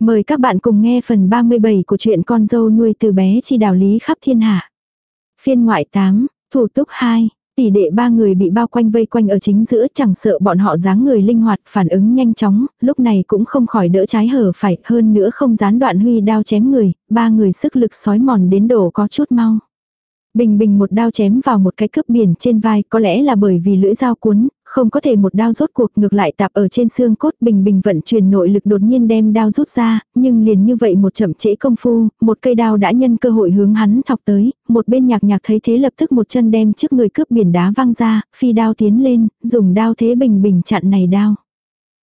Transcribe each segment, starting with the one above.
Mời các bạn cùng nghe phần 37 của truyện con dâu nuôi từ bé chi đạo lý khắp thiên hạ. Phiên ngoại 8, thủ túc 2, tỷ đệ ba người bị bao quanh vây quanh ở chính giữa chẳng sợ bọn họ dáng người linh hoạt phản ứng nhanh chóng, lúc này cũng không khỏi đỡ trái hở phải hơn nữa không gián đoạn huy đao chém người, ba người sức lực sói mòn đến đổ có chút mau. Bình bình một đao chém vào một cái cướp biển trên vai, có lẽ là bởi vì lưỡi dao cuốn, không có thể một đao rốt cuộc ngược lại tạp ở trên xương cốt bình bình vận chuyển nội lực đột nhiên đem đao rút ra, nhưng liền như vậy một chậm trễ công phu, một cây đao đã nhân cơ hội hướng hắn thọc tới, một bên nhạc nhạc thấy thế lập tức một chân đem trước người cướp biển đá văng ra, phi đao tiến lên, dùng đao thế bình bình chặn này đao.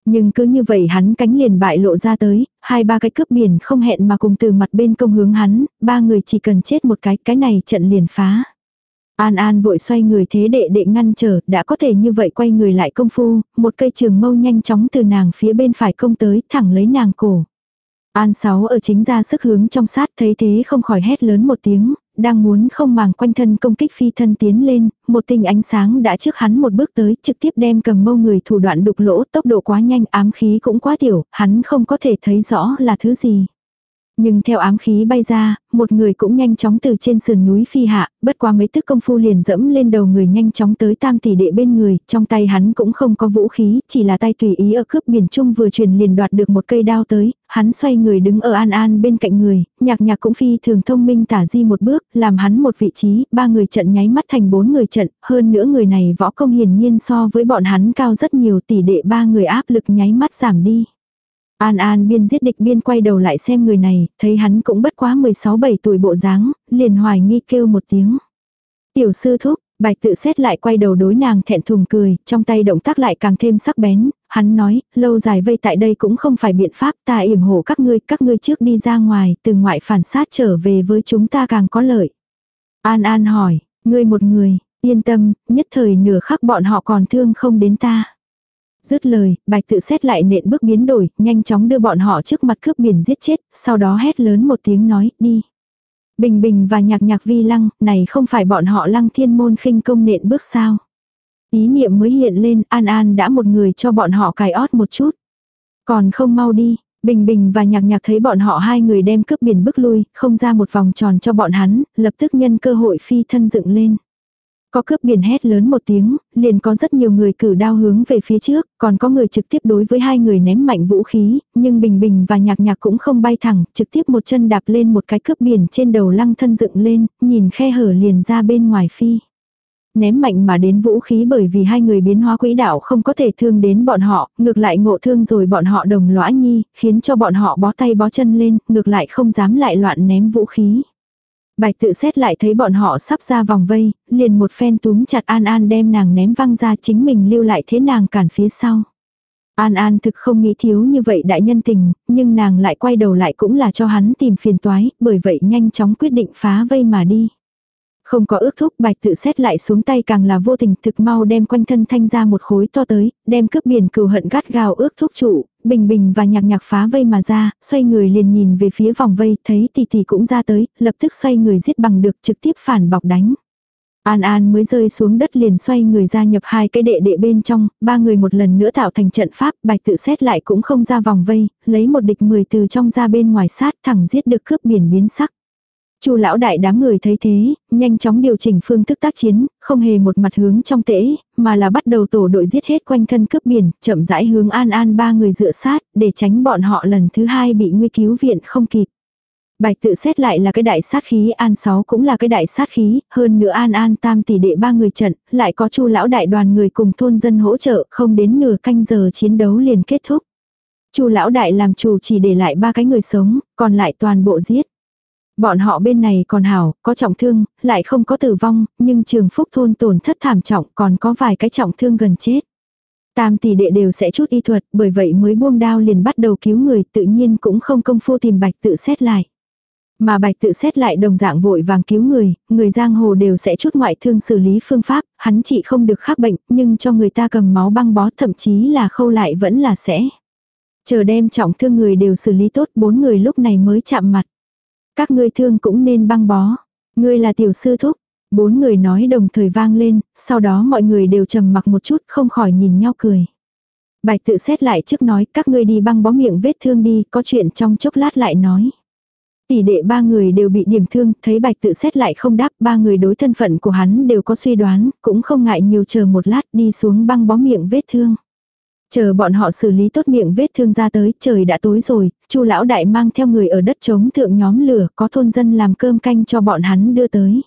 Nhưng cứ như vậy hắn cánh liền bại lộ ra tới, hai ba cái cướp biển không hẹn mà cùng từ mặt bên công hướng hắn, ba người chỉ cần chết một cái, cái này trận liền phá. An An vội xoay người thế đệ đệ ngăn trở, đã có thể như vậy quay người lại công phu, một cây trường mâu nhanh chóng từ nàng phía bên phải công tới, thẳng lấy nàng cổ. An Sáu ở chính ra sức hướng trong sát thấy thế không khỏi hét lớn một tiếng, đang muốn không màng quanh thân công kích phi thân tiến lên, một tinh ánh sáng đã trước hắn một bước tới, trực tiếp đem cầm mâu người thủ đoạn đục lỗ, tốc độ quá nhanh, ám khí cũng quá tiểu, hắn không có thể thấy rõ là thứ gì. Nhưng theo ám khí bay ra, một người cũng nhanh chóng từ trên sườn núi phi hạ, bất qua mấy tức công phu liền dẫm lên đầu người nhanh chóng tới tam tỷ đệ bên người, trong tay hắn cũng không có vũ khí, chỉ là tay tùy ý ở cướp biển trung vừa truyền liền đoạt được một cây đao tới, hắn xoay người đứng ở an an bên cạnh người, nhạc nhạc cũng phi thường thông minh tả di một bước, làm hắn một vị trí, ba người trận nháy mắt thành bốn người trận, hơn nữa người này võ công hiển nhiên so với bọn hắn cao rất nhiều tỷ đệ ba người áp lực nháy mắt giảm đi. An An biên giết địch biên quay đầu lại xem người này, thấy hắn cũng bất quá 16-17 tuổi bộ dáng, liền hoài nghi kêu một tiếng. Tiểu sư thúc, bạch tự xét lại quay đầu đối nàng thẹn thùng cười, trong tay động tác lại càng thêm sắc bén, hắn nói, lâu dài vây tại đây cũng không phải biện pháp ta yểm hộ các ngươi, các ngươi trước đi ra ngoài, từ ngoại phản sát trở về với chúng ta càng có lợi. An An hỏi, ngươi một người, yên tâm, nhất thời nửa khắc bọn họ còn thương không đến ta. Dứt lời, bạch tự xét lại nện bước biến đổi, nhanh chóng đưa bọn họ trước mặt cướp biển giết chết, sau đó hét lớn một tiếng nói, đi. Bình bình và nhạc nhạc vi lăng, này không phải bọn họ lăng thiên môn khinh công nện bước sao. Ý niệm mới hiện lên, an an đã một người cho bọn họ cài ót một chút. Còn không mau đi, Bình Bình và Nhạc Nhạc thấy bọn họ hai người đem cướp biển bước lui, không ra một vòng tròn cho bọn hắn, lập tức nhân cơ hội phi thân dựng lên. Có cướp biển hét lớn một tiếng, liền có rất nhiều người cử đao hướng về phía trước, còn có người trực tiếp đối với hai người ném mạnh vũ khí, nhưng Bình Bình và Nhạc Nhạc cũng không bay thẳng, trực tiếp một chân đạp lên một cái cướp biển trên đầu lăng thân dựng lên, nhìn khe hở liền ra bên ngoài phi. Ném mạnh mà đến vũ khí bởi vì hai người biến hóa quỹ đạo không có thể thương đến bọn họ, ngược lại ngộ thương rồi bọn họ đồng lõa nhi, khiến cho bọn họ bó tay bó chân lên, ngược lại không dám lại loạn ném vũ khí. Bạch tự xét lại thấy bọn họ sắp ra vòng vây, liền một phen túm chặt An An đem nàng ném văng ra chính mình lưu lại thế nàng cản phía sau. An An thực không nghĩ thiếu như vậy đại nhân tình, nhưng nàng lại quay đầu lại cũng là cho hắn tìm phiền toái, bởi vậy nhanh chóng quyết định phá vây mà đi. Không có ước thúc bạch tự xét lại xuống tay càng là vô tình thực mau đem quanh thân thanh ra một khối to tới, đem cướp biển cừu hận gắt gào ước thúc trụ, bình bình và nhạc nhạc phá vây mà ra, xoay người liền nhìn về phía vòng vây, thấy tỷ tỷ cũng ra tới, lập tức xoay người giết bằng được trực tiếp phản bọc đánh. An An mới rơi xuống đất liền xoay người ra nhập hai cái đệ đệ bên trong, ba người một lần nữa tạo thành trận pháp, bạch tự xét lại cũng không ra vòng vây, lấy một địch mười từ trong ra bên ngoài sát thẳng giết được cướp biển biến sắc. Chu lão đại đám người thấy thế, nhanh chóng điều chỉnh phương thức tác chiến, không hề một mặt hướng trong tễ, mà là bắt đầu tổ đội giết hết quanh thân cướp biển, chậm rãi hướng An An ba người dựa sát, để tránh bọn họ lần thứ hai bị nguy cứu viện không kịp. Bạch tự xét lại là cái đại sát khí, An sáu cũng là cái đại sát khí, hơn nữa An An tam tỷ đệ ba người trận, lại có Chu lão đại đoàn người cùng thôn dân hỗ trợ, không đến nửa canh giờ chiến đấu liền kết thúc. Chu lão đại làm chủ chỉ để lại ba cái người sống, còn lại toàn bộ giết. Bọn họ bên này còn hảo, có trọng thương, lại không có tử vong, nhưng trường phúc thôn tổn thất thảm trọng còn có vài cái trọng thương gần chết. Tam tỷ đệ đều sẽ chút y thuật, bởi vậy mới buông đao liền bắt đầu cứu người tự nhiên cũng không công phu tìm bạch tự xét lại. Mà bạch tự xét lại đồng dạng vội vàng cứu người, người giang hồ đều sẽ chút ngoại thương xử lý phương pháp, hắn chỉ không được khắc bệnh, nhưng cho người ta cầm máu băng bó thậm chí là khâu lại vẫn là sẽ. Chờ đem trọng thương người đều xử lý tốt, bốn người lúc này mới chạm mặt. Các ngươi thương cũng nên băng bó. Ngươi là tiểu sư thúc. Bốn người nói đồng thời vang lên, sau đó mọi người đều trầm mặc một chút không khỏi nhìn nhau cười. Bạch tự xét lại trước nói các ngươi đi băng bó miệng vết thương đi, có chuyện trong chốc lát lại nói. Tỷ đệ ba người đều bị điểm thương, thấy bạch tự xét lại không đáp, ba người đối thân phận của hắn đều có suy đoán, cũng không ngại nhiều chờ một lát đi xuống băng bó miệng vết thương. Chờ bọn họ xử lý tốt miệng vết thương ra tới, trời đã tối rồi, chu lão đại mang theo người ở đất trống thượng nhóm lửa, có thôn dân làm cơm canh cho bọn hắn đưa tới.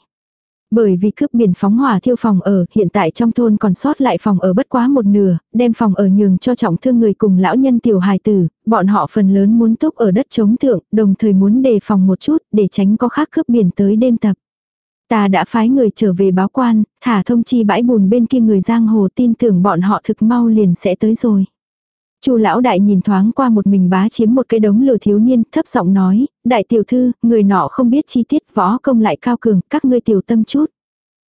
Bởi vì cướp biển phóng hỏa thiêu phòng ở, hiện tại trong thôn còn sót lại phòng ở bất quá một nửa, đem phòng ở nhường cho trọng thương người cùng lão nhân tiểu hài tử, bọn họ phần lớn muốn túc ở đất chống thượng, đồng thời muốn đề phòng một chút để tránh có khác cướp biển tới đêm tập. Ta đã phái người trở về báo quan, thả thông chi bãi bùn bên kia người giang hồ tin tưởng bọn họ thực mau liền sẽ tới rồi. Chu lão đại nhìn thoáng qua một mình bá chiếm một cái đống lửa thiếu niên, thấp giọng nói, đại tiểu thư, người nọ không biết chi tiết võ công lại cao cường, các ngươi tiểu tâm chút.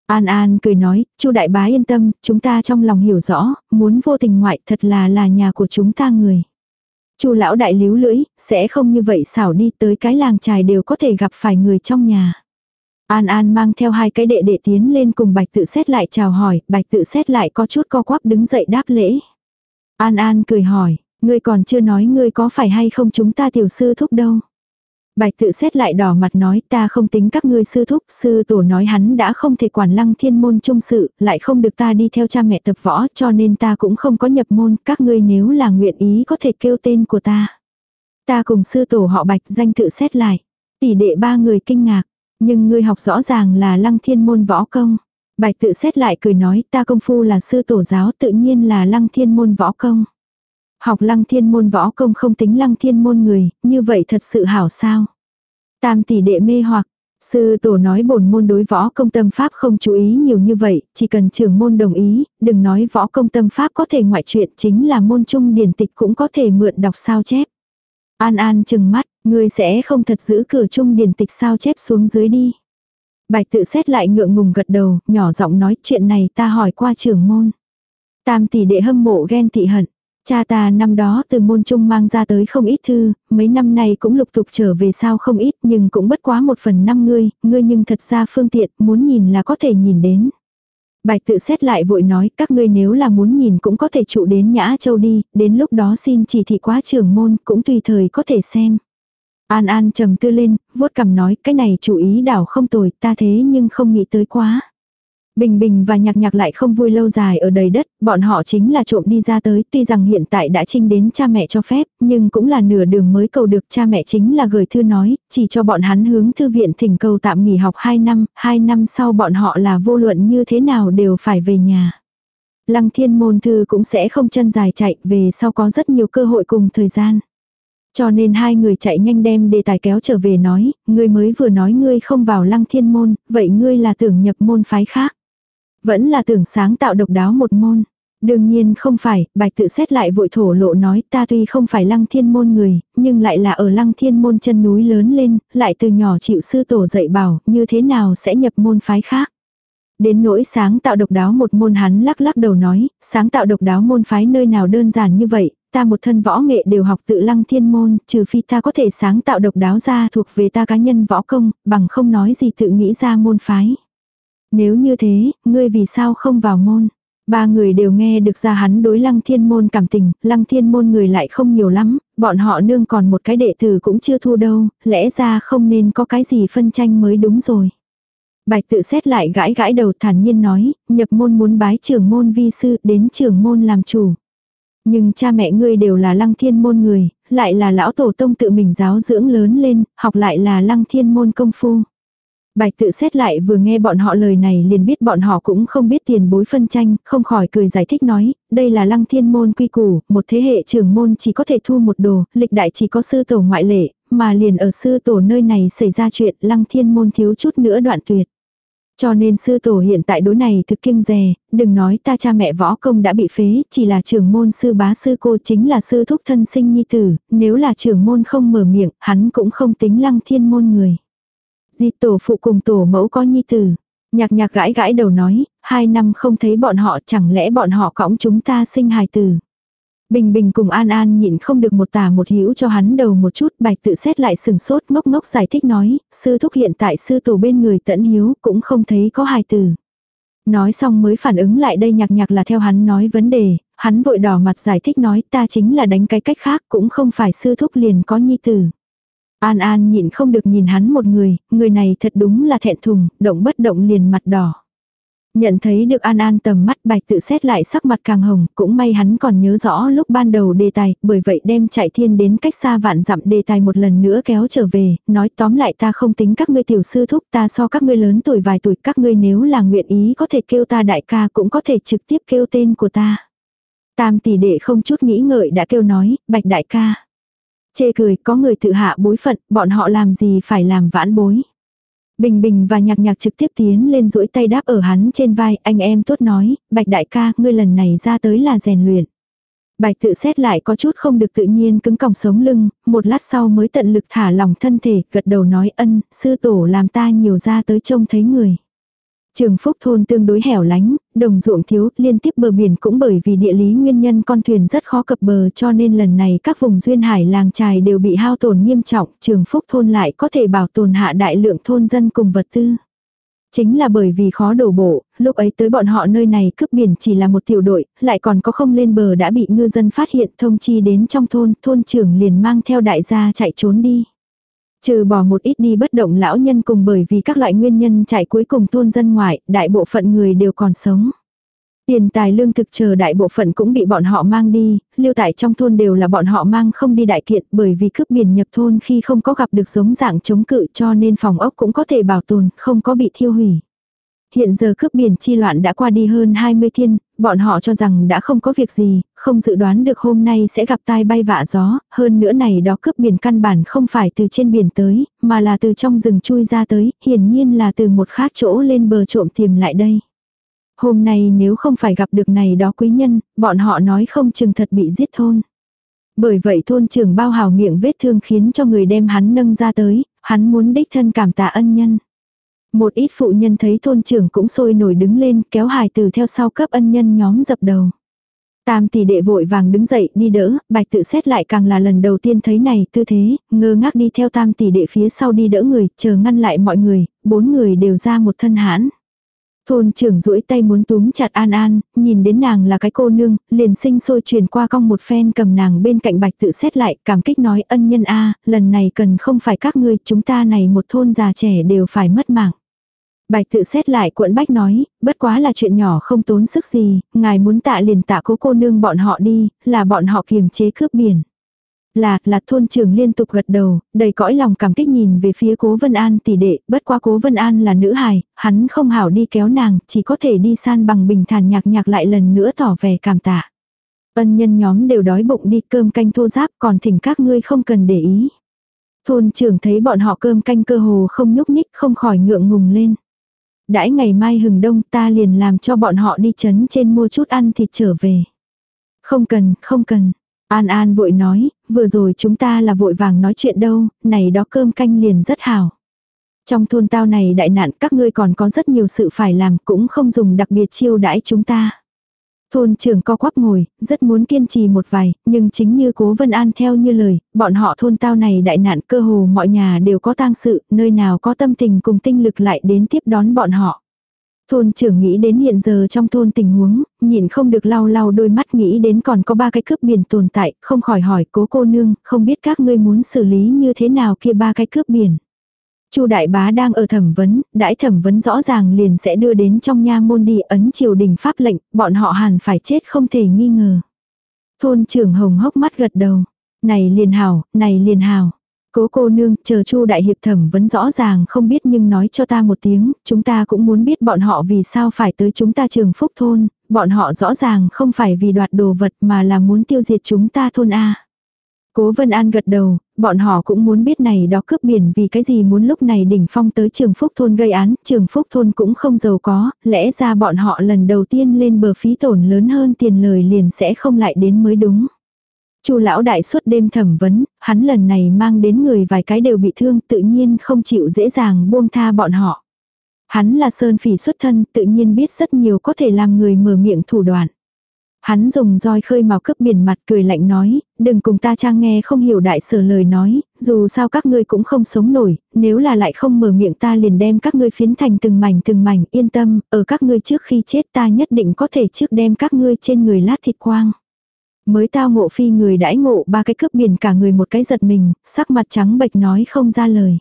An An cười nói, Chu đại bá yên tâm, chúng ta trong lòng hiểu rõ, muốn vô tình ngoại thật là là nhà của chúng ta người. Chu lão đại líu lưỡi, sẽ không như vậy xảo đi tới cái làng trài đều có thể gặp phải người trong nhà. An An mang theo hai cái đệ đệ tiến lên cùng bạch tự xét lại chào hỏi, bạch tự xét lại có chút co quắp đứng dậy đáp lễ. An An cười hỏi, ngươi còn chưa nói ngươi có phải hay không chúng ta tiểu sư thúc đâu. Bạch tự xét lại đỏ mặt nói ta không tính các ngươi sư thúc, sư tổ nói hắn đã không thể quản lăng thiên môn trung sự, lại không được ta đi theo cha mẹ tập võ cho nên ta cũng không có nhập môn, các ngươi nếu là nguyện ý có thể kêu tên của ta. Ta cùng sư tổ họ bạch danh tự xét lại, tỷ đệ ba người kinh ngạc, nhưng ngươi học rõ ràng là lăng thiên môn võ công. Bạch tự xét lại cười nói ta công phu là sư tổ giáo tự nhiên là lăng thiên môn võ công. Học lăng thiên môn võ công không tính lăng thiên môn người, như vậy thật sự hảo sao. Tam tỷ đệ mê hoặc, sư tổ nói bổn môn đối võ công tâm pháp không chú ý nhiều như vậy, chỉ cần trưởng môn đồng ý, đừng nói võ công tâm pháp có thể ngoại chuyện chính là môn trung điển tịch cũng có thể mượn đọc sao chép. An An chừng mắt, ngươi sẽ không thật giữ cửa Chung điển tịch sao chép xuống dưới đi. Bạch tự xét lại ngượng ngùng gật đầu, nhỏ giọng nói chuyện này ta hỏi qua trưởng môn. Tam tỷ đệ hâm mộ ghen tị hận. Cha ta năm đó từ môn trung mang ra tới không ít thư, mấy năm nay cũng lục tục trở về sao không ít nhưng cũng bất quá một phần năm ngươi, ngươi nhưng thật ra phương tiện, muốn nhìn là có thể nhìn đến. Bạch tự xét lại vội nói, các ngươi nếu là muốn nhìn cũng có thể trụ đến Nhã Châu đi, đến lúc đó xin chỉ thị quá trưởng môn, cũng tùy thời có thể xem. An An trầm tư lên, vuốt cằm nói, cái này chủ ý đảo không tồi, ta thế nhưng không nghĩ tới quá. Bình Bình và Nhạc Nhạc lại không vui lâu dài ở đầy đất, bọn họ chính là trộm đi ra tới, tuy rằng hiện tại đã trinh đến cha mẹ cho phép, nhưng cũng là nửa đường mới cầu được cha mẹ chính là gửi thư nói, chỉ cho bọn hắn hướng thư viện thỉnh cầu tạm nghỉ học 2 năm, 2 năm sau bọn họ là vô luận như thế nào đều phải về nhà. Lăng thiên môn thư cũng sẽ không chân dài chạy, về sau có rất nhiều cơ hội cùng thời gian. Cho nên hai người chạy nhanh đem đề tài kéo trở về nói, ngươi mới vừa nói ngươi không vào lăng thiên môn, vậy ngươi là tưởng nhập môn phái khác. Vẫn là tưởng sáng tạo độc đáo một môn. Đương nhiên không phải, bạch tự xét lại vội thổ lộ nói ta tuy không phải lăng thiên môn người, nhưng lại là ở lăng thiên môn chân núi lớn lên, lại từ nhỏ chịu sư tổ dạy bảo, như thế nào sẽ nhập môn phái khác. Đến nỗi sáng tạo độc đáo một môn hắn lắc lắc đầu nói, sáng tạo độc đáo môn phái nơi nào đơn giản như vậy, ta một thân võ nghệ đều học tự lăng thiên môn, trừ phi ta có thể sáng tạo độc đáo ra thuộc về ta cá nhân võ công, bằng không nói gì tự nghĩ ra môn phái. Nếu như thế, ngươi vì sao không vào môn? Ba người đều nghe được ra hắn đối lăng thiên môn cảm tình, lăng thiên môn người lại không nhiều lắm, bọn họ nương còn một cái đệ tử cũng chưa thu đâu, lẽ ra không nên có cái gì phân tranh mới đúng rồi. Bạch tự xét lại gãi gãi đầu thản nhiên nói, nhập môn muốn bái trưởng môn vi sư đến trưởng môn làm chủ. Nhưng cha mẹ ngươi đều là lăng thiên môn người, lại là lão tổ tông tự mình giáo dưỡng lớn lên, học lại là lăng thiên môn công phu. Bạch tự xét lại vừa nghe bọn họ lời này liền biết bọn họ cũng không biết tiền bối phân tranh, không khỏi cười giải thích nói, đây là lăng thiên môn quy củ, một thế hệ trưởng môn chỉ có thể thu một đồ, lịch đại chỉ có sư tổ ngoại lệ, mà liền ở sư tổ nơi này xảy ra chuyện lăng thiên môn thiếu chút nữa đoạn tuyệt. Cho nên sư tổ hiện tại đối này thực kiêng rè, đừng nói ta cha mẹ võ công đã bị phế, chỉ là trưởng môn sư bá sư cô chính là sư thúc thân sinh nhi tử, nếu là trưởng môn không mở miệng, hắn cũng không tính lăng thiên môn người. Di tổ phụ cùng tổ mẫu có nhi tử. Nhạc nhạc gãi gãi đầu nói, hai năm không thấy bọn họ chẳng lẽ bọn họ cõng chúng ta sinh hài tử. Bình Bình cùng An An nhịn không được một tà một hữu cho hắn đầu một chút, bạch tự xét lại sừng sốt ngốc ngốc giải thích nói, sư thúc hiện tại sư tổ bên người tẫn hiếu cũng không thấy có hài tử. Nói xong mới phản ứng lại đây nhạc nhạc là theo hắn nói vấn đề, hắn vội đỏ mặt giải thích nói ta chính là đánh cái cách khác cũng không phải sư thúc liền có nhi tử. An An nhịn không được nhìn hắn một người, người này thật đúng là thẹn thùng, động bất động liền mặt đỏ. Nhận thấy được An An tầm mắt bạch tự xét lại sắc mặt càng hồng, cũng may hắn còn nhớ rõ lúc ban đầu đề tài, bởi vậy đem chạy thiên đến cách xa vạn dặm đề tài một lần nữa kéo trở về, nói tóm lại ta không tính các ngươi tiểu sư thúc ta so các ngươi lớn tuổi vài tuổi các ngươi nếu là nguyện ý có thể kêu ta đại ca cũng có thể trực tiếp kêu tên của ta. Tam tỷ đệ không chút nghĩ ngợi đã kêu nói, bạch đại ca. Chê cười, có người tự hạ bối phận, bọn họ làm gì phải làm vãn bối. Bình Bình và nhạc nhạc trực tiếp tiến lên duỗi tay đáp ở hắn trên vai, anh em tốt nói, bạch đại ca, ngươi lần này ra tới là rèn luyện. Bạch tự xét lại có chút không được tự nhiên cứng còng sống lưng, một lát sau mới tận lực thả lòng thân thể, gật đầu nói ân, sư tổ làm ta nhiều ra tới trông thấy người. Trường Phúc thôn tương đối hẻo lánh, đồng ruộng thiếu, liên tiếp bờ biển cũng bởi vì địa lý nguyên nhân con thuyền rất khó cập bờ cho nên lần này các vùng duyên hải làng trài đều bị hao tổn nghiêm trọng, Trường Phúc thôn lại có thể bảo tồn hạ đại lượng thôn dân cùng vật tư. Chính là bởi vì khó đổ bộ, lúc ấy tới bọn họ nơi này cướp biển chỉ là một tiểu đội, lại còn có không lên bờ đã bị ngư dân phát hiện thông chi đến trong thôn, thôn trưởng liền mang theo đại gia chạy trốn đi. Trừ bỏ một ít đi bất động lão nhân cùng bởi vì các loại nguyên nhân chạy cuối cùng thôn dân ngoại, đại bộ phận người đều còn sống. Tiền tài lương thực chờ đại bộ phận cũng bị bọn họ mang đi, lưu tại trong thôn đều là bọn họ mang không đi đại kiện bởi vì cướp biển nhập thôn khi không có gặp được giống dạng chống cự cho nên phòng ốc cũng có thể bảo tồn, không có bị thiêu hủy. Hiện giờ cướp biển chi loạn đã qua đi hơn 20 thiên, bọn họ cho rằng đã không có việc gì, không dự đoán được hôm nay sẽ gặp tai bay vạ gió, hơn nữa này đó cướp biển căn bản không phải từ trên biển tới, mà là từ trong rừng chui ra tới, hiển nhiên là từ một khác chỗ lên bờ trộm tìm lại đây. Hôm nay nếu không phải gặp được này đó quý nhân, bọn họ nói không chừng thật bị giết thôn. Bởi vậy thôn trưởng bao hào miệng vết thương khiến cho người đem hắn nâng ra tới, hắn muốn đích thân cảm tạ ân nhân. Một ít phụ nhân thấy thôn trưởng cũng sôi nổi đứng lên kéo hài từ theo sau cấp ân nhân nhóm dập đầu. Tam tỷ đệ vội vàng đứng dậy đi đỡ, bạch tự xét lại càng là lần đầu tiên thấy này tư thế, ngơ ngác đi theo tam tỷ đệ phía sau đi đỡ người, chờ ngăn lại mọi người, bốn người đều ra một thân hãn. Thôn trưởng duỗi tay muốn túm chặt An An, nhìn đến nàng là cái cô nương, liền sinh sôi truyền qua cong một phen cầm nàng bên cạnh bạch tự xét lại, cảm kích nói ân nhân a lần này cần không phải các ngươi, chúng ta này một thôn già trẻ đều phải mất mạng. Bạch tự xét lại cuộn bách nói, bất quá là chuyện nhỏ không tốn sức gì, ngài muốn tạ liền tạ cố cô nương bọn họ đi, là bọn họ kiềm chế cướp biển. Là, là thôn trưởng liên tục gật đầu, đầy cõi lòng cảm kích nhìn về phía cố Vân An tỷ đệ, bất quá cố Vân An là nữ hài, hắn không hảo đi kéo nàng, chỉ có thể đi san bằng bình thản nhạc nhạc lại lần nữa tỏ vẻ cảm tạ. Ân nhân nhóm đều đói bụng đi cơm canh thô giáp còn thỉnh các ngươi không cần để ý. Thôn trưởng thấy bọn họ cơm canh cơ hồ không nhúc nhích không khỏi ngượng ngùng lên. Đãi ngày mai hừng đông ta liền làm cho bọn họ đi chấn trên mua chút ăn thịt trở về. Không cần, không cần. An An vội nói, vừa rồi chúng ta là vội vàng nói chuyện đâu, này đó cơm canh liền rất hảo. Trong thôn tao này đại nạn các ngươi còn có rất nhiều sự phải làm cũng không dùng đặc biệt chiêu đãi chúng ta. Thôn trưởng co quắp ngồi, rất muốn kiên trì một vài, nhưng chính như cố Vân An theo như lời, bọn họ thôn tao này đại nạn cơ hồ mọi nhà đều có tang sự, nơi nào có tâm tình cùng tinh lực lại đến tiếp đón bọn họ. Thôn trưởng nghĩ đến hiện giờ trong thôn tình huống, nhìn không được lau lau đôi mắt nghĩ đến còn có ba cái cướp biển tồn tại, không khỏi hỏi cố cô nương, không biết các ngươi muốn xử lý như thế nào kia ba cái cướp biển. Chu đại bá đang ở thẩm vấn, đãi thẩm vấn rõ ràng liền sẽ đưa đến trong nha môn đi ấn triều đình pháp lệnh, bọn họ hẳn phải chết không thể nghi ngờ. Thôn trưởng hồng hốc mắt gật đầu. Này liền hào, này liền hào. Cố cô nương, chờ Chu đại hiệp thẩm vấn rõ ràng không biết nhưng nói cho ta một tiếng, chúng ta cũng muốn biết bọn họ vì sao phải tới chúng ta trường phúc thôn, bọn họ rõ ràng không phải vì đoạt đồ vật mà là muốn tiêu diệt chúng ta thôn A. Cố Vân An gật đầu, bọn họ cũng muốn biết này đó cướp biển vì cái gì muốn lúc này đỉnh phong tới trường phúc thôn gây án, trường phúc thôn cũng không giàu có, lẽ ra bọn họ lần đầu tiên lên bờ phí tổn lớn hơn tiền lời liền sẽ không lại đến mới đúng. Chu lão đại suốt đêm thẩm vấn, hắn lần này mang đến người vài cái đều bị thương, tự nhiên không chịu dễ dàng buông tha bọn họ. Hắn là sơn phỉ xuất thân, tự nhiên biết rất nhiều có thể làm người mở miệng thủ đoạn. Hắn dùng roi khơi màu cướp biển mặt cười lạnh nói, đừng cùng ta trang nghe không hiểu đại sở lời nói, dù sao các ngươi cũng không sống nổi, nếu là lại không mở miệng ta liền đem các ngươi phiến thành từng mảnh từng mảnh, yên tâm, ở các ngươi trước khi chết ta nhất định có thể trước đem các ngươi trên người lát thịt quang. Mới tao ngộ phi người đãi ngộ ba cái cướp biển cả người một cái giật mình, sắc mặt trắng bệch nói không ra lời.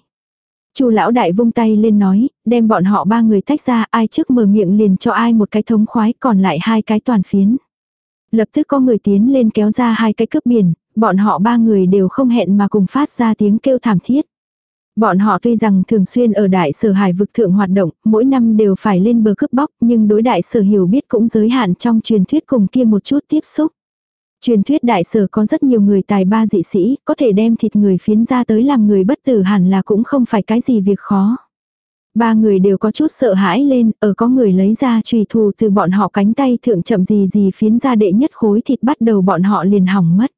Chu lão đại vung tay lên nói, đem bọn họ ba người tách ra, ai trước mở miệng liền cho ai một cái thống khoái, còn lại hai cái toàn phiến. Lập tức có người tiến lên kéo ra hai cái cướp biển, bọn họ ba người đều không hẹn mà cùng phát ra tiếng kêu thảm thiết. Bọn họ tuy rằng thường xuyên ở đại sở hải vực thượng hoạt động, mỗi năm đều phải lên bờ cướp bóc, nhưng đối đại sở hiểu biết cũng giới hạn trong truyền thuyết cùng kia một chút tiếp xúc. Truyền thuyết đại sở có rất nhiều người tài ba dị sĩ, có thể đem thịt người phiến ra tới làm người bất tử hẳn là cũng không phải cái gì việc khó. Ba người đều có chút sợ hãi lên, ở có người lấy ra trùy thù từ bọn họ cánh tay thượng chậm gì gì phiến ra đệ nhất khối thịt bắt đầu bọn họ liền hỏng mất.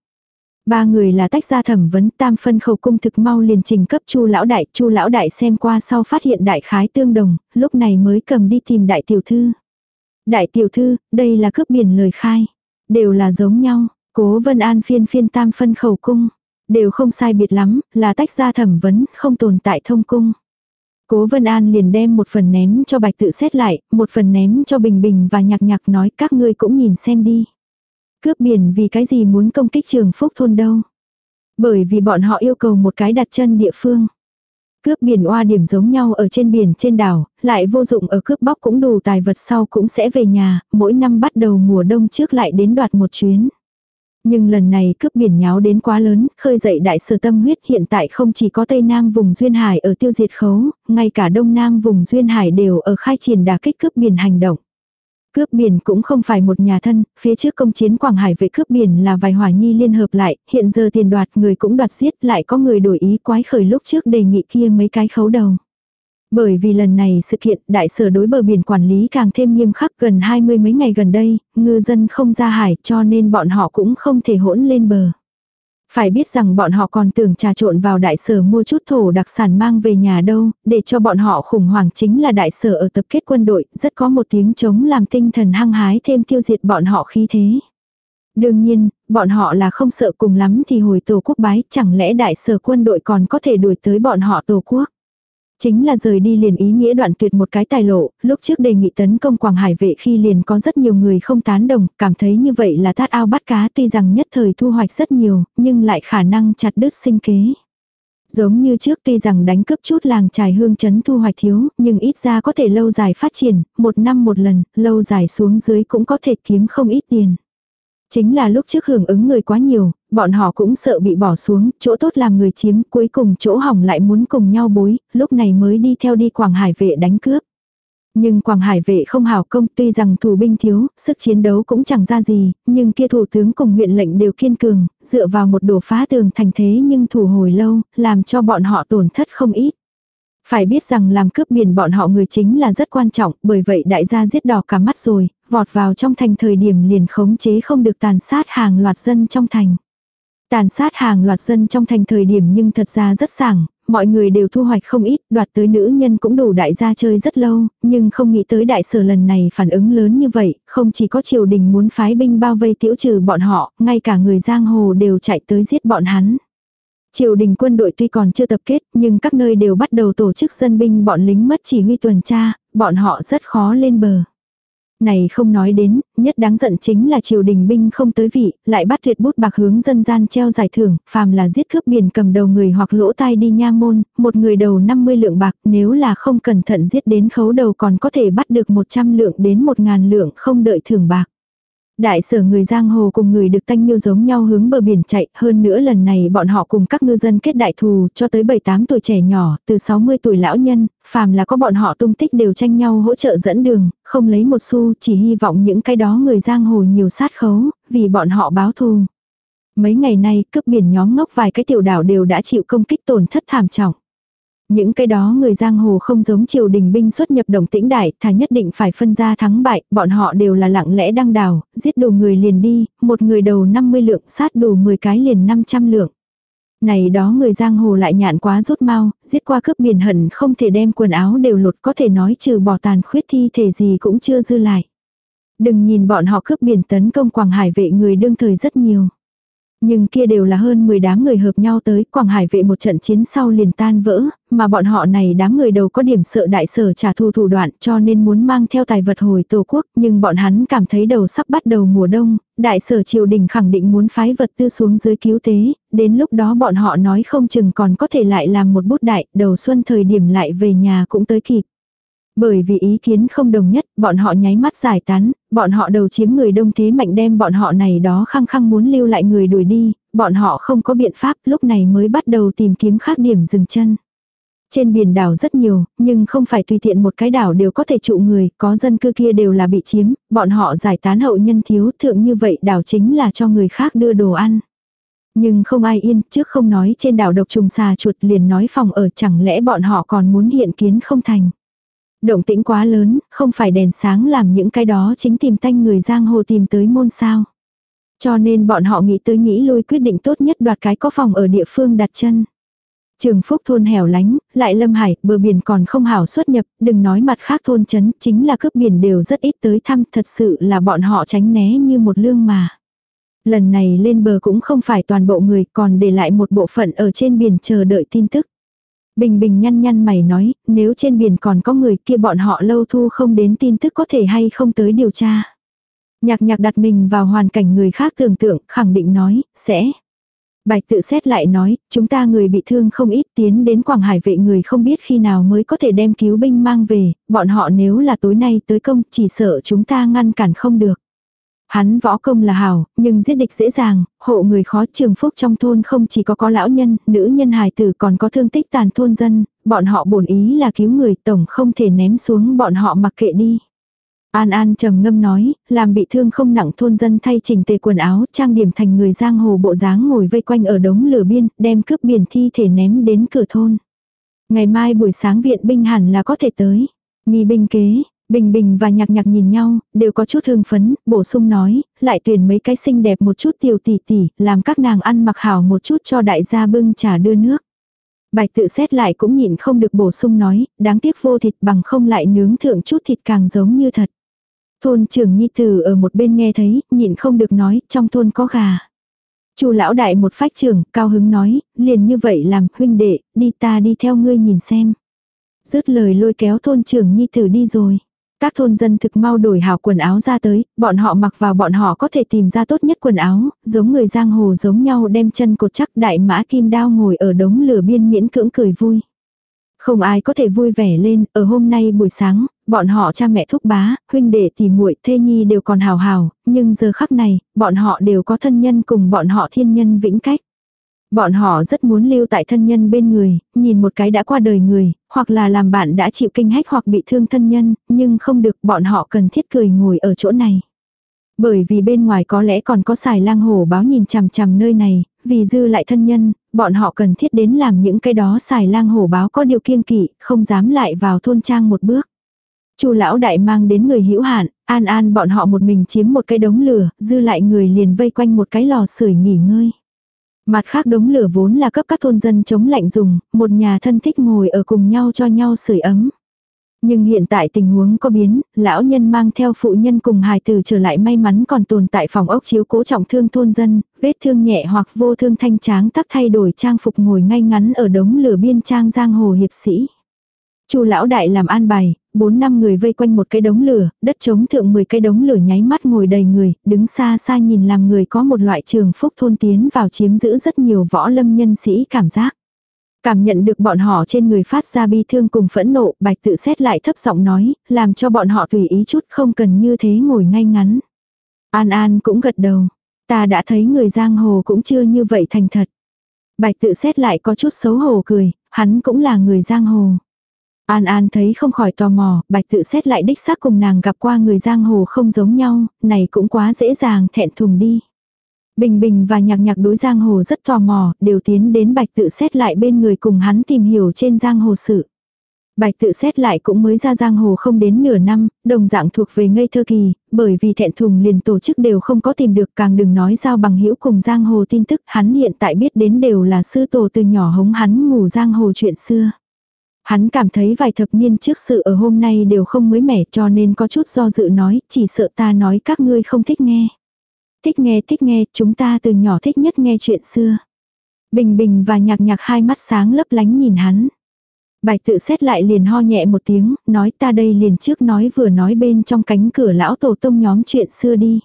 Ba người là tách ra thẩm vấn tam phân khẩu cung thực mau liền trình cấp chu lão đại, chu lão đại xem qua sau phát hiện đại khái tương đồng, lúc này mới cầm đi tìm đại tiểu thư. Đại tiểu thư, đây là cướp biển lời khai. Đều là giống nhau, cố vân an phiên phiên tam phân khẩu cung. Đều không sai biệt lắm, là tách ra thẩm vấn, không tồn tại thông cung. Cố Vân An liền đem một phần ném cho Bạch tự xét lại, một phần ném cho Bình Bình và nhạc nhạc nói các ngươi cũng nhìn xem đi. Cướp biển vì cái gì muốn công kích trường phúc thôn đâu. Bởi vì bọn họ yêu cầu một cái đặt chân địa phương. Cướp biển oa điểm giống nhau ở trên biển trên đảo, lại vô dụng ở cướp bóc cũng đủ tài vật sau cũng sẽ về nhà, mỗi năm bắt đầu mùa đông trước lại đến đoạt một chuyến. Nhưng lần này cướp biển nháo đến quá lớn, khơi dậy đại sở tâm huyết hiện tại không chỉ có Tây Nam vùng Duyên Hải ở tiêu diệt khấu, ngay cả Đông Nam vùng Duyên Hải đều ở khai triển đà kích cướp biển hành động. Cướp biển cũng không phải một nhà thân, phía trước công chiến Quảng Hải về cướp biển là vài hỏa nhi liên hợp lại, hiện giờ tiền đoạt người cũng đoạt giết lại có người đổi ý quái khởi lúc trước đề nghị kia mấy cái khấu đầu. Bởi vì lần này sự kiện đại sở đối bờ biển quản lý càng thêm nghiêm khắc gần 20 mấy ngày gần đây, ngư dân không ra hải cho nên bọn họ cũng không thể hỗn lên bờ. Phải biết rằng bọn họ còn tưởng trà trộn vào đại sở mua chút thổ đặc sản mang về nhà đâu, để cho bọn họ khủng hoảng chính là đại sở ở tập kết quân đội, rất có một tiếng chống làm tinh thần hăng hái thêm tiêu diệt bọn họ khi thế. Đương nhiên, bọn họ là không sợ cùng lắm thì hồi tổ quốc bái, chẳng lẽ đại sở quân đội còn có thể đuổi tới bọn họ tổ quốc. Chính là rời đi liền ý nghĩa đoạn tuyệt một cái tài lộ, lúc trước đề nghị tấn công Quảng Hải vệ khi liền có rất nhiều người không tán đồng, cảm thấy như vậy là thát ao bắt cá tuy rằng nhất thời thu hoạch rất nhiều, nhưng lại khả năng chặt đứt sinh kế. Giống như trước tuy rằng đánh cướp chút làng trài hương chấn thu hoạch thiếu, nhưng ít ra có thể lâu dài phát triển, một năm một lần, lâu dài xuống dưới cũng có thể kiếm không ít tiền. Chính là lúc trước hưởng ứng người quá nhiều, bọn họ cũng sợ bị bỏ xuống, chỗ tốt làm người chiếm, cuối cùng chỗ hỏng lại muốn cùng nhau bối, lúc này mới đi theo đi Quảng Hải vệ đánh cướp. Nhưng Quảng Hải vệ không hào công tuy rằng thủ binh thiếu, sức chiến đấu cũng chẳng ra gì, nhưng kia thủ tướng cùng huyện lệnh đều kiên cường, dựa vào một đổ phá tường thành thế nhưng thủ hồi lâu, làm cho bọn họ tổn thất không ít. Phải biết rằng làm cướp biển bọn họ người chính là rất quan trọng, bởi vậy đại gia giết đỏ cả mắt rồi, vọt vào trong thành thời điểm liền khống chế không được tàn sát hàng loạt dân trong thành. Tàn sát hàng loạt dân trong thành thời điểm nhưng thật ra rất sảng, mọi người đều thu hoạch không ít, đoạt tới nữ nhân cũng đủ đại gia chơi rất lâu, nhưng không nghĩ tới đại sở lần này phản ứng lớn như vậy, không chỉ có triều đình muốn phái binh bao vây tiễu trừ bọn họ, ngay cả người giang hồ đều chạy tới giết bọn hắn. Triều đình quân đội tuy còn chưa tập kết, nhưng các nơi đều bắt đầu tổ chức dân binh bọn lính mất chỉ huy tuần tra, bọn họ rất khó lên bờ. Này không nói đến, nhất đáng giận chính là triều đình binh không tới vị, lại bắt tuyệt bút bạc hướng dân gian treo giải thưởng, phàm là giết cướp biển cầm đầu người hoặc lỗ tai đi nha môn, một người đầu 50 lượng bạc, nếu là không cẩn thận giết đến khấu đầu còn có thể bắt được 100 lượng đến 1000 lượng không đợi thưởng bạc. Đại sở người giang hồ cùng người được tanh miêu giống nhau hướng bờ biển chạy, hơn nữa lần này bọn họ cùng các ngư dân kết đại thù cho tới 7-8 tuổi trẻ nhỏ, từ 60 tuổi lão nhân, phàm là có bọn họ tung tích đều tranh nhau hỗ trợ dẫn đường, không lấy một xu, chỉ hy vọng những cái đó người giang hồ nhiều sát khấu, vì bọn họ báo thù. Mấy ngày nay, cướp biển nhóm ngốc vài cái tiểu đảo đều đã chịu công kích tổn thất thảm trọng. Những cái đó người giang hồ không giống triều đình binh xuất nhập đồng tĩnh đại, thà nhất định phải phân ra thắng bại, bọn họ đều là lặng lẽ đăng đào, giết đủ người liền đi, một người đầu 50 lượng, sát đủ 10 cái liền 500 lượng. Này đó người giang hồ lại nhạn quá rút mau, giết qua cướp biển hận không thể đem quần áo đều lột có thể nói trừ bỏ tàn khuyết thi thể gì cũng chưa dư lại. Đừng nhìn bọn họ cướp biển tấn công Quảng Hải vệ người đương thời rất nhiều. Nhưng kia đều là hơn 10 đám người hợp nhau tới Quảng Hải vệ một trận chiến sau liền tan vỡ, mà bọn họ này đám người đầu có điểm sợ đại sở trả thù thủ đoạn cho nên muốn mang theo tài vật hồi tổ quốc, nhưng bọn hắn cảm thấy đầu sắp bắt đầu mùa đông, đại sở triều đình khẳng định muốn phái vật tư xuống dưới cứu tế, đến lúc đó bọn họ nói không chừng còn có thể lại làm một bút đại, đầu xuân thời điểm lại về nhà cũng tới kịp. Bởi vì ý kiến không đồng nhất, bọn họ nháy mắt giải tán, bọn họ đầu chiếm người đông thế mạnh đem bọn họ này đó khăng khăng muốn lưu lại người đuổi đi, bọn họ không có biện pháp lúc này mới bắt đầu tìm kiếm khác điểm dừng chân. Trên biển đảo rất nhiều, nhưng không phải tùy tiện một cái đảo đều có thể trụ người, có dân cư kia đều là bị chiếm, bọn họ giải tán hậu nhân thiếu thượng như vậy đảo chính là cho người khác đưa đồ ăn. Nhưng không ai yên, trước không nói trên đảo độc trùng xà chuột liền nói phòng ở chẳng lẽ bọn họ còn muốn hiện kiến không thành. Động tĩnh quá lớn, không phải đèn sáng làm những cái đó chính tìm tanh người giang hồ tìm tới môn sao. Cho nên bọn họ nghĩ tới nghĩ lui quyết định tốt nhất đoạt cái có phòng ở địa phương đặt chân. Trường Phúc thôn hẻo lánh, lại lâm hải, bờ biển còn không hảo xuất nhập, đừng nói mặt khác thôn chấn, chính là cướp biển đều rất ít tới thăm, thật sự là bọn họ tránh né như một lương mà. Lần này lên bờ cũng không phải toàn bộ người, còn để lại một bộ phận ở trên biển chờ đợi tin tức. Bình bình nhăn nhăn mày nói, nếu trên biển còn có người kia bọn họ lâu thu không đến tin tức có thể hay không tới điều tra. Nhạc nhạc đặt mình vào hoàn cảnh người khác tưởng tượng, khẳng định nói, sẽ. Bạch tự xét lại nói, chúng ta người bị thương không ít tiến đến Quảng Hải vệ người không biết khi nào mới có thể đem cứu binh mang về, bọn họ nếu là tối nay tới công chỉ sợ chúng ta ngăn cản không được. Hắn võ công là hảo, nhưng giết địch dễ dàng, hộ người khó trường phúc trong thôn không chỉ có có lão nhân, nữ nhân hài tử còn có thương tích tàn thôn dân, bọn họ bổn ý là cứu người tổng không thể ném xuống bọn họ mặc kệ đi. An An trầm ngâm nói, làm bị thương không nặng thôn dân thay chỉnh tề quần áo, trang điểm thành người giang hồ bộ dáng ngồi vây quanh ở đống lửa biên, đem cướp biển thi thể ném đến cửa thôn. Ngày mai buổi sáng viện binh hẳn là có thể tới. Nghi binh kế, Bình Bình và Nhạc Nhạc nhìn nhau, đều có chút hương phấn, bổ sung nói, lại tuyển mấy cái xinh đẹp một chút tiểu tỷ tỷ, làm các nàng ăn mặc hảo một chút cho đại gia bưng trà đưa nước. Bạch tự xét lại cũng nhịn không được bổ sung nói, đáng tiếc vô thịt bằng không lại nướng thượng chút thịt càng giống như thật. Thôn trưởng nhi tử ở một bên nghe thấy, nhịn không được nói, trong thôn có gà. Chu lão đại một phách trưởng, cao hứng nói, liền như vậy làm, huynh đệ, đi ta đi theo ngươi nhìn xem. Dứt lời lôi kéo thôn trưởng nhi tử đi rồi. Các thôn dân thực mau đổi hảo quần áo ra tới, bọn họ mặc vào bọn họ có thể tìm ra tốt nhất quần áo, giống người giang hồ giống nhau đem chân cột chắc đại mã kim đao ngồi ở đống lửa biên miễn cưỡng cười vui. Không ai có thể vui vẻ lên, ở hôm nay buổi sáng, bọn họ cha mẹ thúc bá, huynh đệ tỷ muội thê nhi đều còn hào hào, nhưng giờ khắc này, bọn họ đều có thân nhân cùng bọn họ thiên nhân vĩnh cách. Bọn họ rất muốn lưu tại thân nhân bên người, nhìn một cái đã qua đời người, hoặc là làm bạn đã chịu kinh hách hoặc bị thương thân nhân, nhưng không được bọn họ cần thiết cười ngồi ở chỗ này. Bởi vì bên ngoài có lẽ còn có xài lang hổ báo nhìn chằm chằm nơi này, vì dư lại thân nhân, bọn họ cần thiết đến làm những cái đó xài lang hổ báo có điều kiêng kỵ, không dám lại vào thôn trang một bước. Chu lão đại mang đến người hữu hạn, an an bọn họ một mình chiếm một cái đống lửa, dư lại người liền vây quanh một cái lò sưởi nghỉ ngơi. Mặt khác đống lửa vốn là cấp các thôn dân chống lạnh dùng, một nhà thân thích ngồi ở cùng nhau cho nhau sưởi ấm. Nhưng hiện tại tình huống có biến, lão nhân mang theo phụ nhân cùng hài tử trở lại may mắn còn tồn tại phòng ốc chiếu cố trọng thương thôn dân, vết thương nhẹ hoặc vô thương thanh tráng tắc thay đổi trang phục ngồi ngay ngắn ở đống lửa biên trang giang hồ hiệp sĩ. Chu lão đại làm an bài, bốn năm người vây quanh một cái đống lửa, đất trống thượng 10 cái đống lửa nháy mắt ngồi đầy người, đứng xa xa nhìn làm người có một loại trường phúc thôn tiến vào chiếm giữ rất nhiều võ lâm nhân sĩ cảm giác. Cảm nhận được bọn họ trên người phát ra bi thương cùng phẫn nộ, bạch tự xét lại thấp giọng nói, làm cho bọn họ tùy ý chút không cần như thế ngồi ngay ngắn. An An cũng gật đầu, ta đã thấy người giang hồ cũng chưa như vậy thành thật. Bạch tự xét lại có chút xấu hổ cười, hắn cũng là người giang hồ. An An thấy không khỏi tò mò, bạch tự xét lại đích xác cùng nàng gặp qua người giang hồ không giống nhau, này cũng quá dễ dàng thẹn thùng đi. Bình Bình và Nhạc Nhạc đối giang hồ rất tò mò, đều tiến đến bạch tự xét lại bên người cùng hắn tìm hiểu trên giang hồ sự. Bạch tự xét lại cũng mới ra giang hồ không đến nửa năm, đồng dạng thuộc về ngây thơ kỳ, bởi vì thẹn thùng liền tổ chức đều không có tìm được càng đừng nói giao bằng hữu cùng giang hồ tin tức hắn hiện tại biết đến đều là sư tổ từ nhỏ hống hắn ngủ giang hồ chuyện xưa. Hắn cảm thấy vài thập niên trước sự ở hôm nay đều không mới mẻ cho nên có chút do dự nói, chỉ sợ ta nói các ngươi không thích nghe. Thích nghe thích nghe, chúng ta từ nhỏ thích nhất nghe chuyện xưa. Bình bình và nhạc nhạc hai mắt sáng lấp lánh nhìn hắn. Bạch tự xét lại liền ho nhẹ một tiếng, nói ta đây liền trước nói vừa nói bên trong cánh cửa lão tổ tông nhóm chuyện xưa đi.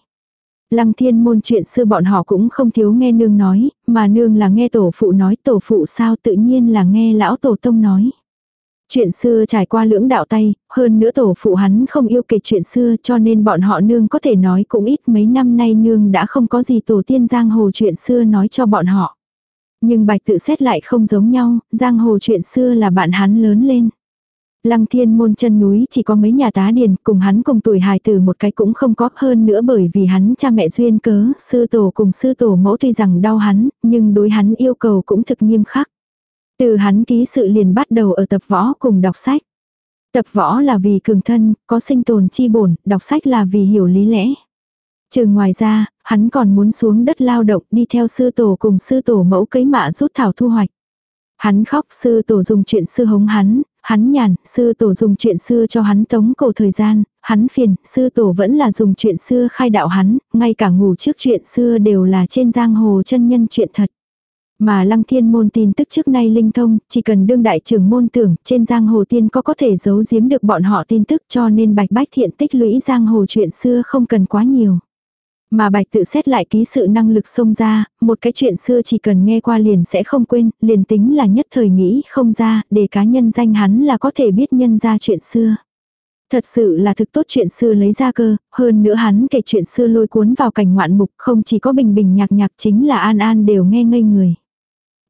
Lăng thiên môn chuyện xưa bọn họ cũng không thiếu nghe nương nói, mà nương là nghe tổ phụ nói tổ phụ sao tự nhiên là nghe lão tổ tông nói. Chuyện xưa trải qua lưỡng đạo tay, hơn nữa tổ phụ hắn không yêu kể chuyện xưa cho nên bọn họ nương có thể nói cũng ít mấy năm nay nương đã không có gì tổ tiên giang hồ chuyện xưa nói cho bọn họ. Nhưng bạch tự xét lại không giống nhau, giang hồ chuyện xưa là bạn hắn lớn lên. Lăng thiên môn chân núi chỉ có mấy nhà tá điền, cùng hắn cùng tuổi hài tử một cái cũng không có hơn nữa bởi vì hắn cha mẹ duyên cớ, sư tổ cùng sư tổ mẫu tuy rằng đau hắn, nhưng đối hắn yêu cầu cũng thực nghiêm khắc. Từ hắn ký sự liền bắt đầu ở tập võ cùng đọc sách. Tập võ là vì cường thân, có sinh tồn chi bổn, đọc sách là vì hiểu lý lẽ. Trừ ngoài ra, hắn còn muốn xuống đất lao động đi theo sư tổ cùng sư tổ mẫu cấy mạ rút thảo thu hoạch. Hắn khóc sư tổ dùng chuyện sư hống hắn, hắn nhàn, sư tổ dùng chuyện xưa cho hắn tống cổ thời gian, hắn phiền, sư tổ vẫn là dùng chuyện xưa khai đạo hắn, ngay cả ngủ trước chuyện xưa đều là trên giang hồ chân nhân chuyện thật. Mà lăng thiên môn tin tức trước nay linh thông, chỉ cần đương đại trưởng môn tưởng trên giang hồ tiên có có thể giấu giếm được bọn họ tin tức cho nên bạch bách thiện tích lũy giang hồ chuyện xưa không cần quá nhiều. Mà bạch tự xét lại ký sự năng lực xông ra, một cái chuyện xưa chỉ cần nghe qua liền sẽ không quên, liền tính là nhất thời nghĩ không ra, để cá nhân danh hắn là có thể biết nhân ra chuyện xưa. Thật sự là thực tốt chuyện xưa lấy ra cơ, hơn nữa hắn kể chuyện xưa lôi cuốn vào cảnh ngoạn mục không chỉ có bình bình nhạc nhạc chính là an an đều nghe ngây người.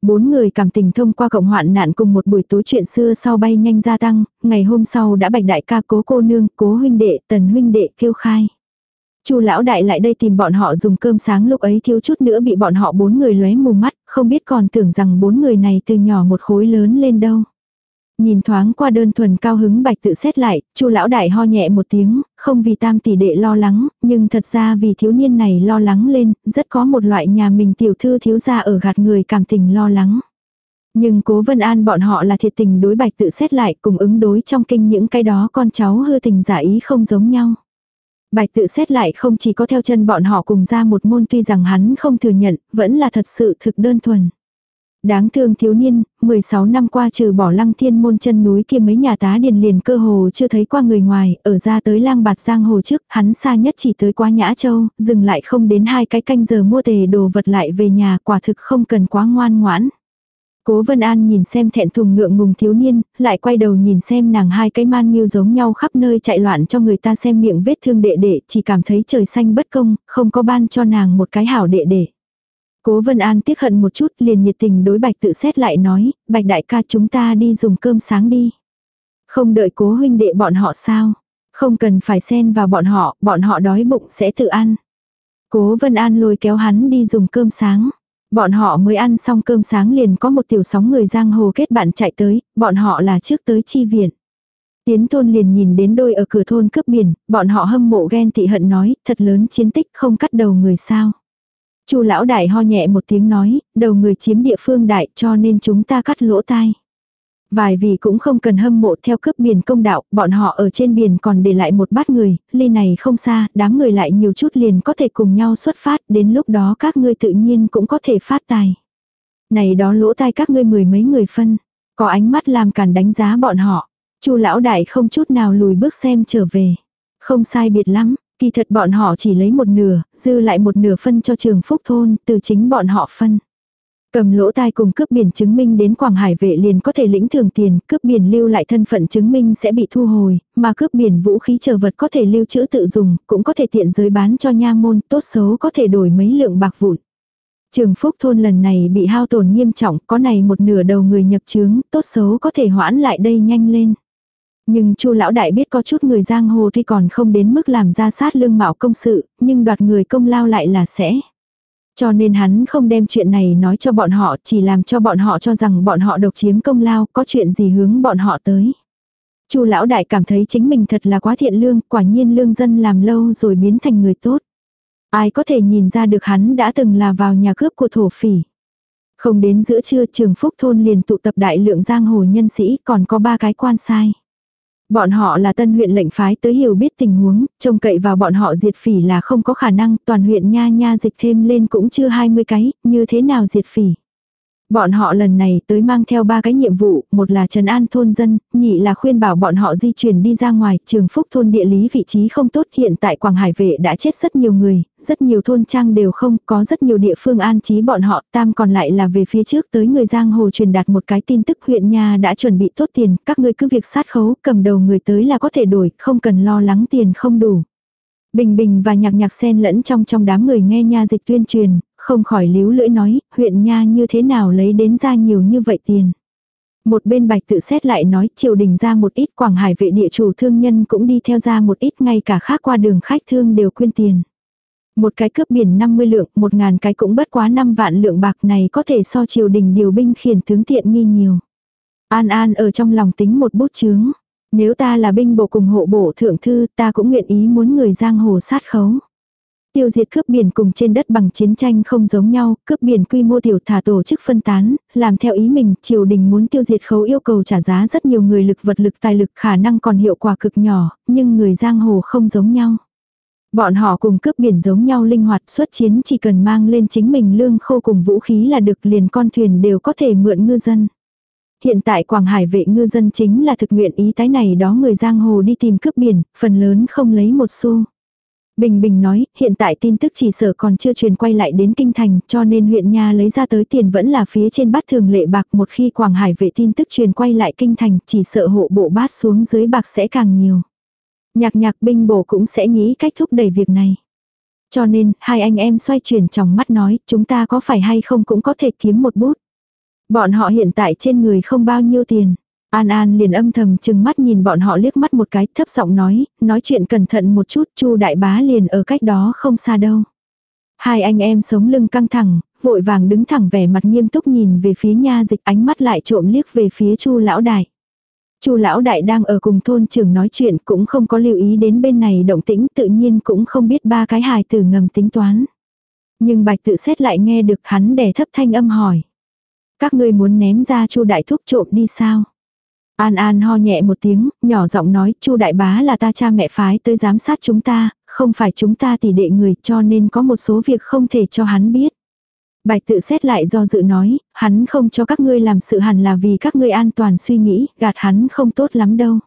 Bốn người cảm tình thông qua cộng hoạn nạn cùng một buổi tối chuyện xưa sau bay nhanh gia tăng, ngày hôm sau đã bạch đại ca cố cô nương, cố huynh đệ, tần huynh đệ kêu khai. Chu lão đại lại đây tìm bọn họ dùng cơm sáng lúc ấy thiếu chút nữa bị bọn họ bốn người lóe mù mắt, không biết còn tưởng rằng bốn người này từ nhỏ một khối lớn lên đâu. Nhìn thoáng qua đơn thuần cao hứng bạch tự xét lại, chu lão đại ho nhẹ một tiếng, không vì tam tỷ đệ lo lắng, nhưng thật ra vì thiếu niên này lo lắng lên, rất có một loại nhà mình tiểu thư thiếu gia ở gạt người cảm tình lo lắng. Nhưng cố vân an bọn họ là thiệt tình đối bạch tự xét lại cùng ứng đối trong kinh những cái đó con cháu hư tình giả ý không giống nhau. Bạch tự xét lại không chỉ có theo chân bọn họ cùng ra một môn tuy rằng hắn không thừa nhận, vẫn là thật sự thực đơn thuần. Đáng thương thiếu niên, 16 năm qua trừ bỏ lăng thiên môn chân núi kia mấy nhà tá điền liền cơ hồ chưa thấy qua người ngoài, ở ra tới lang bạt giang hồ trước, hắn xa nhất chỉ tới qua Nhã Châu, dừng lại không đến hai cái canh giờ mua tề đồ vật lại về nhà, quả thực không cần quá ngoan ngoãn. Cố Vân An nhìn xem thẹn thùng ngượng ngùng thiếu niên, lại quay đầu nhìn xem nàng hai cái man nghiêu giống nhau khắp nơi chạy loạn cho người ta xem miệng vết thương đệ đệ, chỉ cảm thấy trời xanh bất công, không có ban cho nàng một cái hảo đệ đệ. Cố Vân An tiếc hận một chút liền nhiệt tình đối Bạch tự xét lại nói, Bạch đại ca chúng ta đi dùng cơm sáng đi. Không đợi cố huynh đệ bọn họ sao. Không cần phải xen vào bọn họ, bọn họ đói bụng sẽ tự ăn. Cố Vân An lôi kéo hắn đi dùng cơm sáng. Bọn họ mới ăn xong cơm sáng liền có một tiểu sóng người giang hồ kết bạn chạy tới, bọn họ là trước tới chi viện. Tiến thôn liền nhìn đến đôi ở cửa thôn cướp biển, bọn họ hâm mộ ghen tị hận nói, thật lớn chiến tích không cắt đầu người sao. Chu lão đại ho nhẹ một tiếng nói, đầu người chiếm địa phương đại cho nên chúng ta cắt lỗ tai. Vài vì cũng không cần hâm mộ theo cướp biển công đạo, bọn họ ở trên biển còn để lại một bát người, ly này không xa, đám người lại nhiều chút liền có thể cùng nhau xuất phát, đến lúc đó các ngươi tự nhiên cũng có thể phát tài. Này đó lỗ tai các ngươi mười mấy người phân, có ánh mắt làm cản đánh giá bọn họ. Chu lão đại không chút nào lùi bước xem trở về. Không sai biệt lắm, kỳ thật bọn họ chỉ lấy một nửa, dư lại một nửa phân cho trường phúc thôn, từ chính bọn họ phân. Cầm lỗ tai cùng cướp biển chứng minh đến Quảng Hải vệ liền có thể lĩnh thường tiền, cướp biển lưu lại thân phận chứng minh sẽ bị thu hồi, mà cướp biển vũ khí chờ vật có thể lưu trữ tự dùng, cũng có thể tiện giới bán cho nha môn, tốt xấu có thể đổi mấy lượng bạc vụn. Trường Phúc thôn lần này bị hao tổn nghiêm trọng, có này một nửa đầu người nhập chứng tốt xấu có thể hoãn lại đây nhanh lên. Nhưng Chu lão đại biết có chút người giang hồ tuy còn không đến mức làm ra sát lương mạo công sự, nhưng đoạt người công lao lại là sẽ. Cho nên hắn không đem chuyện này nói cho bọn họ, chỉ làm cho bọn họ cho rằng bọn họ độc chiếm công lao, có chuyện gì hướng bọn họ tới. Chu lão đại cảm thấy chính mình thật là quá thiện lương, quả nhiên lương dân làm lâu rồi biến thành người tốt. Ai có thể nhìn ra được hắn đã từng là vào nhà cướp của thổ phỉ. Không đến giữa trưa trường phúc thôn liền tụ tập đại lượng giang hồ nhân sĩ còn có ba cái quan sai. Bọn họ là tân huyện lệnh phái tới hiểu biết tình huống, trông cậy vào bọn họ diệt phỉ là không có khả năng, toàn huyện nha nha dịch thêm lên cũng chưa 20 cái, như thế nào diệt phỉ. Bọn họ lần này tới mang theo ba cái nhiệm vụ, một là trấn an thôn dân, nhị là khuyên bảo bọn họ di chuyển đi ra ngoài, trường phúc thôn địa lý vị trí không tốt, hiện tại Quảng Hải vệ đã chết rất nhiều người, rất nhiều thôn trang đều không, có rất nhiều địa phương an trí bọn họ, tam còn lại là về phía trước tới người giang hồ truyền đạt một cái tin tức huyện nhà đã chuẩn bị tốt tiền, các ngươi cứ việc sát khấu, cầm đầu người tới là có thể đổi, không cần lo lắng tiền không đủ. Bình bình và nhạc nhạc xen lẫn trong trong đám người nghe nha dịch tuyên truyền, không khỏi líu lưỡi nói, huyện nha như thế nào lấy đến ra nhiều như vậy tiền. Một bên bạch tự xét lại nói triều đình ra một ít quảng hải vệ địa chủ thương nhân cũng đi theo ra một ít ngay cả khác qua đường khách thương đều quyên tiền. Một cái cướp biển 50 lượng, một ngàn cái cũng bất quá 5 vạn lượng bạc này có thể so triều đình điều binh khiển tướng tiện nghi nhiều. An An ở trong lòng tính một bút chướng. Nếu ta là binh bộ cùng hộ bộ thượng thư ta cũng nguyện ý muốn người giang hồ sát khấu. Tiêu diệt cướp biển cùng trên đất bằng chiến tranh không giống nhau, cướp biển quy mô tiểu thả tổ chức phân tán, làm theo ý mình, triều đình muốn tiêu diệt khấu yêu cầu trả giá rất nhiều người lực vật lực tài lực khả năng còn hiệu quả cực nhỏ, nhưng người giang hồ không giống nhau. Bọn họ cùng cướp biển giống nhau linh hoạt xuất chiến chỉ cần mang lên chính mình lương khô cùng vũ khí là được liền con thuyền đều có thể mượn ngư dân. Hiện tại Quảng Hải vệ ngư dân chính là thực nguyện ý tái này đó người giang hồ đi tìm cướp biển, phần lớn không lấy một xu. Bình Bình nói, hiện tại tin tức chỉ sở còn chưa truyền quay lại đến kinh thành, cho nên huyện nha lấy ra tới tiền vẫn là phía trên bát thường lệ bạc một khi Quảng Hải vệ tin tức truyền quay lại kinh thành, chỉ sợ hộ bộ bát xuống dưới bạc sẽ càng nhiều. Nhạc nhạc binh bổ cũng sẽ nghĩ cách thúc đẩy việc này. Cho nên, hai anh em xoay chuyển trong mắt nói, chúng ta có phải hay không cũng có thể kiếm một bút. Bọn họ hiện tại trên người không bao nhiêu tiền. An An liền âm thầm chừng mắt nhìn bọn họ liếc mắt một cái, thấp giọng nói, nói chuyện cẩn thận một chút, Chu đại bá liền ở cách đó không xa đâu. Hai anh em sống lưng căng thẳng, vội vàng đứng thẳng vẻ mặt nghiêm túc nhìn về phía nha dịch ánh mắt lại trộm liếc về phía Chu lão đại. Chu lão đại đang ở cùng thôn trưởng nói chuyện cũng không có lưu ý đến bên này động tĩnh tự nhiên cũng không biết ba cái hài từ ngầm tính toán. Nhưng bạch tự xét lại nghe được hắn đè thấp thanh âm hỏi. Các ngươi muốn ném ra chu đại thúc trộm đi sao? An An ho nhẹ một tiếng, nhỏ giọng nói, Chu đại bá là ta cha mẹ phái tới giám sát chúng ta, không phải chúng ta tỷ đệ người, cho nên có một số việc không thể cho hắn biết. Bạch tự xét lại do dự nói, hắn không cho các ngươi làm sự hẳn là vì các ngươi an toàn suy nghĩ, gạt hắn không tốt lắm đâu.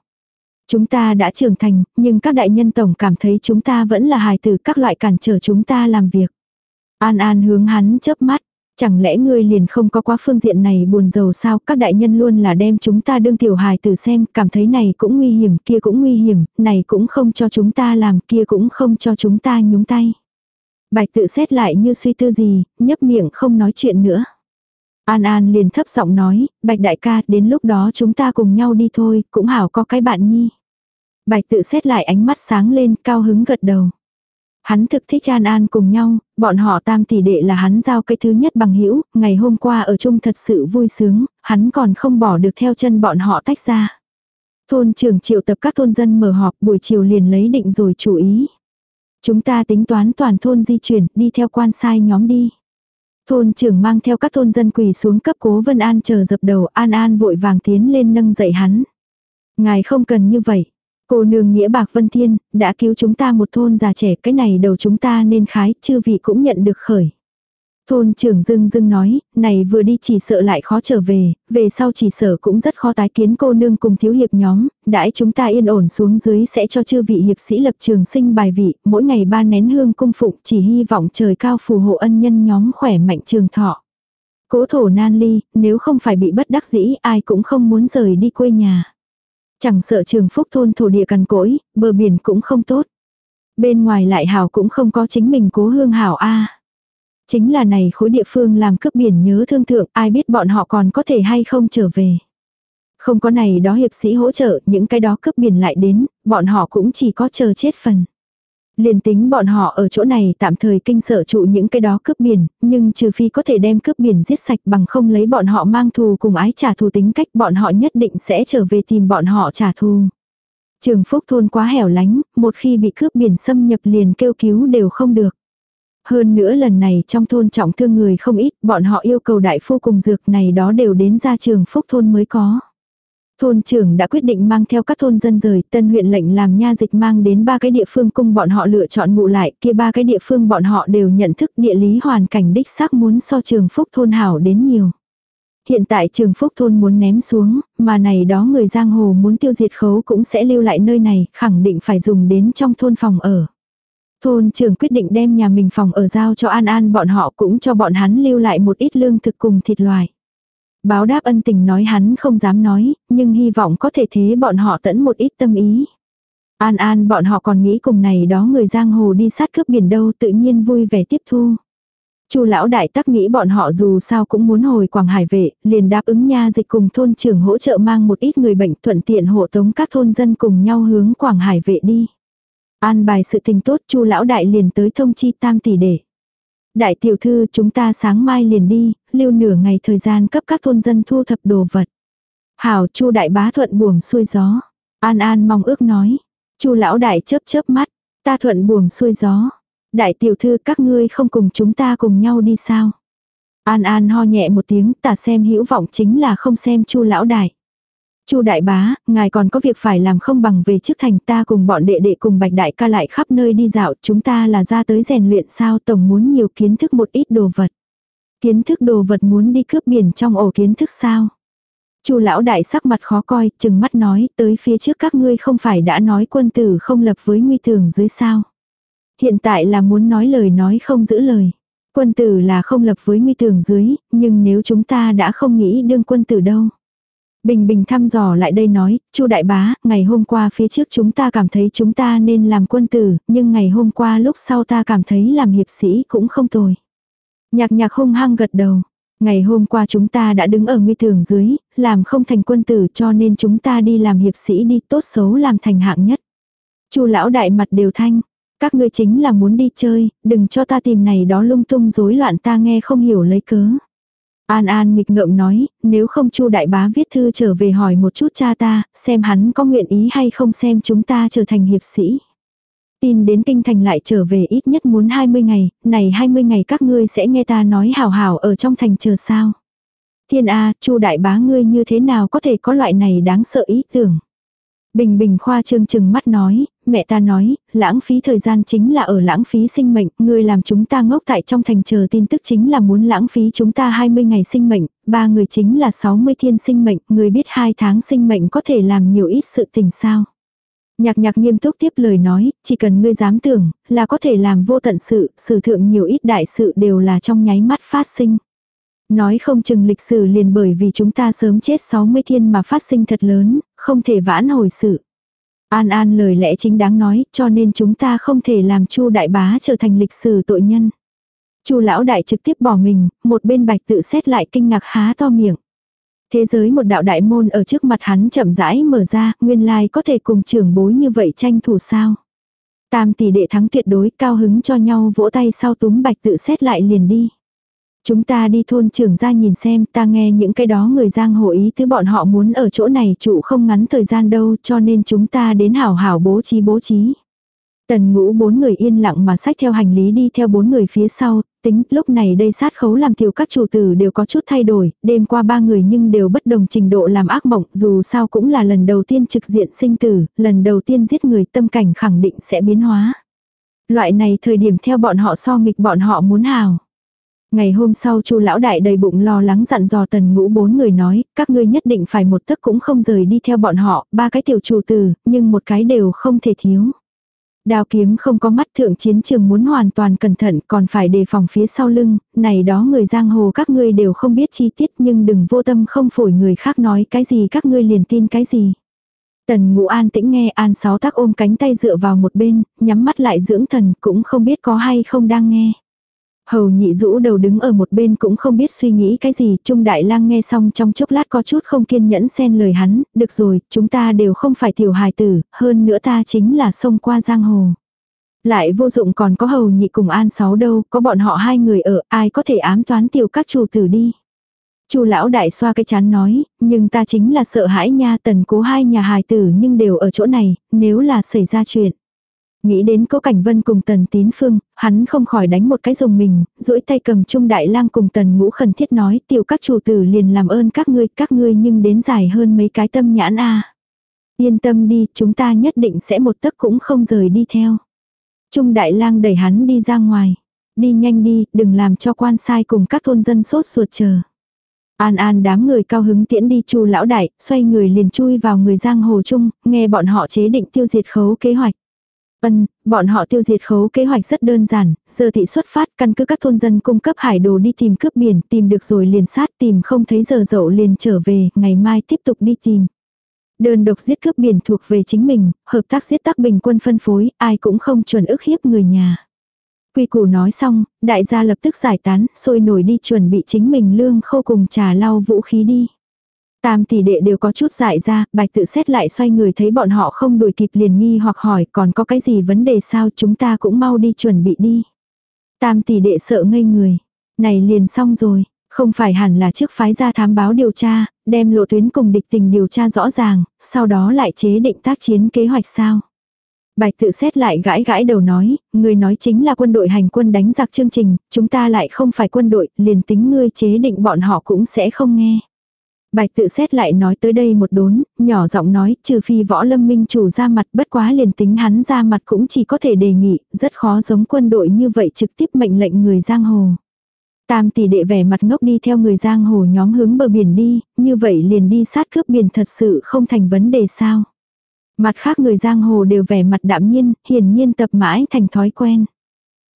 Chúng ta đã trưởng thành, nhưng các đại nhân tổng cảm thấy chúng ta vẫn là hài tử các loại cản trở chúng ta làm việc. An An hướng hắn chớp mắt, Chẳng lẽ ngươi liền không có quá phương diện này buồn giàu sao, các đại nhân luôn là đem chúng ta đương tiểu hài tử xem, cảm thấy này cũng nguy hiểm, kia cũng nguy hiểm, này cũng không cho chúng ta làm, kia cũng không cho chúng ta nhúng tay. Bạch tự xét lại như suy tư gì, nhấp miệng không nói chuyện nữa. An An liền thấp giọng nói, Bạch đại ca, đến lúc đó chúng ta cùng nhau đi thôi, cũng hảo có cái bạn nhi. Bạch tự xét lại ánh mắt sáng lên, cao hứng gật đầu. Hắn thực thích An An cùng nhau, bọn họ tam tỷ đệ là hắn giao cái thứ nhất bằng hữu ngày hôm qua ở chung thật sự vui sướng, hắn còn không bỏ được theo chân bọn họ tách ra. Thôn trưởng triệu tập các thôn dân mở họp buổi chiều liền lấy định rồi chú ý. Chúng ta tính toán toàn thôn di chuyển, đi theo quan sai nhóm đi. Thôn trưởng mang theo các thôn dân quỳ xuống cấp cố Vân An chờ dập đầu An An vội vàng tiến lên nâng dậy hắn. Ngài không cần như vậy, Cô nương nghĩa bạc vân thiên, đã cứu chúng ta một thôn già trẻ, cái này đầu chúng ta nên khái, chư vị cũng nhận được khởi. Thôn trưởng dưng dưng nói, này vừa đi chỉ sợ lại khó trở về, về sau chỉ sợ cũng rất khó tái kiến cô nương cùng thiếu hiệp nhóm, đãi chúng ta yên ổn xuống dưới sẽ cho chư vị hiệp sĩ lập trường sinh bài vị, mỗi ngày ba nén hương cung phụng chỉ hy vọng trời cao phù hộ ân nhân nhóm khỏe mạnh trường thọ. Cố thổ nan ly, nếu không phải bị bất đắc dĩ ai cũng không muốn rời đi quê nhà. Chẳng sợ trường phúc thôn thổ địa cằn cỗi, bờ biển cũng không tốt. Bên ngoài lại hảo cũng không có chính mình cố hương hảo a Chính là này khối địa phương làm cướp biển nhớ thương thượng ai biết bọn họ còn có thể hay không trở về. Không có này đó hiệp sĩ hỗ trợ, những cái đó cướp biển lại đến, bọn họ cũng chỉ có chờ chết phần. Liền tính bọn họ ở chỗ này tạm thời kinh sợ trụ những cái đó cướp biển, nhưng trừ phi có thể đem cướp biển giết sạch bằng không lấy bọn họ mang thù cùng ái trả thù tính cách bọn họ nhất định sẽ trở về tìm bọn họ trả thù. Trường Phúc thôn quá hẻo lánh, một khi bị cướp biển xâm nhập liền kêu cứu đều không được. Hơn nữa lần này trong thôn trọng thương người không ít, bọn họ yêu cầu đại phu cùng dược này đó đều đến ra trường phúc thôn mới có. Thôn trưởng đã quyết định mang theo các thôn dân rời, tân huyện lệnh làm nha dịch mang đến ba cái địa phương cung bọn họ lựa chọn ngụ lại, kia ba cái địa phương bọn họ đều nhận thức địa lý hoàn cảnh đích xác muốn so trường phúc thôn hảo đến nhiều. Hiện tại trường phúc thôn muốn ném xuống, mà này đó người giang hồ muốn tiêu diệt khấu cũng sẽ lưu lại nơi này, khẳng định phải dùng đến trong thôn phòng ở. Thôn trưởng quyết định đem nhà mình phòng ở giao cho An An bọn họ cũng cho bọn hắn lưu lại một ít lương thực cùng thịt loài. Báo đáp ân tình nói hắn không dám nói, nhưng hy vọng có thể thế bọn họ tẫn một ít tâm ý. An An bọn họ còn nghĩ cùng này đó người giang hồ đi sát cướp biển đâu tự nhiên vui vẻ tiếp thu. Chu lão đại tắc nghĩ bọn họ dù sao cũng muốn hồi Quảng Hải vệ, liền đáp ứng nha dịch cùng thôn trưởng hỗ trợ mang một ít người bệnh thuận tiện hộ tống các thôn dân cùng nhau hướng Quảng Hải vệ đi. An bài sự tình tốt Chu lão đại liền tới thông chi tam tỷ để. Đại tiểu thư chúng ta sáng mai liền đi, lưu nửa ngày thời gian cấp các thôn dân thu thập đồ vật. Hảo Chu đại bá thuận buồm xuôi gió. An An mong ước nói. Chu lão đại chớp chớp mắt, ta thuận buồm xuôi gió. Đại tiểu thư các ngươi không cùng chúng ta cùng nhau đi sao? An An ho nhẹ một tiếng, ta xem hữu vọng chính là không xem Chu lão đại. Chu đại bá, ngài còn có việc phải làm không bằng về trước thành ta cùng bọn đệ đệ cùng bạch đại ca lại khắp nơi đi dạo, chúng ta là ra tới rèn luyện sao tổng muốn nhiều kiến thức một ít đồ vật. Kiến thức đồ vật muốn đi cướp biển trong ổ kiến thức sao? Chu lão đại sắc mặt khó coi, chừng mắt nói, tới phía trước các ngươi không phải đã nói quân tử không lập với nguy thường dưới sao? Hiện tại là muốn nói lời nói không giữ lời. Quân tử là không lập với nguy thường dưới, nhưng nếu chúng ta đã không nghĩ đương quân tử đâu. Bình Bình thăm dò lại đây nói, Chu đại bá, ngày hôm qua phía trước chúng ta cảm thấy chúng ta nên làm quân tử, nhưng ngày hôm qua lúc sau ta cảm thấy làm hiệp sĩ cũng không tồi. Nhạc nhạc hung hăng gật đầu. Ngày hôm qua chúng ta đã đứng ở nguy thường dưới, làm không thành quân tử cho nên chúng ta đi làm hiệp sĩ đi tốt xấu làm thành hạng nhất. Chu lão đại mặt đều thanh. Các ngươi chính là muốn đi chơi, đừng cho ta tìm này đó lung tung rối loạn ta nghe không hiểu lấy cớ. An An nghịch ngợm nói, nếu không Chu đại bá viết thư trở về hỏi một chút cha ta, xem hắn có nguyện ý hay không xem chúng ta trở thành hiệp sĩ. Tin đến kinh thành lại trở về ít nhất muốn 20 ngày, này 20 ngày các ngươi sẽ nghe ta nói hào hào ở trong thành chờ sao. Thiên A, Chu đại bá ngươi như thế nào có thể có loại này đáng sợ ý tưởng. Bình bình khoa trương chừng mắt nói, mẹ ta nói, lãng phí thời gian chính là ở lãng phí sinh mệnh, người làm chúng ta ngốc tại trong thành chờ tin tức chính là muốn lãng phí chúng ta 20 ngày sinh mệnh, ba người chính là 60 thiên sinh mệnh, người biết hai tháng sinh mệnh có thể làm nhiều ít sự tình sao. Nhạc nhạc nghiêm túc tiếp lời nói, chỉ cần ngươi dám tưởng, là có thể làm vô tận sự, sử thượng nhiều ít đại sự đều là trong nháy mắt phát sinh. Nói không chừng lịch sử liền bởi vì chúng ta sớm chết 60 thiên mà phát sinh thật lớn, không thể vãn hồi sự. An An lời lẽ chính đáng nói, cho nên chúng ta không thể làm Chu đại bá trở thành lịch sử tội nhân. Chu lão đại trực tiếp bỏ mình, một bên bạch tự xét lại kinh ngạc há to miệng. Thế giới một đạo đại môn ở trước mặt hắn chậm rãi mở ra, nguyên lai có thể cùng trưởng bối như vậy tranh thủ sao. Tam tỷ đệ thắng tuyệt đối cao hứng cho nhau vỗ tay sau túm bạch tự xét lại liền đi. Chúng ta đi thôn trưởng ra nhìn xem ta nghe những cái đó người giang hồ ý thứ bọn họ muốn ở chỗ này trụ không ngắn thời gian đâu cho nên chúng ta đến hảo hảo bố trí bố trí. Tần ngũ bốn người yên lặng mà sách theo hành lý đi theo bốn người phía sau, tính lúc này đây sát khấu làm tiểu các chủ tử đều có chút thay đổi, đêm qua ba người nhưng đều bất đồng trình độ làm ác mộng, dù sao cũng là lần đầu tiên trực diện sinh tử, lần đầu tiên giết người tâm cảnh khẳng định sẽ biến hóa. Loại này thời điểm theo bọn họ so nghịch bọn họ muốn hào. Ngày hôm sau chu lão đại đầy bụng lo lắng dặn dò tần ngũ bốn người nói, các ngươi nhất định phải một tấc cũng không rời đi theo bọn họ, ba cái tiểu chủ tử, nhưng một cái đều không thể thiếu. Đao kiếm không có mắt thượng chiến trường muốn hoàn toàn cẩn thận còn phải đề phòng phía sau lưng, này đó người giang hồ các ngươi đều không biết chi tiết nhưng đừng vô tâm không phổi người khác nói cái gì các ngươi liền tin cái gì. Tần ngũ an tĩnh nghe an sáu tác ôm cánh tay dựa vào một bên, nhắm mắt lại dưỡng thần cũng không biết có hay không đang nghe. Hầu nhị rũ đầu đứng ở một bên cũng không biết suy nghĩ cái gì, Trung Đại Lang nghe xong trong chốc lát có chút không kiên nhẫn xen lời hắn, được rồi, chúng ta đều không phải tiểu hài tử, hơn nữa ta chính là sông qua giang hồ. Lại vô dụng còn có hầu nhị cùng an sáu đâu, có bọn họ hai người ở, ai có thể ám toán tiểu các chủ tử đi. Chu lão đại xoa cái chán nói, nhưng ta chính là sợ hãi nha tần cố hai nhà hài tử nhưng đều ở chỗ này, nếu là xảy ra chuyện. Nghĩ đến cố cảnh vân cùng tần tín phương, hắn không khỏi đánh một cái dùng mình, duỗi tay cầm trung đại lang cùng tần ngũ khẩn thiết nói tiểu các chủ tử liền làm ơn các ngươi, các ngươi nhưng đến dài hơn mấy cái tâm nhãn a Yên tâm đi, chúng ta nhất định sẽ một tấc cũng không rời đi theo. Trung đại lang đẩy hắn đi ra ngoài. Đi nhanh đi, đừng làm cho quan sai cùng các thôn dân sốt ruột chờ. An an đám người cao hứng tiễn đi chu lão đại, xoay người liền chui vào người giang hồ chung, nghe bọn họ chế định tiêu diệt khấu kế hoạch. Ân, bọn họ tiêu diệt khấu kế hoạch rất đơn giản, giờ thị xuất phát căn cứ các thôn dân cung cấp hải đồ đi tìm cướp biển, tìm được rồi liền sát tìm không thấy giờ dậu liền trở về, ngày mai tiếp tục đi tìm. Đơn độc giết cướp biển thuộc về chính mình, hợp tác giết tác bình quân phân phối, ai cũng không chuẩn ức hiếp người nhà. Quy củ nói xong, đại gia lập tức giải tán, sôi nổi đi chuẩn bị chính mình lương khô cùng trà lau vũ khí đi. Tam tỷ đệ đều có chút dại ra, bạch tự xét lại xoay người thấy bọn họ không đuổi kịp liền nghi hoặc hỏi còn có cái gì vấn đề sao chúng ta cũng mau đi chuẩn bị đi. Tam tỷ đệ sợ ngây người. Này liền xong rồi, không phải hẳn là trước phái ra thám báo điều tra, đem lộ tuyến cùng địch tình điều tra rõ ràng, sau đó lại chế định tác chiến kế hoạch sao. Bạch tự xét lại gãi gãi đầu nói, người nói chính là quân đội hành quân đánh giặc chương trình, chúng ta lại không phải quân đội, liền tính ngươi chế định bọn họ cũng sẽ không nghe. Bạch tự xét lại nói tới đây một đốn, nhỏ giọng nói, trừ phi võ lâm minh chủ ra mặt bất quá liền tính hắn ra mặt cũng chỉ có thể đề nghị, rất khó giống quân đội như vậy trực tiếp mệnh lệnh người giang hồ. Tam tỷ đệ vẻ mặt ngốc đi theo người giang hồ nhóm hướng bờ biển đi, như vậy liền đi sát cướp biển thật sự không thành vấn đề sao. Mặt khác người giang hồ đều vẻ mặt đạm nhiên, hiển nhiên tập mãi thành thói quen.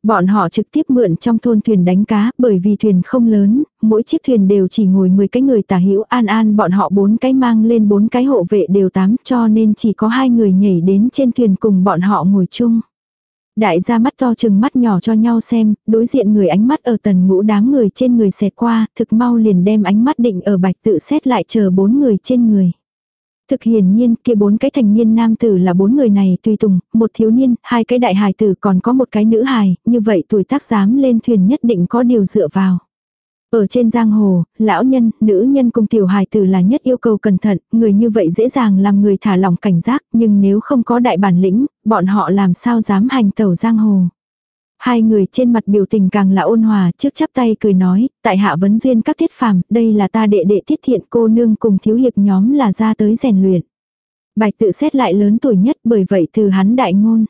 Bọn họ trực tiếp mượn trong thôn thuyền đánh cá, bởi vì thuyền không lớn, mỗi chiếc thuyền đều chỉ ngồi 10 cái người tả hữu an an bọn họ bốn cái mang lên bốn cái hộ vệ đều tám cho nên chỉ có hai người nhảy đến trên thuyền cùng bọn họ ngồi chung. Đại gia mắt to chừng mắt nhỏ cho nhau xem, đối diện người ánh mắt ở tần ngũ đám người trên người xẹt qua, thực mau liền đem ánh mắt định ở bạch tự xét lại chờ bốn người trên người. Thực hiển nhiên kia bốn cái thành niên nam tử là bốn người này tùy tùng, một thiếu niên, hai cái đại hài tử còn có một cái nữ hài, như vậy tuổi tác dám lên thuyền nhất định có điều dựa vào. Ở trên giang hồ, lão nhân, nữ nhân cùng tiểu hài tử là nhất yêu cầu cẩn thận, người như vậy dễ dàng làm người thả lỏng cảnh giác, nhưng nếu không có đại bản lĩnh, bọn họ làm sao dám hành tẩu giang hồ. Hai người trên mặt biểu tình càng là ôn hòa, trước chắp tay cười nói, tại hạ vấn duyên các tiết phàm, đây là ta đệ đệ tiết thiện cô nương cùng thiếu hiệp nhóm là ra tới rèn luyện. Bạch tự xét lại lớn tuổi nhất bởi vậy từ hắn đại ngôn.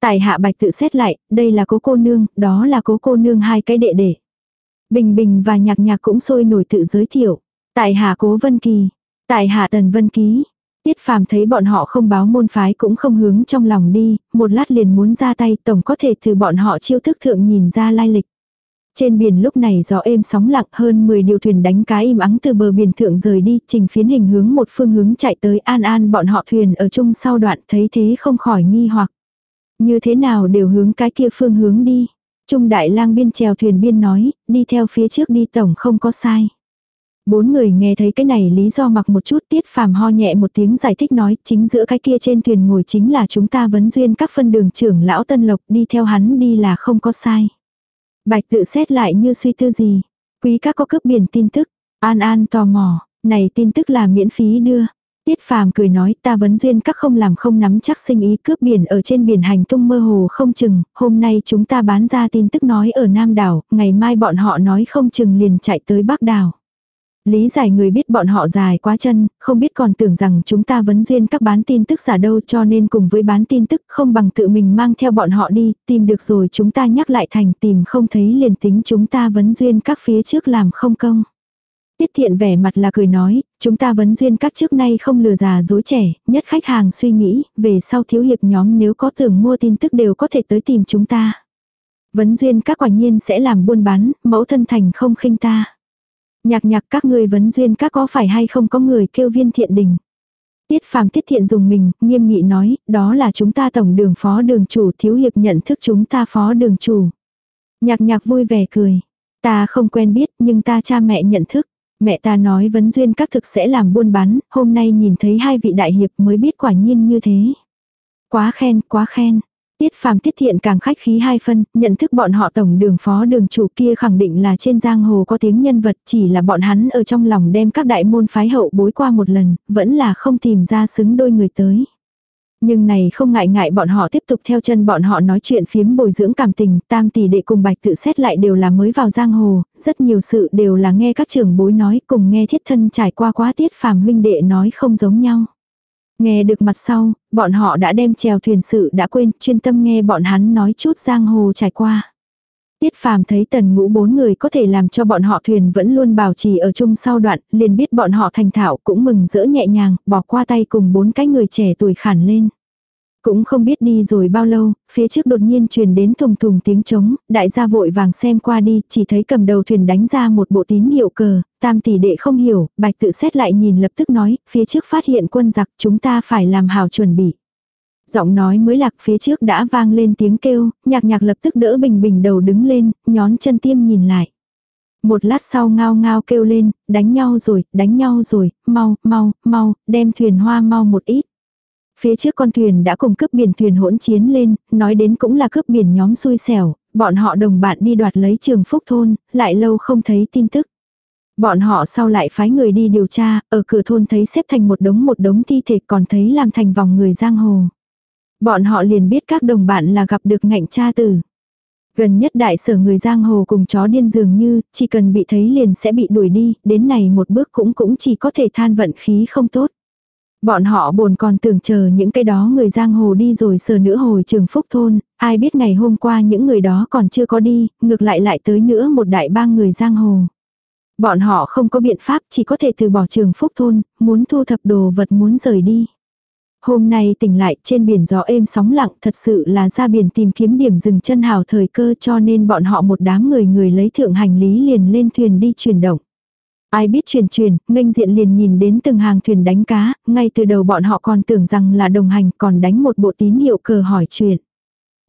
Tại hạ bạch tự xét lại, đây là cố cô nương, đó là cố cô nương hai cái đệ đệ. Bình bình và nhạc nhạc cũng sôi nổi tự giới thiệu. Tại hạ cố vân kỳ, tại hạ tần vân ký, Tiết phàm thấy bọn họ không báo môn phái cũng không hướng trong lòng đi, một lát liền muốn ra tay tổng có thể từ bọn họ chiêu thức thượng nhìn ra lai lịch. Trên biển lúc này gió êm sóng lặng hơn 10 điều thuyền đánh cá im ắng từ bờ biển thượng rời đi, trình phiến hình hướng một phương hướng chạy tới an an bọn họ thuyền ở chung sau đoạn thấy thế không khỏi nghi hoặc. Như thế nào đều hướng cái kia phương hướng đi. Trung đại lang biên trèo thuyền biên nói, đi theo phía trước đi tổng không có sai. Bốn người nghe thấy cái này lý do mặc một chút tiết phàm ho nhẹ một tiếng giải thích nói chính giữa cái kia trên thuyền ngồi chính là chúng ta vấn duyên các phân đường trưởng lão Tân Lộc đi theo hắn đi là không có sai. Bạch tự xét lại như suy tư gì. Quý các có cướp biển tin tức. An An tò mò. Này tin tức là miễn phí đưa. Tiết phàm cười nói ta vấn duyên các không làm không nắm chắc sinh ý cướp biển ở trên biển hành tung mơ hồ không chừng, hôm nay chúng ta bán ra tin tức nói ở Nam đảo, ngày mai bọn họ nói không chừng liền chạy tới Bắc đảo. Lý giải người biết bọn họ dài quá chân, không biết còn tưởng rằng chúng ta vấn duyên các bán tin tức giả đâu cho nên cùng với bán tin tức không bằng tự mình mang theo bọn họ đi, tìm được rồi chúng ta nhắc lại thành tìm không thấy liền tính chúng ta vấn duyên các phía trước làm không công. Tiết thiện vẻ mặt là cười nói, chúng ta vấn duyên các trước nay không lừa già dối trẻ, nhất khách hàng suy nghĩ, về sau thiếu hiệp nhóm nếu có tưởng mua tin tức đều có thể tới tìm chúng ta. Vấn duyên các quả nhiên sẽ làm buôn bán, mẫu thân thành không khinh ta. Nhạc nhạc các ngươi vấn duyên các có phải hay không có người kêu viên thiện đình. Tiết phàm tiết thiện dùng mình, nghiêm nghị nói, đó là chúng ta tổng đường phó đường chủ thiếu hiệp nhận thức chúng ta phó đường chủ. Nhạc nhạc vui vẻ cười. Ta không quen biết nhưng ta cha mẹ nhận thức. Mẹ ta nói vấn duyên các thực sẽ làm buôn bán, hôm nay nhìn thấy hai vị đại hiệp mới biết quả nhiên như thế. Quá khen, quá khen. Tiết phàm tiết thiện càng khách khí hai phân, nhận thức bọn họ tổng đường phó đường chủ kia khẳng định là trên giang hồ có tiếng nhân vật chỉ là bọn hắn ở trong lòng đem các đại môn phái hậu bối qua một lần, vẫn là không tìm ra xứng đôi người tới. Nhưng này không ngại ngại bọn họ tiếp tục theo chân bọn họ nói chuyện phiếm bồi dưỡng cảm tình, tam tỷ đệ cùng bạch tự xét lại đều là mới vào giang hồ, rất nhiều sự đều là nghe các trưởng bối nói cùng nghe thiết thân trải qua quá tiết phàm huynh đệ nói không giống nhau. Nghe được mặt sau, bọn họ đã đem chèo thuyền sự đã quên, chuyên tâm nghe bọn hắn nói chút giang hồ trải qua. Tiết phàm thấy tần ngũ bốn người có thể làm cho bọn họ thuyền vẫn luôn bảo trì ở chung sau đoạn, liền biết bọn họ thành thạo cũng mừng rỡ nhẹ nhàng, bỏ qua tay cùng bốn cái người trẻ tuổi khản lên. Cũng không biết đi rồi bao lâu, phía trước đột nhiên truyền đến thùng thùng tiếng trống, đại gia vội vàng xem qua đi, chỉ thấy cầm đầu thuyền đánh ra một bộ tín hiệu cờ, tam tỷ đệ không hiểu, bạch tự xét lại nhìn lập tức nói, phía trước phát hiện quân giặc chúng ta phải làm hào chuẩn bị. Giọng nói mới lạc phía trước đã vang lên tiếng kêu, nhạc nhạc lập tức đỡ bình bình đầu đứng lên, nhón chân tiêm nhìn lại. Một lát sau ngao ngao kêu lên, đánh nhau rồi, đánh nhau rồi, mau, mau, mau, đem thuyền hoa mau một ít. Phía trước con thuyền đã cùng cướp biển thuyền hỗn chiến lên, nói đến cũng là cướp biển nhóm xui xẻo, bọn họ đồng bạn đi đoạt lấy trường phúc thôn, lại lâu không thấy tin tức. Bọn họ sau lại phái người đi điều tra, ở cửa thôn thấy xếp thành một đống một đống thi thể còn thấy làm thành vòng người giang hồ. Bọn họ liền biết các đồng bạn là gặp được ngạnh cha tử. Gần nhất đại sở người giang hồ cùng chó điên dường như, chỉ cần bị thấy liền sẽ bị đuổi đi, đến này một bước cũng cũng chỉ có thể than vận khí không tốt. Bọn họ bồn còn tưởng chờ những cái đó người giang hồ đi rồi sờ nữa hồi trường phúc thôn, ai biết ngày hôm qua những người đó còn chưa có đi, ngược lại lại tới nữa một đại bang người giang hồ. Bọn họ không có biện pháp chỉ có thể từ bỏ trường phúc thôn, muốn thu thập đồ vật muốn rời đi. Hôm nay tỉnh lại trên biển gió êm sóng lặng thật sự là ra biển tìm kiếm điểm dừng chân hào thời cơ cho nên bọn họ một đám người người lấy thượng hành lý liền lên thuyền đi chuyển động. Ai biết truyền truyền, nghênh diện liền nhìn đến từng hàng thuyền đánh cá, ngay từ đầu bọn họ còn tưởng rằng là đồng hành còn đánh một bộ tín hiệu cờ hỏi chuyện.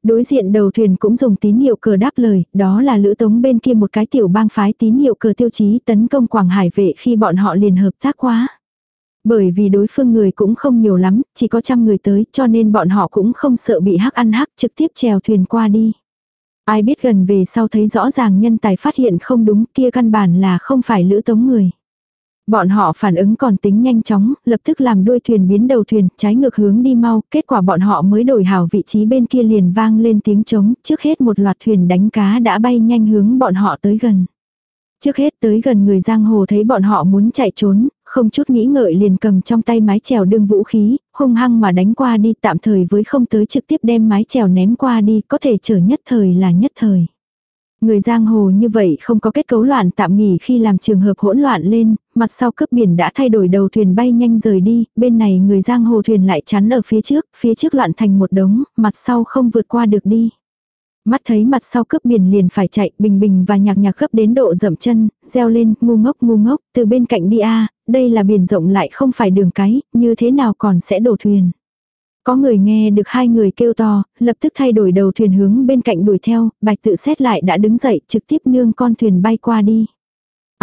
Đối diện đầu thuyền cũng dùng tín hiệu cờ đáp lời, đó là lữ tống bên kia một cái tiểu bang phái tín hiệu cờ tiêu chí tấn công Quảng Hải vệ khi bọn họ liền hợp tác quá. Bởi vì đối phương người cũng không nhiều lắm, chỉ có trăm người tới cho nên bọn họ cũng không sợ bị hắc ăn hắc trực tiếp chèo thuyền qua đi. Ai biết gần về sau thấy rõ ràng nhân tài phát hiện không đúng kia căn bản là không phải lữ tống người. Bọn họ phản ứng còn tính nhanh chóng, lập tức làm đuôi thuyền biến đầu thuyền, trái ngược hướng đi mau, kết quả bọn họ mới đổi hảo vị trí bên kia liền vang lên tiếng trống, trước hết một loạt thuyền đánh cá đã bay nhanh hướng bọn họ tới gần. Trước hết tới gần người giang hồ thấy bọn họ muốn chạy trốn, không chút nghĩ ngợi liền cầm trong tay mái chèo đương vũ khí, hung hăng mà đánh qua đi tạm thời với không tới trực tiếp đem mái chèo ném qua đi có thể chờ nhất thời là nhất thời. Người giang hồ như vậy không có kết cấu loạn tạm nghỉ khi làm trường hợp hỗn loạn lên, mặt sau cướp biển đã thay đổi đầu thuyền bay nhanh rời đi, bên này người giang hồ thuyền lại chắn ở phía trước, phía trước loạn thành một đống, mặt sau không vượt qua được đi. Mắt thấy mặt sau cướp biển liền phải chạy, bình bình và nhạc nhạc gấp đến độ dậm chân, reo lên, ngu ngốc ngu ngốc, từ bên cạnh đi a đây là biển rộng lại không phải đường cái, như thế nào còn sẽ đổ thuyền. Có người nghe được hai người kêu to, lập tức thay đổi đầu thuyền hướng bên cạnh đuổi theo, bạch tự xét lại đã đứng dậy trực tiếp nương con thuyền bay qua đi.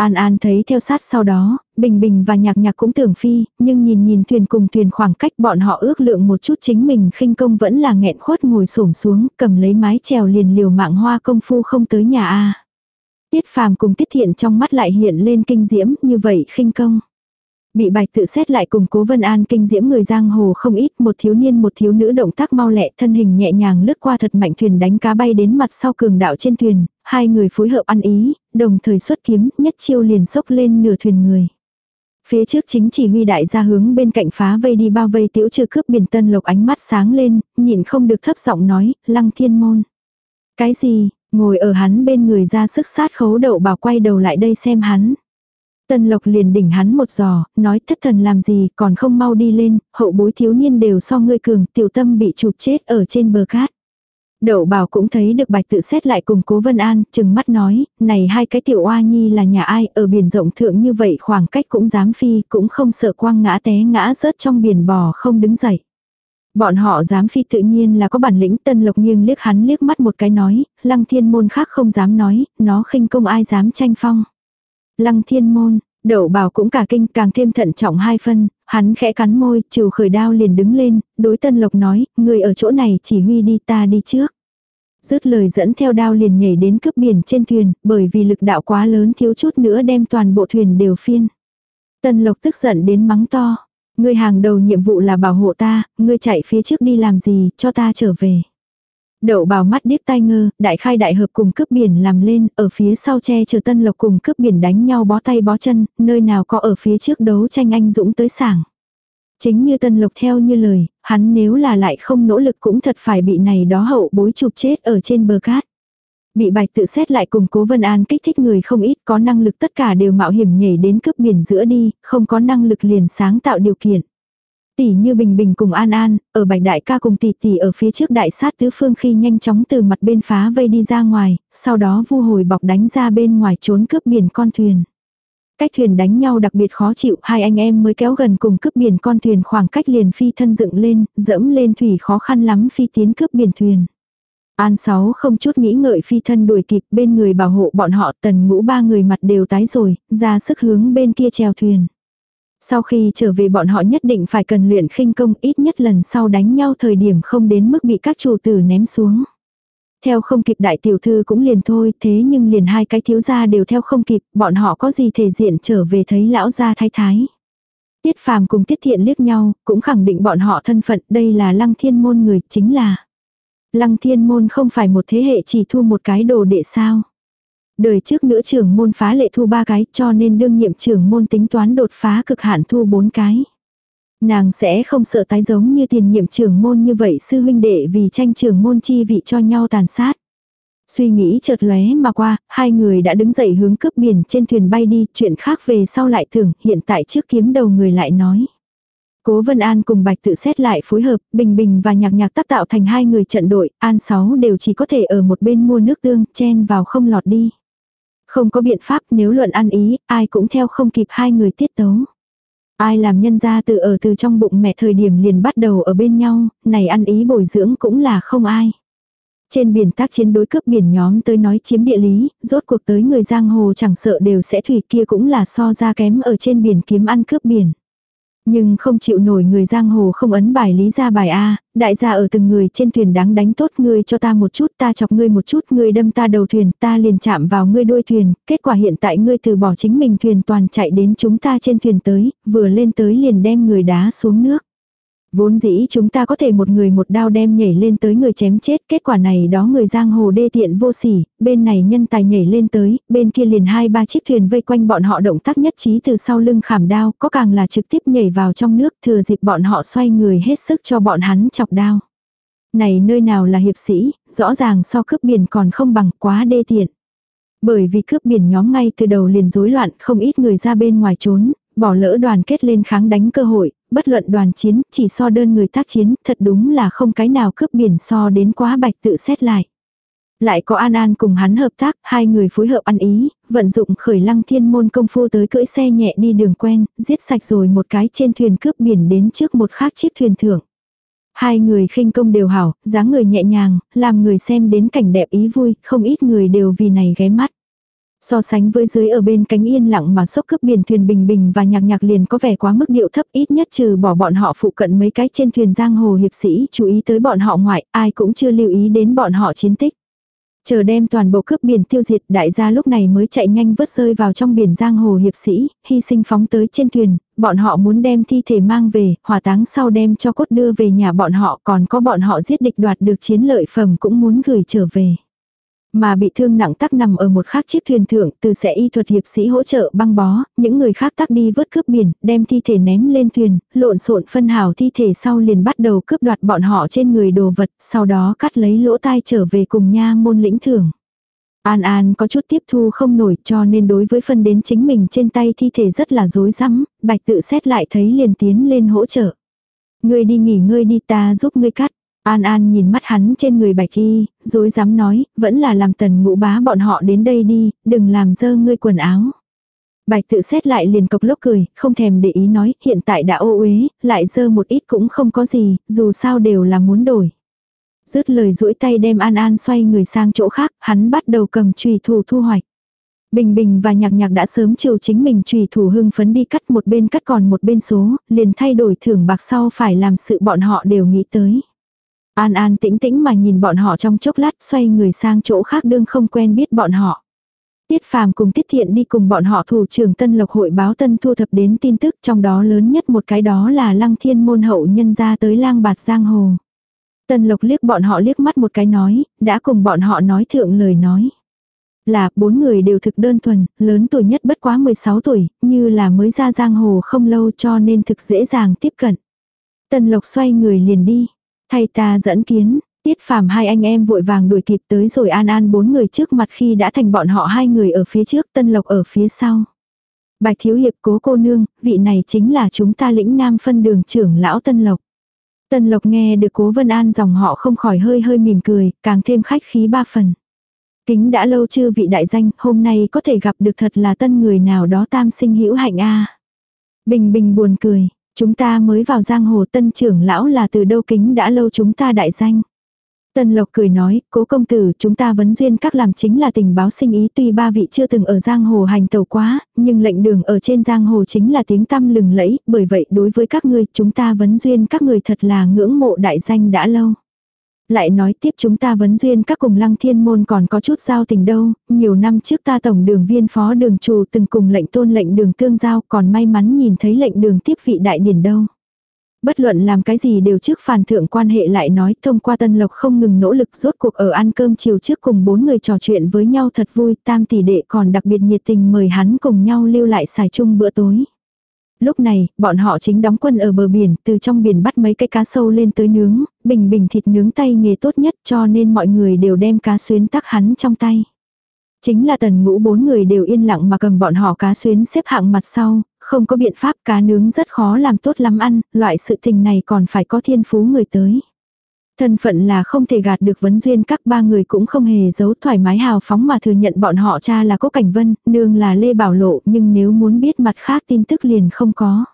An An thấy theo sát sau đó, Bình Bình và Nhạc Nhạc cũng tưởng phi, nhưng nhìn nhìn thuyền cùng thuyền khoảng cách bọn họ ước lượng một chút chính mình khinh công vẫn là nghẹn khuất ngồi xổm xuống, cầm lấy mái chèo liền liều mạng hoa công phu không tới nhà a. Tiết Phàm cùng Tiết Thiện trong mắt lại hiện lên kinh diễm, như vậy khinh công. Bị bạch tự xét lại cùng cố vân an kinh diễm người giang hồ không ít, một thiếu niên một thiếu nữ động tác mau lẹ thân hình nhẹ nhàng lướt qua thật mạnh thuyền đánh cá bay đến mặt sau cường đạo trên thuyền, hai người phối hợp ăn ý, đồng thời xuất kiếm, nhất chiêu liền sốc lên nửa thuyền người. Phía trước chính chỉ huy đại gia hướng bên cạnh phá vây đi bao vây tiểu trừ cướp biển tân lộc ánh mắt sáng lên, nhìn không được thấp giọng nói, lăng thiên môn. Cái gì, ngồi ở hắn bên người ra sức sát khấu đậu bảo quay đầu lại đây xem hắn. Tân Lộc liền đỉnh hắn một giò, nói thất thần làm gì còn không mau đi lên, hậu bối thiếu niên đều so ngươi cường, tiểu tâm bị chụp chết ở trên bờ cát. Đậu bảo cũng thấy được bạch tự xét lại cùng cố Vân An, chừng mắt nói, này hai cái tiểu oa nhi là nhà ai, ở biển rộng thượng như vậy khoảng cách cũng dám phi, cũng không sợ quăng ngã té ngã rớt trong biển bò không đứng dậy. Bọn họ dám phi tự nhiên là có bản lĩnh tân lộc nghiêng liếc hắn liếc mắt một cái nói, lăng thiên môn khác không dám nói, nó khinh công ai dám tranh phong. Lăng thiên môn, đậu bảo cũng cả kinh càng thêm thận trọng hai phân, hắn khẽ cắn môi, trừ khởi đao liền đứng lên, đối tân lộc nói, người ở chỗ này chỉ huy đi ta đi trước. Dứt lời dẫn theo đao liền nhảy đến cướp biển trên thuyền, bởi vì lực đạo quá lớn thiếu chút nữa đem toàn bộ thuyền đều phiên. Tân lộc tức giận đến mắng to. Ngươi hàng đầu nhiệm vụ là bảo hộ ta, ngươi chạy phía trước đi làm gì, cho ta trở về. Đậu bào mắt điếc tai ngơ, đại khai đại hợp cùng cướp biển làm lên, ở phía sau che chờ tân lộc cùng cướp biển đánh nhau bó tay bó chân, nơi nào có ở phía trước đấu tranh anh dũng tới sảng. Chính như tân lộc theo như lời, hắn nếu là lại không nỗ lực cũng thật phải bị này đó hậu bối chụp chết ở trên bờ cát. Bị bạch tự xét lại cùng cố vân an kích thích người không ít có năng lực tất cả đều mạo hiểm nhảy đến cướp biển giữa đi, không có năng lực liền sáng tạo điều kiện. Tỷ như Bình Bình cùng An An, ở Bạch Đại ca cùng tỷ tỷ ở phía trước đại sát tứ phương khi nhanh chóng từ mặt bên phá vây đi ra ngoài, sau đó vu hồi bọc đánh ra bên ngoài trốn cướp biển con thuyền. Cách thuyền đánh nhau đặc biệt khó chịu, hai anh em mới kéo gần cùng cướp biển con thuyền khoảng cách liền phi thân dựng lên, dẫm lên thủy khó khăn lắm phi tiến cướp biển thuyền. An Sáu không chút nghĩ ngợi phi thân đuổi kịp bên người bảo hộ bọn họ tần ngũ ba người mặt đều tái rồi, ra sức hướng bên kia treo thuyền. Sau khi trở về bọn họ nhất định phải cần luyện khinh công ít nhất lần sau đánh nhau thời điểm không đến mức bị các chủ tử ném xuống. Theo không kịp đại tiểu thư cũng liền thôi, thế nhưng liền hai cái thiếu gia đều theo không kịp, bọn họ có gì thể diện trở về thấy lão gia thái thái. Tiết phàm cùng tiết thiện liếc nhau, cũng khẳng định bọn họ thân phận, đây là lăng thiên môn người, chính là. Lăng thiên môn không phải một thế hệ chỉ thu một cái đồ đệ sao. Đời trước nữ trưởng môn phá lệ thu ba cái cho nên đương nhiệm trưởng môn tính toán đột phá cực hạn thu bốn cái. Nàng sẽ không sợ tái giống như tiền nhiệm trưởng môn như vậy sư huynh đệ vì tranh trưởng môn chi vị cho nhau tàn sát. Suy nghĩ chợt lóe mà qua, hai người đã đứng dậy hướng cướp biển trên thuyền bay đi, chuyện khác về sau lại thường, hiện tại trước kiếm đầu người lại nói. Cố Vân An cùng Bạch tự xét lại phối hợp, Bình Bình và Nhạc Nhạc tác tạo thành hai người trận đội, An Sáu đều chỉ có thể ở một bên mua nước tương, chen vào không lọt đi. Không có biện pháp nếu luận ăn ý, ai cũng theo không kịp hai người tiết tấu. Ai làm nhân ra từ ở từ trong bụng mẹ thời điểm liền bắt đầu ở bên nhau, này ăn ý bồi dưỡng cũng là không ai. Trên biển tác chiến đối cướp biển nhóm tới nói chiếm địa lý, rốt cuộc tới người giang hồ chẳng sợ đều sẽ thủy kia cũng là so ra kém ở trên biển kiếm ăn cướp biển. Nhưng không chịu nổi người giang hồ không ấn bài lý ra bài A, đại gia ở từng người trên thuyền đáng đánh tốt ngươi cho ta một chút ta chọc ngươi một chút ngươi đâm ta đầu thuyền ta liền chạm vào ngươi đuôi thuyền, kết quả hiện tại ngươi từ bỏ chính mình thuyền toàn chạy đến chúng ta trên thuyền tới, vừa lên tới liền đem người đá xuống nước. Vốn dĩ chúng ta có thể một người một đao đem nhảy lên tới người chém chết, kết quả này đó người giang hồ đê tiện vô sỉ, bên này nhân tài nhảy lên tới, bên kia liền hai ba chiếc thuyền vây quanh bọn họ động tác nhất trí từ sau lưng khảm đao, có càng là trực tiếp nhảy vào trong nước thừa dịp bọn họ xoay người hết sức cho bọn hắn chọc đao. Này nơi nào là hiệp sĩ, rõ ràng so cướp biển còn không bằng quá đê tiện. Bởi vì cướp biển nhóm ngay từ đầu liền rối loạn, không ít người ra bên ngoài trốn, bỏ lỡ đoàn kết lên kháng đánh cơ hội, bất luận đoàn chiến, chỉ so đơn người tác chiến, thật đúng là không cái nào cướp biển so đến quá bạch tự xét lại. Lại có An An cùng hắn hợp tác, hai người phối hợp ăn ý, vận dụng khởi lăng thiên môn công phu tới cưỡi xe nhẹ đi đường quen, giết sạch rồi một cái trên thuyền cướp biển đến trước một khác chiếc thuyền thưởng. Hai người khinh công đều hảo, dáng người nhẹ nhàng, làm người xem đến cảnh đẹp ý vui, không ít người đều vì này ghé mắt. So sánh với dưới ở bên cánh yên lặng mà sốc cướp biển thuyền bình bình và nhạc nhạc liền có vẻ quá mức điệu thấp ít nhất trừ bỏ bọn họ phụ cận mấy cái trên thuyền giang hồ hiệp sĩ chú ý tới bọn họ ngoại, ai cũng chưa lưu ý đến bọn họ chiến tích. Chờ đem toàn bộ cướp biển tiêu diệt đại gia lúc này mới chạy nhanh vớt rơi vào trong biển giang hồ hiệp sĩ, hy sinh phóng tới trên thuyền, bọn họ muốn đem thi thể mang về, hỏa táng sau đem cho cốt đưa về nhà bọn họ còn có bọn họ giết địch đoạt được chiến lợi phẩm cũng muốn gửi trở về. Mà bị thương nặng tắc nằm ở một khác chiếc thuyền thượng từ sẽ y thuật hiệp sĩ hỗ trợ băng bó, những người khác tắc đi vớt cướp biển, đem thi thể ném lên thuyền, lộn xộn phân hào thi thể sau liền bắt đầu cướp đoạt bọn họ trên người đồ vật, sau đó cắt lấy lỗ tai trở về cùng nha môn lĩnh thưởng. An An có chút tiếp thu không nổi cho nên đối với phân đến chính mình trên tay thi thể rất là rối rắm, bạch tự xét lại thấy liền tiến lên hỗ trợ. Ngươi đi nghỉ ngơi đi ta giúp ngươi cắt. An An nhìn mắt hắn trên người bạch y, dối dám nói, vẫn là làm tần ngũ bá bọn họ đến đây đi, đừng làm dơ ngươi quần áo. Bạch tự xét lại liền cộc lốc cười, không thèm để ý nói, hiện tại đã ô uế, lại dơ một ít cũng không có gì, dù sao đều là muốn đổi. Dứt lời duỗi tay đem An An xoay người sang chỗ khác, hắn bắt đầu cầm trùy thủ thu hoạch. Bình Bình và Nhạc Nhạc đã sớm chiều chính mình trùy thủ hưng phấn đi cắt một bên cắt còn một bên số, liền thay đổi thưởng bạc sau phải làm sự bọn họ đều nghĩ tới. An An tĩnh tĩnh mà nhìn bọn họ trong chốc lát xoay người sang chỗ khác đương không quen biết bọn họ. Tiết Phàm cùng Tiết Thiện đi cùng bọn họ thủ trưởng Tân Lộc hội báo Tân thu thập đến tin tức trong đó lớn nhất một cái đó là Lăng Thiên môn hậu nhân ra tới lang bạt giang hồ. Tân Lộc liếc bọn họ liếc mắt một cái nói, đã cùng bọn họ nói thượng lời nói. Là, bốn người đều thực đơn thuần, lớn tuổi nhất bất quá 16 tuổi, như là mới ra giang hồ không lâu cho nên thực dễ dàng tiếp cận. Tân Lộc xoay người liền đi. Thay ta dẫn kiến, Tiết phàm hai anh em vội vàng đuổi kịp tới rồi an an bốn người trước mặt khi đã thành bọn họ hai người ở phía trước tân lộc ở phía sau. Bạch thiếu hiệp cố cô nương, vị này chính là chúng ta lĩnh nam phân đường trưởng lão tân lộc. Tân lộc nghe được cố vân an dòng họ không khỏi hơi hơi mỉm cười, càng thêm khách khí ba phần. Kính đã lâu chưa vị đại danh, hôm nay có thể gặp được thật là tân người nào đó tam sinh hữu hạnh a. Bình bình buồn cười, chúng ta mới vào giang hồ tân trưởng lão là từ đâu kính đã lâu chúng ta đại danh. Tân Lộc cười nói, cố công tử chúng ta vấn duyên các làm chính là tình báo sinh ý tuy ba vị chưa từng ở giang hồ hành tàu quá, nhưng lệnh đường ở trên giang hồ chính là tiếng tăm lừng lẫy, bởi vậy đối với các ngươi chúng ta vấn duyên các người thật là ngưỡng mộ đại danh đã lâu. Lại nói tiếp chúng ta vấn duyên các cùng lăng thiên môn còn có chút giao tình đâu, nhiều năm trước ta tổng đường viên phó đường chủ từng cùng lệnh tôn lệnh đường tương giao còn may mắn nhìn thấy lệnh đường tiếp vị đại điển đâu. Bất luận làm cái gì đều trước phản thượng quan hệ lại nói thông qua tân lộc không ngừng nỗ lực rốt cuộc ở ăn cơm chiều trước cùng bốn người trò chuyện với nhau thật vui tam tỷ đệ còn đặc biệt nhiệt tình mời hắn cùng nhau lưu lại xài chung bữa tối. Lúc này, bọn họ chính đóng quân ở bờ biển, từ trong biển bắt mấy cái cá sâu lên tới nướng, bình bình thịt nướng tay nghề tốt nhất cho nên mọi người đều đem cá xuyến tắc hắn trong tay. Chính là tần ngũ bốn người đều yên lặng mà cầm bọn họ cá xuyến xếp hạng mặt sau, không có biện pháp cá nướng rất khó làm tốt lắm ăn, loại sự tình này còn phải có thiên phú người tới. Thân phận là không thể gạt được vấn duyên các ba người cũng không hề giấu thoải mái hào phóng mà thừa nhận bọn họ cha là Cố Cảnh Vân, nương là Lê Bảo Lộ nhưng nếu muốn biết mặt khác tin tức liền không có.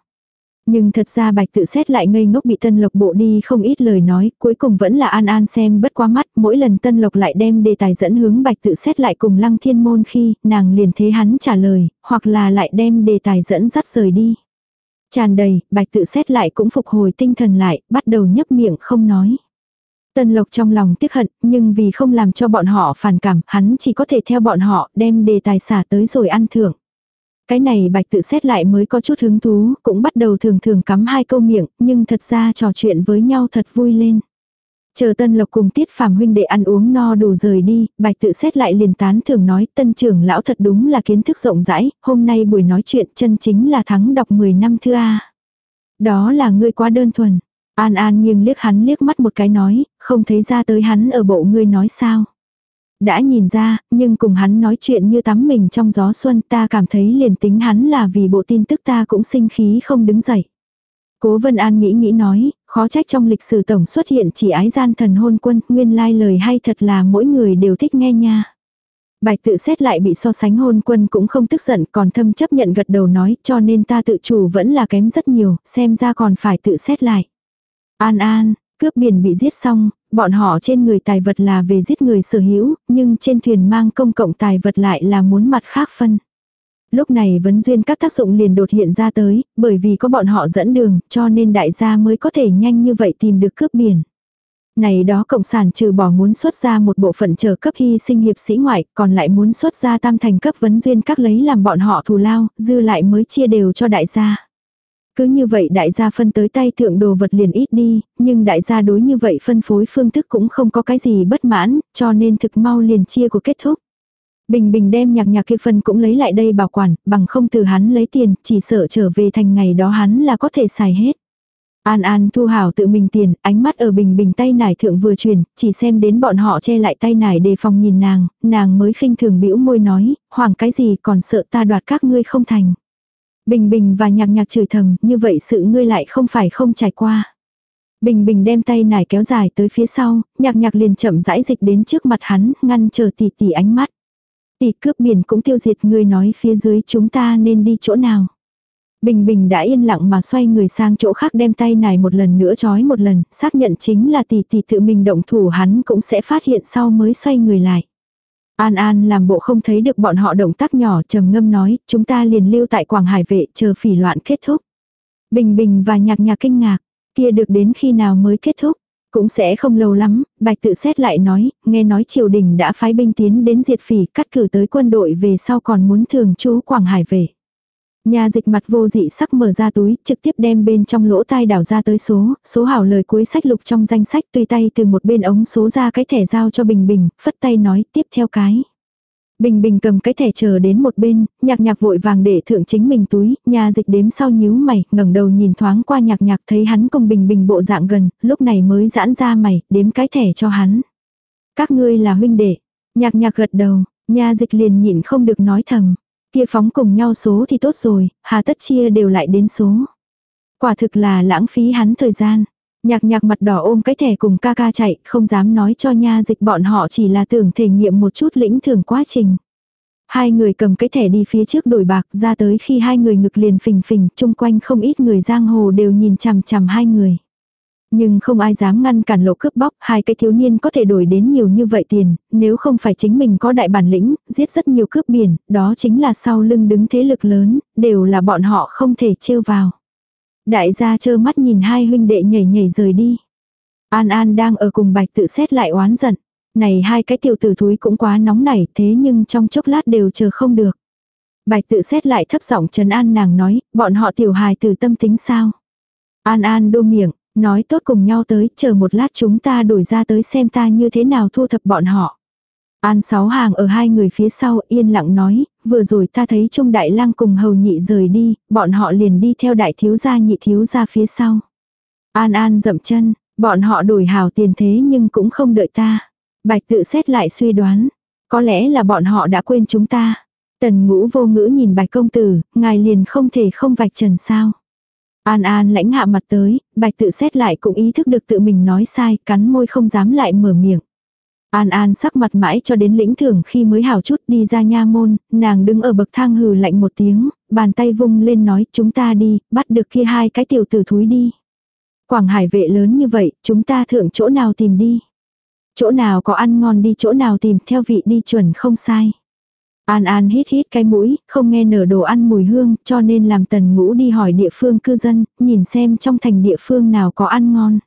Nhưng thật ra bạch tự xét lại ngây ngốc bị tân lộc bộ đi không ít lời nói, cuối cùng vẫn là an an xem bất quá mắt, mỗi lần tân lộc lại đem đề tài dẫn hướng bạch tự xét lại cùng lăng thiên môn khi nàng liền thế hắn trả lời, hoặc là lại đem đề tài dẫn dắt rời đi. Tràn đầy, bạch tự xét lại cũng phục hồi tinh thần lại, bắt đầu nhấp miệng không nói. Tân Lộc trong lòng tiếc hận, nhưng vì không làm cho bọn họ phản cảm, hắn chỉ có thể theo bọn họ đem đề tài xả tới rồi ăn thưởng. Cái này bạch tự xét lại mới có chút hứng thú, cũng bắt đầu thường thường cắm hai câu miệng, nhưng thật ra trò chuyện với nhau thật vui lên. Chờ Tân Lộc cùng Tiết Phàm huynh đệ ăn uống no đủ rời đi, Bạch tự xét lại liền tán thường nói tân trưởng lão thật đúng là kiến thức rộng rãi, hôm nay buổi nói chuyện chân chính là thắng đọc 10 năm thư A. Đó là ngươi quá đơn thuần. An An nghiêng liếc hắn liếc mắt một cái nói, không thấy ra tới hắn ở bộ ngươi nói sao. Đã nhìn ra, nhưng cùng hắn nói chuyện như tắm mình trong gió xuân ta cảm thấy liền tính hắn là vì bộ tin tức ta cũng sinh khí không đứng dậy. Cố Vân An nghĩ nghĩ nói, khó trách trong lịch sử tổng xuất hiện chỉ ái gian thần hôn quân, nguyên lai lời hay thật là mỗi người đều thích nghe nha. Bạch tự xét lại bị so sánh hôn quân cũng không tức giận còn thâm chấp nhận gật đầu nói cho nên ta tự chủ vẫn là kém rất nhiều, xem ra còn phải tự xét lại. An An, cướp biển bị giết xong, bọn họ trên người tài vật là về giết người sở hữu, nhưng trên thuyền mang công cộng tài vật lại là muốn mặt khác phân. Lúc này vấn duyên các tác dụng liền đột hiện ra tới, bởi vì có bọn họ dẫn đường, cho nên đại gia mới có thể nhanh như vậy tìm được cướp biển. Này đó cộng sản trừ bỏ muốn xuất ra một bộ phận chờ cấp hy sinh hiệp sĩ ngoại, còn lại muốn xuất ra tam thành cấp vấn duyên các lấy làm bọn họ thù lao, dư lại mới chia đều cho đại gia. Cứ như vậy đại gia phân tới tay thượng đồ vật liền ít đi, nhưng đại gia đối như vậy phân phối phương thức cũng không có cái gì bất mãn, cho nên thực mau liền chia của kết thúc. Bình bình đem nhạc nhạc kia phân cũng lấy lại đây bảo quản, bằng không từ hắn lấy tiền, chỉ sợ trở về thành ngày đó hắn là có thể xài hết. An An thu hảo tự mình tiền, ánh mắt ở bình bình tay nải thượng vừa truyền, chỉ xem đến bọn họ che lại tay nải đề phòng nhìn nàng, nàng mới khinh thường bĩu môi nói, hoàng cái gì còn sợ ta đoạt các ngươi không thành. Bình bình và nhạc nhạc chửi thầm, như vậy sự ngươi lại không phải không trải qua. Bình bình đem tay nải kéo dài tới phía sau, nhạc nhạc liền chậm rãi dịch đến trước mặt hắn, ngăn chờ tỷ tỷ ánh mắt. Tỷ cướp biển cũng tiêu diệt ngươi nói phía dưới chúng ta nên đi chỗ nào. Bình bình đã yên lặng mà xoay người sang chỗ khác đem tay nải một lần nữa trói một lần, xác nhận chính là tỷ tỷ tự mình động thủ hắn cũng sẽ phát hiện sau mới xoay người lại. An An làm bộ không thấy được bọn họ động tác nhỏ trầm ngâm nói, chúng ta liền lưu tại Quảng Hải vệ chờ phỉ loạn kết thúc. Bình Bình và nhạc nhạc kinh ngạc, kia được đến khi nào mới kết thúc. Cũng sẽ không lâu lắm, Bạch tự xét lại nói, nghe nói triều đình đã phái binh tiến đến diệt phỉ, cắt cử tới quân đội về sau còn muốn thường trú Quảng Hải về. Nhà dịch mặt vô dị sắc mở ra túi, trực tiếp đem bên trong lỗ tai đảo ra tới số, số hảo lời cuối sách lục trong danh sách tùy tay từ một bên ống số ra cái thẻ giao cho Bình Bình, phất tay nói tiếp theo cái. Bình Bình cầm cái thẻ chờ đến một bên, nhạc nhạc vội vàng để thượng chính mình túi, nhà dịch đếm sau nhíu mày, ngẩng đầu nhìn thoáng qua nhạc nhạc thấy hắn cùng Bình Bình bộ dạng gần, lúc này mới giãn ra mày, đếm cái thẻ cho hắn. Các ngươi là huynh đệ. Nhạc nhạc gật đầu, nhà dịch liền nhịn không được nói thầm. Kia phóng cùng nhau số thì tốt rồi, hà tất chia đều lại đến số. Quả thực là lãng phí hắn thời gian. Nhạc nhạc mặt đỏ ôm cái thẻ cùng ca ca chạy, không dám nói cho nha dịch bọn họ chỉ là tưởng thể nghiệm một chút lĩnh thưởng quá trình. Hai người cầm cái thẻ đi phía trước đổi bạc ra tới khi hai người ngực liền phình phình, chung quanh không ít người giang hồ đều nhìn chằm chằm hai người. Nhưng không ai dám ngăn cản lộ cướp bóc, hai cái thiếu niên có thể đổi đến nhiều như vậy tiền, nếu không phải chính mình có đại bản lĩnh, giết rất nhiều cướp biển, đó chính là sau lưng đứng thế lực lớn, đều là bọn họ không thể trêu vào. Đại gia trơ mắt nhìn hai huynh đệ nhảy nhảy rời đi. An An đang ở cùng bạch tự xét lại oán giận. Này hai cái tiểu tử thúi cũng quá nóng nảy thế nhưng trong chốc lát đều chờ không được. Bạch tự xét lại thấp giọng trấn an nàng nói, bọn họ tiểu hài từ tâm tính sao. An An đô miệng, nói tốt cùng nhau tới, chờ một lát chúng ta đổi ra tới xem ta như thế nào thu thập bọn họ. An sáu hàng ở hai người phía sau yên lặng nói, vừa rồi ta thấy Trung Đại Lang cùng hầu nhị rời đi, bọn họ liền đi theo đại thiếu gia nhị thiếu gia phía sau. An An dậm chân, bọn họ đổi hào tiền thế nhưng cũng không đợi ta. Bạch tự xét lại suy đoán, có lẽ là bọn họ đã quên chúng ta. Tần ngũ vô ngữ nhìn bạch công tử, ngài liền không thể không vạch trần sao. An An lãnh hạ mặt tới, bạch tự xét lại cũng ý thức được tự mình nói sai, cắn môi không dám lại mở miệng. An An sắc mặt mãi cho đến lĩnh thưởng khi mới hảo chút đi ra nha môn, nàng đứng ở bậc thang hừ lạnh một tiếng, bàn tay vung lên nói chúng ta đi, bắt được kia hai cái tiểu tử thúi đi. Quảng hải vệ lớn như vậy, chúng ta thượng chỗ nào tìm đi. Chỗ nào có ăn ngon đi chỗ nào tìm theo vị đi chuẩn không sai. An An hít hít cái mũi, không nghe nở đồ ăn mùi hương, cho nên làm tần ngũ đi hỏi địa phương cư dân, nhìn xem trong thành địa phương nào có ăn ngon.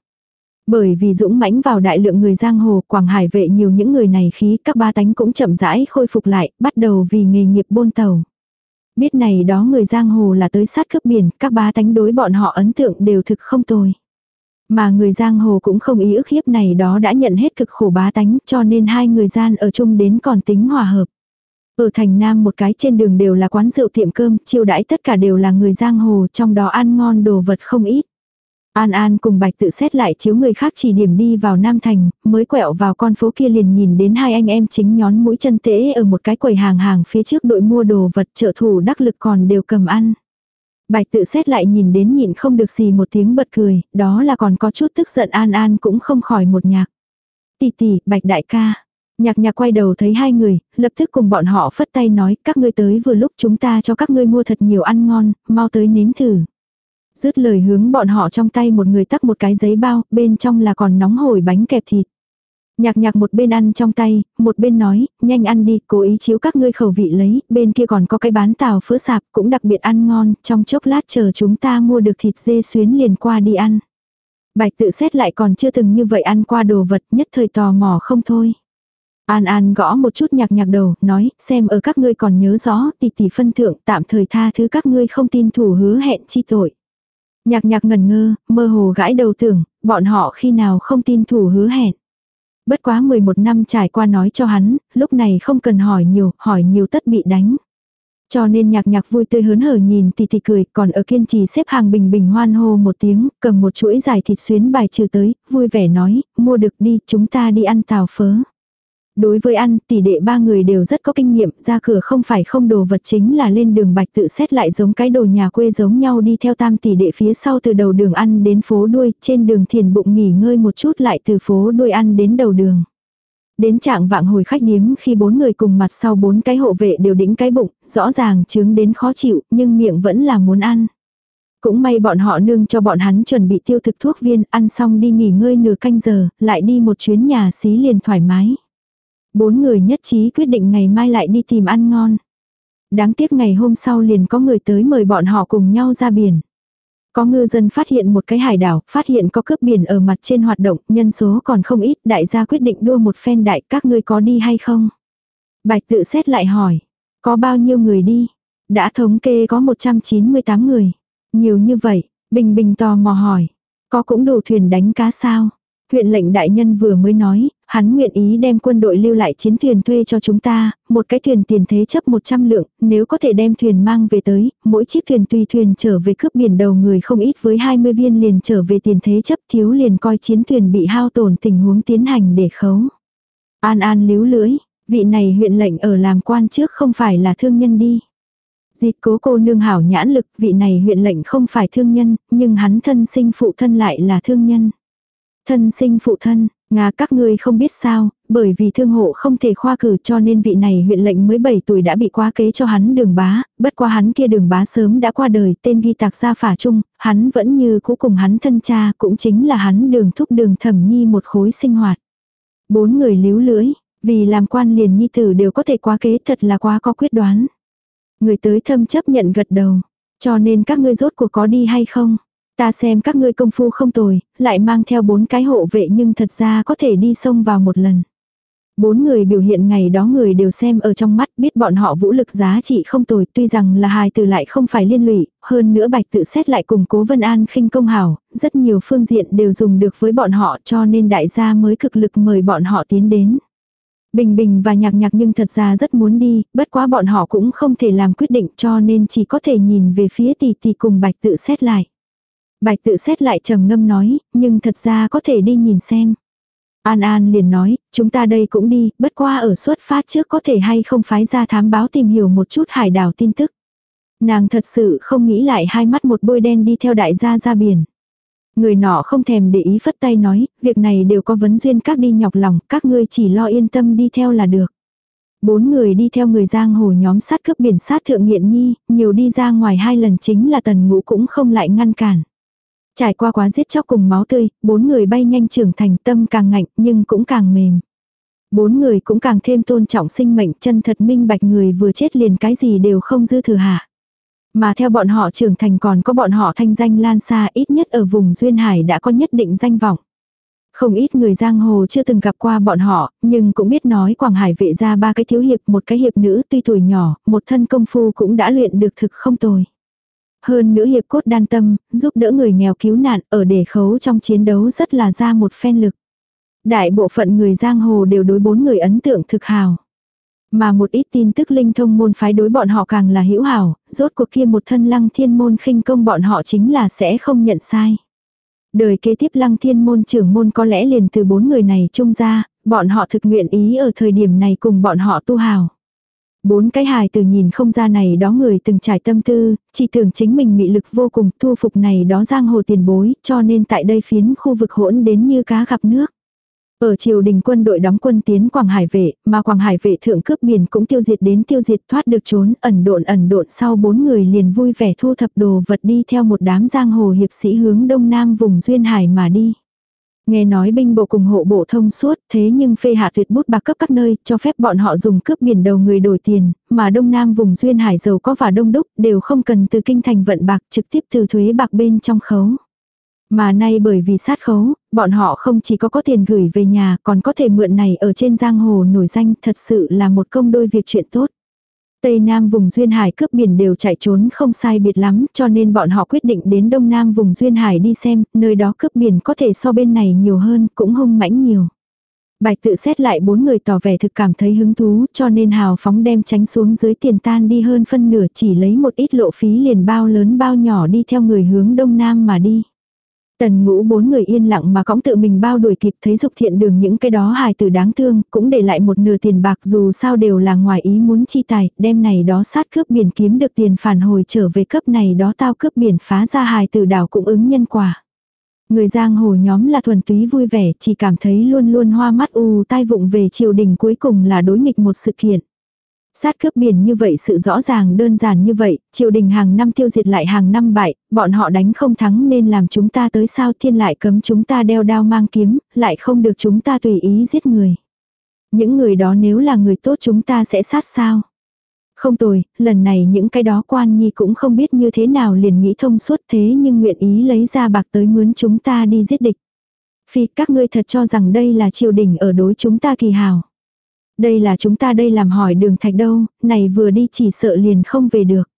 Bởi vì dũng mãnh vào đại lượng người giang hồ, Quảng Hải vệ nhiều những người này khí, các ba tánh cũng chậm rãi khôi phục lại, bắt đầu vì nghề nghiệp bôn tàu. Biết này đó người giang hồ là tới sát cướp biển, các ba tánh đối bọn họ ấn tượng đều thực không tồi. Mà người giang hồ cũng không ý ức hiếp này đó đã nhận hết cực khổ bá tánh cho nên hai người gian ở chung đến còn tính hòa hợp. Ở thành Nam một cái trên đường đều là quán rượu tiệm cơm, chiêu đãi tất cả đều là người giang hồ, trong đó ăn ngon đồ vật không ít. An An cùng Bạch tự xét lại chiếu người khác chỉ điểm đi vào Nam Thành, mới quẹo vào con phố kia liền nhìn đến hai anh em chính nhón mũi chân tễ ở một cái quầy hàng hàng phía trước đội mua đồ vật trợ thủ đắc lực còn đều cầm ăn. Bạch tự xét lại nhìn đến nhịn không được gì một tiếng bật cười, đó là còn có chút tức giận An An cũng không khỏi một nhạc. Tỷ tỷ, Bạch đại ca. Nhạc nhạc quay đầu thấy hai người, lập tức cùng bọn họ phất tay nói các ngươi tới vừa lúc chúng ta cho các ngươi mua thật nhiều ăn ngon, mau tới nếm thử. Dứt lời hướng bọn họ trong tay một người tắc một cái giấy bao, bên trong là còn nóng hổi bánh kẹp thịt. Nhạc nhạc một bên ăn trong tay, một bên nói, nhanh ăn đi, cố ý chiếu các ngươi khẩu vị lấy, bên kia còn có cái bán tàu phứa sạp, cũng đặc biệt ăn ngon, trong chốc lát chờ chúng ta mua được thịt dê xuyến liền qua đi ăn. Bạch tự xét lại còn chưa từng như vậy ăn qua đồ vật, nhất thời tò mò không thôi. An An gõ một chút nhạc nhạc đầu, nói, xem ở các ngươi còn nhớ rõ, tỷ tỷ phân thượng, tạm thời tha thứ các ngươi không tin thủ hứa hẹn chi tội. Nhạc nhạc ngần ngơ, mơ hồ gãi đầu tưởng, bọn họ khi nào không tin thủ hứa hẹn. Bất quá 11 năm trải qua nói cho hắn, lúc này không cần hỏi nhiều, hỏi nhiều tất bị đánh. Cho nên nhạc nhạc vui tươi hớn hở nhìn tỷ tỷ cười, còn ở kiên trì xếp hàng bình bình hoan hô một tiếng, cầm một chuỗi dài thịt xuyến bài trừ tới, vui vẻ nói, mua được đi, chúng ta đi ăn tàu phớ. Đối với ăn, tỷ đệ ba người đều rất có kinh nghiệm, ra cửa không phải không đồ vật chính là lên đường bạch tự xét lại giống cái đồ nhà quê giống nhau đi theo tam tỷ đệ phía sau từ đầu đường ăn đến phố đuôi, trên đường thiền bụng nghỉ ngơi một chút lại từ phố đuôi ăn đến đầu đường. Đến trạng vạng hồi khách điếm khi bốn người cùng mặt sau bốn cái hộ vệ đều đĩnh cái bụng, rõ ràng chứng đến khó chịu, nhưng miệng vẫn là muốn ăn. Cũng may bọn họ nương cho bọn hắn chuẩn bị tiêu thực thuốc viên, ăn xong đi nghỉ ngơi nửa canh giờ, lại đi một chuyến nhà xí liền thoải mái. Bốn người nhất trí quyết định ngày mai lại đi tìm ăn ngon. Đáng tiếc ngày hôm sau liền có người tới mời bọn họ cùng nhau ra biển. Có ngư dân phát hiện một cái hải đảo, phát hiện có cướp biển ở mặt trên hoạt động, nhân số còn không ít, đại gia quyết định đua một phen đại, các ngươi có đi hay không? Bạch tự xét lại hỏi, có bao nhiêu người đi? Đã thống kê có 198 người. Nhiều như vậy, Bình Bình tò mò hỏi, có cũng đủ thuyền đánh cá sao? Huyện lệnh đại nhân vừa mới nói, hắn nguyện ý đem quân đội lưu lại chiến thuyền thuê cho chúng ta, một cái thuyền tiền thế chấp 100 lượng, nếu có thể đem thuyền mang về tới, mỗi chiếc thuyền tùy thuyền trở về cướp biển đầu người không ít với 20 viên liền trở về tiền thế chấp thiếu liền coi chiến thuyền bị hao tổn tình huống tiến hành để khấu. An an líu lưỡi, vị này huyện lệnh ở làm quan trước không phải là thương nhân đi. Dịch cố cô nương hảo nhãn lực, vị này huyện lệnh không phải thương nhân, nhưng hắn thân sinh phụ thân lại là thương nhân. Thân sinh phụ thân, Nga các ngươi không biết sao, bởi vì thương hộ không thể khoa cử cho nên vị này huyện lệnh mới 7 tuổi đã bị quá kế cho hắn đường bá, bất qua hắn kia đường bá sớm đã qua đời tên ghi tạc gia phả chung, hắn vẫn như cũ cùng hắn thân cha cũng chính là hắn đường thúc đường thẩm nhi một khối sinh hoạt. Bốn người líu lưỡi, vì làm quan liền nhi tử đều có thể quá kế thật là quá có quyết đoán. Người tới thâm chấp nhận gật đầu, cho nên các ngươi rốt cuộc có đi hay không? Ta xem các ngươi công phu không tồi, lại mang theo bốn cái hộ vệ nhưng thật ra có thể đi sông vào một lần. Bốn người biểu hiện ngày đó người đều xem ở trong mắt biết bọn họ vũ lực giá trị không tồi tuy rằng là hài từ lại không phải liên lụy, hơn nữa bạch tự xét lại cùng cố vân an khinh công hảo, rất nhiều phương diện đều dùng được với bọn họ cho nên đại gia mới cực lực mời bọn họ tiến đến. Bình Bình và Nhạc Nhạc nhưng thật ra rất muốn đi, bất quá bọn họ cũng không thể làm quyết định cho nên chỉ có thể nhìn về phía tỷ tỷ cùng Bạch tự xét lại. Bạch tự xét lại trầm ngâm nói, nhưng thật ra có thể đi nhìn xem. An An liền nói, chúng ta đây cũng đi, bất qua ở xuất phát trước có thể hay không phái ra thám báo tìm hiểu một chút hải đảo tin tức. Nàng thật sự không nghĩ lại hai mắt một bôi đen đi theo đại gia ra biển. Người nọ không thèm để ý phất tay nói, việc này đều có vấn duyên các đi nhọc lòng, các ngươi chỉ lo yên tâm đi theo là được. Bốn người đi theo người giang hồ nhóm sát cướp biển sát thượng nghiện nhi, nhiều đi ra ngoài hai lần chính là tần ngũ cũng không lại ngăn cản. Trải qua quá giết chóc cùng máu tươi, bốn người bay nhanh trưởng thành tâm càng ngạnh nhưng cũng càng mềm. Bốn người cũng càng thêm tôn trọng sinh mệnh chân thật minh bạch người vừa chết liền cái gì đều không dư thừa hạ. Mà theo bọn họ trưởng thành còn có bọn họ thanh danh lan xa ít nhất ở vùng Duyên Hải đã có nhất định danh vọng. Không ít người giang hồ chưa từng gặp qua bọn họ, nhưng cũng biết nói Quảng Hải vệ ra ba cái thiếu hiệp một cái hiệp nữ tuy tuổi nhỏ, một thân công phu cũng đã luyện được thực không tồi. Hơn nữa hiệp cốt đan tâm, giúp đỡ người nghèo cứu nạn ở để khấu trong chiến đấu rất là ra một phen lực. Đại bộ phận người giang hồ đều đối bốn người ấn tượng thực hào. Mà một ít tin tức linh thông môn phái đối bọn họ càng là hữu hảo, rốt cuộc kia một thân lăng thiên môn khinh công bọn họ chính là sẽ không nhận sai. Đời kế tiếp lăng thiên môn trưởng môn có lẽ liền từ bốn người này trung ra, bọn họ thực nguyện ý ở thời điểm này cùng bọn họ tu hào. Bốn cái hài từ nhìn không ra này đó người từng trải tâm tư, chỉ tưởng chính mình mị lực vô cùng thu phục này đó giang hồ tiền bối, cho nên tại đây phiến khu vực hỗn đến như cá gặp nước. Ở triều đình quân đội đóng quân tiến Quảng Hải vệ, mà Quảng Hải vệ thượng cướp biển cũng tiêu diệt đến tiêu diệt thoát được trốn, ẩn độn ẩn độn sau bốn người liền vui vẻ thu thập đồ vật đi theo một đám giang hồ hiệp sĩ hướng đông nam vùng Duyên Hải mà đi. Nghe nói binh bộ cùng hộ bộ thông suốt, thế nhưng phê hạ tuyệt bút bạc cấp các nơi, cho phép bọn họ dùng cướp biển đầu người đổi tiền, mà đông nam vùng duyên hải giàu có và đông đúc, đều không cần từ kinh thành vận bạc trực tiếp từ thuế bạc bên trong khấu. Mà nay bởi vì sát khấu, bọn họ không chỉ có có tiền gửi về nhà, còn có thể mượn này ở trên giang hồ nổi danh, thật sự là một công đôi việc chuyện tốt. Tây Nam vùng Duyên Hải cướp biển đều chạy trốn không sai biệt lắm, cho nên bọn họ quyết định đến Đông Nam vùng Duyên Hải đi xem, nơi đó cướp biển có thể so bên này nhiều hơn, cũng hung mãnh nhiều. Bạch tự xét lại bốn người tỏ vẻ thực cảm thấy hứng thú, cho nên hào phóng đem tránh xuống dưới tiền tan đi hơn phân nửa chỉ lấy một ít lộ phí liền bao lớn bao nhỏ đi theo người hướng Đông Nam mà đi. Tần ngũ bốn người yên lặng mà cõng tự mình bao đuổi kịp thấy dục thiện đường những cái đó hài tử đáng thương, cũng để lại một nửa tiền bạc dù sao đều là ngoài ý muốn chi tài, đem này đó sát cướp biển kiếm được tiền phản hồi trở về cấp này đó tao cướp biển phá ra hài tử đảo cũng ứng nhân quả. Người giang hồ nhóm là thuần túy vui vẻ, chỉ cảm thấy luôn luôn hoa mắt u tai vụng về triều đình cuối cùng là đối nghịch một sự kiện. Sát cướp biển như vậy sự rõ ràng đơn giản như vậy, triều đình hàng năm tiêu diệt lại hàng năm bại, bọn họ đánh không thắng nên làm chúng ta tới sao thiên lại cấm chúng ta đeo đao mang kiếm, lại không được chúng ta tùy ý giết người. Những người đó nếu là người tốt chúng ta sẽ sát sao? Không tồi, lần này những cái đó quan nhi cũng không biết như thế nào liền nghĩ thông suốt thế nhưng nguyện ý lấy ra bạc tới mướn chúng ta đi giết địch. Phi các ngươi thật cho rằng đây là triều đình ở đối chúng ta kỳ hào. Đây là chúng ta đây làm hỏi đường thạch đâu, này vừa đi chỉ sợ liền không về được.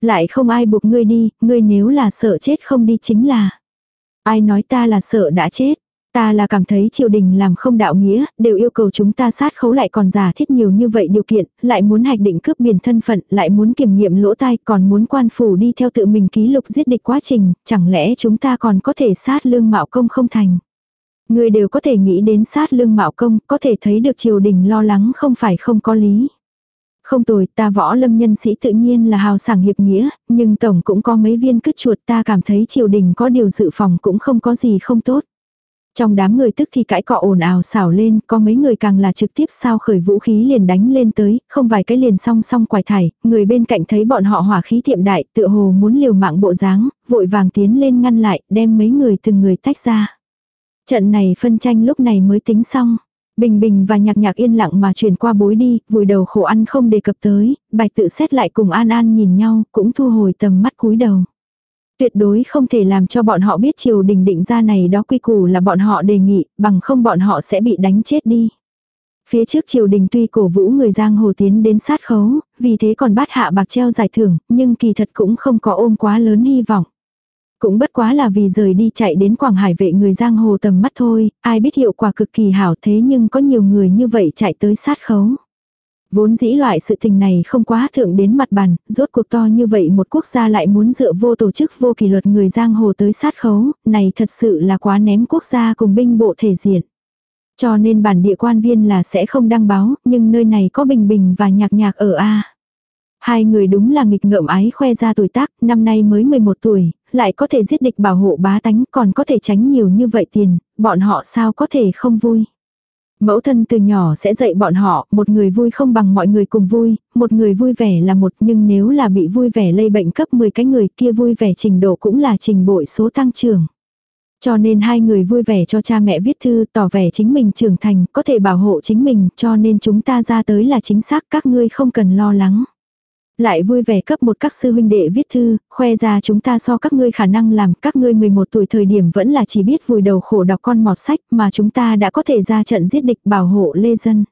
Lại không ai buộc ngươi đi, ngươi nếu là sợ chết không đi chính là. Ai nói ta là sợ đã chết. Ta là cảm thấy triều đình làm không đạo nghĩa, đều yêu cầu chúng ta sát khấu lại còn giả thiết nhiều như vậy điều kiện, lại muốn hạch định cướp biển thân phận, lại muốn kiểm nghiệm lỗ tai, còn muốn quan phủ đi theo tự mình ký lục giết địch quá trình, chẳng lẽ chúng ta còn có thể sát lương mạo công không thành. Người đều có thể nghĩ đến sát lương mạo công, có thể thấy được triều đình lo lắng không phải không có lý. Không tồi, ta võ lâm nhân sĩ tự nhiên là hào sảng hiệp nghĩa, nhưng tổng cũng có mấy viên cứt chuột ta cảm thấy triều đình có điều dự phòng cũng không có gì không tốt. Trong đám người tức thì cãi cọ ồn ào xảo lên, có mấy người càng là trực tiếp sao khởi vũ khí liền đánh lên tới, không vài cái liền song song quải thải, người bên cạnh thấy bọn họ hỏa khí tiệm đại, tựa hồ muốn liều mạng bộ dáng, vội vàng tiến lên ngăn lại, đem mấy người từng người tách ra. Trận này phân tranh lúc này mới tính xong. Bình bình và nhạc nhạc yên lặng mà chuyển qua bối đi, vùi đầu khổ ăn không đề cập tới, bạch tự xét lại cùng an an nhìn nhau, cũng thu hồi tầm mắt cúi đầu. Tuyệt đối không thể làm cho bọn họ biết triều đình định ra này đó quy củ là bọn họ đề nghị, bằng không bọn họ sẽ bị đánh chết đi. Phía trước triều đình tuy cổ vũ người giang hồ tiến đến sát khấu, vì thế còn bắt hạ bạc treo giải thưởng, nhưng kỳ thật cũng không có ôm quá lớn hy vọng. Cũng bất quá là vì rời đi chạy đến Quảng Hải vệ người giang hồ tầm mắt thôi, ai biết hiệu quả cực kỳ hảo thế nhưng có nhiều người như vậy chạy tới sát khấu. Vốn dĩ loại sự tình này không quá thượng đến mặt bàn, rốt cuộc to như vậy một quốc gia lại muốn dựa vô tổ chức vô kỷ luật người giang hồ tới sát khấu, này thật sự là quá ném quốc gia cùng binh bộ thể diện. Cho nên bản địa quan viên là sẽ không đăng báo, nhưng nơi này có bình bình và nhạc nhạc ở A. Hai người đúng là nghịch ngợm ái khoe ra tuổi tác, năm nay mới 11 tuổi, lại có thể giết địch bảo hộ bá tánh còn có thể tránh nhiều như vậy tiền, bọn họ sao có thể không vui. Mẫu thân từ nhỏ sẽ dạy bọn họ, một người vui không bằng mọi người cùng vui, một người vui vẻ là một nhưng nếu là bị vui vẻ lây bệnh cấp 10 cái người kia vui vẻ trình độ cũng là trình bội số tăng trưởng. Cho nên hai người vui vẻ cho cha mẹ viết thư tỏ vẻ chính mình trưởng thành, có thể bảo hộ chính mình, cho nên chúng ta ra tới là chính xác các ngươi không cần lo lắng. Lại vui vẻ cấp một các sư huynh đệ viết thư, khoe ra chúng ta so các ngươi khả năng làm, các ngươi 11 tuổi thời điểm vẫn là chỉ biết vùi đầu khổ đọc con mọt sách mà chúng ta đã có thể ra trận giết địch bảo hộ lê dân.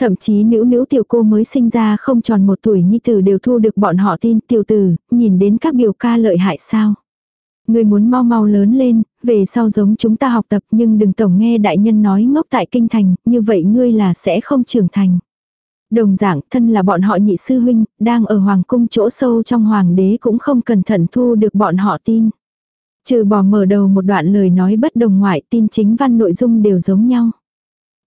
Thậm chí nữ nữ tiểu cô mới sinh ra không tròn một tuổi nhi tử đều thu được bọn họ tin tiểu tử, nhìn đến các biểu ca lợi hại sao. Ngươi muốn mau mau lớn lên, về sau giống chúng ta học tập nhưng đừng tổng nghe đại nhân nói ngốc tại kinh thành, như vậy ngươi là sẽ không trưởng thành. Đồng dạng, thân là bọn họ nhị sư huynh, đang ở hoàng cung chỗ sâu trong hoàng đế cũng không cẩn thận thu được bọn họ tin. Trừ bỏ mở đầu một đoạn lời nói bất đồng ngoại tin chính văn nội dung đều giống nhau.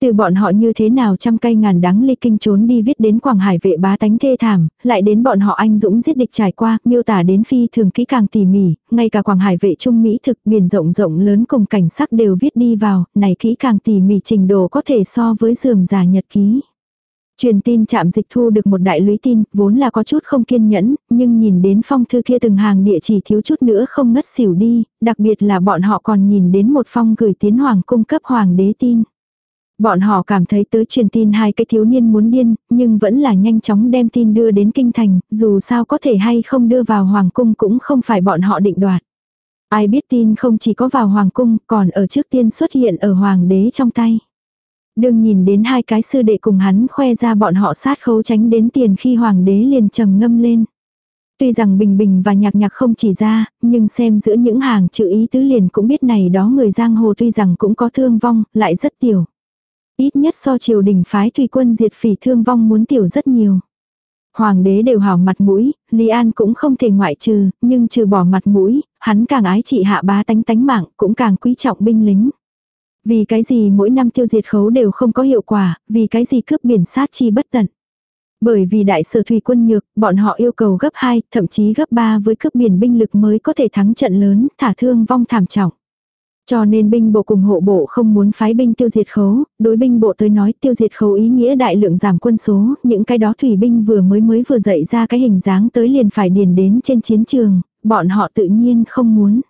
Từ bọn họ như thế nào trăm cây ngàn đắng ly kinh trốn đi viết đến Quảng Hải vệ bá tánh thê thảm, lại đến bọn họ anh dũng giết địch trải qua, miêu tả đến phi thường kỹ càng tỉ mỉ, ngay cả Quảng Hải vệ trung Mỹ thực biển rộng rộng lớn cùng cảnh sắc đều viết đi vào, này kỹ càng tỉ mỉ trình độ có thể so với dườm giả nhật ký. Truyền tin chạm dịch thu được một đại lưới tin, vốn là có chút không kiên nhẫn, nhưng nhìn đến phong thư kia từng hàng địa chỉ thiếu chút nữa không ngất xỉu đi, đặc biệt là bọn họ còn nhìn đến một phong gửi tiến hoàng cung cấp hoàng đế tin. Bọn họ cảm thấy tới truyền tin hai cái thiếu niên muốn điên, nhưng vẫn là nhanh chóng đem tin đưa đến kinh thành, dù sao có thể hay không đưa vào hoàng cung cũng không phải bọn họ định đoạt. Ai biết tin không chỉ có vào hoàng cung, còn ở trước tiên xuất hiện ở hoàng đế trong tay. Đừng nhìn đến hai cái sư đệ cùng hắn khoe ra bọn họ sát khấu tránh đến tiền khi hoàng đế liền trầm ngâm lên. Tuy rằng bình bình và nhạc nhạc không chỉ ra, nhưng xem giữa những hàng chữ ý tứ liền cũng biết này đó người giang hồ tuy rằng cũng có thương vong, lại rất tiểu. Ít nhất so triều đình phái thủy quân diệt phỉ thương vong muốn tiểu rất nhiều. Hoàng đế đều hảo mặt mũi, Lý An cũng không thể ngoại trừ, nhưng trừ bỏ mặt mũi, hắn càng ái trị hạ bá tánh tánh mạng, cũng càng quý trọng binh lính. Vì cái gì mỗi năm tiêu diệt khấu đều không có hiệu quả, vì cái gì cướp biển sát chi bất tận. Bởi vì đại sở thủy quân nhược, bọn họ yêu cầu gấp 2, thậm chí gấp 3 với cướp biển binh lực mới có thể thắng trận lớn, thả thương vong thảm trọng. Cho nên binh bộ cùng hộ bộ không muốn phái binh tiêu diệt khấu, đối binh bộ tới nói tiêu diệt khấu ý nghĩa đại lượng giảm quân số, những cái đó thủy binh vừa mới mới vừa dậy ra cái hình dáng tới liền phải điền đến trên chiến trường, bọn họ tự nhiên không muốn.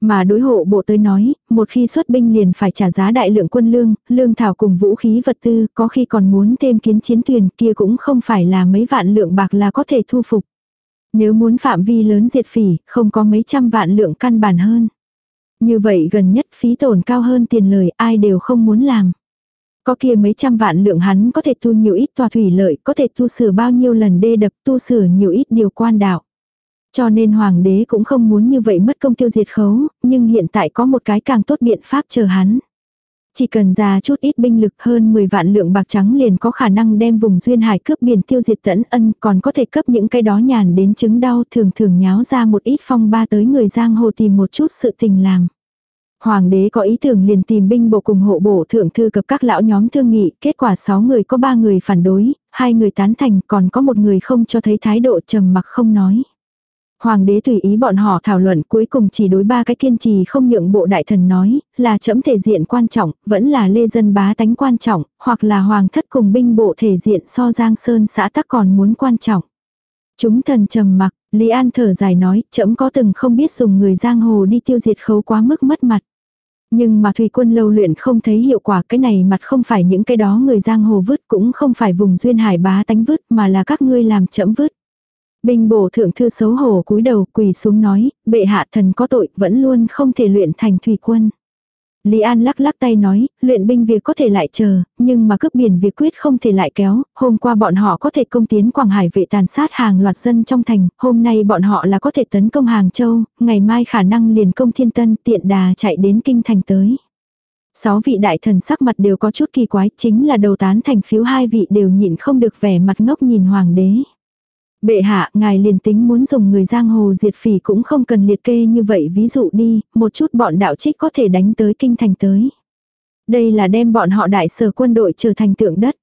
Mà đối hộ bộ tới nói, một khi xuất binh liền phải trả giá đại lượng quân lương, lương thảo cùng vũ khí vật tư, có khi còn muốn thêm kiến chiến thuyền kia cũng không phải là mấy vạn lượng bạc là có thể thu phục. Nếu muốn phạm vi lớn diệt phỉ, không có mấy trăm vạn lượng căn bản hơn. Như vậy gần nhất phí tổn cao hơn tiền lời ai đều không muốn làm. Có kia mấy trăm vạn lượng hắn có thể tu nhiều ít tòa thủy lợi, có thể tu sửa bao nhiêu lần đê đập, tu sửa nhiều ít điều quan đạo. Cho nên hoàng đế cũng không muốn như vậy mất công tiêu diệt khấu, nhưng hiện tại có một cái càng tốt biện pháp chờ hắn. Chỉ cần ra chút ít binh lực hơn 10 vạn lượng bạc trắng liền có khả năng đem vùng duyên hải cướp biển tiêu diệt tẫn ân còn có thể cấp những cái đó nhàn đến chứng đau thường thường nháo ra một ít phong ba tới người giang hồ tìm một chút sự tình làm. Hoàng đế có ý tưởng liền tìm binh bộ cùng hộ bộ thượng thư cập các lão nhóm thương nghị, kết quả 6 người có 3 người phản đối, hai người tán thành còn có một người không cho thấy thái độ trầm mặc không nói. Hoàng đế tùy ý bọn họ thảo luận cuối cùng chỉ đối ba cái kiên trì không nhượng bộ đại thần nói, là chấm thể diện quan trọng, vẫn là lê dân bá tánh quan trọng, hoặc là hoàng thất cùng binh bộ thể diện so giang sơn xã tắc còn muốn quan trọng. Chúng thần trầm mặc, Lý An thở dài nói, chấm có từng không biết dùng người giang hồ đi tiêu diệt khấu quá mức mất mặt. Nhưng mà thủy quân lâu luyện không thấy hiệu quả cái này mặt không phải những cái đó người giang hồ vứt cũng không phải vùng duyên hải bá tánh vứt mà là các ngươi làm chậm vứt. Bình bổ thượng thư xấu hổ cúi đầu quỳ xuống nói, bệ hạ thần có tội vẫn luôn không thể luyện thành thủy quân. Lý An lắc lắc tay nói, luyện binh việc có thể lại chờ, nhưng mà cướp biển việc quyết không thể lại kéo, hôm qua bọn họ có thể công tiến Quảng Hải vệ tàn sát hàng loạt dân trong thành, hôm nay bọn họ là có thể tấn công Hàng Châu, ngày mai khả năng liền công thiên tân tiện đà chạy đến kinh thành tới. Sáu vị đại thần sắc mặt đều có chút kỳ quái, chính là đầu tán thành phiếu hai vị đều nhịn không được vẻ mặt ngốc nhìn hoàng đế. Bệ hạ, ngài liền tính muốn dùng người giang hồ diệt phỉ cũng không cần liệt kê như vậy ví dụ đi, một chút bọn đạo trích có thể đánh tới kinh thành tới. Đây là đem bọn họ đại sở quân đội trở thành tượng đất.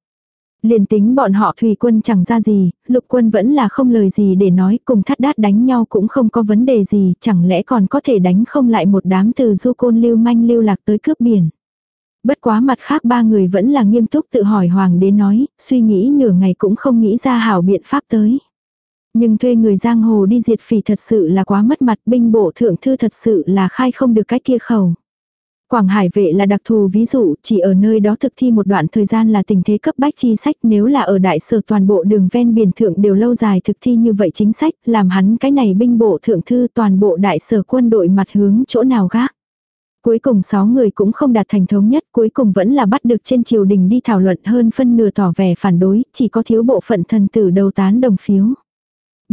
Liền tính bọn họ thủy quân chẳng ra gì, lục quân vẫn là không lời gì để nói cùng thắt đát đánh nhau cũng không có vấn đề gì, chẳng lẽ còn có thể đánh không lại một đám từ du côn lưu manh lưu lạc tới cướp biển. Bất quá mặt khác ba người vẫn là nghiêm túc tự hỏi hoàng đế nói, suy nghĩ nửa ngày cũng không nghĩ ra hảo biện pháp tới. Nhưng thuê người giang hồ đi diệt phỉ thật sự là quá mất mặt, binh bộ thượng thư thật sự là khai không được cách kia khẩu. Quảng Hải vệ là đặc thù ví dụ, chỉ ở nơi đó thực thi một đoạn thời gian là tình thế cấp bách chi sách nếu là ở đại sở toàn bộ đường ven biển thượng đều lâu dài thực thi như vậy chính sách, làm hắn cái này binh bộ thượng thư toàn bộ đại sở quân đội mặt hướng chỗ nào gác. Cuối cùng 6 người cũng không đạt thành thống nhất, cuối cùng vẫn là bắt được trên triều đình đi thảo luận hơn phân nửa tỏ vẻ phản đối, chỉ có thiếu bộ phận thần tử đầu tán đồng phiếu.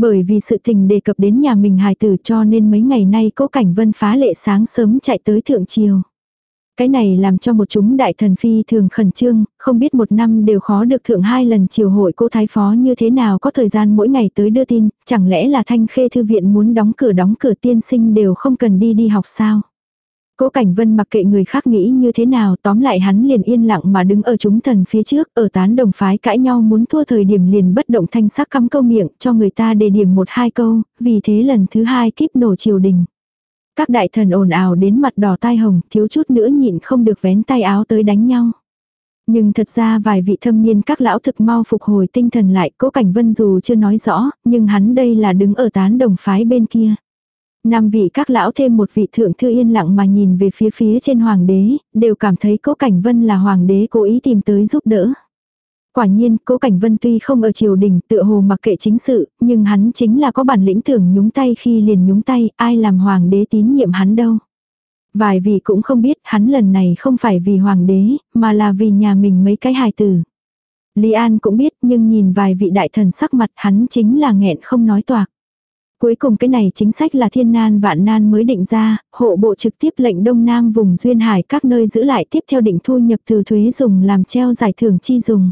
Bởi vì sự tình đề cập đến nhà mình hài tử cho nên mấy ngày nay cố cảnh vân phá lệ sáng sớm chạy tới thượng triều. Cái này làm cho một chúng đại thần phi thường khẩn trương, không biết một năm đều khó được thượng hai lần triều hội cô thái phó như thế nào có thời gian mỗi ngày tới đưa tin, chẳng lẽ là thanh khê thư viện muốn đóng cửa đóng cửa tiên sinh đều không cần đi đi học sao. Cố Cảnh Vân mặc kệ người khác nghĩ như thế nào tóm lại hắn liền yên lặng mà đứng ở chúng thần phía trước ở tán đồng phái cãi nhau muốn thua thời điểm liền bất động thanh sắc cắm câu miệng cho người ta đề điểm một hai câu, vì thế lần thứ hai kíp nổ triều đình. Các đại thần ồn ào đến mặt đỏ tai hồng thiếu chút nữa nhịn không được vén tay áo tới đánh nhau. Nhưng thật ra vài vị thâm niên các lão thực mau phục hồi tinh thần lại cố cảnh vân dù chưa nói rõ, nhưng hắn đây là đứng ở tán đồng phái bên kia. Năm vị các lão thêm một vị thượng thư yên lặng mà nhìn về phía phía trên hoàng đế, đều cảm thấy cố cảnh vân là hoàng đế cố ý tìm tới giúp đỡ. Quả nhiên, cố cảnh vân tuy không ở triều đình tựa hồ mặc kệ chính sự, nhưng hắn chính là có bản lĩnh tưởng nhúng tay khi liền nhúng tay, ai làm hoàng đế tín nhiệm hắn đâu. Vài vị cũng không biết hắn lần này không phải vì hoàng đế, mà là vì nhà mình mấy cái hài tử. Lý An cũng biết nhưng nhìn vài vị đại thần sắc mặt hắn chính là nghẹn không nói toạc. Cuối cùng cái này chính sách là thiên nan vạn nan mới định ra, hộ bộ trực tiếp lệnh Đông Nam vùng duyên hải các nơi giữ lại tiếp theo định thu nhập từ thuế dùng làm treo giải thưởng chi dùng.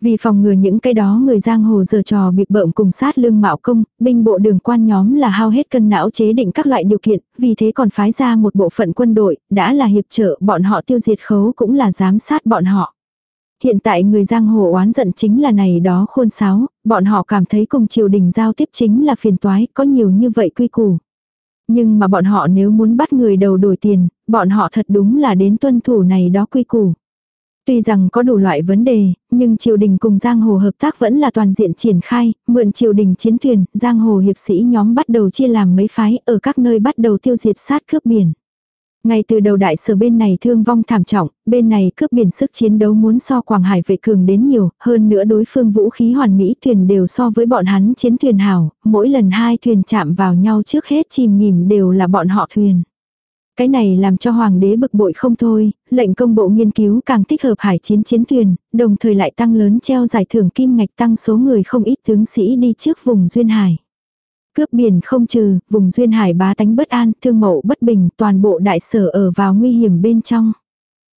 Vì phòng ngừa những cái đó người giang hồ giờ trò bịp bợm cùng sát lương mạo công, binh bộ đường quan nhóm là hao hết cân não chế định các loại điều kiện, vì thế còn phái ra một bộ phận quân đội, đã là hiệp trợ bọn họ tiêu diệt khấu cũng là giám sát bọn họ. Hiện tại người giang hồ oán giận chính là này đó khôn sáo, bọn họ cảm thấy cùng triều đình giao tiếp chính là phiền toái, có nhiều như vậy quy củ. Nhưng mà bọn họ nếu muốn bắt người đầu đổi tiền, bọn họ thật đúng là đến tuân thủ này đó quy củ. Tuy rằng có đủ loại vấn đề, nhưng triều đình cùng giang hồ hợp tác vẫn là toàn diện triển khai, mượn triều đình chiến thuyền, giang hồ hiệp sĩ nhóm bắt đầu chia làm mấy phái ở các nơi bắt đầu tiêu diệt sát cướp biển. Ngay từ đầu đại sở bên này thương vong thảm trọng, bên này cướp biển sức chiến đấu muốn so Quảng Hải vệ cường đến nhiều, hơn nữa đối phương vũ khí hoàn mỹ thuyền đều so với bọn hắn chiến thuyền hảo, mỗi lần hai thuyền chạm vào nhau trước hết chìm nghỉm đều là bọn họ thuyền. Cái này làm cho hoàng đế bực bội không thôi, lệnh công bộ nghiên cứu càng thích hợp hải chiến chiến thuyền, đồng thời lại tăng lớn treo giải thưởng kim ngạch tăng số người không ít tướng sĩ đi trước vùng duyên hải. Cướp biển không trừ, vùng duyên hải bá tánh bất an, thương mộ bất bình, toàn bộ đại sở ở vào nguy hiểm bên trong.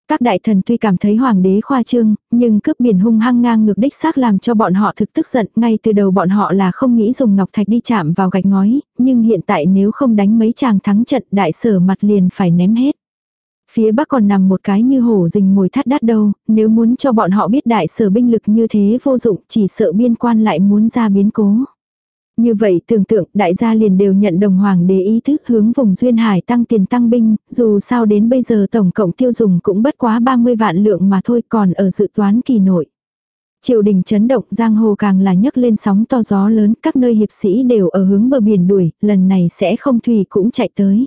Các đại thần tuy cảm thấy hoàng đế khoa trương, nhưng cướp biển hung hăng ngang ngược đích xác làm cho bọn họ thực tức giận, ngay từ đầu bọn họ là không nghĩ dùng ngọc thạch đi chạm vào gạch ngói, nhưng hiện tại nếu không đánh mấy chàng thắng trận đại sở mặt liền phải ném hết. Phía bắc còn nằm một cái như hổ rình mồi thắt đắt đâu, nếu muốn cho bọn họ biết đại sở binh lực như thế vô dụng chỉ sợ biên quan lại muốn ra biến cố. Như vậy tưởng tượng đại gia liền đều nhận đồng hoàng đế ý thức hướng vùng duyên hải tăng tiền tăng binh, dù sao đến bây giờ tổng cộng tiêu dùng cũng bất quá 30 vạn lượng mà thôi còn ở dự toán kỳ nội. Triều đình chấn động giang hồ càng là nhấc lên sóng to gió lớn, các nơi hiệp sĩ đều ở hướng bờ biển đuổi, lần này sẽ không thủy cũng chạy tới.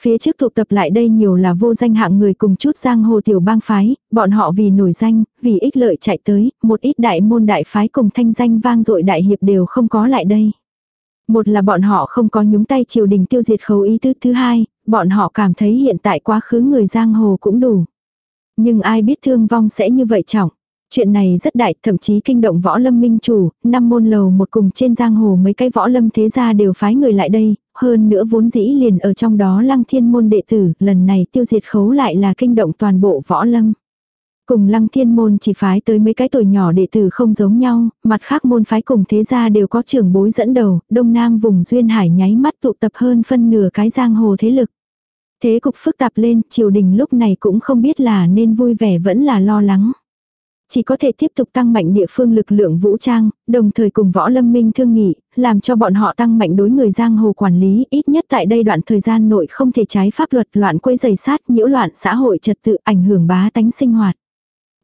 Phía trước tụ tập lại đây nhiều là vô danh hạng người cùng chút giang hồ tiểu bang phái, bọn họ vì nổi danh, vì ích lợi chạy tới, một ít đại môn đại phái cùng thanh danh vang dội đại hiệp đều không có lại đây. Một là bọn họ không có nhúng tay triều đình tiêu diệt khấu ý tứ thứ hai, bọn họ cảm thấy hiện tại quá khứ người giang hồ cũng đủ. Nhưng ai biết thương vong sẽ như vậy trọng. Chuyện này rất đại, thậm chí kinh động võ lâm minh chủ, năm môn lầu một cùng trên giang hồ mấy cái võ lâm thế gia đều phái người lại đây, hơn nữa vốn dĩ liền ở trong đó lăng thiên môn đệ tử, lần này tiêu diệt khấu lại là kinh động toàn bộ võ lâm. Cùng lăng thiên môn chỉ phái tới mấy cái tuổi nhỏ đệ tử không giống nhau, mặt khác môn phái cùng thế gia đều có trưởng bối dẫn đầu, đông nam vùng duyên hải nháy mắt tụ tập hơn phân nửa cái giang hồ thế lực. Thế cục phức tạp lên, triều đình lúc này cũng không biết là nên vui vẻ vẫn là lo lắng. Chỉ có thể tiếp tục tăng mạnh địa phương lực lượng vũ trang, đồng thời cùng võ lâm minh thương nghị, làm cho bọn họ tăng mạnh đối người giang hồ quản lý, ít nhất tại đây đoạn thời gian nội không thể trái pháp luật loạn quấy giày sát, nhiễu loạn xã hội trật tự ảnh hưởng bá tánh sinh hoạt.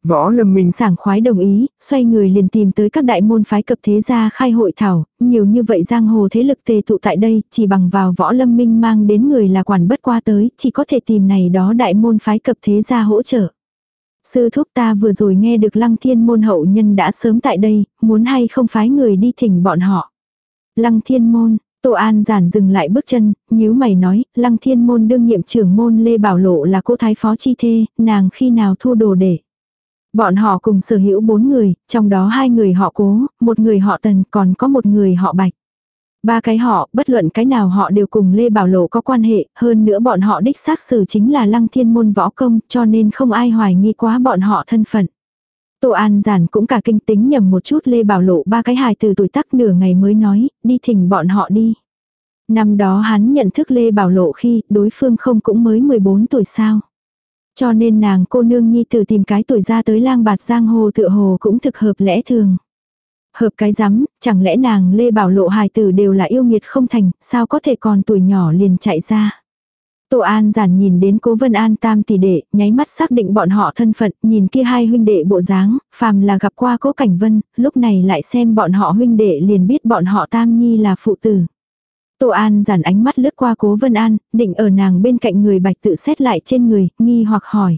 Võ lâm minh sảng khoái đồng ý, xoay người liền tìm tới các đại môn phái cập thế gia khai hội thảo, nhiều như vậy giang hồ thế lực tề tụ tại đây, chỉ bằng vào võ lâm minh mang đến người là quản bất qua tới, chỉ có thể tìm này đó đại môn phái cập thế gia hỗ trợ. Sư thúc ta vừa rồi nghe được lăng thiên môn hậu nhân đã sớm tại đây, muốn hay không phái người đi thỉnh bọn họ. Lăng thiên môn, Tô An giản dừng lại bước chân, nhíu mày nói, lăng thiên môn đương nhiệm trưởng môn Lê Bảo Lộ là cô thái phó chi thê, nàng khi nào thu đồ để. Bọn họ cùng sở hữu bốn người, trong đó hai người họ cố, một người họ tần, còn có một người họ bạch. Ba cái họ, bất luận cái nào họ đều cùng Lê Bảo Lộ có quan hệ, hơn nữa bọn họ đích xác xử chính là lăng thiên môn võ công, cho nên không ai hoài nghi quá bọn họ thân phận. Tô An giản cũng cả kinh tính nhầm một chút Lê Bảo Lộ ba cái hài từ tuổi tác nửa ngày mới nói, đi thỉnh bọn họ đi. Năm đó hắn nhận thức Lê Bảo Lộ khi đối phương không cũng mới 14 tuổi sao. Cho nên nàng cô nương nhi từ tìm cái tuổi ra tới lang bạt giang hồ tựa hồ cũng thực hợp lẽ thường. Hợp cái rắm, chẳng lẽ nàng Lê Bảo Lộ hài tử đều là yêu nghiệt không thành, sao có thể còn tuổi nhỏ liền chạy ra. Tô An giản nhìn đến cố Vân An tam tỷ đệ, nháy mắt xác định bọn họ thân phận, nhìn kia hai huynh đệ bộ dáng, phàm là gặp qua cố Cảnh Vân, lúc này lại xem bọn họ huynh đệ liền biết bọn họ tam nhi là phụ tử. Tô An giản ánh mắt lướt qua cố Vân An, định ở nàng bên cạnh người bạch tự xét lại trên người, nghi hoặc hỏi.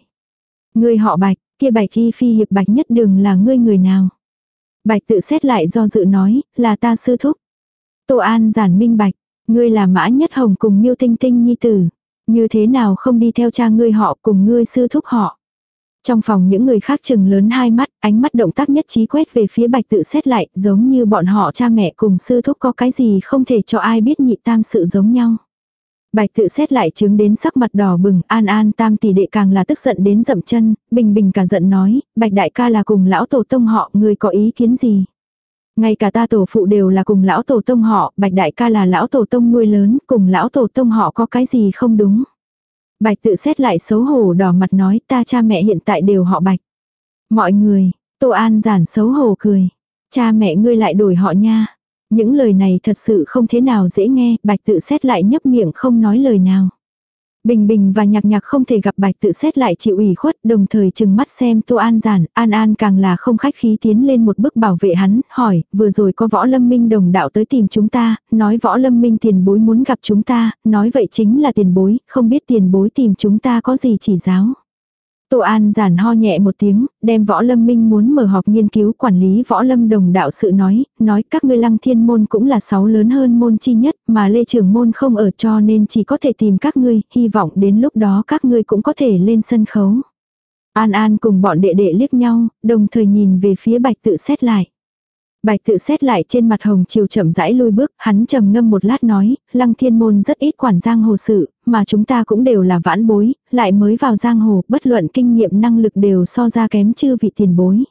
Người họ bạch, kia bạch thi phi hiệp bạch nhất đường là ngươi người nào? Bạch tự xét lại do dự nói, là ta sư thúc. Tô An giản minh bạch, ngươi là mã nhất hồng cùng miêu tinh tinh nhi tử. Như thế nào không đi theo cha ngươi họ cùng ngươi sư thúc họ. Trong phòng những người khác chừng lớn hai mắt, ánh mắt động tác nhất trí quét về phía bạch tự xét lại, giống như bọn họ cha mẹ cùng sư thúc có cái gì không thể cho ai biết nhị tam sự giống nhau. Bạch tự xét lại chứng đến sắc mặt đỏ bừng, an an tam tỷ đệ càng là tức giận đến dậm chân, bình bình cả giận nói, bạch đại ca là cùng lão tổ tông họ, người có ý kiến gì? Ngay cả ta tổ phụ đều là cùng lão tổ tông họ, bạch đại ca là lão tổ tông nuôi lớn, cùng lão tổ tông họ có cái gì không đúng? Bạch tự xét lại xấu hổ đỏ mặt nói ta cha mẹ hiện tại đều họ bạch. Mọi người, Tô An giản xấu hổ cười. Cha mẹ ngươi lại đổi họ nha. Những lời này thật sự không thế nào dễ nghe, bạch tự xét lại nhấp miệng không nói lời nào. Bình Bình và Nhạc Nhạc không thể gặp Bạch tự xét lại chịu ủy khuất, đồng thời chừng mắt xem Tô An giản, An An càng là không khách khí tiến lên một bước bảo vệ hắn, hỏi, vừa rồi có võ lâm minh đồng đạo tới tìm chúng ta, nói võ lâm minh tiền bối muốn gặp chúng ta, nói vậy chính là tiền bối, không biết tiền bối tìm chúng ta có gì chỉ giáo. Tô An giản ho nhẹ một tiếng, đem võ lâm minh muốn mở họp nghiên cứu quản lý võ lâm đồng đạo sự nói, nói các ngươi lăng thiên môn cũng là sáu lớn hơn môn chi nhất mà lê trưởng môn không ở cho nên chỉ có thể tìm các ngươi, hy vọng đến lúc đó các ngươi cũng có thể lên sân khấu. An An cùng bọn đệ đệ liếc nhau, đồng thời nhìn về phía bạch tự xét lại. Bạch tự xét lại trên mặt hồng chiều chậm rãi lui bước, hắn trầm ngâm một lát nói, lăng thiên môn rất ít quản giang hồ sự, mà chúng ta cũng đều là vãn bối, lại mới vào giang hồ, bất luận kinh nghiệm năng lực đều so ra kém chư vị tiền bối.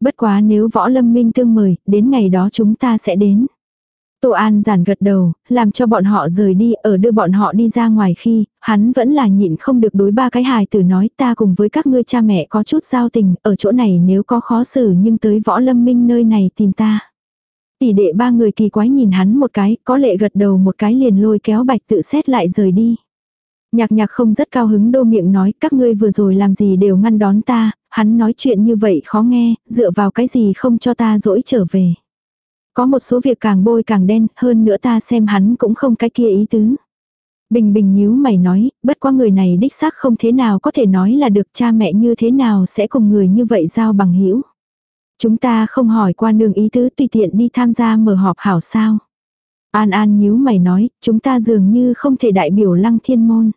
Bất quá nếu võ lâm minh tương mời, đến ngày đó chúng ta sẽ đến. Tô An giản gật đầu, làm cho bọn họ rời đi, ở đưa bọn họ đi ra ngoài khi, hắn vẫn là nhịn không được đối ba cái hài tử nói ta cùng với các ngươi cha mẹ có chút giao tình, ở chỗ này nếu có khó xử nhưng tới võ lâm minh nơi này tìm ta. Tỷ đệ ba người kỳ quái nhìn hắn một cái, có lệ gật đầu một cái liền lôi kéo bạch tự xét lại rời đi. Nhạc nhạc không rất cao hứng đô miệng nói các ngươi vừa rồi làm gì đều ngăn đón ta, hắn nói chuyện như vậy khó nghe, dựa vào cái gì không cho ta dỗi trở về. Có một số việc càng bôi càng đen, hơn nữa ta xem hắn cũng không cái kia ý tứ. Bình bình nhíu mày nói, bất quá người này đích xác không thế nào có thể nói là được cha mẹ như thế nào sẽ cùng người như vậy giao bằng hữu Chúng ta không hỏi qua nương ý tứ tùy tiện đi tham gia mở họp hảo sao. An An nhíu mày nói, chúng ta dường như không thể đại biểu lăng thiên môn.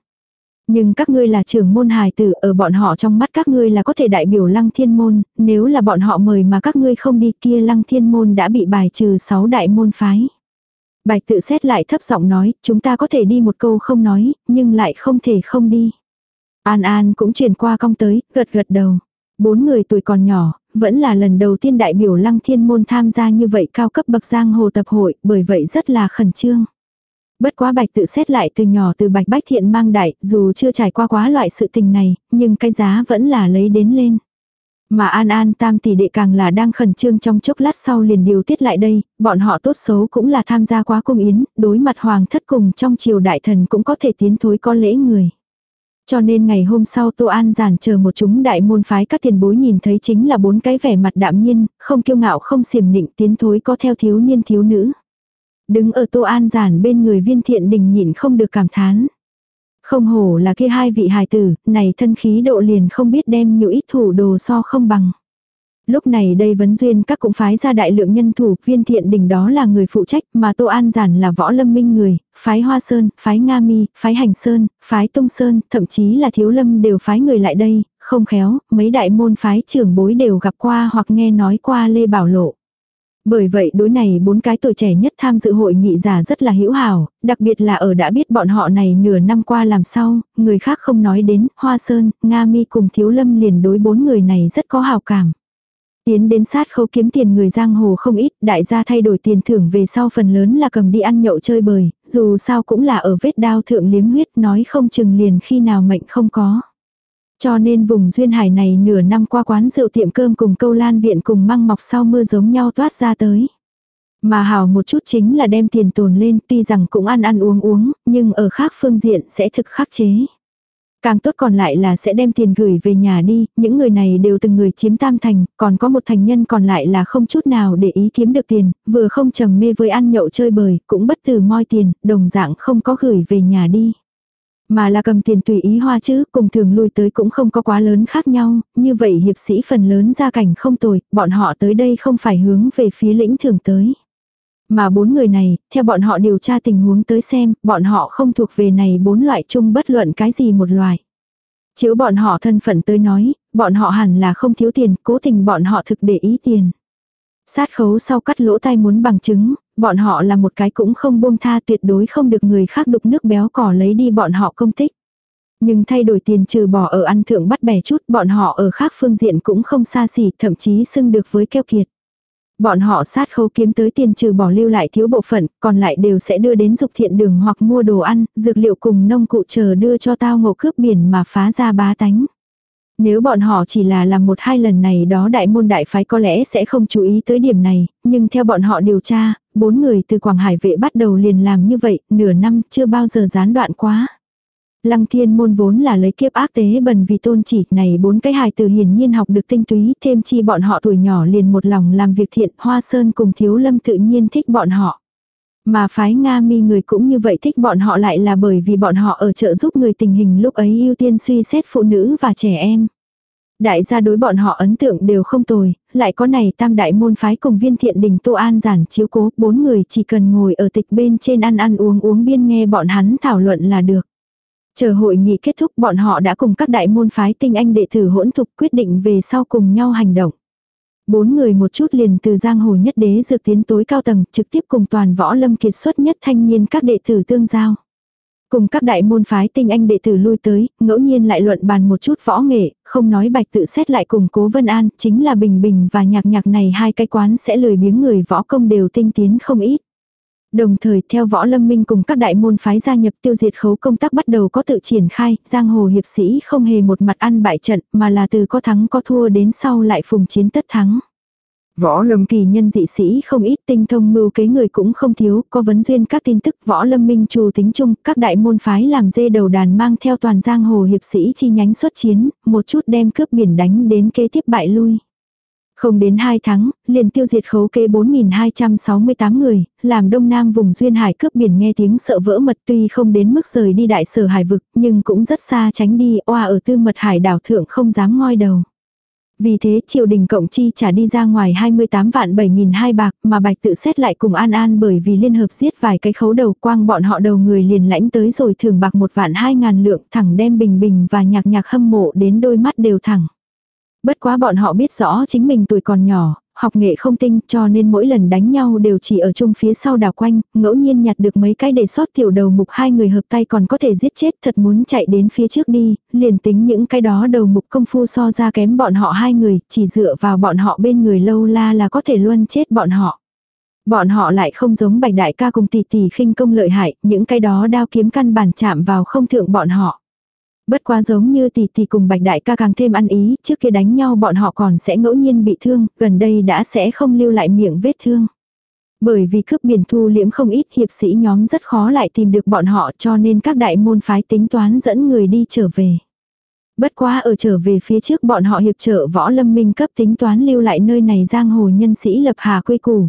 Nhưng các ngươi là trưởng môn hài tử ở bọn họ trong mắt các ngươi là có thể đại biểu lăng thiên môn, nếu là bọn họ mời mà các ngươi không đi kia lăng thiên môn đã bị bài trừ sáu đại môn phái. Bạch tự xét lại thấp giọng nói, chúng ta có thể đi một câu không nói, nhưng lại không thể không đi. An An cũng truyền qua cong tới, gật gật đầu. Bốn người tuổi còn nhỏ, vẫn là lần đầu tiên đại biểu lăng thiên môn tham gia như vậy cao cấp bậc giang hồ tập hội, bởi vậy rất là khẩn trương. Bất quá bạch tự xét lại từ nhỏ từ bạch bách thiện mang đại, dù chưa trải qua quá loại sự tình này, nhưng cái giá vẫn là lấy đến lên. Mà An An tam tỷ đệ càng là đang khẩn trương trong chốc lát sau liền điều tiết lại đây, bọn họ tốt xấu cũng là tham gia quá cung yến, đối mặt hoàng thất cùng trong triều đại thần cũng có thể tiến thối có lễ người. Cho nên ngày hôm sau Tô An giản chờ một chúng đại môn phái các tiền bối nhìn thấy chính là bốn cái vẻ mặt đạm nhiên, không kiêu ngạo không xiểm nịnh tiến thối có theo thiếu niên thiếu nữ. Đứng ở Tô An giản bên người viên thiện đình nhịn không được cảm thán. Không hổ là kia hai vị hài tử, này thân khí độ liền không biết đem nhiều ít thủ đồ so không bằng. Lúc này đây vấn duyên các cũng phái ra đại lượng nhân thủ, viên thiện đình đó là người phụ trách, mà Tô An Giản là võ lâm minh người, phái Hoa Sơn, phái Nga Mi, phái Hành Sơn, phái Tung Sơn, thậm chí là Thiếu Lâm đều phái người lại đây, không khéo, mấy đại môn phái trưởng bối đều gặp qua hoặc nghe nói qua Lê Bảo Lộ. Bởi vậy đối này bốn cái tuổi trẻ nhất tham dự hội nghị giả rất là hữu hảo, đặc biệt là ở đã biết bọn họ này nửa năm qua làm sao, người khác không nói đến, Hoa Sơn, Nga Mi cùng Thiếu Lâm liền đối bốn người này rất có hào cảm. Tiến đến sát khấu kiếm tiền người giang hồ không ít, đại gia thay đổi tiền thưởng về sau phần lớn là cầm đi ăn nhậu chơi bời, dù sao cũng là ở vết đao thượng liếm huyết nói không chừng liền khi nào mệnh không có. Cho nên vùng duyên hải này nửa năm qua quán rượu tiệm cơm cùng câu lan viện cùng măng mọc sau mưa giống nhau toát ra tới. Mà hào một chút chính là đem tiền tồn lên tuy rằng cũng ăn ăn uống uống, nhưng ở khác phương diện sẽ thực khắc chế. Càng tốt còn lại là sẽ đem tiền gửi về nhà đi, những người này đều từng người chiếm tam thành, còn có một thành nhân còn lại là không chút nào để ý kiếm được tiền, vừa không trầm mê với ăn nhậu chơi bời, cũng bất từ moi tiền, đồng dạng không có gửi về nhà đi. Mà là cầm tiền tùy ý hoa chứ, cùng thường lui tới cũng không có quá lớn khác nhau, như vậy hiệp sĩ phần lớn gia cảnh không tồi, bọn họ tới đây không phải hướng về phía lĩnh thường tới. Mà bốn người này, theo bọn họ điều tra tình huống tới xem, bọn họ không thuộc về này bốn loại chung bất luận cái gì một loại. Chiếu bọn họ thân phận tới nói, bọn họ hẳn là không thiếu tiền, cố tình bọn họ thực để ý tiền. Sát khấu sau cắt lỗ tai muốn bằng chứng, bọn họ là một cái cũng không buông tha tuyệt đối không được người khác đục nước béo cỏ lấy đi bọn họ công tích. Nhưng thay đổi tiền trừ bỏ ở ăn thượng bắt bẻ chút, bọn họ ở khác phương diện cũng không xa xỉ, thậm chí xưng được với keo kiệt. Bọn họ sát khấu kiếm tới tiền trừ bỏ lưu lại thiếu bộ phận, còn lại đều sẽ đưa đến dục thiện đường hoặc mua đồ ăn, dược liệu cùng nông cụ chờ đưa cho tao ngộ cướp biển mà phá ra bá tánh. Nếu bọn họ chỉ là làm một hai lần này đó đại môn đại phái có lẽ sẽ không chú ý tới điểm này, nhưng theo bọn họ điều tra, bốn người từ Quảng Hải vệ bắt đầu liền làm như vậy, nửa năm chưa bao giờ gián đoạn quá. Lăng thiên môn vốn là lấy kiếp ác tế bần vì tôn chỉ này bốn cái hài từ hiển nhiên học được tinh túy thêm chi bọn họ tuổi nhỏ liền một lòng làm việc thiện hoa sơn cùng thiếu lâm tự nhiên thích bọn họ. Mà phái Nga mi người cũng như vậy thích bọn họ lại là bởi vì bọn họ ở chợ giúp người tình hình lúc ấy ưu tiên suy xét phụ nữ và trẻ em. Đại gia đối bọn họ ấn tượng đều không tồi, lại có này tam đại môn phái cùng viên thiện đình Tô An giản chiếu cố, bốn người chỉ cần ngồi ở tịch bên trên ăn ăn uống uống biên nghe bọn hắn thảo luận là được. Chờ hội nghị kết thúc bọn họ đã cùng các đại môn phái tinh anh đệ tử hỗn thục quyết định về sau cùng nhau hành động. Bốn người một chút liền từ giang hồ nhất đế dược tiến tối cao tầng trực tiếp cùng toàn võ lâm kiệt xuất nhất thanh niên các đệ tử tương giao. Cùng các đại môn phái tinh anh đệ tử lui tới, ngẫu nhiên lại luận bàn một chút võ nghệ, không nói bạch tự xét lại cùng cố vân an, chính là bình bình và nhạc nhạc này hai cái quán sẽ lười biếng người võ công đều tinh tiến không ít. Đồng thời theo võ lâm minh cùng các đại môn phái gia nhập tiêu diệt khấu công tác bắt đầu có tự triển khai, giang hồ hiệp sĩ không hề một mặt ăn bại trận mà là từ có thắng có thua đến sau lại phùng chiến tất thắng. Võ lâm kỳ nhân dị sĩ không ít tinh thông mưu kế người cũng không thiếu, có vấn duyên các tin tức võ lâm minh trù tính chung, các đại môn phái làm dê đầu đàn mang theo toàn giang hồ hiệp sĩ chi nhánh xuất chiến, một chút đem cướp biển đánh đến kế tiếp bại lui. Không đến 2 tháng, liền tiêu diệt khấu kế 4.268 người, làm đông nam vùng duyên hải cướp biển nghe tiếng sợ vỡ mật tuy không đến mức rời đi đại sở hải vực, nhưng cũng rất xa tránh đi, oa ở tư mật hải đảo thượng không dám ngoi đầu. Vì thế triều đình cộng chi trả đi ra ngoài 28 vạn 7 hai bạc mà bạch tự xét lại cùng An An bởi vì liên hợp giết vài cái khấu đầu quang bọn họ đầu người liền lãnh tới rồi thường bạc một vạn hai ngàn lượng thẳng đem bình bình và nhạc nhạc hâm mộ đến đôi mắt đều thẳng. Bất quá bọn họ biết rõ chính mình tuổi còn nhỏ, học nghệ không tinh cho nên mỗi lần đánh nhau đều chỉ ở chung phía sau đảo quanh, ngẫu nhiên nhặt được mấy cái để sót tiểu đầu mục hai người hợp tay còn có thể giết chết thật muốn chạy đến phía trước đi, liền tính những cái đó đầu mục công phu so ra kém bọn họ hai người, chỉ dựa vào bọn họ bên người lâu la là có thể luôn chết bọn họ. Bọn họ lại không giống bạch đại ca cùng tỷ tỷ khinh công lợi hại, những cái đó đao kiếm căn bản chạm vào không thượng bọn họ. Bất quá giống như tỷ tỷ cùng bạch đại ca càng thêm ăn ý, trước kia đánh nhau bọn họ còn sẽ ngẫu nhiên bị thương, gần đây đã sẽ không lưu lại miệng vết thương. Bởi vì cướp biển thu liễm không ít hiệp sĩ nhóm rất khó lại tìm được bọn họ cho nên các đại môn phái tính toán dẫn người đi trở về. Bất quá ở trở về phía trước bọn họ hiệp trợ võ lâm minh cấp tính toán lưu lại nơi này giang hồ nhân sĩ lập hà quy củ.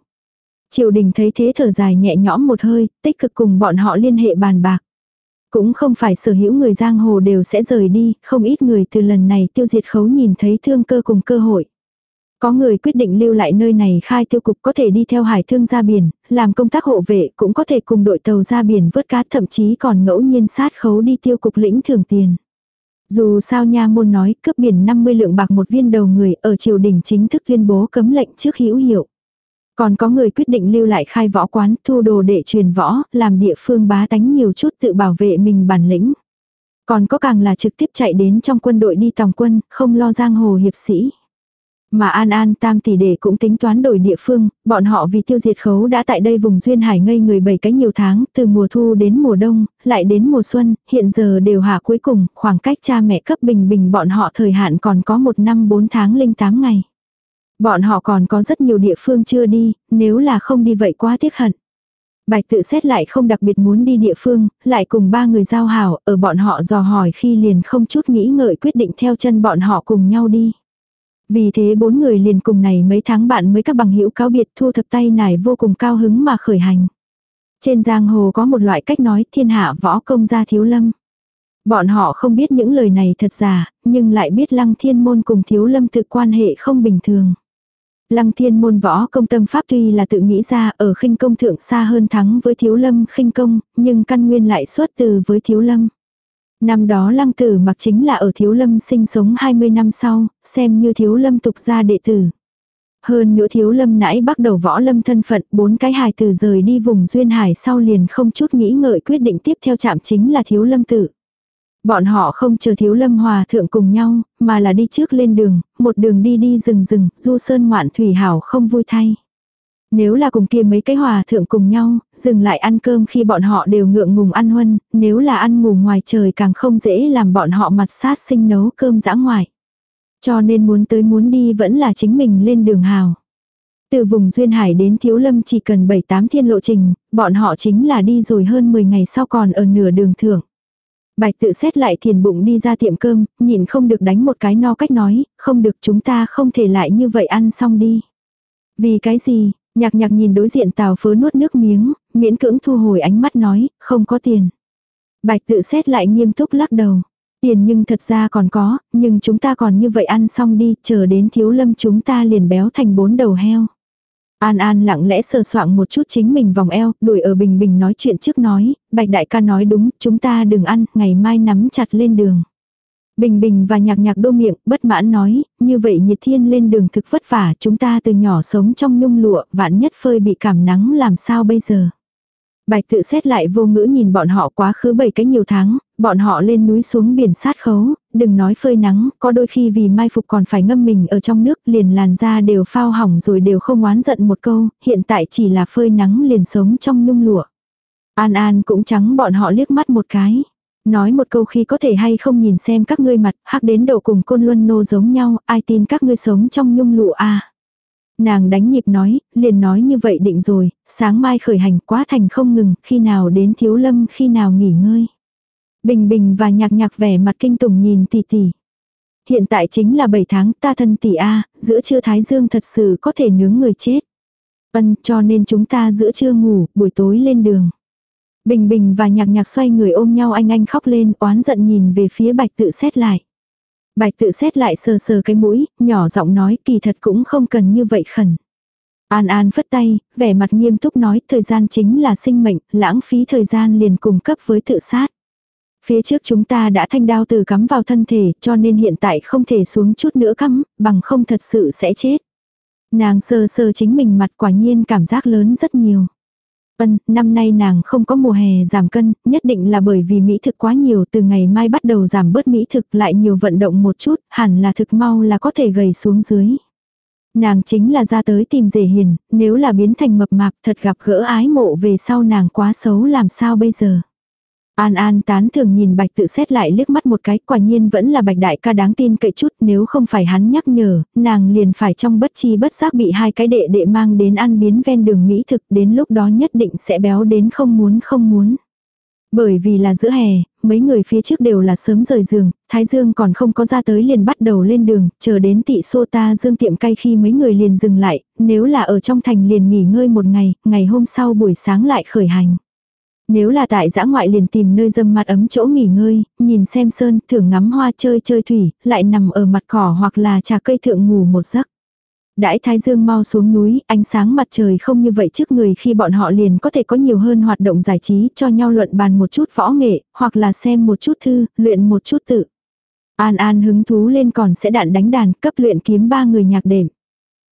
Triều đình thấy thế thở dài nhẹ nhõm một hơi, tích cực cùng bọn họ liên hệ bàn bạc. Cũng không phải sở hữu người giang hồ đều sẽ rời đi, không ít người từ lần này tiêu diệt khấu nhìn thấy thương cơ cùng cơ hội. Có người quyết định lưu lại nơi này khai tiêu cục có thể đi theo hải thương ra biển, làm công tác hộ vệ cũng có thể cùng đội tàu ra biển vớt cá thậm chí còn ngẫu nhiên sát khấu đi tiêu cục lĩnh thưởng tiền. Dù sao nha môn nói cướp biển 50 lượng bạc một viên đầu người ở triều đình chính thức tuyên bố cấm lệnh trước hữu hiệu. Còn có người quyết định lưu lại khai võ quán, thu đồ để truyền võ, làm địa phương bá tánh nhiều chút tự bảo vệ mình bản lĩnh. Còn có càng là trực tiếp chạy đến trong quân đội đi tòng quân, không lo giang hồ hiệp sĩ. Mà An An tam tỷ đệ cũng tính toán đổi địa phương, bọn họ vì tiêu diệt khấu đã tại đây vùng duyên hải ngây người bảy cái nhiều tháng, từ mùa thu đến mùa đông, lại đến mùa xuân, hiện giờ đều hạ cuối cùng, khoảng cách cha mẹ cấp bình bình bọn họ thời hạn còn có một năm bốn tháng linh tám ngày. Bọn họ còn có rất nhiều địa phương chưa đi, nếu là không đi vậy quá tiếc hận. Bạch tự xét lại không đặc biệt muốn đi địa phương, lại cùng ba người giao hảo, ở bọn họ dò hỏi khi liền không chút nghĩ ngợi quyết định theo chân bọn họ cùng nhau đi. Vì thế bốn người liền cùng này mấy tháng bạn mới các bằng hữu cáo biệt thu thập tay nải vô cùng cao hứng mà khởi hành. Trên giang hồ có một loại cách nói thiên hạ võ công gia thiếu lâm. Bọn họ không biết những lời này thật giả, nhưng lại biết lăng thiên môn cùng thiếu lâm tự quan hệ không bình thường. Lăng thiên môn võ công tâm pháp tuy là tự nghĩ ra ở khinh công thượng xa hơn thắng với thiếu lâm khinh công, nhưng căn nguyên lại xuất từ với thiếu lâm. Năm đó lăng tử mặc chính là ở thiếu lâm sinh sống 20 năm sau, xem như thiếu lâm tục gia đệ tử. Hơn nữa thiếu lâm nãy bắt đầu võ lâm thân phận, bốn cái hài tử rời đi vùng duyên hải sau liền không chút nghĩ ngợi quyết định tiếp theo chạm chính là thiếu lâm tử. Bọn họ không chờ thiếu lâm hòa thượng cùng nhau, mà là đi trước lên đường, một đường đi đi rừng rừng, du sơn ngoạn thủy hảo không vui thay. Nếu là cùng kia mấy cái hòa thượng cùng nhau, dừng lại ăn cơm khi bọn họ đều ngượng ngùng ăn huân, nếu là ăn ngủ ngoài trời càng không dễ làm bọn họ mặt sát sinh nấu cơm dã ngoài. Cho nên muốn tới muốn đi vẫn là chính mình lên đường hào. Từ vùng Duyên Hải đến Thiếu Lâm chỉ cần 7-8 thiên lộ trình, bọn họ chính là đi rồi hơn 10 ngày sau còn ở nửa đường thưởng. Bạch tự xét lại thiền bụng đi ra tiệm cơm, nhìn không được đánh một cái no cách nói, không được chúng ta không thể lại như vậy ăn xong đi. Vì cái gì, nhạc nhạc nhìn đối diện tào phớ nuốt nước miếng, miễn cưỡng thu hồi ánh mắt nói, không có tiền. Bạch tự xét lại nghiêm túc lắc đầu. Tiền nhưng thật ra còn có, nhưng chúng ta còn như vậy ăn xong đi, chờ đến thiếu lâm chúng ta liền béo thành bốn đầu heo. An An lặng lẽ sờ soạng một chút chính mình vòng eo, đuổi ở Bình Bình nói chuyện trước nói, Bạch Đại ca nói đúng, chúng ta đừng ăn, ngày mai nắm chặt lên đường. Bình Bình và nhạc nhạc đô miệng, bất mãn nói, như vậy nhiệt thiên lên đường thực vất vả, chúng ta từ nhỏ sống trong nhung lụa, vạn nhất phơi bị cảm nắng làm sao bây giờ. Bạch tự xét lại vô ngữ nhìn bọn họ quá khứ bảy cái nhiều tháng, bọn họ lên núi xuống biển sát khấu, đừng nói phơi nắng, có đôi khi vì mai phục còn phải ngâm mình ở trong nước liền làn da đều phao hỏng rồi đều không oán giận một câu, hiện tại chỉ là phơi nắng liền sống trong nhung lụa. An An cũng trắng bọn họ liếc mắt một cái. Nói một câu khi có thể hay không nhìn xem các ngươi mặt, hắc đến đầu cùng côn luân nô giống nhau, ai tin các ngươi sống trong nhung lụa à. Nàng đánh nhịp nói, liền nói như vậy định rồi, sáng mai khởi hành quá thành không ngừng, khi nào đến thiếu lâm khi nào nghỉ ngơi. Bình bình và nhạc nhạc vẻ mặt kinh tủng nhìn tỷ tỷ. Hiện tại chính là 7 tháng ta thân tỷ A, giữa trưa thái dương thật sự có thể nướng người chết. Ân cho nên chúng ta giữa trưa ngủ, buổi tối lên đường. Bình bình và nhạc nhạc xoay người ôm nhau anh anh khóc lên oán giận nhìn về phía bạch tự xét lại. Bạch tự xét lại sờ sờ cái mũi, nhỏ giọng nói kỳ thật cũng không cần như vậy khẩn. An An phất tay, vẻ mặt nghiêm túc nói thời gian chính là sinh mệnh, lãng phí thời gian liền cùng cấp với tự sát. Phía trước chúng ta đã thanh đao từ cắm vào thân thể cho nên hiện tại không thể xuống chút nữa cắm, bằng không thật sự sẽ chết. Nàng sơ sơ chính mình mặt quả nhiên cảm giác lớn rất nhiều. Vân, năm nay nàng không có mùa hè giảm cân, nhất định là bởi vì mỹ thực quá nhiều từ ngày mai bắt đầu giảm bớt mỹ thực lại nhiều vận động một chút, hẳn là thực mau là có thể gầy xuống dưới. Nàng chính là ra tới tìm rể hiền, nếu là biến thành mập mạp thật gặp gỡ ái mộ về sau nàng quá xấu làm sao bây giờ. An An tán thường nhìn bạch tự xét lại liếc mắt một cái, quả nhiên vẫn là bạch đại ca đáng tin cậy chút, nếu không phải hắn nhắc nhở, nàng liền phải trong bất chi bất giác bị hai cái đệ đệ mang đến ăn biến ven đường Mỹ thực, đến lúc đó nhất định sẽ béo đến không muốn không muốn. Bởi vì là giữa hè, mấy người phía trước đều là sớm rời giường, Thái Dương còn không có ra tới liền bắt đầu lên đường, chờ đến tị xô ta dương tiệm cay khi mấy người liền dừng lại, nếu là ở trong thành liền nghỉ ngơi một ngày, ngày hôm sau buổi sáng lại khởi hành. Nếu là tại giã ngoại liền tìm nơi dâm mặt ấm chỗ nghỉ ngơi, nhìn xem sơn, thưởng ngắm hoa chơi chơi thủy, lại nằm ở mặt cỏ hoặc là trà cây thượng ngủ một giấc. Đãi thái dương mau xuống núi, ánh sáng mặt trời không như vậy trước người khi bọn họ liền có thể có nhiều hơn hoạt động giải trí cho nhau luận bàn một chút võ nghệ, hoặc là xem một chút thư, luyện một chút tự. An An hứng thú lên còn sẽ đạn đánh đàn cấp luyện kiếm ba người nhạc đệm.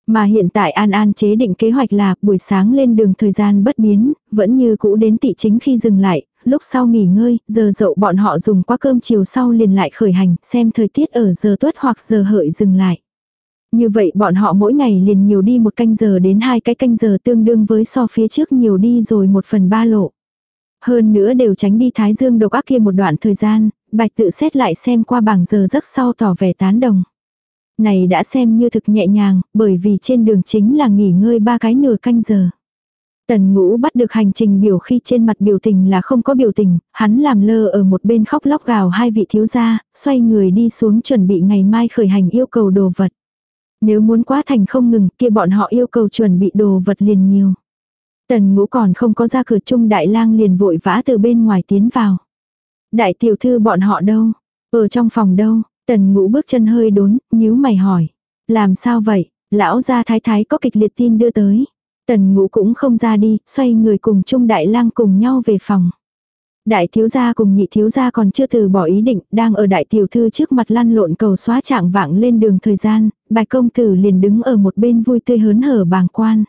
Mà hiện tại An An chế định kế hoạch là buổi sáng lên đường thời gian bất biến, vẫn như cũ đến tị chính khi dừng lại, lúc sau nghỉ ngơi, giờ dậu bọn họ dùng qua cơm chiều sau liền lại khởi hành, xem thời tiết ở giờ tuất hoặc giờ hợi dừng lại. Như vậy bọn họ mỗi ngày liền nhiều đi một canh giờ đến hai cái canh giờ tương đương với so phía trước nhiều đi rồi một phần ba lộ. Hơn nữa đều tránh đi thái dương độc ác kia một đoạn thời gian, bạch tự xét lại xem qua bảng giờ giấc sau tỏ vẻ tán đồng. Này đã xem như thực nhẹ nhàng, bởi vì trên đường chính là nghỉ ngơi ba cái nửa canh giờ. Tần ngũ bắt được hành trình biểu khi trên mặt biểu tình là không có biểu tình, hắn làm lơ ở một bên khóc lóc gào hai vị thiếu gia, xoay người đi xuống chuẩn bị ngày mai khởi hành yêu cầu đồ vật. Nếu muốn quá thành không ngừng kia bọn họ yêu cầu chuẩn bị đồ vật liền nhiều. Tần ngũ còn không có ra cửa chung đại lang liền vội vã từ bên ngoài tiến vào. Đại tiểu thư bọn họ đâu? Ở trong phòng đâu? Tần ngũ bước chân hơi đốn, nhíu mày hỏi. Làm sao vậy? Lão gia thái thái có kịch liệt tin đưa tới. Tần ngũ cũng không ra đi, xoay người cùng chung đại lang cùng nhau về phòng. Đại thiếu gia cùng nhị thiếu gia còn chưa từ bỏ ý định, đang ở đại tiểu thư trước mặt lăn lộn cầu xóa trạng vạng lên đường thời gian, bạch công tử liền đứng ở một bên vui tươi hớn hở bàng quan.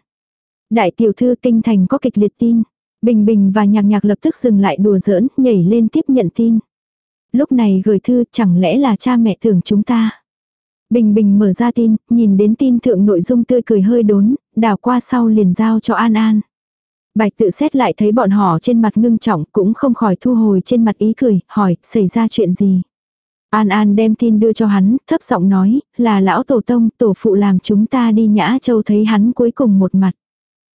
Đại tiểu thư kinh thành có kịch liệt tin. Bình Bình và nhạc nhạc lập tức dừng lại đùa giỡn, nhảy lên tiếp nhận tin. Lúc này gửi thư chẳng lẽ là cha mẹ tưởng chúng ta. Bình Bình mở ra tin, nhìn đến tin thượng nội dung tươi cười hơi đốn, đào qua sau liền giao cho An An. Bạch tự xét lại thấy bọn họ trên mặt ngưng trọng cũng không khỏi thu hồi trên mặt ý cười, hỏi, xảy ra chuyện gì. An An đem tin đưa cho hắn, thấp giọng nói, là lão tổ tông, tổ phụ làm chúng ta đi nhã châu thấy hắn cuối cùng một mặt.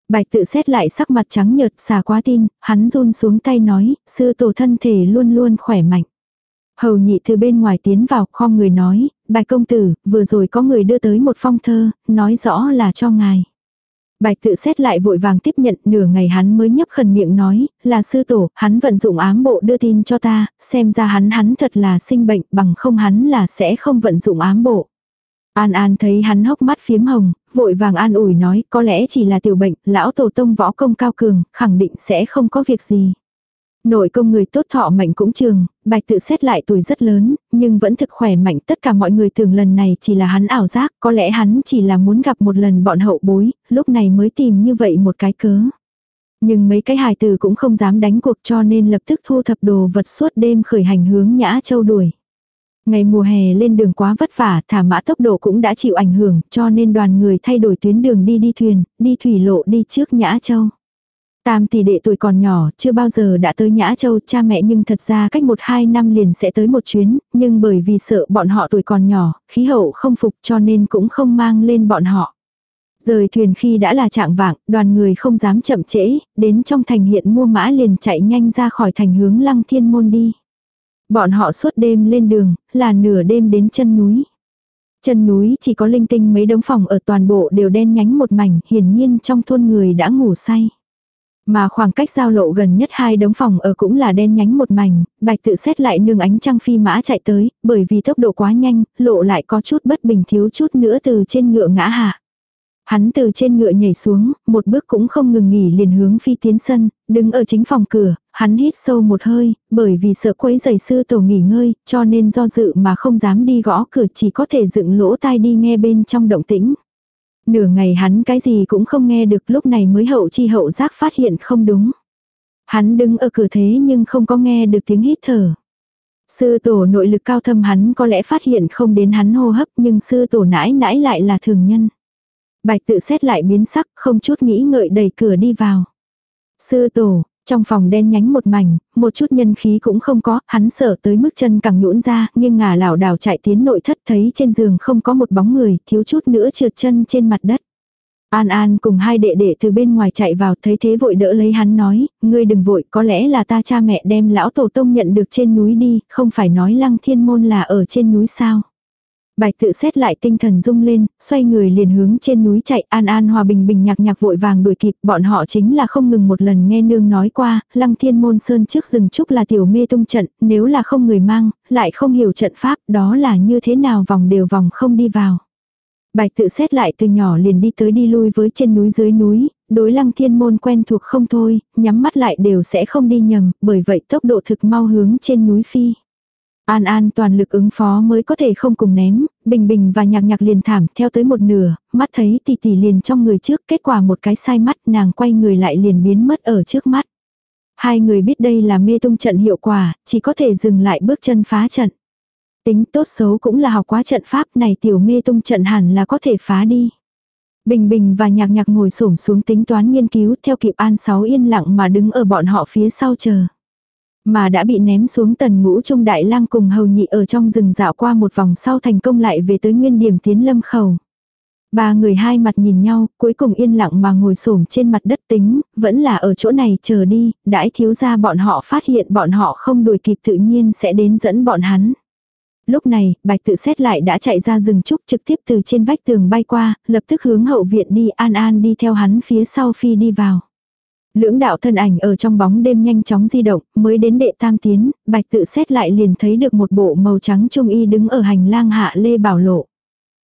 Bạch tự xét lại sắc mặt trắng nhợt xà quá tin, hắn run xuống tay nói, sư tổ thân thể luôn luôn khỏe mạnh. Hầu nhị từ bên ngoài tiến vào khom người nói, bạch công tử, vừa rồi có người đưa tới một phong thơ, nói rõ là cho ngài. Bạch tự xét lại vội vàng tiếp nhận nửa ngày hắn mới nhấp khẩn miệng nói, là sư tổ, hắn vận dụng ám bộ đưa tin cho ta, xem ra hắn hắn thật là sinh bệnh bằng không hắn là sẽ không vận dụng ám bộ. An An thấy hắn hốc mắt phiếm hồng, vội vàng an ủi nói có lẽ chỉ là tiểu bệnh, lão tổ tông võ công cao cường, khẳng định sẽ không có việc gì. Nội công người tốt thọ mệnh cũng trường, bạch tự xét lại tuổi rất lớn, nhưng vẫn thực khỏe mạnh tất cả mọi người tưởng lần này chỉ là hắn ảo giác, có lẽ hắn chỉ là muốn gặp một lần bọn hậu bối, lúc này mới tìm như vậy một cái cớ. Nhưng mấy cái hài tử cũng không dám đánh cuộc cho nên lập tức thu thập đồ vật suốt đêm khởi hành hướng Nhã Châu đuổi. Ngày mùa hè lên đường quá vất vả, thả mã tốc độ cũng đã chịu ảnh hưởng, cho nên đoàn người thay đổi tuyến đường đi đi thuyền, đi thủy lộ đi trước Nhã Châu. Tam tỷ đệ tuổi còn nhỏ, chưa bao giờ đã tới Nhã Châu, cha mẹ nhưng thật ra cách một hai năm liền sẽ tới một chuyến, nhưng bởi vì sợ bọn họ tuổi còn nhỏ, khí hậu không phục cho nên cũng không mang lên bọn họ. Rời thuyền khi đã là trạng vạng, đoàn người không dám chậm trễ, đến trong thành hiện mua mã liền chạy nhanh ra khỏi thành hướng lăng thiên môn đi. Bọn họ suốt đêm lên đường, là nửa đêm đến chân núi. Chân núi chỉ có linh tinh mấy đống phòng ở toàn bộ đều đen nhánh một mảnh, hiển nhiên trong thôn người đã ngủ say. Mà khoảng cách giao lộ gần nhất hai đống phòng ở cũng là đen nhánh một mảnh, bạch tự xét lại nương ánh trăng phi mã chạy tới, bởi vì tốc độ quá nhanh, lộ lại có chút bất bình thiếu chút nữa từ trên ngựa ngã hạ. Hắn từ trên ngựa nhảy xuống, một bước cũng không ngừng nghỉ liền hướng phi tiến sân, đứng ở chính phòng cửa, hắn hít sâu một hơi, bởi vì sợ quấy giày sư tổ nghỉ ngơi, cho nên do dự mà không dám đi gõ cửa chỉ có thể dựng lỗ tai đi nghe bên trong động tĩnh. Nửa ngày hắn cái gì cũng không nghe được lúc này mới hậu chi hậu giác phát hiện không đúng. Hắn đứng ở cửa thế nhưng không có nghe được tiếng hít thở. Sư tổ nội lực cao thâm hắn có lẽ phát hiện không đến hắn hô hấp nhưng sư tổ nãi nãi lại là thường nhân. Bạch tự xét lại biến sắc, không chút nghĩ ngợi đẩy cửa đi vào. Sư tổ, trong phòng đen nhánh một mảnh, một chút nhân khí cũng không có, hắn sợ tới mức chân càng nhũn ra, nhưng ngả lảo đảo chạy tiến nội thất thấy trên giường không có một bóng người, thiếu chút nữa trượt chân trên mặt đất. An An cùng hai đệ đệ từ bên ngoài chạy vào thấy thế vội đỡ lấy hắn nói, ngươi đừng vội, có lẽ là ta cha mẹ đem lão tổ tông nhận được trên núi đi, không phải nói lăng thiên môn là ở trên núi sao. Bạch tự xét lại tinh thần rung lên, xoay người liền hướng trên núi chạy an an hòa bình bình nhạc nhạc vội vàng đuổi kịp, bọn họ chính là không ngừng một lần nghe nương nói qua, lăng thiên môn sơn trước rừng trúc là tiểu mê tung trận, nếu là không người mang, lại không hiểu trận pháp, đó là như thế nào vòng đều vòng không đi vào. Bạch tự xét lại từ nhỏ liền đi tới đi lui với trên núi dưới núi, đối lăng thiên môn quen thuộc không thôi, nhắm mắt lại đều sẽ không đi nhầm, bởi vậy tốc độ thực mau hướng trên núi phi. An An toàn lực ứng phó mới có thể không cùng ném, Bình Bình và Nhạc Nhạc liền thảm theo tới một nửa, mắt thấy tỷ tỷ liền trong người trước, kết quả một cái sai mắt nàng quay người lại liền biến mất ở trước mắt. Hai người biết đây là mê tung trận hiệu quả, chỉ có thể dừng lại bước chân phá trận. Tính tốt xấu cũng là học quá trận pháp này tiểu mê tung trận hẳn là có thể phá đi. Bình Bình và Nhạc Nhạc ngồi xổm xuống tính toán nghiên cứu theo kịp An Sáu yên lặng mà đứng ở bọn họ phía sau chờ. Mà đã bị ném xuống tần ngũ trung đại lang cùng hầu nhị ở trong rừng dạo qua một vòng sau thành công lại về tới nguyên điểm tiến lâm khẩu. Ba người hai mặt nhìn nhau, cuối cùng yên lặng mà ngồi xổm trên mặt đất tính, vẫn là ở chỗ này chờ đi, đãi thiếu ra bọn họ phát hiện bọn họ không đuổi kịp tự nhiên sẽ đến dẫn bọn hắn. Lúc này, bạch tự xét lại đã chạy ra rừng trúc trực tiếp từ trên vách tường bay qua, lập tức hướng hậu viện đi an an đi theo hắn phía sau phi đi vào. Lưỡng đạo thân ảnh ở trong bóng đêm nhanh chóng di động, mới đến đệ tam tiến, bạch tự xét lại liền thấy được một bộ màu trắng trung y đứng ở hành lang hạ lê bảo lộ.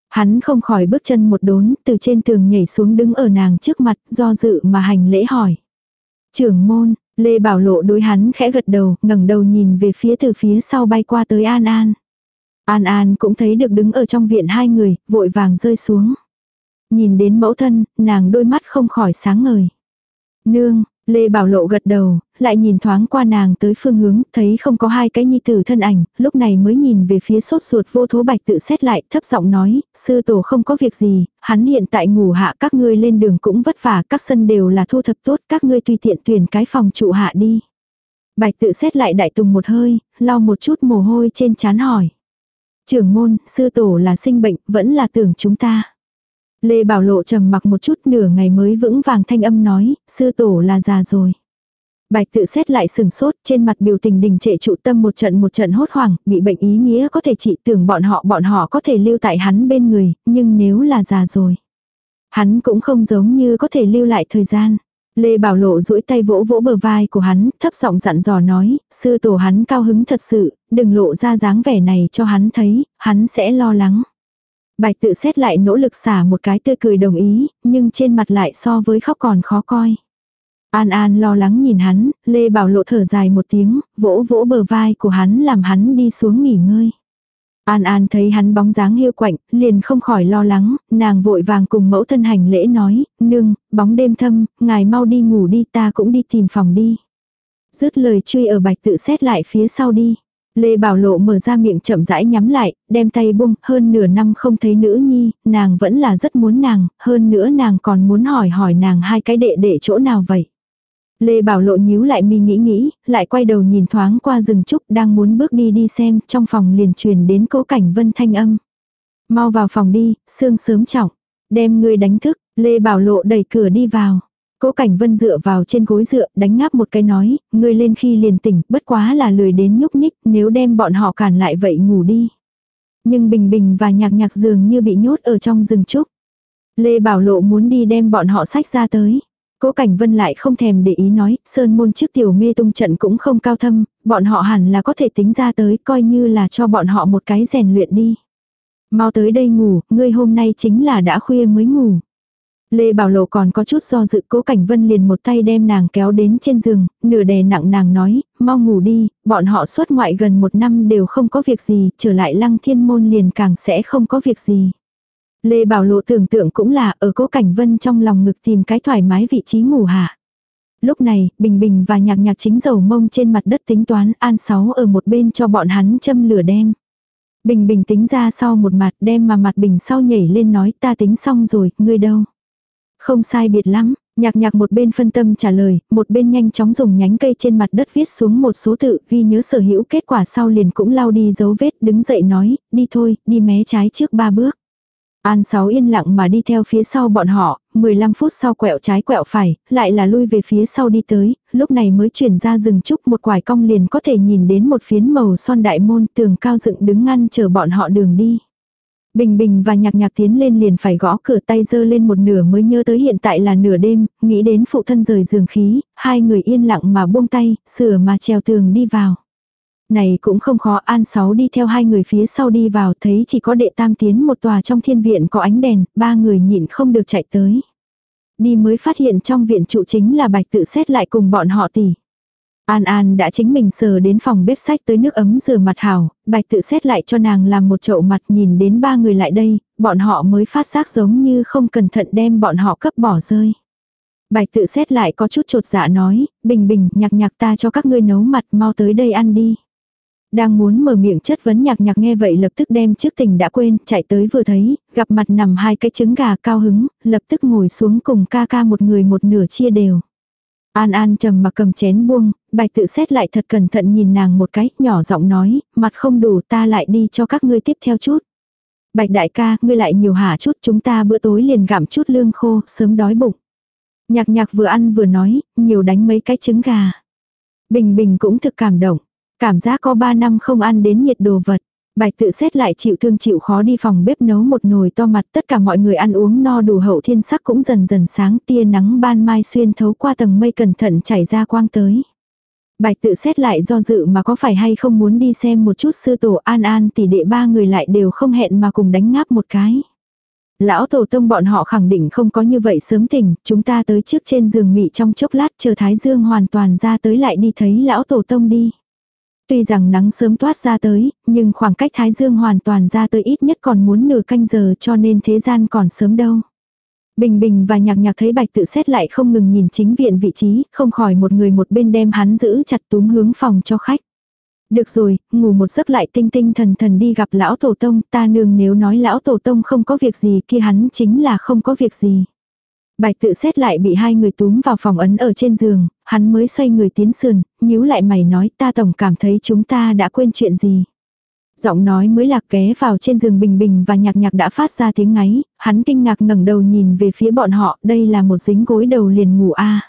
Hắn không khỏi bước chân một đốn, từ trên tường nhảy xuống đứng ở nàng trước mặt, do dự mà hành lễ hỏi. Trưởng môn, Lê Bảo Lộ đối hắn khẽ gật đầu, ngẩng đầu nhìn về phía từ phía sau bay qua tới An An. An An cũng thấy được đứng ở trong viện hai người, vội vàng rơi xuống. Nhìn đến mẫu thân, nàng đôi mắt không khỏi sáng ngời. Nương, Lê Bảo Lộ gật đầu, lại nhìn thoáng qua nàng tới phương hướng, thấy không có hai cái nhi tử thân ảnh, lúc này mới nhìn về phía sốt ruột vô thố bạch tự xét lại, thấp giọng nói, sư tổ không có việc gì, hắn hiện tại ngủ hạ các ngươi lên đường cũng vất vả, các sân đều là thu thập tốt, các ngươi tùy tiện tuyển cái phòng trụ hạ đi. Bạch tự xét lại đại tùng một hơi, lau một chút mồ hôi trên chán hỏi. Trưởng môn, sư tổ là sinh bệnh, vẫn là tưởng chúng ta. Lê Bảo Lộ trầm mặc một chút nửa ngày mới vững vàng thanh âm nói, sư tổ là già rồi. Bạch tự xét lại sừng sốt, trên mặt biểu tình đình trệ trụ tâm một trận một trận hốt hoảng, bị bệnh ý nghĩa có thể trị tưởng bọn họ bọn họ có thể lưu tại hắn bên người, nhưng nếu là già rồi. Hắn cũng không giống như có thể lưu lại thời gian. Lê Bảo Lộ duỗi tay vỗ vỗ bờ vai của hắn, thấp giọng dặn dò nói, sư tổ hắn cao hứng thật sự, đừng lộ ra dáng vẻ này cho hắn thấy, hắn sẽ lo lắng. Bạch tự xét lại nỗ lực xả một cái tươi cười đồng ý, nhưng trên mặt lại so với khóc còn khó coi. An An lo lắng nhìn hắn, Lê Bảo Lộ thở dài một tiếng, vỗ vỗ bờ vai của hắn làm hắn đi xuống nghỉ ngơi. An An thấy hắn bóng dáng hiu quạnh, liền không khỏi lo lắng, nàng vội vàng cùng mẫu thân hành lễ nói, nương, bóng đêm thâm, ngài mau đi ngủ đi ta cũng đi tìm phòng đi. Dứt lời truy ở bạch tự xét lại phía sau đi. Lê Bảo Lộ mở ra miệng chậm rãi nhắm lại, đem tay buông, hơn nửa năm không thấy nữ nhi, nàng vẫn là rất muốn nàng, hơn nữa nàng còn muốn hỏi hỏi nàng hai cái đệ đệ chỗ nào vậy. Lê Bảo Lộ nhíu lại mi nghĩ nghĩ, lại quay đầu nhìn thoáng qua rừng trúc đang muốn bước đi đi xem, trong phòng liền truyền đến cố cảnh vân thanh âm. Mau vào phòng đi, sương sớm trọng. Đem ngươi đánh thức, Lê Bảo Lộ đẩy cửa đi vào. Cố Cảnh Vân dựa vào trên gối dựa, đánh ngáp một cái nói, ngươi lên khi liền tỉnh, bất quá là lười đến nhúc nhích, nếu đem bọn họ cản lại vậy ngủ đi. Nhưng Bình Bình và Nhạc Nhạc dường như bị nhốt ở trong rừng trúc. Lê Bảo Lộ muốn đi đem bọn họ sách ra tới. Cố Cảnh Vân lại không thèm để ý nói, sơn môn trước tiểu mê tung trận cũng không cao thâm, bọn họ hẳn là có thể tính ra tới, coi như là cho bọn họ một cái rèn luyện đi. Mau tới đây ngủ, ngươi hôm nay chính là đã khuya mới ngủ. Lê Bảo Lộ còn có chút do dự cố Cảnh Vân liền một tay đem nàng kéo đến trên giường, nửa đè nặng nàng nói, mau ngủ đi, bọn họ xuất ngoại gần một năm đều không có việc gì, trở lại lăng thiên môn liền càng sẽ không có việc gì. Lê Bảo Lộ tưởng tượng cũng là ở cố Cảnh Vân trong lòng ngực tìm cái thoải mái vị trí ngủ hạ. Lúc này, Bình Bình và Nhạc Nhạc chính dầu mông trên mặt đất tính toán an sáu ở một bên cho bọn hắn châm lửa đem. Bình Bình tính ra sau một mặt đem mà mặt Bình sau nhảy lên nói ta tính xong rồi, ngươi đâu. Không sai biệt lắm, nhạc nhạc một bên phân tâm trả lời, một bên nhanh chóng dùng nhánh cây trên mặt đất viết xuống một số tự, ghi nhớ sở hữu kết quả sau liền cũng lao đi dấu vết, đứng dậy nói, đi thôi, đi mé trái trước ba bước. An Sáu yên lặng mà đi theo phía sau bọn họ, 15 phút sau quẹo trái quẹo phải, lại là lui về phía sau đi tới, lúc này mới chuyển ra rừng trúc một quải cong liền có thể nhìn đến một phiến màu son đại môn tường cao dựng đứng ngăn chờ bọn họ đường đi. Bình Bình và nhạc nhạc tiến lên liền phải gõ cửa tay dơ lên một nửa mới nhớ tới hiện tại là nửa đêm, nghĩ đến phụ thân rời giường khí, hai người yên lặng mà buông tay, sửa mà treo tường đi vào. Này cũng không khó an sáu đi theo hai người phía sau đi vào thấy chỉ có đệ tam tiến một tòa trong thiên viện có ánh đèn, ba người nhịn không được chạy tới. Đi mới phát hiện trong viện trụ chính là bạch tự xét lại cùng bọn họ tỷ. An An đã chính mình sờ đến phòng bếp sách tới nước ấm rửa mặt hảo, bạch tự xét lại cho nàng làm một chậu mặt nhìn đến ba người lại đây, bọn họ mới phát giác giống như không cẩn thận đem bọn họ cấp bỏ rơi. Bạch tự xét lại có chút trột dạ nói, bình bình nhạc nhạc ta cho các ngươi nấu mặt mau tới đây ăn đi. Đang muốn mở miệng chất vấn nhạc nhạc nghe vậy lập tức đem trước tình đã quên, chạy tới vừa thấy, gặp mặt nằm hai cái trứng gà cao hứng, lập tức ngồi xuống cùng ca ca một người một nửa chia đều. An An trầm mà cầm chén buông, bạch tự xét lại thật cẩn thận nhìn nàng một cái, nhỏ giọng nói, mặt không đủ ta lại đi cho các ngươi tiếp theo chút. Bạch đại ca, ngươi lại nhiều hả chút, chúng ta bữa tối liền gặm chút lương khô, sớm đói bụng. Nhạc nhạc vừa ăn vừa nói, nhiều đánh mấy cái trứng gà. Bình bình cũng thực cảm động, cảm giác có ba năm không ăn đến nhiệt đồ vật. Bạch tự xét lại chịu thương chịu khó đi phòng bếp nấu một nồi to mặt tất cả mọi người ăn uống no đủ hậu thiên sắc cũng dần dần sáng tia nắng ban mai xuyên thấu qua tầng mây cẩn thận chảy ra quang tới. Bạch tự xét lại do dự mà có phải hay không muốn đi xem một chút sư tổ an an tỷ đệ ba người lại đều không hẹn mà cùng đánh ngáp một cái. Lão tổ tông bọn họ khẳng định không có như vậy sớm tỉnh, chúng ta tới trước trên giường mị trong chốc lát chờ Thái Dương hoàn toàn ra tới lại đi thấy lão tổ tông đi. Tuy rằng nắng sớm toát ra tới, nhưng khoảng cách Thái Dương hoàn toàn ra tới ít nhất còn muốn nửa canh giờ cho nên thế gian còn sớm đâu. Bình Bình và nhạc nhạc thấy bạch tự xét lại không ngừng nhìn chính viện vị trí, không khỏi một người một bên đem hắn giữ chặt túm hướng phòng cho khách. Được rồi, ngủ một giấc lại tinh tinh thần thần đi gặp lão tổ tông, ta nương nếu nói lão tổ tông không có việc gì kia hắn chính là không có việc gì. Bạch tự xét lại bị hai người túm vào phòng ấn ở trên giường, hắn mới xoay người tiến sườn, nhíu lại mày nói ta tổng cảm thấy chúng ta đã quên chuyện gì. Giọng nói mới lạc ké vào trên giường bình bình và nhạc nhạc đã phát ra tiếng ngáy, hắn kinh ngạc ngẩng đầu nhìn về phía bọn họ, đây là một dính gối đầu liền ngủ a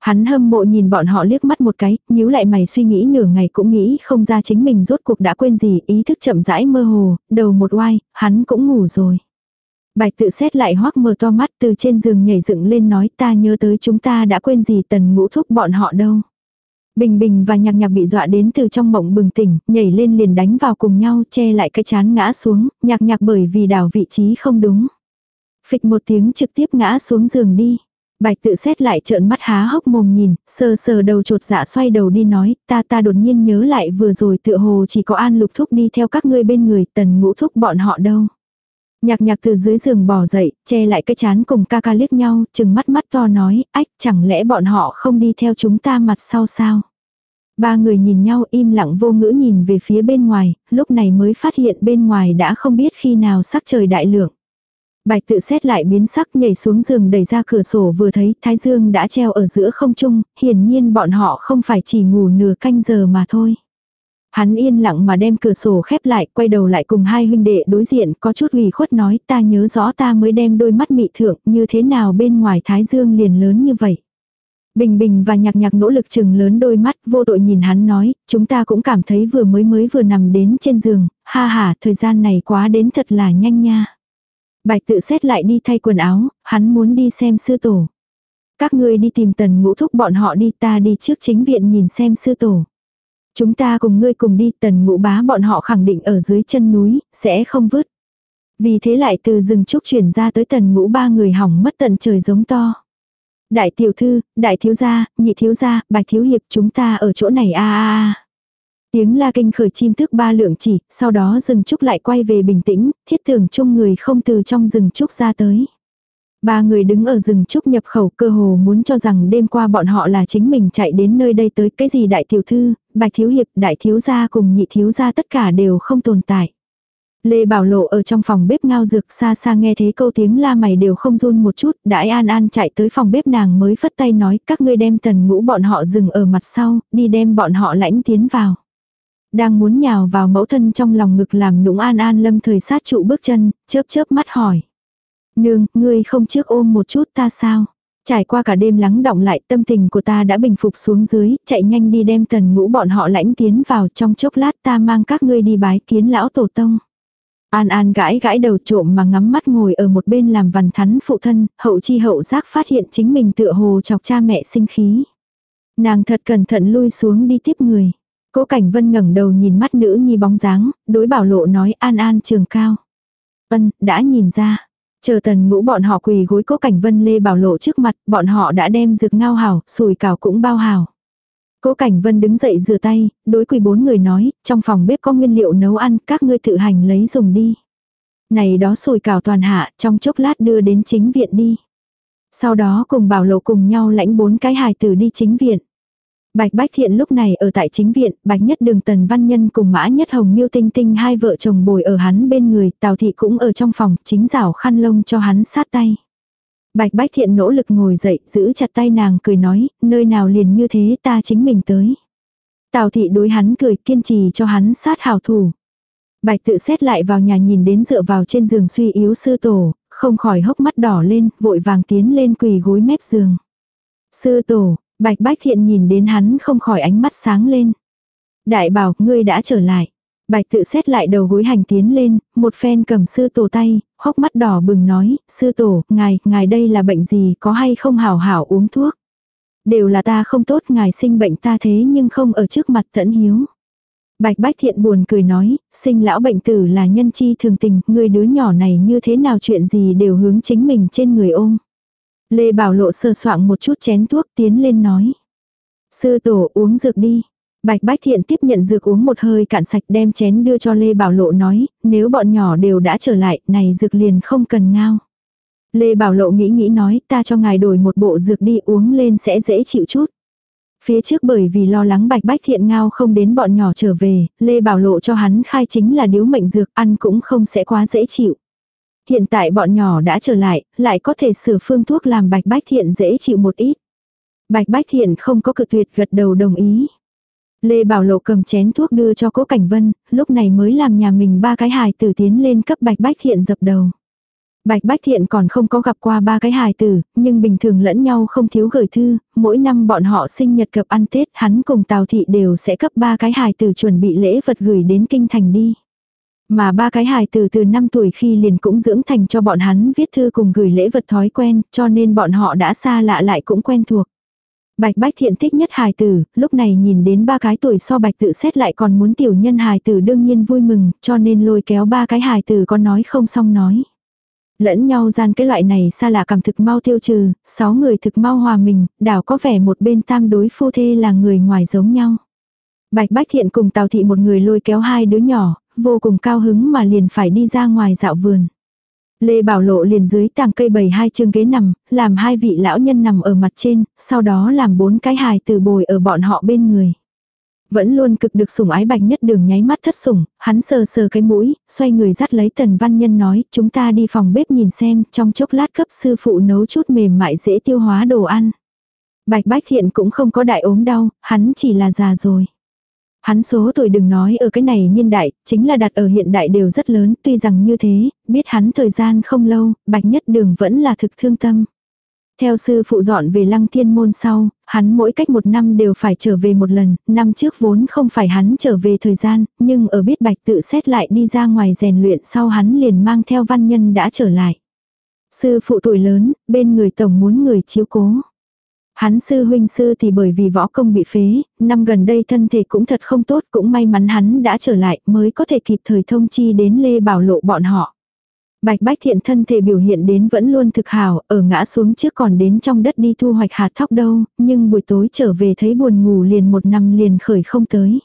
Hắn hâm mộ nhìn bọn họ liếc mắt một cái, nhíu lại mày suy nghĩ nửa ngày cũng nghĩ không ra chính mình rốt cuộc đã quên gì, ý thức chậm rãi mơ hồ, đầu một oai, hắn cũng ngủ rồi. Bạch tự xét lại hoắc mờ to mắt từ trên giường nhảy dựng lên nói ta nhớ tới chúng ta đã quên gì tần ngũ thúc bọn họ đâu. Bình bình và nhạc nhạc bị dọa đến từ trong mộng bừng tỉnh, nhảy lên liền đánh vào cùng nhau che lại cái chán ngã xuống, nhạc nhạc bởi vì đảo vị trí không đúng. Phịch một tiếng trực tiếp ngã xuống giường đi. Bạch tự xét lại trợn mắt há hốc mồm nhìn, sờ sờ đầu trột dạ xoay đầu đi nói, ta ta đột nhiên nhớ lại vừa rồi tựa hồ chỉ có an lục thúc đi theo các ngươi bên người, tần ngũ thúc bọn họ đâu. Nhạc nhạc từ dưới giường bò dậy, che lại cái chán cùng ca ca liếc nhau, chừng mắt mắt to nói, ách chẳng lẽ bọn họ không đi theo chúng ta mặt sau sao. Ba người nhìn nhau im lặng vô ngữ nhìn về phía bên ngoài, lúc này mới phát hiện bên ngoài đã không biết khi nào sắc trời đại lượng. Bạch tự xét lại biến sắc nhảy xuống giường đẩy ra cửa sổ vừa thấy Thái Dương đã treo ở giữa không trung, hiển nhiên bọn họ không phải chỉ ngủ nửa canh giờ mà thôi. Hắn yên lặng mà đem cửa sổ khép lại, quay đầu lại cùng hai huynh đệ đối diện, có chút ủy khuất nói ta nhớ rõ ta mới đem đôi mắt mị thượng, như thế nào bên ngoài Thái Dương liền lớn như vậy. Bình Bình và nhạc nhạc nỗ lực chừng lớn đôi mắt vô tội nhìn hắn nói, chúng ta cũng cảm thấy vừa mới mới vừa nằm đến trên giường, ha ha, thời gian này quá đến thật là nhanh nha. Bạch tự xét lại đi thay quần áo, hắn muốn đi xem sư tổ. Các ngươi đi tìm tần ngũ thúc bọn họ đi ta đi trước chính viện nhìn xem sư tổ. Chúng ta cùng ngươi cùng đi tần ngũ bá bọn họ khẳng định ở dưới chân núi, sẽ không vứt. Vì thế lại từ rừng trúc chuyển ra tới tần ngũ ba người hỏng mất tận trời giống to. Đại tiểu thư, đại thiếu gia, nhị thiếu gia, bạch thiếu hiệp chúng ta ở chỗ này a a a. Tiếng la kinh khởi chim thức ba lượng chỉ, sau đó rừng trúc lại quay về bình tĩnh, thiết tưởng chung người không từ trong rừng trúc ra tới. Ba người đứng ở rừng trúc nhập khẩu cơ hồ muốn cho rằng đêm qua bọn họ là chính mình chạy đến nơi đây tới cái gì đại tiểu thư, bạch thiếu hiệp, đại thiếu gia cùng nhị thiếu gia tất cả đều không tồn tại. Lê Bảo Lộ ở trong phòng bếp ngao dược xa xa nghe thấy câu tiếng la mày đều không run một chút, đãi an an chạy tới phòng bếp nàng mới phất tay nói các ngươi đem tần ngũ bọn họ dừng ở mặt sau, đi đem bọn họ lãnh tiến vào. Đang muốn nhào vào mẫu thân trong lòng ngực làm nũng an an lâm thời sát trụ bước chân, chớp chớp mắt hỏi. Nương, ngươi không trước ôm một chút ta sao? Trải qua cả đêm lắng động lại tâm tình của ta đã bình phục xuống dưới, chạy nhanh đi đem tần ngũ bọn họ lãnh tiến vào trong chốc lát ta mang các ngươi đi bái kiến lão tổ tông. An An gãi gãi đầu trộm mà ngắm mắt ngồi ở một bên làm vằn thắn phụ thân, hậu chi hậu giác phát hiện chính mình tựa hồ chọc cha mẹ sinh khí. Nàng thật cẩn thận lui xuống đi tiếp người. Cố Cảnh Vân ngẩng đầu nhìn mắt nữ nhi bóng dáng, đối bảo lộ nói An An trường cao. Vân, đã nhìn ra. Chờ tần ngũ bọn họ quỳ gối cố Cảnh Vân lê bảo lộ trước mặt, bọn họ đã đem dược ngao hảo, sùi cào cũng bao hảo. Cố Cảnh Vân đứng dậy rửa tay, đối quỳ bốn người nói, trong phòng bếp có nguyên liệu nấu ăn, các ngươi tự hành lấy dùng đi. Này đó sùi cào toàn hạ, trong chốc lát đưa đến chính viện đi. Sau đó cùng bảo lộ cùng nhau lãnh bốn cái hài tử đi chính viện. Bạch Bách Thiện lúc này ở tại chính viện, Bạch Nhất Đường Tần Văn Nhân cùng Mã Nhất Hồng Miêu Tinh Tinh hai vợ chồng bồi ở hắn bên người, Tào Thị cũng ở trong phòng, chính rảo khăn lông cho hắn sát tay. Bạch Bách Thiện nỗ lực ngồi dậy, giữ chặt tay nàng cười nói, nơi nào liền như thế ta chính mình tới. Tào Thị đối hắn cười kiên trì cho hắn sát hào thủ. Bạch tự xét lại vào nhà nhìn đến dựa vào trên giường suy yếu sư tổ, không khỏi hốc mắt đỏ lên, vội vàng tiến lên quỳ gối mép giường. Sư tổ, Bạch Bách Thiện nhìn đến hắn không khỏi ánh mắt sáng lên. Đại bảo, ngươi đã trở lại. Bạch tự xét lại đầu gối hành tiến lên, một phen cầm sư tổ tay, hốc mắt đỏ bừng nói, sư tổ, ngài, ngài đây là bệnh gì, có hay không hảo hảo uống thuốc. Đều là ta không tốt, ngài sinh bệnh ta thế nhưng không ở trước mặt tẫn hiếu. Bạch Bách Thiện buồn cười nói, sinh lão bệnh tử là nhân chi thường tình, người đứa nhỏ này như thế nào chuyện gì đều hướng chính mình trên người ôm. Lê Bảo Lộ sơ soạn một chút chén thuốc tiến lên nói. Sư tổ uống dược đi. Bạch Bách Thiện tiếp nhận dược uống một hơi cạn sạch đem chén đưa cho Lê Bảo Lộ nói, nếu bọn nhỏ đều đã trở lại, này dược liền không cần ngao. Lê Bảo Lộ nghĩ nghĩ nói, ta cho ngài đổi một bộ dược đi uống lên sẽ dễ chịu chút. Phía trước bởi vì lo lắng Bạch Bách Thiện ngao không đến bọn nhỏ trở về, Lê Bảo Lộ cho hắn khai chính là điếu mệnh dược ăn cũng không sẽ quá dễ chịu. Hiện tại bọn nhỏ đã trở lại, lại có thể sửa phương thuốc làm Bạch Bách Thiện dễ chịu một ít. Bạch Bách Thiện không có cự tuyệt gật đầu đồng ý. Lê Bảo Lộ cầm chén thuốc đưa cho Cố Cảnh Vân, lúc này mới làm nhà mình ba cái hài tử tiến lên cấp Bạch Bách Thiện dập đầu. Bạch Bách Thiện còn không có gặp qua ba cái hài tử, nhưng bình thường lẫn nhau không thiếu gửi thư, mỗi năm bọn họ sinh nhật cập ăn Tết hắn cùng Tào Thị đều sẽ cấp ba cái hài tử chuẩn bị lễ vật gửi đến kinh thành đi. Mà ba cái hài tử từ 5 tuổi khi liền cũng dưỡng thành cho bọn hắn viết thư cùng gửi lễ vật thói quen, cho nên bọn họ đã xa lạ lại cũng quen thuộc. Bạch Bách Thiện thích nhất hài tử, lúc này nhìn đến ba cái tuổi so Bạch tự xét lại còn muốn tiểu nhân hài tử đương nhiên vui mừng, cho nên lôi kéo ba cái hài tử có nói không xong nói. Lẫn nhau gian cái loại này xa lạ cảm thực mau tiêu trừ, sáu người thực mau hòa mình, đảo có vẻ một bên tam đối phu thê là người ngoài giống nhau. Bạch Bách Thiện cùng Tào Thị một người lôi kéo hai đứa nhỏ, vô cùng cao hứng mà liền phải đi ra ngoài dạo vườn. Lê Bảo Lộ liền dưới tàng cây bầy hai chương ghế nằm, làm hai vị lão nhân nằm ở mặt trên, sau đó làm bốn cái hài từ bồi ở bọn họ bên người. Vẫn luôn cực được sủng ái bạch nhất đường nháy mắt thất sủng, hắn sờ sờ cái mũi, xoay người dắt lấy tần văn nhân nói, chúng ta đi phòng bếp nhìn xem, trong chốc lát cấp sư phụ nấu chút mềm mại dễ tiêu hóa đồ ăn. Bạch bách thiện cũng không có đại ốm đau, hắn chỉ là già rồi. Hắn số tuổi đừng nói ở cái này niên đại, chính là đặt ở hiện đại đều rất lớn, tuy rằng như thế, biết hắn thời gian không lâu, bạch nhất đường vẫn là thực thương tâm. Theo sư phụ dọn về lăng thiên môn sau, hắn mỗi cách một năm đều phải trở về một lần, năm trước vốn không phải hắn trở về thời gian, nhưng ở biết bạch tự xét lại đi ra ngoài rèn luyện sau hắn liền mang theo văn nhân đã trở lại. Sư phụ tuổi lớn, bên người tổng muốn người chiếu cố. Hắn sư huynh sư thì bởi vì võ công bị phế, năm gần đây thân thể cũng thật không tốt cũng may mắn hắn đã trở lại mới có thể kịp thời thông chi đến Lê Bảo Lộ bọn họ. Bạch Bách Thiện thân thể biểu hiện đến vẫn luôn thực hảo, ở ngã xuống trước còn đến trong đất đi thu hoạch hạt thóc đâu, nhưng buổi tối trở về thấy buồn ngủ liền một năm liền khởi không tới.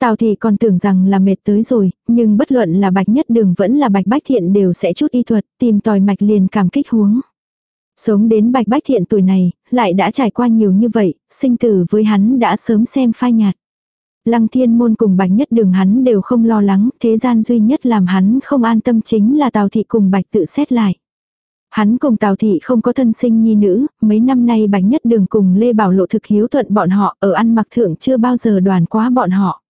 Tào thì còn tưởng rằng là mệt tới rồi, nhưng bất luận là Bạch Nhất Đường vẫn là Bạch Bách Thiện đều sẽ chút y thuật, tìm tòi mạch liền cảm kích huống. Sống đến Bạch Bách Thiện tuổi này, lại đã trải qua nhiều như vậy, sinh tử với hắn đã sớm xem phai nhạt. Lăng thiên môn cùng bạch nhất đường hắn đều không lo lắng, thế gian duy nhất làm hắn không an tâm chính là Tào Thị cùng bạch tự xét lại. Hắn cùng Tào Thị không có thân sinh nhi nữ, mấy năm nay bạch nhất đường cùng Lê Bảo Lộ thực hiếu thuận bọn họ ở ăn mặc thượng chưa bao giờ đoàn quá bọn họ.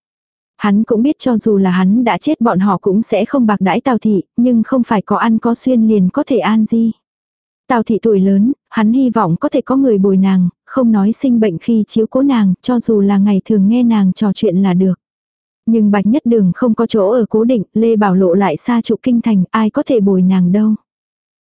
Hắn cũng biết cho dù là hắn đã chết bọn họ cũng sẽ không bạc đãi Tào Thị, nhưng không phải có ăn có xuyên liền có thể an di. Tào thị tuổi lớn, hắn hy vọng có thể có người bồi nàng, không nói sinh bệnh khi chiếu cố nàng, cho dù là ngày thường nghe nàng trò chuyện là được. Nhưng bạch nhất đường không có chỗ ở cố định, Lê Bảo Lộ lại xa trụ kinh thành, ai có thể bồi nàng đâu.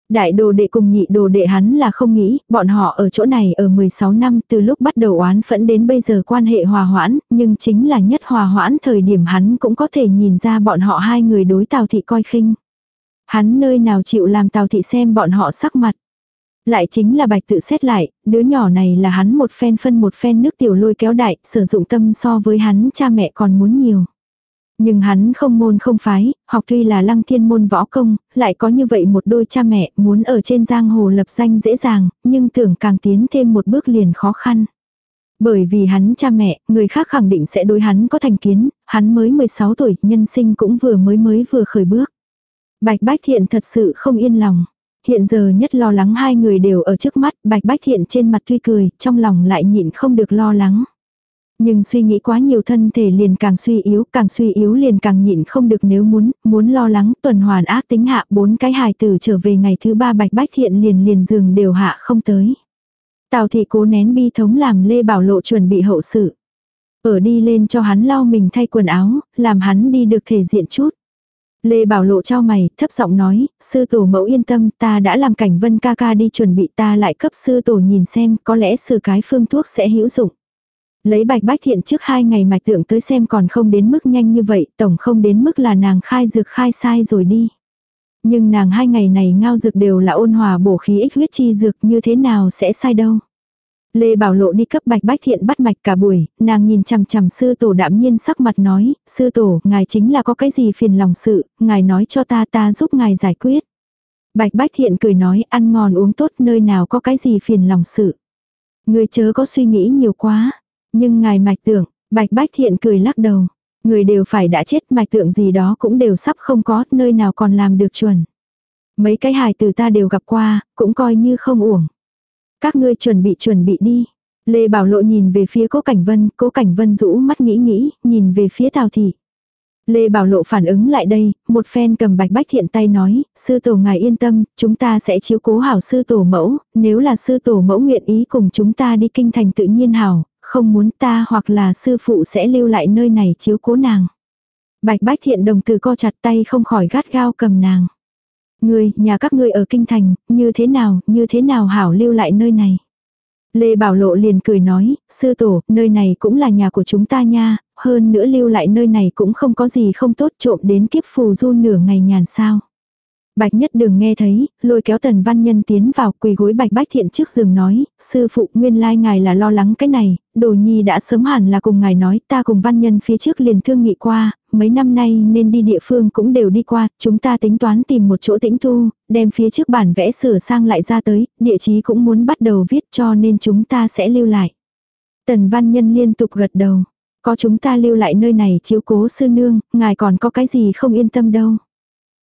Đại đồ đệ cùng nhị đồ đệ hắn là không nghĩ, bọn họ ở chỗ này ở 16 năm từ lúc bắt đầu oán phẫn đến bây giờ quan hệ hòa hoãn, nhưng chính là nhất hòa hoãn thời điểm hắn cũng có thể nhìn ra bọn họ hai người đối Tào Thị coi khinh. Hắn nơi nào chịu làm Tào Thị xem bọn họ sắc mặt. Lại chính là bạch tự xét lại, đứa nhỏ này là hắn một phen phân một phen nước tiểu lôi kéo đại, sử dụng tâm so với hắn cha mẹ còn muốn nhiều. Nhưng hắn không môn không phái, học tuy là lăng thiên môn võ công, lại có như vậy một đôi cha mẹ muốn ở trên giang hồ lập danh dễ dàng, nhưng tưởng càng tiến thêm một bước liền khó khăn. Bởi vì hắn cha mẹ, người khác khẳng định sẽ đối hắn có thành kiến, hắn mới 16 tuổi, nhân sinh cũng vừa mới mới vừa khởi bước. Bạch Bách Thiện thật sự không yên lòng hiện giờ nhất lo lắng hai người đều ở trước mắt, bạch bách thiện trên mặt tuy cười, trong lòng lại nhịn không được lo lắng. Nhưng suy nghĩ quá nhiều thân thể liền càng suy yếu, càng suy yếu liền càng nhịn không được nếu muốn, muốn lo lắng tuần hoàn ác tính hạ bốn cái hài tử trở về ngày thứ ba bạch bách thiện liền liền giường đều hạ không tới. Tào thị cố nén bi thống làm Lê Bảo Lộ chuẩn bị hậu sự. Ở đi lên cho hắn lau mình thay quần áo, làm hắn đi được thể diện chút. Lê Bảo Lộ trao mày, thấp giọng nói, sư tổ mẫu yên tâm, ta đã làm cảnh vân ca ca đi chuẩn bị ta lại cấp sư tổ nhìn xem, có lẽ sư cái phương thuốc sẽ hữu dụng. Lấy bạch bách thiện trước hai ngày mạch tượng tới xem còn không đến mức nhanh như vậy, tổng không đến mức là nàng khai dược khai sai rồi đi. Nhưng nàng hai ngày này ngao dược đều là ôn hòa bổ khí ích huyết chi dược như thế nào sẽ sai đâu. Lê Bảo Lộ đi cấp bạch bách thiện bắt mạch cả buổi, nàng nhìn chằm chằm sư tổ đạm nhiên sắc mặt nói, sư tổ, ngài chính là có cái gì phiền lòng sự, ngài nói cho ta ta giúp ngài giải quyết. Bạch bách thiện cười nói, ăn ngon uống tốt nơi nào có cái gì phiền lòng sự. Người chớ có suy nghĩ nhiều quá, nhưng ngài mạch tưởng, bạch bách thiện cười lắc đầu. Người đều phải đã chết mạch tượng gì đó cũng đều sắp không có, nơi nào còn làm được chuẩn. Mấy cái hài từ ta đều gặp qua, cũng coi như không uổng. Các ngươi chuẩn bị chuẩn bị đi. Lê Bảo Lộ nhìn về phía cố Cảnh Vân, cố Cảnh Vân rũ mắt nghĩ nghĩ, nhìn về phía Tào Thị. Lê Bảo Lộ phản ứng lại đây, một phen cầm bạch bách thiện tay nói, sư tổ ngài yên tâm, chúng ta sẽ chiếu cố hảo sư tổ mẫu, nếu là sư tổ mẫu nguyện ý cùng chúng ta đi kinh thành tự nhiên hảo, không muốn ta hoặc là sư phụ sẽ lưu lại nơi này chiếu cố nàng. Bạch bách thiện đồng từ co chặt tay không khỏi gắt gao cầm nàng. Ngươi, nhà các ngươi ở kinh thành, như thế nào, như thế nào hảo lưu lại nơi này. Lê Bảo Lộ liền cười nói, sư tổ, nơi này cũng là nhà của chúng ta nha, hơn nữa lưu lại nơi này cũng không có gì không tốt trộm đến kiếp phù du nửa ngày nhàn sao. Bạch nhất Đường nghe thấy, lôi kéo tần văn nhân tiến vào quỳ gối bạch bách thiện trước giường nói, sư phụ nguyên lai ngài là lo lắng cái này, đồ nhi đã sớm hẳn là cùng ngài nói ta cùng văn nhân phía trước liền thương nghị qua, mấy năm nay nên đi địa phương cũng đều đi qua, chúng ta tính toán tìm một chỗ tĩnh thu, đem phía trước bản vẽ sửa sang lại ra tới, địa chí cũng muốn bắt đầu viết cho nên chúng ta sẽ lưu lại. Tần văn nhân liên tục gật đầu, có chúng ta lưu lại nơi này chiếu cố sư nương, ngài còn có cái gì không yên tâm đâu.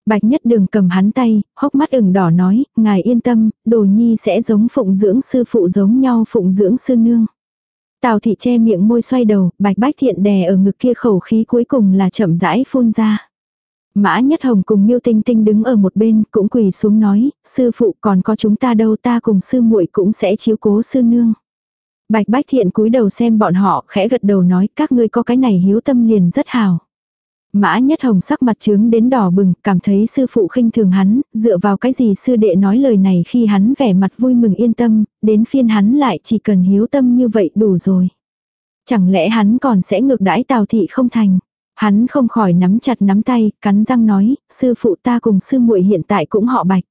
Bạch nhất đường cầm hắn tay, hốc mắt ửng đỏ nói, ngài yên tâm, đồ nhi sẽ giống phụng dưỡng sư phụ giống nhau phụng dưỡng sư nương. Tào thị che miệng môi xoay đầu, bạch bách thiện đè ở ngực kia khẩu khí cuối cùng là chậm rãi phun ra. Mã Nhất Hồng cùng Miêu Tinh Tinh đứng ở một bên, cũng quỳ xuống nói, sư phụ còn có chúng ta đâu ta cùng sư muội cũng sẽ chiếu cố sư nương. Bạch Bách Thiện cúi đầu xem bọn họ, khẽ gật đầu nói, các ngươi có cái này hiếu tâm liền rất hào. Mã Nhất Hồng sắc mặt trướng đến đỏ bừng, cảm thấy sư phụ khinh thường hắn, dựa vào cái gì sư đệ nói lời này khi hắn vẻ mặt vui mừng yên tâm, đến phiên hắn lại chỉ cần hiếu tâm như vậy đủ rồi. Chẳng lẽ hắn còn sẽ ngược đãi Tào thị không thành? Hắn không khỏi nắm chặt nắm tay, cắn răng nói, sư phụ ta cùng sư muội hiện tại cũng họ Bạch.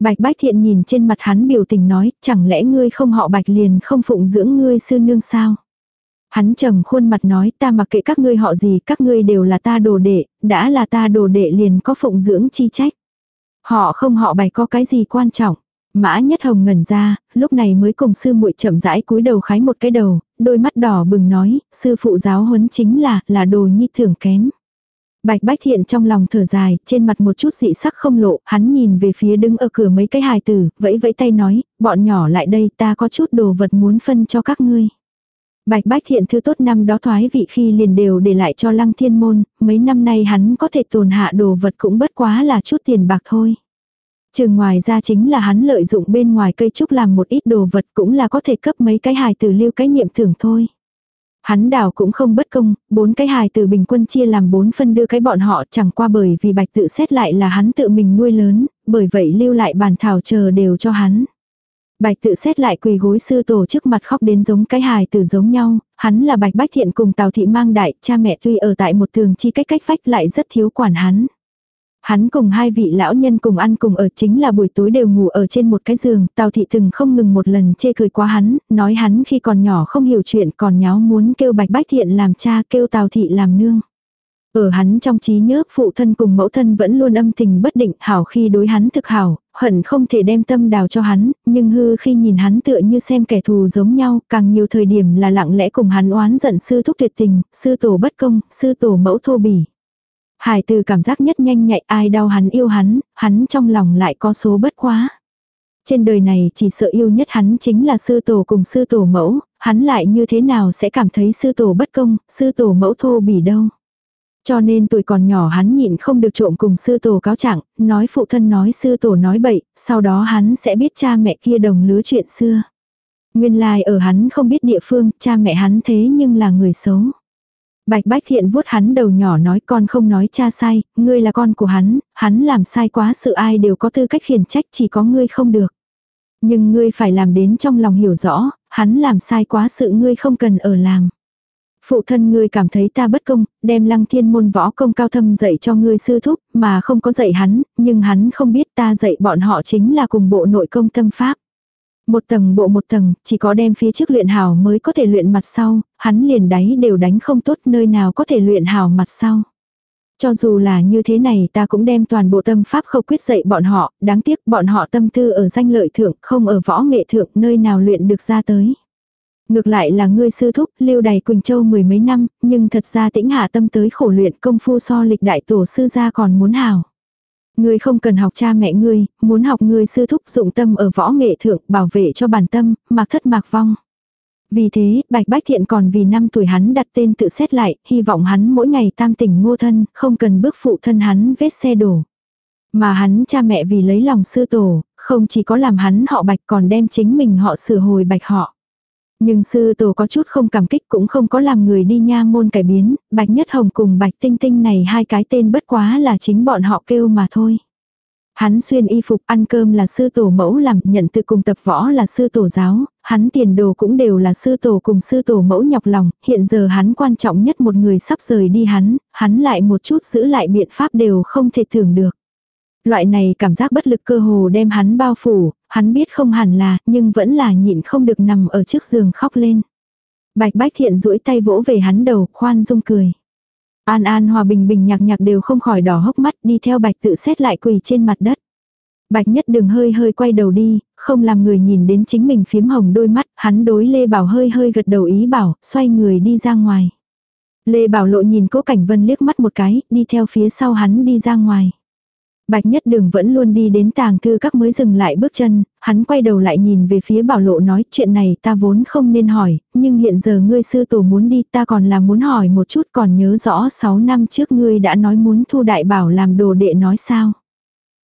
Bạch Bách Thiện nhìn trên mặt hắn biểu tình nói, chẳng lẽ ngươi không họ Bạch liền không phụng dưỡng ngươi sư nương sao? Hắn trầm khuôn mặt nói ta mặc kệ các ngươi họ gì, các ngươi đều là ta đồ đệ, đã là ta đồ đệ liền có phụng dưỡng chi trách. Họ không họ bày có cái gì quan trọng. Mã Nhất Hồng ngẩn ra, lúc này mới cùng sư muội chậm rãi cúi đầu khái một cái đầu, đôi mắt đỏ bừng nói, sư phụ giáo huấn chính là, là đồ nhi thưởng kém. Bạch Bách Thiện trong lòng thở dài, trên mặt một chút dị sắc không lộ, hắn nhìn về phía đứng ở cửa mấy cái hài tử, vẫy vẫy tay nói, bọn nhỏ lại đây ta có chút đồ vật muốn phân cho các ngươi. Bạch Bách Thiện thứ tốt năm đó thoái vị khi liền đều để lại cho Lăng Thiên Môn, mấy năm nay hắn có thể tồn hạ đồ vật cũng bất quá là chút tiền bạc thôi. Trường ngoài ra chính là hắn lợi dụng bên ngoài cây trúc làm một ít đồ vật cũng là có thể cấp mấy cái hài tử lưu cái niệm thưởng thôi. Hắn đảo cũng không bất công, bốn cái hài tử bình quân chia làm bốn phân đưa cái bọn họ chẳng qua bởi vì bạch tự xét lại là hắn tự mình nuôi lớn, bởi vậy lưu lại bàn thảo chờ đều cho hắn. Bạch tự xét lại quỳ gối sư tổ trước mặt khóc đến giống cái hài tử giống nhau, hắn là bạch bách thiện cùng tào thị mang đại, cha mẹ tuy ở tại một tường chi cách cách phách lại rất thiếu quản hắn. Hắn cùng hai vị lão nhân cùng ăn cùng ở chính là buổi tối đều ngủ ở trên một cái giường, Tào thị từng không ngừng một lần chê cười quá hắn, nói hắn khi còn nhỏ không hiểu chuyện còn nháo muốn kêu bạch bách thiện làm cha kêu Tào thị làm nương. Ở hắn trong trí nhớ phụ thân cùng mẫu thân vẫn luôn âm tình bất định hảo khi đối hắn thực hảo, hận không thể đem tâm đào cho hắn, nhưng hư khi nhìn hắn tựa như xem kẻ thù giống nhau, càng nhiều thời điểm là lặng lẽ cùng hắn oán giận sư thúc tuyệt tình, sư tổ bất công, sư tổ mẫu thô bỉ. Hải từ cảm giác nhất nhanh nhạy ai đau hắn yêu hắn, hắn trong lòng lại có số bất quá. Trên đời này chỉ sợ yêu nhất hắn chính là sư tổ cùng sư tổ mẫu, hắn lại như thế nào sẽ cảm thấy sư tổ bất công, sư tổ mẫu thô bỉ đâu. Cho nên tuổi còn nhỏ hắn nhịn không được trộm cùng sư tổ cáo trạng, nói phụ thân nói sư tổ nói bậy, sau đó hắn sẽ biết cha mẹ kia đồng lứa chuyện xưa. Nguyên lai like ở hắn không biết địa phương, cha mẹ hắn thế nhưng là người xấu. Bạch Bách Thiện vuốt hắn đầu nhỏ nói con không nói cha sai, ngươi là con của hắn, hắn làm sai quá sự ai đều có tư cách khiển trách chỉ có ngươi không được. Nhưng ngươi phải làm đến trong lòng hiểu rõ, hắn làm sai quá sự ngươi không cần ở làm. Phụ thân ngươi cảm thấy ta bất công, đem lăng thiên môn võ công cao thâm dạy cho ngươi sư thúc, mà không có dạy hắn, nhưng hắn không biết ta dạy bọn họ chính là cùng bộ nội công tâm pháp. Một tầng bộ một tầng, chỉ có đem phía trước luyện hảo mới có thể luyện mặt sau, hắn liền đáy đều đánh không tốt nơi nào có thể luyện hảo mặt sau. Cho dù là như thế này ta cũng đem toàn bộ tâm pháp khâu quyết dạy bọn họ, đáng tiếc bọn họ tâm tư ở danh lợi thượng, không ở võ nghệ thượng, nơi nào luyện được ra tới. Ngược lại là ngươi sư thúc, lưu đầy Quỳnh Châu mười mấy năm, nhưng thật ra tĩnh hạ tâm tới khổ luyện công phu so lịch đại tổ sư gia còn muốn hảo. Ngươi không cần học cha mẹ ngươi, muốn học ngươi sư thúc dụng tâm ở võ nghệ thượng, bảo vệ cho bản tâm, mặc thất mạc vong. Vì thế, Bạch Bách Thiện còn vì năm tuổi hắn đặt tên tự xét lại, hy vọng hắn mỗi ngày tam tỉnh ngô thân, không cần bước phụ thân hắn vết xe đổ. Mà hắn cha mẹ vì lấy lòng sư tổ, không chỉ có làm hắn họ Bạch còn đem chính mình họ sửa hồi Bạch họ. Nhưng sư tổ có chút không cảm kích cũng không có làm người đi nha môn cải biến, Bạch Nhất Hồng cùng Bạch Tinh Tinh này hai cái tên bất quá là chính bọn họ kêu mà thôi. Hắn xuyên y phục ăn cơm là sư tổ mẫu làm, nhận từ cùng tập võ là sư tổ giáo, hắn tiền đồ cũng đều là sư tổ cùng sư tổ mẫu nhọc lòng, hiện giờ hắn quan trọng nhất một người sắp rời đi hắn, hắn lại một chút giữ lại biện pháp đều không thể tưởng được. Loại này cảm giác bất lực cơ hồ đem hắn bao phủ, hắn biết không hẳn là, nhưng vẫn là nhịn không được nằm ở trước giường khóc lên. Bạch bách thiện duỗi tay vỗ về hắn đầu, khoan dung cười. An An Hòa Bình Bình nhạc nhạc đều không khỏi đỏ hốc mắt đi theo Bạch tự xét lại quỳ trên mặt đất. Bạch nhất đường hơi hơi quay đầu đi, không làm người nhìn đến chính mình phiếm hồng đôi mắt, hắn đối Lê Bảo hơi hơi gật đầu ý bảo, xoay người đi ra ngoài. Lê Bảo lộ nhìn cố cảnh vân liếc mắt một cái, đi theo phía sau hắn đi ra ngoài. Bạch nhất đường vẫn luôn đi đến tàng thư các mới dừng lại bước chân, hắn quay đầu lại nhìn về phía bảo lộ nói chuyện này ta vốn không nên hỏi, nhưng hiện giờ ngươi sư tổ muốn đi ta còn là muốn hỏi một chút còn nhớ rõ 6 năm trước ngươi đã nói muốn thu đại bảo làm đồ đệ nói sao.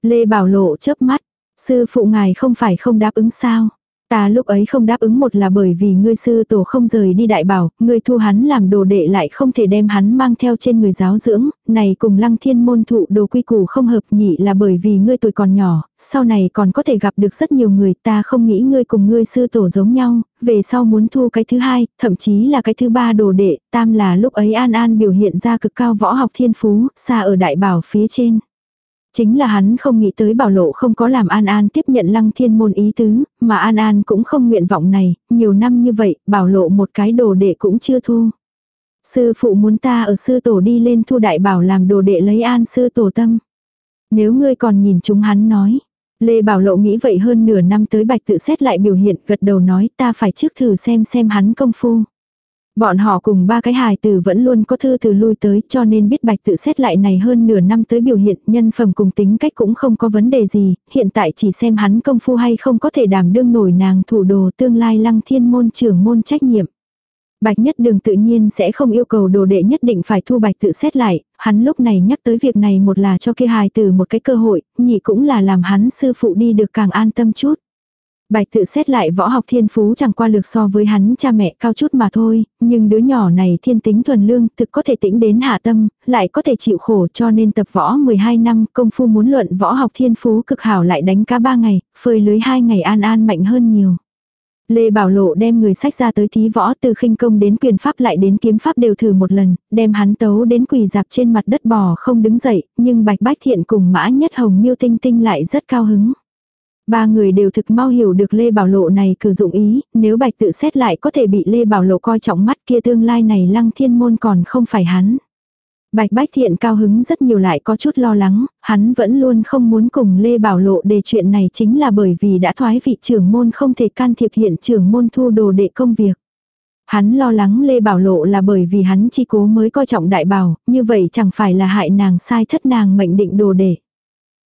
Lê bảo lộ chớp mắt, sư phụ ngài không phải không đáp ứng sao. Ta lúc ấy không đáp ứng một là bởi vì ngươi sư tổ không rời đi đại bảo, ngươi thu hắn làm đồ đệ lại không thể đem hắn mang theo trên người giáo dưỡng, này cùng lăng thiên môn thụ đồ quy củ không hợp nhị là bởi vì ngươi tuổi còn nhỏ, sau này còn có thể gặp được rất nhiều người ta không nghĩ ngươi cùng ngươi sư tổ giống nhau, về sau muốn thu cái thứ hai, thậm chí là cái thứ ba đồ đệ, tam là lúc ấy An An biểu hiện ra cực cao võ học thiên phú, xa ở đại bảo phía trên. Chính là hắn không nghĩ tới bảo lộ không có làm An An tiếp nhận lăng thiên môn ý tứ, mà An An cũng không nguyện vọng này, nhiều năm như vậy, bảo lộ một cái đồ đệ cũng chưa thu. Sư phụ muốn ta ở sư tổ đi lên thu đại bảo làm đồ đệ lấy an sư tổ tâm. Nếu ngươi còn nhìn chúng hắn nói. Lê Bảo Lộ nghĩ vậy hơn nửa năm tới bạch tự xét lại biểu hiện gật đầu nói ta phải trước thử xem xem hắn công phu. Bọn họ cùng ba cái hài tử vẫn luôn có thư từ lui tới cho nên biết bạch tự xét lại này hơn nửa năm tới biểu hiện nhân phẩm cùng tính cách cũng không có vấn đề gì, hiện tại chỉ xem hắn công phu hay không có thể đảm đương nổi nàng thủ đồ tương lai lăng thiên môn trưởng môn trách nhiệm. Bạch nhất đường tự nhiên sẽ không yêu cầu đồ đệ nhất định phải thu bạch tự xét lại, hắn lúc này nhắc tới việc này một là cho kia hài tử một cái cơ hội, nhị cũng là làm hắn sư phụ đi được càng an tâm chút. Bạch tự xét lại võ học thiên phú chẳng qua lược so với hắn cha mẹ cao chút mà thôi, nhưng đứa nhỏ này thiên tính thuần lương thực có thể tĩnh đến hạ tâm, lại có thể chịu khổ cho nên tập võ 12 năm công phu muốn luận võ học thiên phú cực hảo lại đánh cá 3 ngày, phơi lưới 2 ngày an an mạnh hơn nhiều. Lê Bảo Lộ đem người sách ra tới thí võ từ khinh công đến quyền pháp lại đến kiếm pháp đều thử một lần, đem hắn tấu đến quỳ dạp trên mặt đất bò không đứng dậy, nhưng Bạch Bách Thiện cùng Mã Nhất Hồng Miêu Tinh Tinh lại rất cao hứng. Ba người đều thực mau hiểu được Lê Bảo Lộ này cử dụng ý, nếu bạch tự xét lại có thể bị Lê Bảo Lộ coi trọng mắt kia tương lai này lăng thiên môn còn không phải hắn. Bạch Bách Thiện cao hứng rất nhiều lại có chút lo lắng, hắn vẫn luôn không muốn cùng Lê Bảo Lộ đề chuyện này chính là bởi vì đã thoái vị trưởng môn không thể can thiệp hiện trưởng môn thu đồ đệ công việc. Hắn lo lắng Lê Bảo Lộ là bởi vì hắn chi cố mới coi trọng đại bảo, như vậy chẳng phải là hại nàng sai thất nàng mệnh định đồ đệ.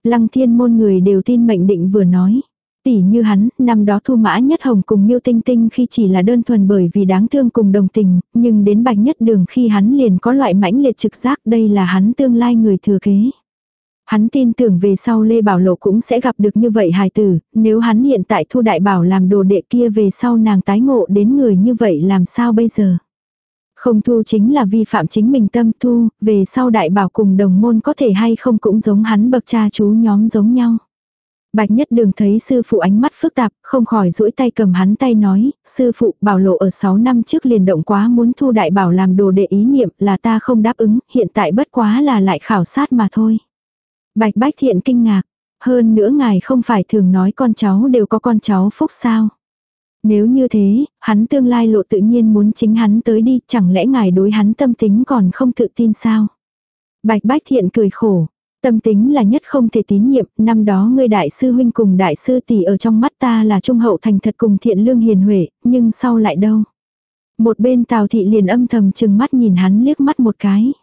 Lăng thiên môn người đều tin mệnh định vừa nói. Tỷ như hắn, năm đó thu mã nhất hồng cùng miêu tinh tinh khi chỉ là đơn thuần bởi vì đáng thương cùng đồng tình, nhưng đến bạch nhất đường khi hắn liền có loại mãnh liệt trực giác đây là hắn tương lai người thừa kế. Hắn tin tưởng về sau Lê Bảo Lộ cũng sẽ gặp được như vậy hài tử, nếu hắn hiện tại thu đại bảo làm đồ đệ kia về sau nàng tái ngộ đến người như vậy làm sao bây giờ. Không thu chính là vi phạm chính mình tâm thu, về sau đại bảo cùng đồng môn có thể hay không cũng giống hắn bậc cha chú nhóm giống nhau. Bạch nhất đường thấy sư phụ ánh mắt phức tạp, không khỏi duỗi tay cầm hắn tay nói, sư phụ bảo lộ ở 6 năm trước liền động quá muốn thu đại bảo làm đồ đệ ý niệm là ta không đáp ứng, hiện tại bất quá là lại khảo sát mà thôi. Bạch bách thiện kinh ngạc, hơn nữa ngài không phải thường nói con cháu đều có con cháu phúc sao. Nếu như thế, hắn tương lai lộ tự nhiên muốn chính hắn tới đi, chẳng lẽ ngài đối hắn tâm tính còn không tự tin sao? Bạch Bách Thiện cười khổ. Tâm tính là nhất không thể tín nhiệm, năm đó ngươi đại sư huynh cùng đại sư tỷ ở trong mắt ta là trung hậu thành thật cùng thiện lương hiền huệ, nhưng sau lại đâu? Một bên Tào thị liền âm thầm chừng mắt nhìn hắn liếc mắt một cái.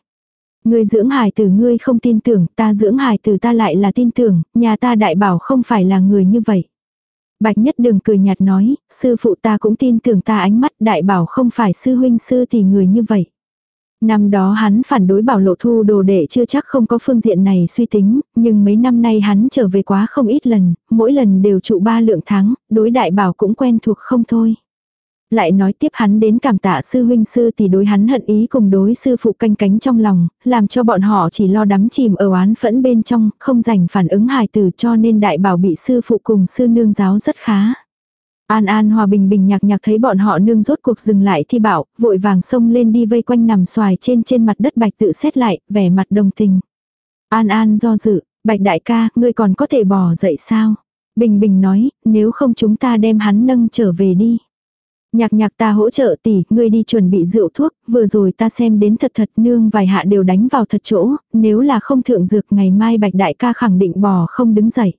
Ngươi dưỡng hài tử ngươi không tin tưởng, ta dưỡng hài tử ta lại là tin tưởng, nhà ta đại bảo không phải là người như vậy. Bạch Nhất Đường cười nhạt nói, sư phụ ta cũng tin tưởng ta ánh mắt đại bảo không phải sư huynh sư thì người như vậy. Năm đó hắn phản đối bảo lộ thu đồ đệ chưa chắc không có phương diện này suy tính, nhưng mấy năm nay hắn trở về quá không ít lần, mỗi lần đều trụ ba lượng tháng, đối đại bảo cũng quen thuộc không thôi. Lại nói tiếp hắn đến cảm tạ sư huynh sư thì đối hắn hận ý cùng đối sư phụ canh cánh trong lòng, làm cho bọn họ chỉ lo đắm chìm ở oán phẫn bên trong, không dành phản ứng hài tử cho nên đại bảo bị sư phụ cùng sư nương giáo rất khá. An An Hòa Bình Bình nhạc nhạc thấy bọn họ nương rốt cuộc dừng lại thì bảo, vội vàng xông lên đi vây quanh nằm xoài trên trên mặt đất bạch tự xét lại, vẻ mặt đồng tình. An An do dự, bạch đại ca, ngươi còn có thể bỏ dậy sao? Bình Bình nói, nếu không chúng ta đem hắn nâng trở về đi. Nhạc nhạc ta hỗ trợ tỷ, ngươi đi chuẩn bị rượu thuốc, vừa rồi ta xem đến thật thật nương vài hạ đều đánh vào thật chỗ, nếu là không thượng dược ngày mai bạch đại ca khẳng định bò không đứng dậy.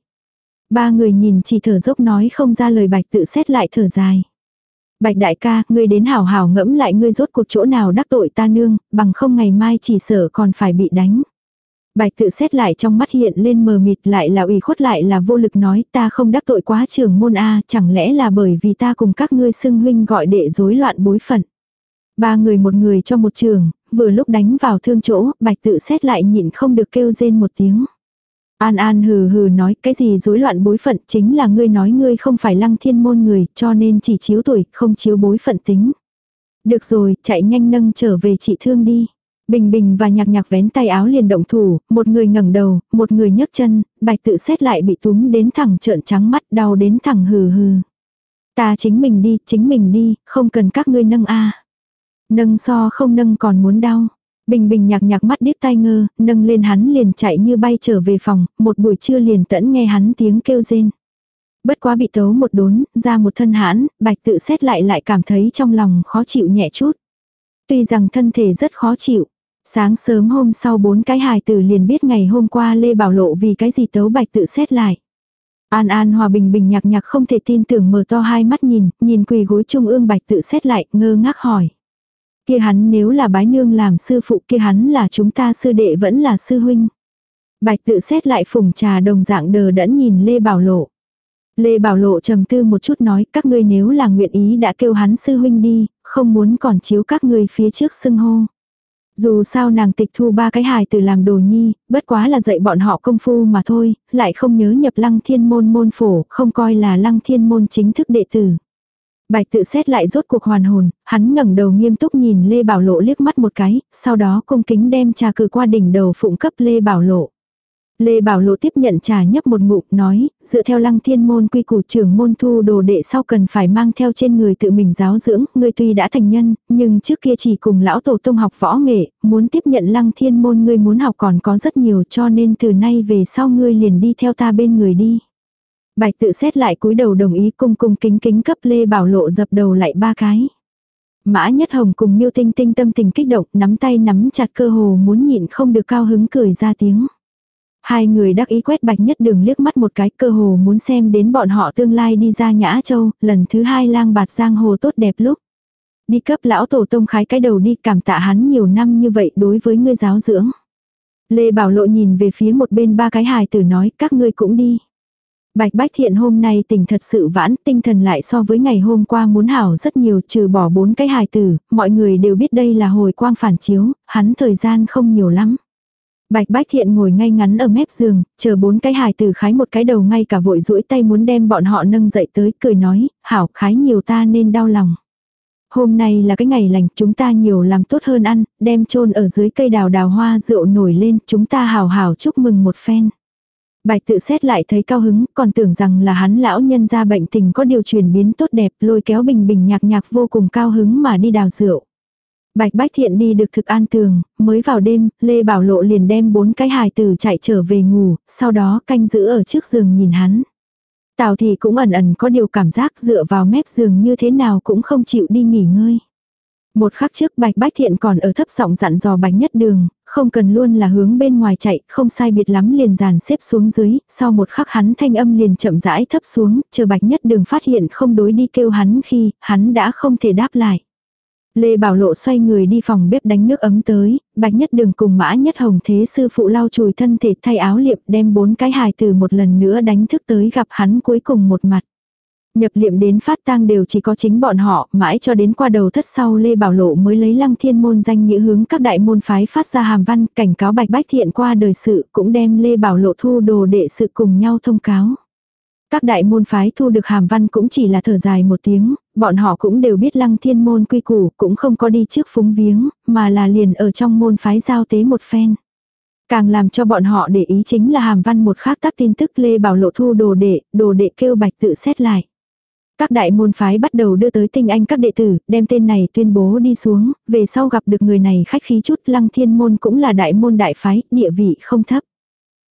Ba người nhìn chỉ thở dốc nói không ra lời bạch tự xét lại thở dài. Bạch đại ca, ngươi đến hảo hảo ngẫm lại ngươi rốt cuộc chỗ nào đắc tội ta nương, bằng không ngày mai chỉ sợ còn phải bị đánh. Bạch tự xét lại trong mắt hiện lên mờ mịt lại là ủy khuất lại là vô lực nói ta không đắc tội quá trưởng môn A chẳng lẽ là bởi vì ta cùng các ngươi xưng huynh gọi đệ rối loạn bối phận. Ba người một người cho một trường, vừa lúc đánh vào thương chỗ, bạch tự xét lại nhịn không được kêu rên một tiếng. An An hừ hừ nói cái gì rối loạn bối phận chính là ngươi nói ngươi không phải lăng thiên môn người cho nên chỉ chiếu tuổi không chiếu bối phận tính. Được rồi, chạy nhanh nâng trở về trị thương đi. Bình Bình và nhạc nhạc vén tay áo liền động thủ, một người ngẩng đầu, một người nhấc chân, bạch tự xét lại bị túm đến thẳng trợn trắng mắt đau đến thẳng hừ hừ. Ta chính mình đi, chính mình đi, không cần các ngươi nâng a Nâng so không nâng còn muốn đau. Bình bình nhạc nhạc mắt điếc tai ngơ, nâng lên hắn liền chạy như bay trở về phòng, một buổi trưa liền tẫn nghe hắn tiếng kêu rên. Bất quá bị tấu một đốn, ra một thân hãn, bạch tự xét lại lại cảm thấy trong lòng khó chịu nhẹ chút. Tuy rằng thân thể rất khó chịu, sáng sớm hôm sau bốn cái hài tử liền biết ngày hôm qua Lê Bảo Lộ vì cái gì tấu bạch tự xét lại. An An Hòa Bình Bình nhạc nhạc không thể tin tưởng mở to hai mắt nhìn, nhìn quỳ gối trung ương bạch tự xét lại, ngơ ngác hỏi. Kia hắn nếu là bái nương làm sư phụ kia hắn là chúng ta sư đệ vẫn là sư huynh. Bạch tự xét lại phùng trà đồng dạng đờ đẫn nhìn Lê Bảo Lộ. Lê Bảo Lộ trầm tư một chút nói các ngươi nếu là nguyện ý đã kêu hắn sư huynh đi, không muốn còn chiếu các ngươi phía trước xưng hô. Dù sao nàng tịch thu ba cái hài từ làm đồ nhi, bất quá là dạy bọn họ công phu mà thôi, lại không nhớ nhập lăng thiên môn môn phổ, không coi là lăng thiên môn chính thức đệ tử. Bạch tự xét lại rốt cuộc hoàn hồn, hắn ngẩng đầu nghiêm túc nhìn Lê Bảo Lộ liếc mắt một cái, sau đó cung kính đem trà cử qua đỉnh đầu phụng cấp Lê Bảo Lộ. Lê Bảo Lộ tiếp nhận trà nhấp một ngụm nói, dựa theo lăng thiên môn quy củ trưởng môn thu đồ đệ sau cần phải mang theo trên người tự mình giáo dưỡng, Ngươi tuy đã thành nhân, nhưng trước kia chỉ cùng lão tổ tông học võ nghệ, muốn tiếp nhận lăng thiên môn ngươi muốn học còn có rất nhiều cho nên từ nay về sau ngươi liền đi theo ta bên người đi. Bạch tự xét lại cúi đầu đồng ý cung cung kính kính cấp Lê Bảo Lộ dập đầu lại ba cái. Mã Nhất Hồng cùng Miêu Tinh Tinh tâm tình kích động, nắm tay nắm chặt cơ hồ muốn nhịn không được cao hứng cười ra tiếng. Hai người đắc ý quét Bạch Nhất Đường liếc mắt một cái cơ hồ muốn xem đến bọn họ tương lai đi ra Nhã Châu, lần thứ hai lang bạt giang hồ tốt đẹp lúc. Đi cấp lão tổ tông khái cái đầu đi cảm tạ hắn nhiều năm như vậy đối với ngươi giáo dưỡng. Lê Bảo Lộ nhìn về phía một bên ba cái hài tử nói các ngươi cũng đi. Bạch Bách Thiện hôm nay tỉnh thật sự vãn, tinh thần lại so với ngày hôm qua muốn hảo rất nhiều trừ bỏ bốn cái hài tử, mọi người đều biết đây là hồi quang phản chiếu, hắn thời gian không nhiều lắm. Bạch Bách Thiện ngồi ngay ngắn ở mép giường, chờ bốn cái hài tử khái một cái đầu ngay cả vội duỗi tay muốn đem bọn họ nâng dậy tới, cười nói, hảo khái nhiều ta nên đau lòng. Hôm nay là cái ngày lành, chúng ta nhiều làm tốt hơn ăn, đem chôn ở dưới cây đào đào hoa rượu nổi lên, chúng ta hào hào chúc mừng một phen. Bạch tự xét lại thấy cao hứng, còn tưởng rằng là hắn lão nhân ra bệnh tình có điều chuyển biến tốt đẹp, lôi kéo bình bình nhạc nhạc vô cùng cao hứng mà đi đào rượu. Bạch Bách Thiện đi được thực an tường, mới vào đêm, Lê Bảo Lộ liền đem bốn cái hài tử chạy trở về ngủ, sau đó canh giữ ở trước giường nhìn hắn. Tào thì cũng ẩn ẩn có điều cảm giác dựa vào mép giường như thế nào cũng không chịu đi nghỉ ngơi. Một khắc trước Bạch Bách Thiện còn ở thấp giọng dặn dò Bạch Nhất Đường, không cần luôn là hướng bên ngoài chạy, không sai biệt lắm liền dàn xếp xuống dưới, sau một khắc hắn thanh âm liền chậm rãi thấp xuống, chờ Bạch Nhất Đường phát hiện không đối đi kêu hắn khi, hắn đã không thể đáp lại. Lê Bảo Lộ xoay người đi phòng bếp đánh nước ấm tới, Bạch Nhất Đường cùng Mã Nhất Hồng Thế sư phụ lau chùi thân thể thay áo liệm đem bốn cái hài từ một lần nữa đánh thức tới gặp hắn cuối cùng một mặt. Nhập liệm đến phát tang đều chỉ có chính bọn họ, mãi cho đến qua đầu thất sau Lê Bảo Lộ mới lấy lăng thiên môn danh nghĩa hướng các đại môn phái phát ra hàm văn, cảnh cáo bạch bách thiện qua đời sự, cũng đem Lê Bảo Lộ thu đồ đệ sự cùng nhau thông cáo. Các đại môn phái thu được hàm văn cũng chỉ là thở dài một tiếng, bọn họ cũng đều biết lăng thiên môn quy củ, cũng không có đi trước phúng viếng, mà là liền ở trong môn phái giao tế một phen. Càng làm cho bọn họ để ý chính là hàm văn một khác tác tin tức Lê Bảo Lộ thu đồ đệ, đồ đệ kêu bạch tự xét lại. Các đại môn phái bắt đầu đưa tới tinh anh các đệ tử, đem tên này tuyên bố đi xuống, về sau gặp được người này khách khí chút lăng thiên môn cũng là đại môn đại phái, địa vị không thấp.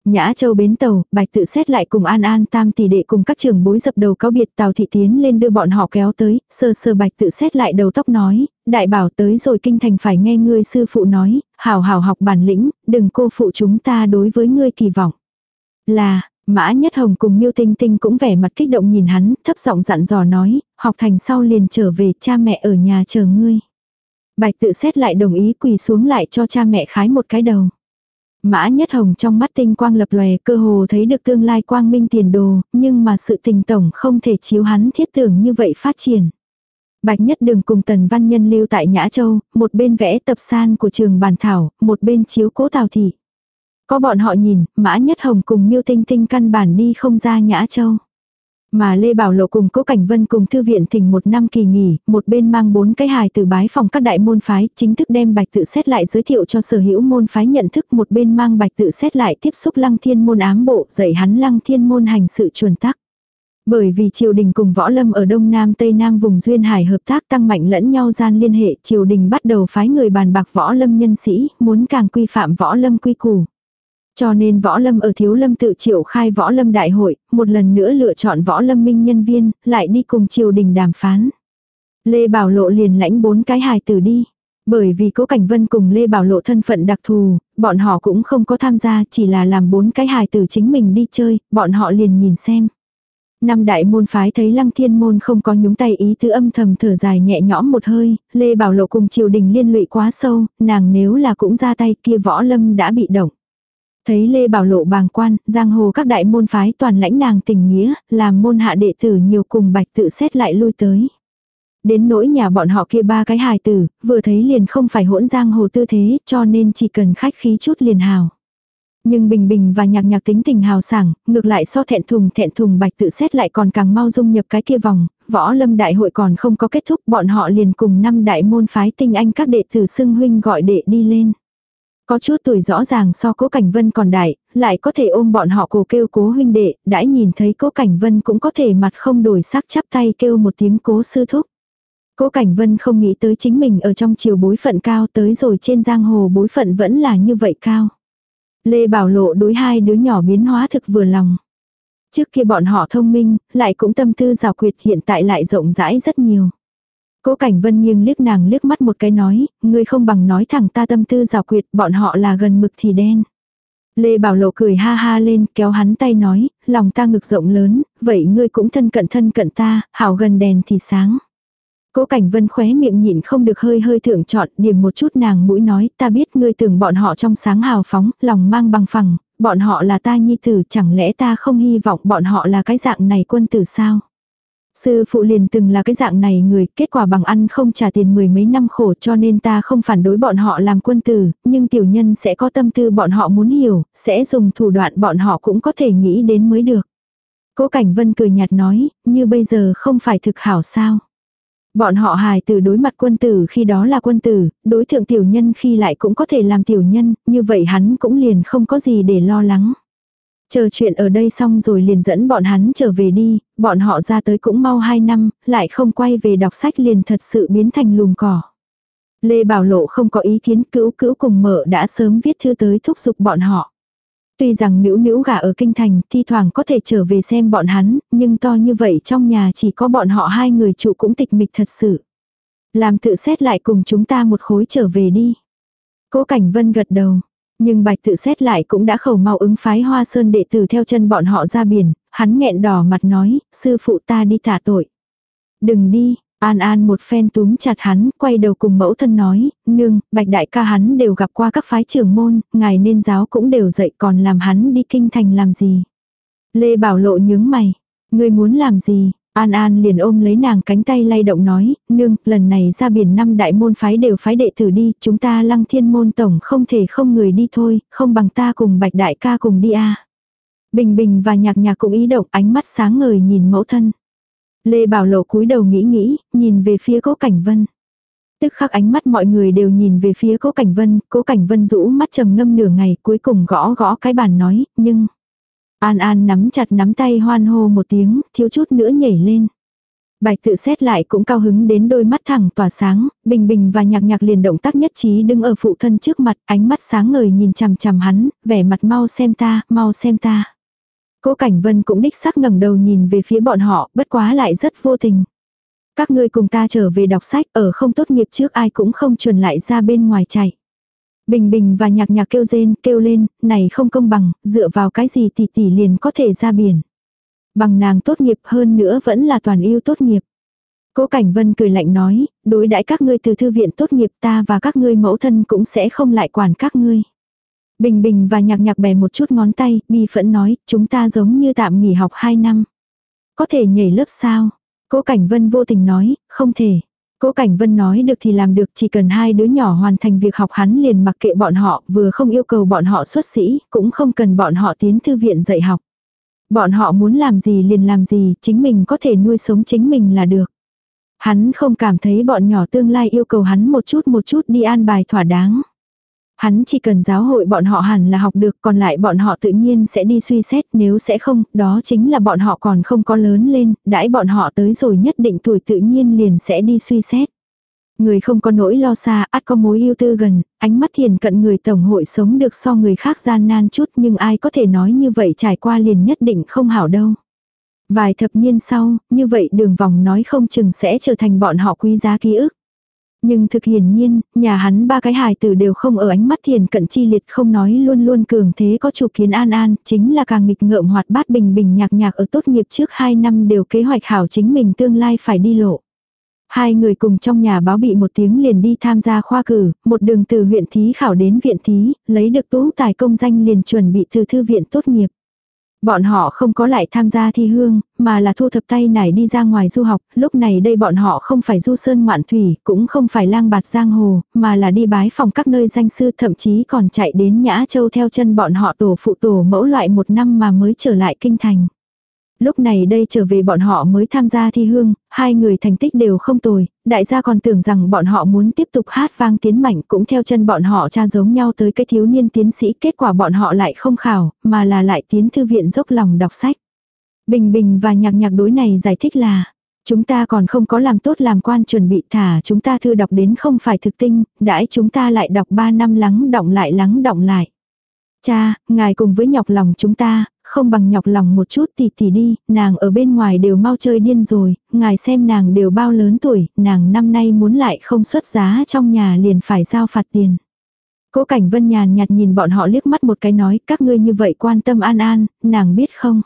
Nhã Châu bến tàu, Bạch tự xét lại cùng An An tam tỷ đệ cùng các trường bối dập đầu cáo biệt Tào Thị Tiến lên đưa bọn họ kéo tới, sơ sơ Bạch tự xét lại đầu tóc nói, đại bảo tới rồi kinh thành phải nghe ngươi sư phụ nói, hảo hảo học bản lĩnh, đừng cô phụ chúng ta đối với ngươi kỳ vọng. Là, Mã Nhất Hồng cùng Miêu Tinh Tinh cũng vẻ mặt kích động nhìn hắn, thấp giọng dặn dò nói, học thành sau liền trở về cha mẹ ở nhà chờ ngươi. Bạch tự xét lại đồng ý quỳ xuống lại cho cha mẹ khái một cái đầu. Mã Nhất Hồng trong mắt tinh quang lập lòe cơ hồ thấy được tương lai quang minh tiền đồ, nhưng mà sự tình tổng không thể chiếu hắn thiết tưởng như vậy phát triển. Bạch Nhất Đường cùng Tần Văn Nhân lưu tại Nhã Châu, một bên vẽ tập san của trường bàn thảo, một bên chiếu cố Tào Thị. Có bọn họ nhìn, Mã Nhất Hồng cùng Miêu Tinh Tinh căn bản đi không ra Nhã Châu. Mà Lê Bảo Lộ cùng Cố Cảnh Vân cùng thư viện thỉnh một năm kỳ nghỉ, một bên mang bốn cái hài từ bái phòng các đại môn phái, chính thức đem bạch tự xét lại giới thiệu cho sở hữu môn phái nhận thức, một bên mang bạch tự xét lại tiếp xúc lăng thiên môn ám bộ, dạy hắn lăng thiên môn hành sự chuẩn tắc. Bởi vì triều đình cùng võ lâm ở đông nam tây nam vùng duyên hải hợp tác tăng mạnh lẫn nhau gian liên hệ, triều đình bắt đầu phái người bàn bạc võ lâm nhân sĩ, muốn càng quy phạm võ lâm quy củ. Cho nên võ lâm ở thiếu lâm tự triệu khai võ lâm đại hội, một lần nữa lựa chọn võ lâm minh nhân viên, lại đi cùng triều đình đàm phán. Lê Bảo Lộ liền lãnh bốn cái hài tử đi. Bởi vì Cố Cảnh Vân cùng Lê Bảo Lộ thân phận đặc thù, bọn họ cũng không có tham gia, chỉ là làm bốn cái hài tử chính mình đi chơi, bọn họ liền nhìn xem. Năm đại môn phái thấy lăng thiên môn không có nhúng tay ý tứ âm thầm thở dài nhẹ nhõm một hơi, Lê Bảo Lộ cùng triều đình liên lụy quá sâu, nàng nếu là cũng ra tay kia võ lâm đã bị động. Thấy Lê Bảo Lộ bàng quan, giang hồ các đại môn phái toàn lãnh nàng tình nghĩa, làm môn hạ đệ tử nhiều cùng bạch tự xét lại lui tới. Đến nỗi nhà bọn họ kia ba cái hài tử, vừa thấy liền không phải hỗn giang hồ tư thế, cho nên chỉ cần khách khí chút liền hào. Nhưng bình bình và nhạc nhạc tính tình hào sảng, ngược lại so thẹn thùng thẹn thùng bạch tự xét lại còn càng mau dung nhập cái kia vòng, võ lâm đại hội còn không có kết thúc bọn họ liền cùng năm đại môn phái tinh anh các đệ tử xưng huynh gọi đệ đi lên. Có chút tuổi rõ ràng so cố cảnh vân còn đại, lại có thể ôm bọn họ cổ kêu cố huynh đệ, đãi nhìn thấy cố cảnh vân cũng có thể mặt không đổi sắc chắp tay kêu một tiếng cố sư thúc. Cố Cảnh Vân không nghĩ tới chính mình ở trong chiều bối phận cao tới rồi trên giang hồ bối phận vẫn là như vậy cao. Lê Bảo Lộ đối hai đứa nhỏ biến hóa thực vừa lòng. Trước kia bọn họ thông minh, lại cũng tâm tư rào quyệt hiện tại lại rộng rãi rất nhiều. Cố Cảnh Vân nghiêng liếc nàng liếc mắt một cái nói, ngươi không bằng nói thẳng ta tâm tư giảo quyệt, bọn họ là gần mực thì đen. Lê Bảo Lộ cười ha ha lên, kéo hắn tay nói, lòng ta ngực rộng lớn, vậy ngươi cũng thân cận thân cận ta, hảo gần đèn thì sáng. Cố Cảnh Vân khóe miệng nhịn không được hơi hơi thượng chọn, điểm một chút nàng mũi nói, ta biết ngươi tưởng bọn họ trong sáng hào phóng, lòng mang bằng phẳng, bọn họ là ta nhi tử, chẳng lẽ ta không hy vọng bọn họ là cái dạng này quân tử sao? Sư phụ liền từng là cái dạng này người, kết quả bằng ăn không trả tiền mười mấy năm khổ cho nên ta không phản đối bọn họ làm quân tử, nhưng tiểu nhân sẽ có tâm tư bọn họ muốn hiểu, sẽ dùng thủ đoạn bọn họ cũng có thể nghĩ đến mới được. Cố Cảnh Vân cười nhạt nói, như bây giờ không phải thực hảo sao. Bọn họ hài từ đối mặt quân tử khi đó là quân tử, đối thượng tiểu nhân khi lại cũng có thể làm tiểu nhân, như vậy hắn cũng liền không có gì để lo lắng. Chờ chuyện ở đây xong rồi liền dẫn bọn hắn trở về đi, bọn họ ra tới cũng mau 2 năm, lại không quay về đọc sách liền thật sự biến thành lùm cỏ. Lê Bảo Lộ không có ý kiến cữu cữu cùng mở đã sớm viết thư tới thúc giục bọn họ. Tuy rằng nữ nữ gà ở kinh thành thi thoảng có thể trở về xem bọn hắn, nhưng to như vậy trong nhà chỉ có bọn họ hai người trụ cũng tịch mịch thật sự. Làm tự xét lại cùng chúng ta một khối trở về đi. Cố Cảnh Vân gật đầu. Nhưng bạch tự xét lại cũng đã khẩu mau ứng phái hoa sơn đệ tử theo chân bọn họ ra biển, hắn nghẹn đỏ mặt nói, sư phụ ta đi thả tội. Đừng đi, An An một phen túm chặt hắn, quay đầu cùng mẫu thân nói, nương, bạch đại ca hắn đều gặp qua các phái trưởng môn, ngài nên giáo cũng đều dạy còn làm hắn đi kinh thành làm gì. Lê Bảo Lộ nhướng mày, ngươi muốn làm gì, An An liền ôm lấy nàng cánh tay lay động nói, nương, lần này ra biển năm đại môn phái đều phái đệ tử đi, chúng ta lăng thiên môn tổng không thể không người đi thôi, không bằng ta cùng bạch đại ca cùng đi a Bình bình và nhạc nhạc cũng ý động ánh mắt sáng ngời nhìn mẫu thân. Lê Bảo Lộ cúi đầu nghĩ nghĩ, nhìn về phía cố Cảnh Vân. Tức khắc ánh mắt mọi người đều nhìn về phía cố Cảnh Vân, cố Cảnh Vân rũ mắt trầm ngâm nửa ngày cuối cùng gõ gõ cái bàn nói, nhưng... An An nắm chặt nắm tay hoan hô một tiếng, thiếu chút nữa nhảy lên. Bạch tự xét lại cũng cao hứng đến đôi mắt thẳng tỏa sáng, bình bình và nhạc nhạc liền động tác nhất trí đứng ở phụ thân trước mặt, ánh mắt sáng ngời nhìn chằm chằm hắn, vẻ mặt mau xem ta, mau xem ta. Cố Cảnh Vân cũng đích xác ngẩng đầu nhìn về phía bọn họ, bất quá lại rất vô tình. Các ngươi cùng ta trở về đọc sách, ở không tốt nghiệp trước ai cũng không chuẩn lại ra bên ngoài chạy. Bình bình và nhạc nhạc kêu rên, kêu lên, này không công bằng, dựa vào cái gì tỷ tỷ liền có thể ra biển. Bằng nàng tốt nghiệp hơn nữa vẫn là toàn yêu tốt nghiệp. Cố Cảnh Vân cười lạnh nói, đối đãi các ngươi từ thư viện tốt nghiệp ta và các ngươi mẫu thân cũng sẽ không lại quản các ngươi. Bình Bình và nhạc nhạc bè một chút ngón tay, bi phẫn nói, chúng ta giống như tạm nghỉ học 2 năm. Có thể nhảy lớp sao? Cố Cảnh Vân vô tình nói, không thể. Cố Cảnh Vân nói được thì làm được chỉ cần hai đứa nhỏ hoàn thành việc học hắn liền mặc kệ bọn họ vừa không yêu cầu bọn họ xuất sĩ, cũng không cần bọn họ tiến thư viện dạy học. Bọn họ muốn làm gì liền làm gì, chính mình có thể nuôi sống chính mình là được. Hắn không cảm thấy bọn nhỏ tương lai yêu cầu hắn một chút một chút đi an bài thỏa đáng. Hắn chỉ cần giáo hội bọn họ hẳn là học được còn lại bọn họ tự nhiên sẽ đi suy xét nếu sẽ không, đó chính là bọn họ còn không có lớn lên, đãi bọn họ tới rồi nhất định tuổi tự nhiên liền sẽ đi suy xét. Người không có nỗi lo xa, ắt có mối yêu tư gần, ánh mắt thiền cận người tổng hội sống được so người khác gian nan chút nhưng ai có thể nói như vậy trải qua liền nhất định không hảo đâu. Vài thập niên sau, như vậy đường vòng nói không chừng sẽ trở thành bọn họ quý giá ký ức. Nhưng thực hiển nhiên, nhà hắn ba cái hài tử đều không ở ánh mắt thiền cận chi liệt không nói luôn luôn cường thế có chủ kiến an an, chính là càng nghịch ngợm hoạt bát bình bình nhạc nhạc ở tốt nghiệp trước 2 năm đều kế hoạch hảo chính mình tương lai phải đi lộ. Hai người cùng trong nhà báo bị một tiếng liền đi tham gia khoa cử, một đường từ huyện thí khảo đến viện thí, lấy được tú tài công danh liền chuẩn bị từ thư viện tốt nghiệp. Bọn họ không có lại tham gia thi hương, mà là thu thập tay nải đi ra ngoài du học, lúc này đây bọn họ không phải du sơn ngoạn thủy, cũng không phải lang bạt giang hồ, mà là đi bái phòng các nơi danh sư thậm chí còn chạy đến Nhã Châu theo chân bọn họ tổ phụ tổ mẫu loại một năm mà mới trở lại kinh thành. Lúc này đây trở về bọn họ mới tham gia thi hương, hai người thành tích đều không tồi, đại gia còn tưởng rằng bọn họ muốn tiếp tục hát vang tiến mạnh cũng theo chân bọn họ cha giống nhau tới cái thiếu niên tiến sĩ kết quả bọn họ lại không khảo, mà là lại tiến thư viện dốc lòng đọc sách. Bình Bình và nhạc nhạc đối này giải thích là, chúng ta còn không có làm tốt làm quan chuẩn bị thả chúng ta thư đọc đến không phải thực tinh, đãi chúng ta lại đọc 3 năm lắng động lại lắng động lại. Cha, ngài cùng với nhọc lòng chúng ta, không bằng nhọc lòng một chút tỷ tỷ đi, nàng ở bên ngoài đều mau chơi điên rồi, ngài xem nàng đều bao lớn tuổi, nàng năm nay muốn lại không xuất giá trong nhà liền phải giao phạt tiền. Cố cảnh vân nhàn nhạt nhìn bọn họ liếc mắt một cái nói, các ngươi như vậy quan tâm an an, nàng biết không?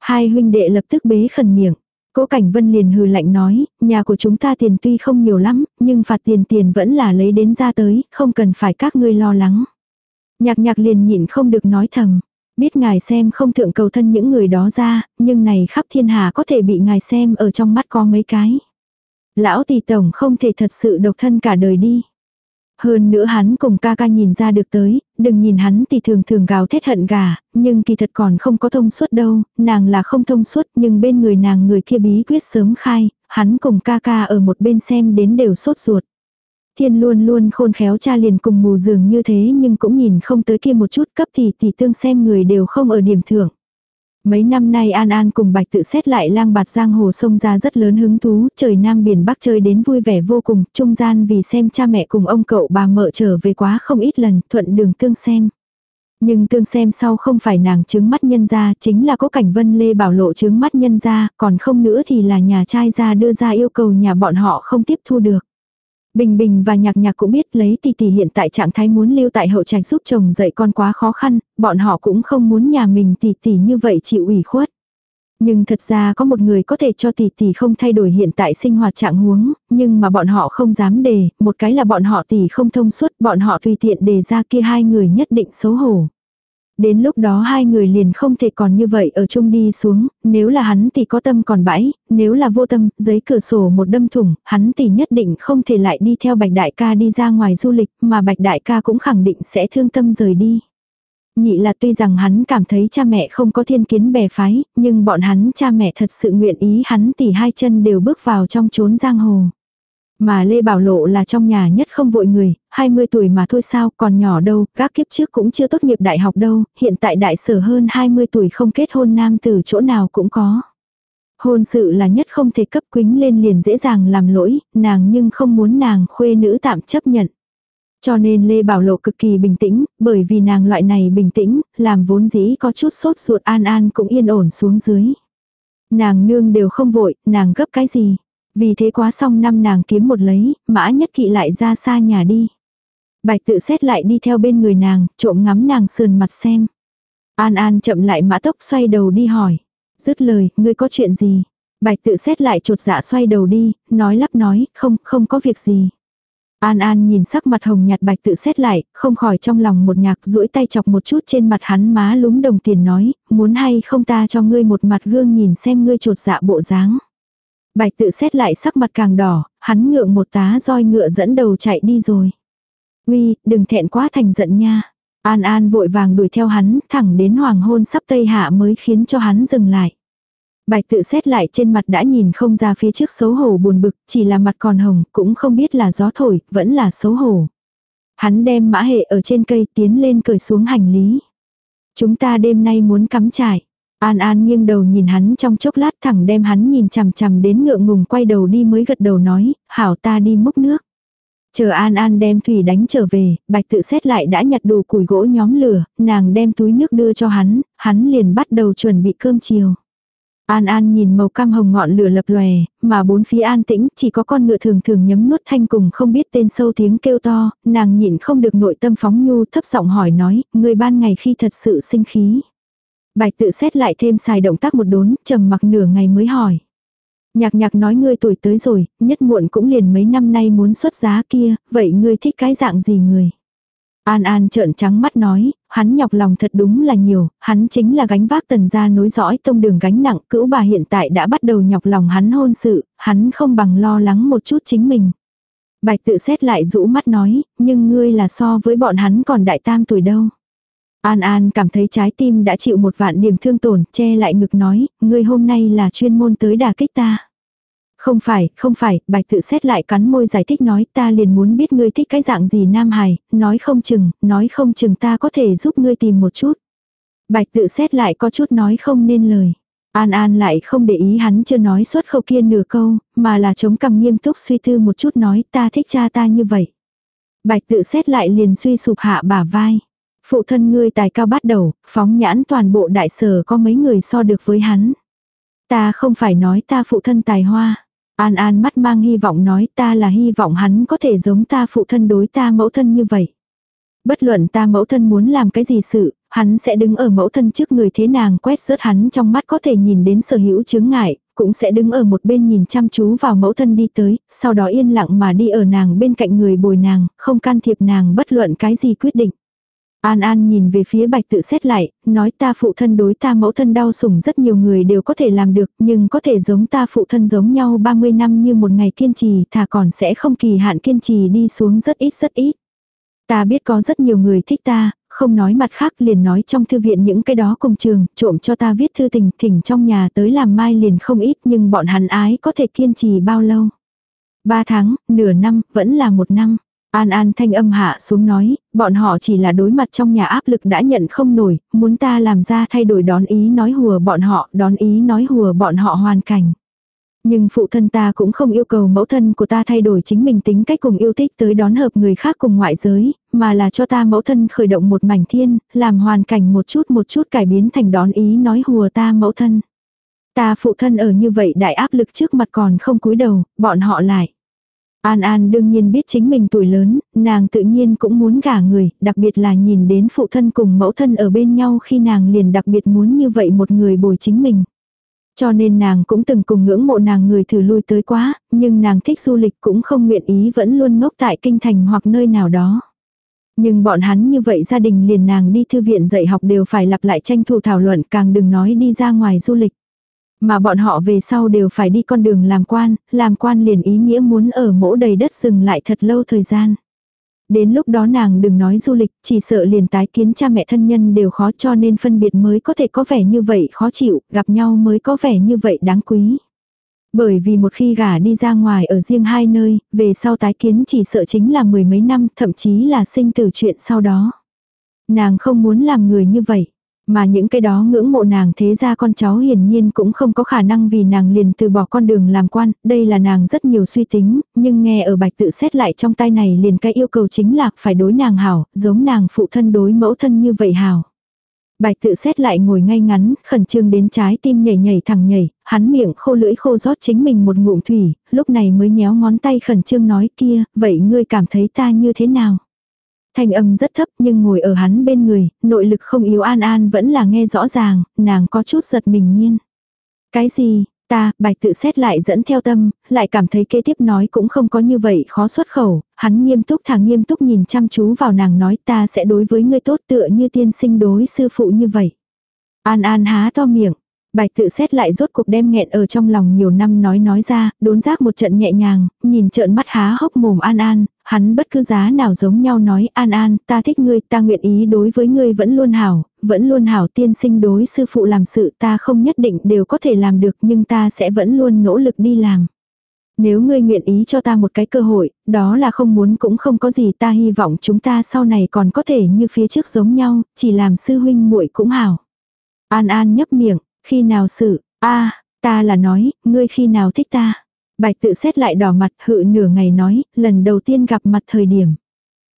Hai huynh đệ lập tức bế khẩn miệng. Cố Cảnh Vân liền hừ lạnh nói, nhà của chúng ta tiền tuy không nhiều lắm, nhưng phạt tiền tiền vẫn là lấy đến ra tới, không cần phải các ngươi lo lắng. Nhạc nhạc liền nhịn không được nói thầm. Biết ngài xem không thượng cầu thân những người đó ra, nhưng này khắp thiên hà có thể bị ngài xem ở trong mắt có mấy cái. Lão tỷ tổng không thể thật sự độc thân cả đời đi. Hơn nữa hắn cùng ca ca nhìn ra được tới, đừng nhìn hắn thì thường thường gào thét hận gà, nhưng kỳ thật còn không có thông suốt đâu, nàng là không thông suốt nhưng bên người nàng người kia bí quyết sớm khai, hắn cùng ca ca ở một bên xem đến đều sốt ruột. Thiên luôn luôn khôn khéo cha liền cùng mù dường như thế nhưng cũng nhìn không tới kia một chút cấp thì thì tương xem người đều không ở điểm thưởng. Mấy năm nay An An cùng Bạch tự xét lại lang bạt giang hồ sông ra rất lớn hứng thú, trời Nam biển Bắc chơi đến vui vẻ vô cùng, trung gian vì xem cha mẹ cùng ông cậu bà mợ trở về quá không ít lần, thuận đường tương xem. Nhưng tương xem sau không phải nàng chứng mắt nhân ra, chính là có cảnh vân lê bảo lộ chứng mắt nhân ra, còn không nữa thì là nhà trai ra đưa ra yêu cầu nhà bọn họ không tiếp thu được. Bình Bình và Nhạc Nhạc cũng biết lấy tỷ tỷ hiện tại trạng thái muốn lưu tại hậu trạch giúp chồng dạy con quá khó khăn, bọn họ cũng không muốn nhà mình tỷ tỷ như vậy chịu ủy khuất. Nhưng thật ra có một người có thể cho tỷ tỷ không thay đổi hiện tại sinh hoạt trạng huống, nhưng mà bọn họ không dám đề, một cái là bọn họ tỷ không thông suốt, bọn họ tùy tiện đề ra kia hai người nhất định xấu hổ. Đến lúc đó hai người liền không thể còn như vậy ở chung đi xuống, nếu là hắn thì có tâm còn bãi, nếu là vô tâm, giấy cửa sổ một đâm thủng, hắn thì nhất định không thể lại đi theo bạch đại ca đi ra ngoài du lịch, mà bạch đại ca cũng khẳng định sẽ thương tâm rời đi. Nhị là tuy rằng hắn cảm thấy cha mẹ không có thiên kiến bè phái, nhưng bọn hắn cha mẹ thật sự nguyện ý hắn tỉ hai chân đều bước vào trong chốn giang hồ. Mà Lê Bảo Lộ là trong nhà nhất không vội người, 20 tuổi mà thôi sao, còn nhỏ đâu, các kiếp trước cũng chưa tốt nghiệp đại học đâu, hiện tại đại sở hơn 20 tuổi không kết hôn nam từ chỗ nào cũng có. Hôn sự là nhất không thể cấp quính lên liền dễ dàng làm lỗi, nàng nhưng không muốn nàng khuê nữ tạm chấp nhận. Cho nên Lê Bảo Lộ cực kỳ bình tĩnh, bởi vì nàng loại này bình tĩnh, làm vốn dĩ có chút sốt ruột an an cũng yên ổn xuống dưới. Nàng nương đều không vội, nàng gấp cái gì. Vì thế quá xong năm nàng kiếm một lấy, mã nhất kỵ lại ra xa nhà đi. Bạch tự xét lại đi theo bên người nàng, trộm ngắm nàng sườn mặt xem. An An chậm lại mã tốc xoay đầu đi hỏi. Dứt lời, ngươi có chuyện gì? Bạch tự xét lại trột dạ xoay đầu đi, nói lắp nói, không, không có việc gì. An An nhìn sắc mặt hồng nhạt bạch tự xét lại, không khỏi trong lòng một nhạc duỗi tay chọc một chút trên mặt hắn má lúm đồng tiền nói, muốn hay không ta cho ngươi một mặt gương nhìn xem ngươi trột dạ bộ dáng. Bạch tự xét lại sắc mặt càng đỏ, hắn ngượng một tá roi ngựa dẫn đầu chạy đi rồi. Uy, đừng thẹn quá thành giận nha. An An vội vàng đuổi theo hắn, thẳng đến hoàng hôn sắp tây hạ mới khiến cho hắn dừng lại. Bạch tự xét lại trên mặt đã nhìn không ra phía trước xấu hổ buồn bực, chỉ là mặt còn hồng, cũng không biết là gió thổi, vẫn là xấu hổ. Hắn đem mã hệ ở trên cây tiến lên cởi xuống hành lý. Chúng ta đêm nay muốn cắm trại. An An nghiêng đầu nhìn hắn trong chốc lát thẳng đem hắn nhìn chằm chằm đến ngượng ngùng quay đầu đi mới gật đầu nói, hảo ta đi múc nước. Chờ An An đem thủy đánh trở về, bạch tự xét lại đã nhặt đủ củi gỗ nhóm lửa, nàng đem túi nước đưa cho hắn, hắn liền bắt đầu chuẩn bị cơm chiều. An An nhìn màu cam hồng ngọn lửa lập lòe, mà bốn phía an tĩnh, chỉ có con ngựa thường thường nhấm nuốt thanh cùng không biết tên sâu tiếng kêu to, nàng nhịn không được nội tâm phóng nhu thấp giọng hỏi nói, người ban ngày khi thật sự sinh khí. Bạch tự xét lại thêm xài động tác một đốn, trầm mặc nửa ngày mới hỏi. Nhạc nhạc nói ngươi tuổi tới rồi, nhất muộn cũng liền mấy năm nay muốn xuất giá kia, vậy ngươi thích cái dạng gì người? An An trợn trắng mắt nói, hắn nhọc lòng thật đúng là nhiều, hắn chính là gánh vác tần gia nối dõi tông đường gánh nặng, cữu bà hiện tại đã bắt đầu nhọc lòng hắn hôn sự, hắn không bằng lo lắng một chút chính mình. Bạch tự xét lại rũ mắt nói, nhưng ngươi là so với bọn hắn còn đại tam tuổi đâu. An An cảm thấy trái tim đã chịu một vạn điểm thương tổn, che lại ngực nói, ngươi hôm nay là chuyên môn tới đả kích ta. Không phải, không phải, bạch tự xét lại cắn môi giải thích nói ta liền muốn biết ngươi thích cái dạng gì nam hài, nói không chừng, nói không chừng ta có thể giúp ngươi tìm một chút. Bạch tự xét lại có chút nói không nên lời. An An lại không để ý hắn chưa nói suốt khâu kia nửa câu, mà là chống cằm nghiêm túc suy tư một chút nói ta thích cha ta như vậy. Bạch tự xét lại liền suy sụp hạ bả vai. Phụ thân ngươi tài cao bắt đầu, phóng nhãn toàn bộ đại sở có mấy người so được với hắn. Ta không phải nói ta phụ thân tài hoa. An An mắt mang hy vọng nói ta là hy vọng hắn có thể giống ta phụ thân đối ta mẫu thân như vậy. Bất luận ta mẫu thân muốn làm cái gì sự, hắn sẽ đứng ở mẫu thân trước người thế nàng quét rớt hắn trong mắt có thể nhìn đến sở hữu chướng ngại, cũng sẽ đứng ở một bên nhìn chăm chú vào mẫu thân đi tới, sau đó yên lặng mà đi ở nàng bên cạnh người bồi nàng, không can thiệp nàng bất luận cái gì quyết định. An An nhìn về phía bạch tự xét lại, nói ta phụ thân đối ta mẫu thân đau sủng rất nhiều người đều có thể làm được, nhưng có thể giống ta phụ thân giống nhau 30 năm như một ngày kiên trì thà còn sẽ không kỳ hạn kiên trì đi xuống rất ít rất ít. Ta biết có rất nhiều người thích ta, không nói mặt khác liền nói trong thư viện những cái đó cùng trường, trộm cho ta viết thư tình thỉnh trong nhà tới làm mai liền không ít nhưng bọn hắn ái có thể kiên trì bao lâu. Ba tháng, nửa năm, vẫn là một năm. An An thanh âm hạ xuống nói, bọn họ chỉ là đối mặt trong nhà áp lực đã nhận không nổi, muốn ta làm ra thay đổi đón ý nói hùa bọn họ, đón ý nói hùa bọn họ hoàn cảnh. Nhưng phụ thân ta cũng không yêu cầu mẫu thân của ta thay đổi chính mình tính cách cùng yêu thích tới đón hợp người khác cùng ngoại giới, mà là cho ta mẫu thân khởi động một mảnh thiên, làm hoàn cảnh một chút một chút cải biến thành đón ý nói hùa ta mẫu thân. Ta phụ thân ở như vậy đại áp lực trước mặt còn không cúi đầu, bọn họ lại. An An đương nhiên biết chính mình tuổi lớn, nàng tự nhiên cũng muốn gả người, đặc biệt là nhìn đến phụ thân cùng mẫu thân ở bên nhau khi nàng liền đặc biệt muốn như vậy một người bồi chính mình. Cho nên nàng cũng từng cùng ngưỡng mộ nàng người thử lui tới quá, nhưng nàng thích du lịch cũng không nguyện ý vẫn luôn ngốc tại kinh thành hoặc nơi nào đó. Nhưng bọn hắn như vậy gia đình liền nàng đi thư viện dạy học đều phải lặp lại tranh thủ thảo luận càng đừng nói đi ra ngoài du lịch. Mà bọn họ về sau đều phải đi con đường làm quan, làm quan liền ý nghĩa muốn ở mỗ đầy đất dừng lại thật lâu thời gian. Đến lúc đó nàng đừng nói du lịch, chỉ sợ liền tái kiến cha mẹ thân nhân đều khó cho nên phân biệt mới có thể có vẻ như vậy khó chịu, gặp nhau mới có vẻ như vậy đáng quý. Bởi vì một khi gả đi ra ngoài ở riêng hai nơi, về sau tái kiến chỉ sợ chính là mười mấy năm, thậm chí là sinh tử chuyện sau đó. Nàng không muốn làm người như vậy. Mà những cái đó ngưỡng mộ nàng thế ra con cháu hiển nhiên cũng không có khả năng vì nàng liền từ bỏ con đường làm quan, đây là nàng rất nhiều suy tính, nhưng nghe ở bạch tự xét lại trong tay này liền cái yêu cầu chính là phải đối nàng hảo, giống nàng phụ thân đối mẫu thân như vậy hảo. Bạch tự xét lại ngồi ngay ngắn, khẩn trương đến trái tim nhảy nhảy thẳng nhảy, hắn miệng khô lưỡi khô rót chính mình một ngụm thủy, lúc này mới nhéo ngón tay khẩn trương nói kia, vậy ngươi cảm thấy ta như thế nào? Thanh âm rất thấp nhưng ngồi ở hắn bên người, nội lực không yếu an an vẫn là nghe rõ ràng, nàng có chút giật mình nhiên. Cái gì, ta, bạch tự xét lại dẫn theo tâm, lại cảm thấy kế tiếp nói cũng không có như vậy khó xuất khẩu, hắn nghiêm túc thà nghiêm túc nhìn chăm chú vào nàng nói ta sẽ đối với ngươi tốt tựa như tiên sinh đối sư phụ như vậy. An An há to miệng, Bạch tự xét lại rốt cuộc đem nghẹn ở trong lòng nhiều năm nói nói ra, đốn giác một trận nhẹ nhàng, nhìn trợn mắt há hốc mồm An An, hắn bất cứ giá nào giống nhau nói An An, ta thích ngươi, ta nguyện ý đối với ngươi vẫn luôn hảo, vẫn luôn hảo tiên sinh đối sư phụ làm sự ta không nhất định đều có thể làm được nhưng ta sẽ vẫn luôn nỗ lực đi làm. Nếu ngươi nguyện ý cho ta một cái cơ hội, đó là không muốn cũng không có gì ta hy vọng chúng ta sau này còn có thể như phía trước giống nhau, chỉ làm sư huynh muội cũng hảo. An An nhấp miệng, khi nào sự, a ta là nói, ngươi khi nào thích ta. Bạch tự xét lại đỏ mặt hự nửa ngày nói, lần đầu tiên gặp mặt thời điểm.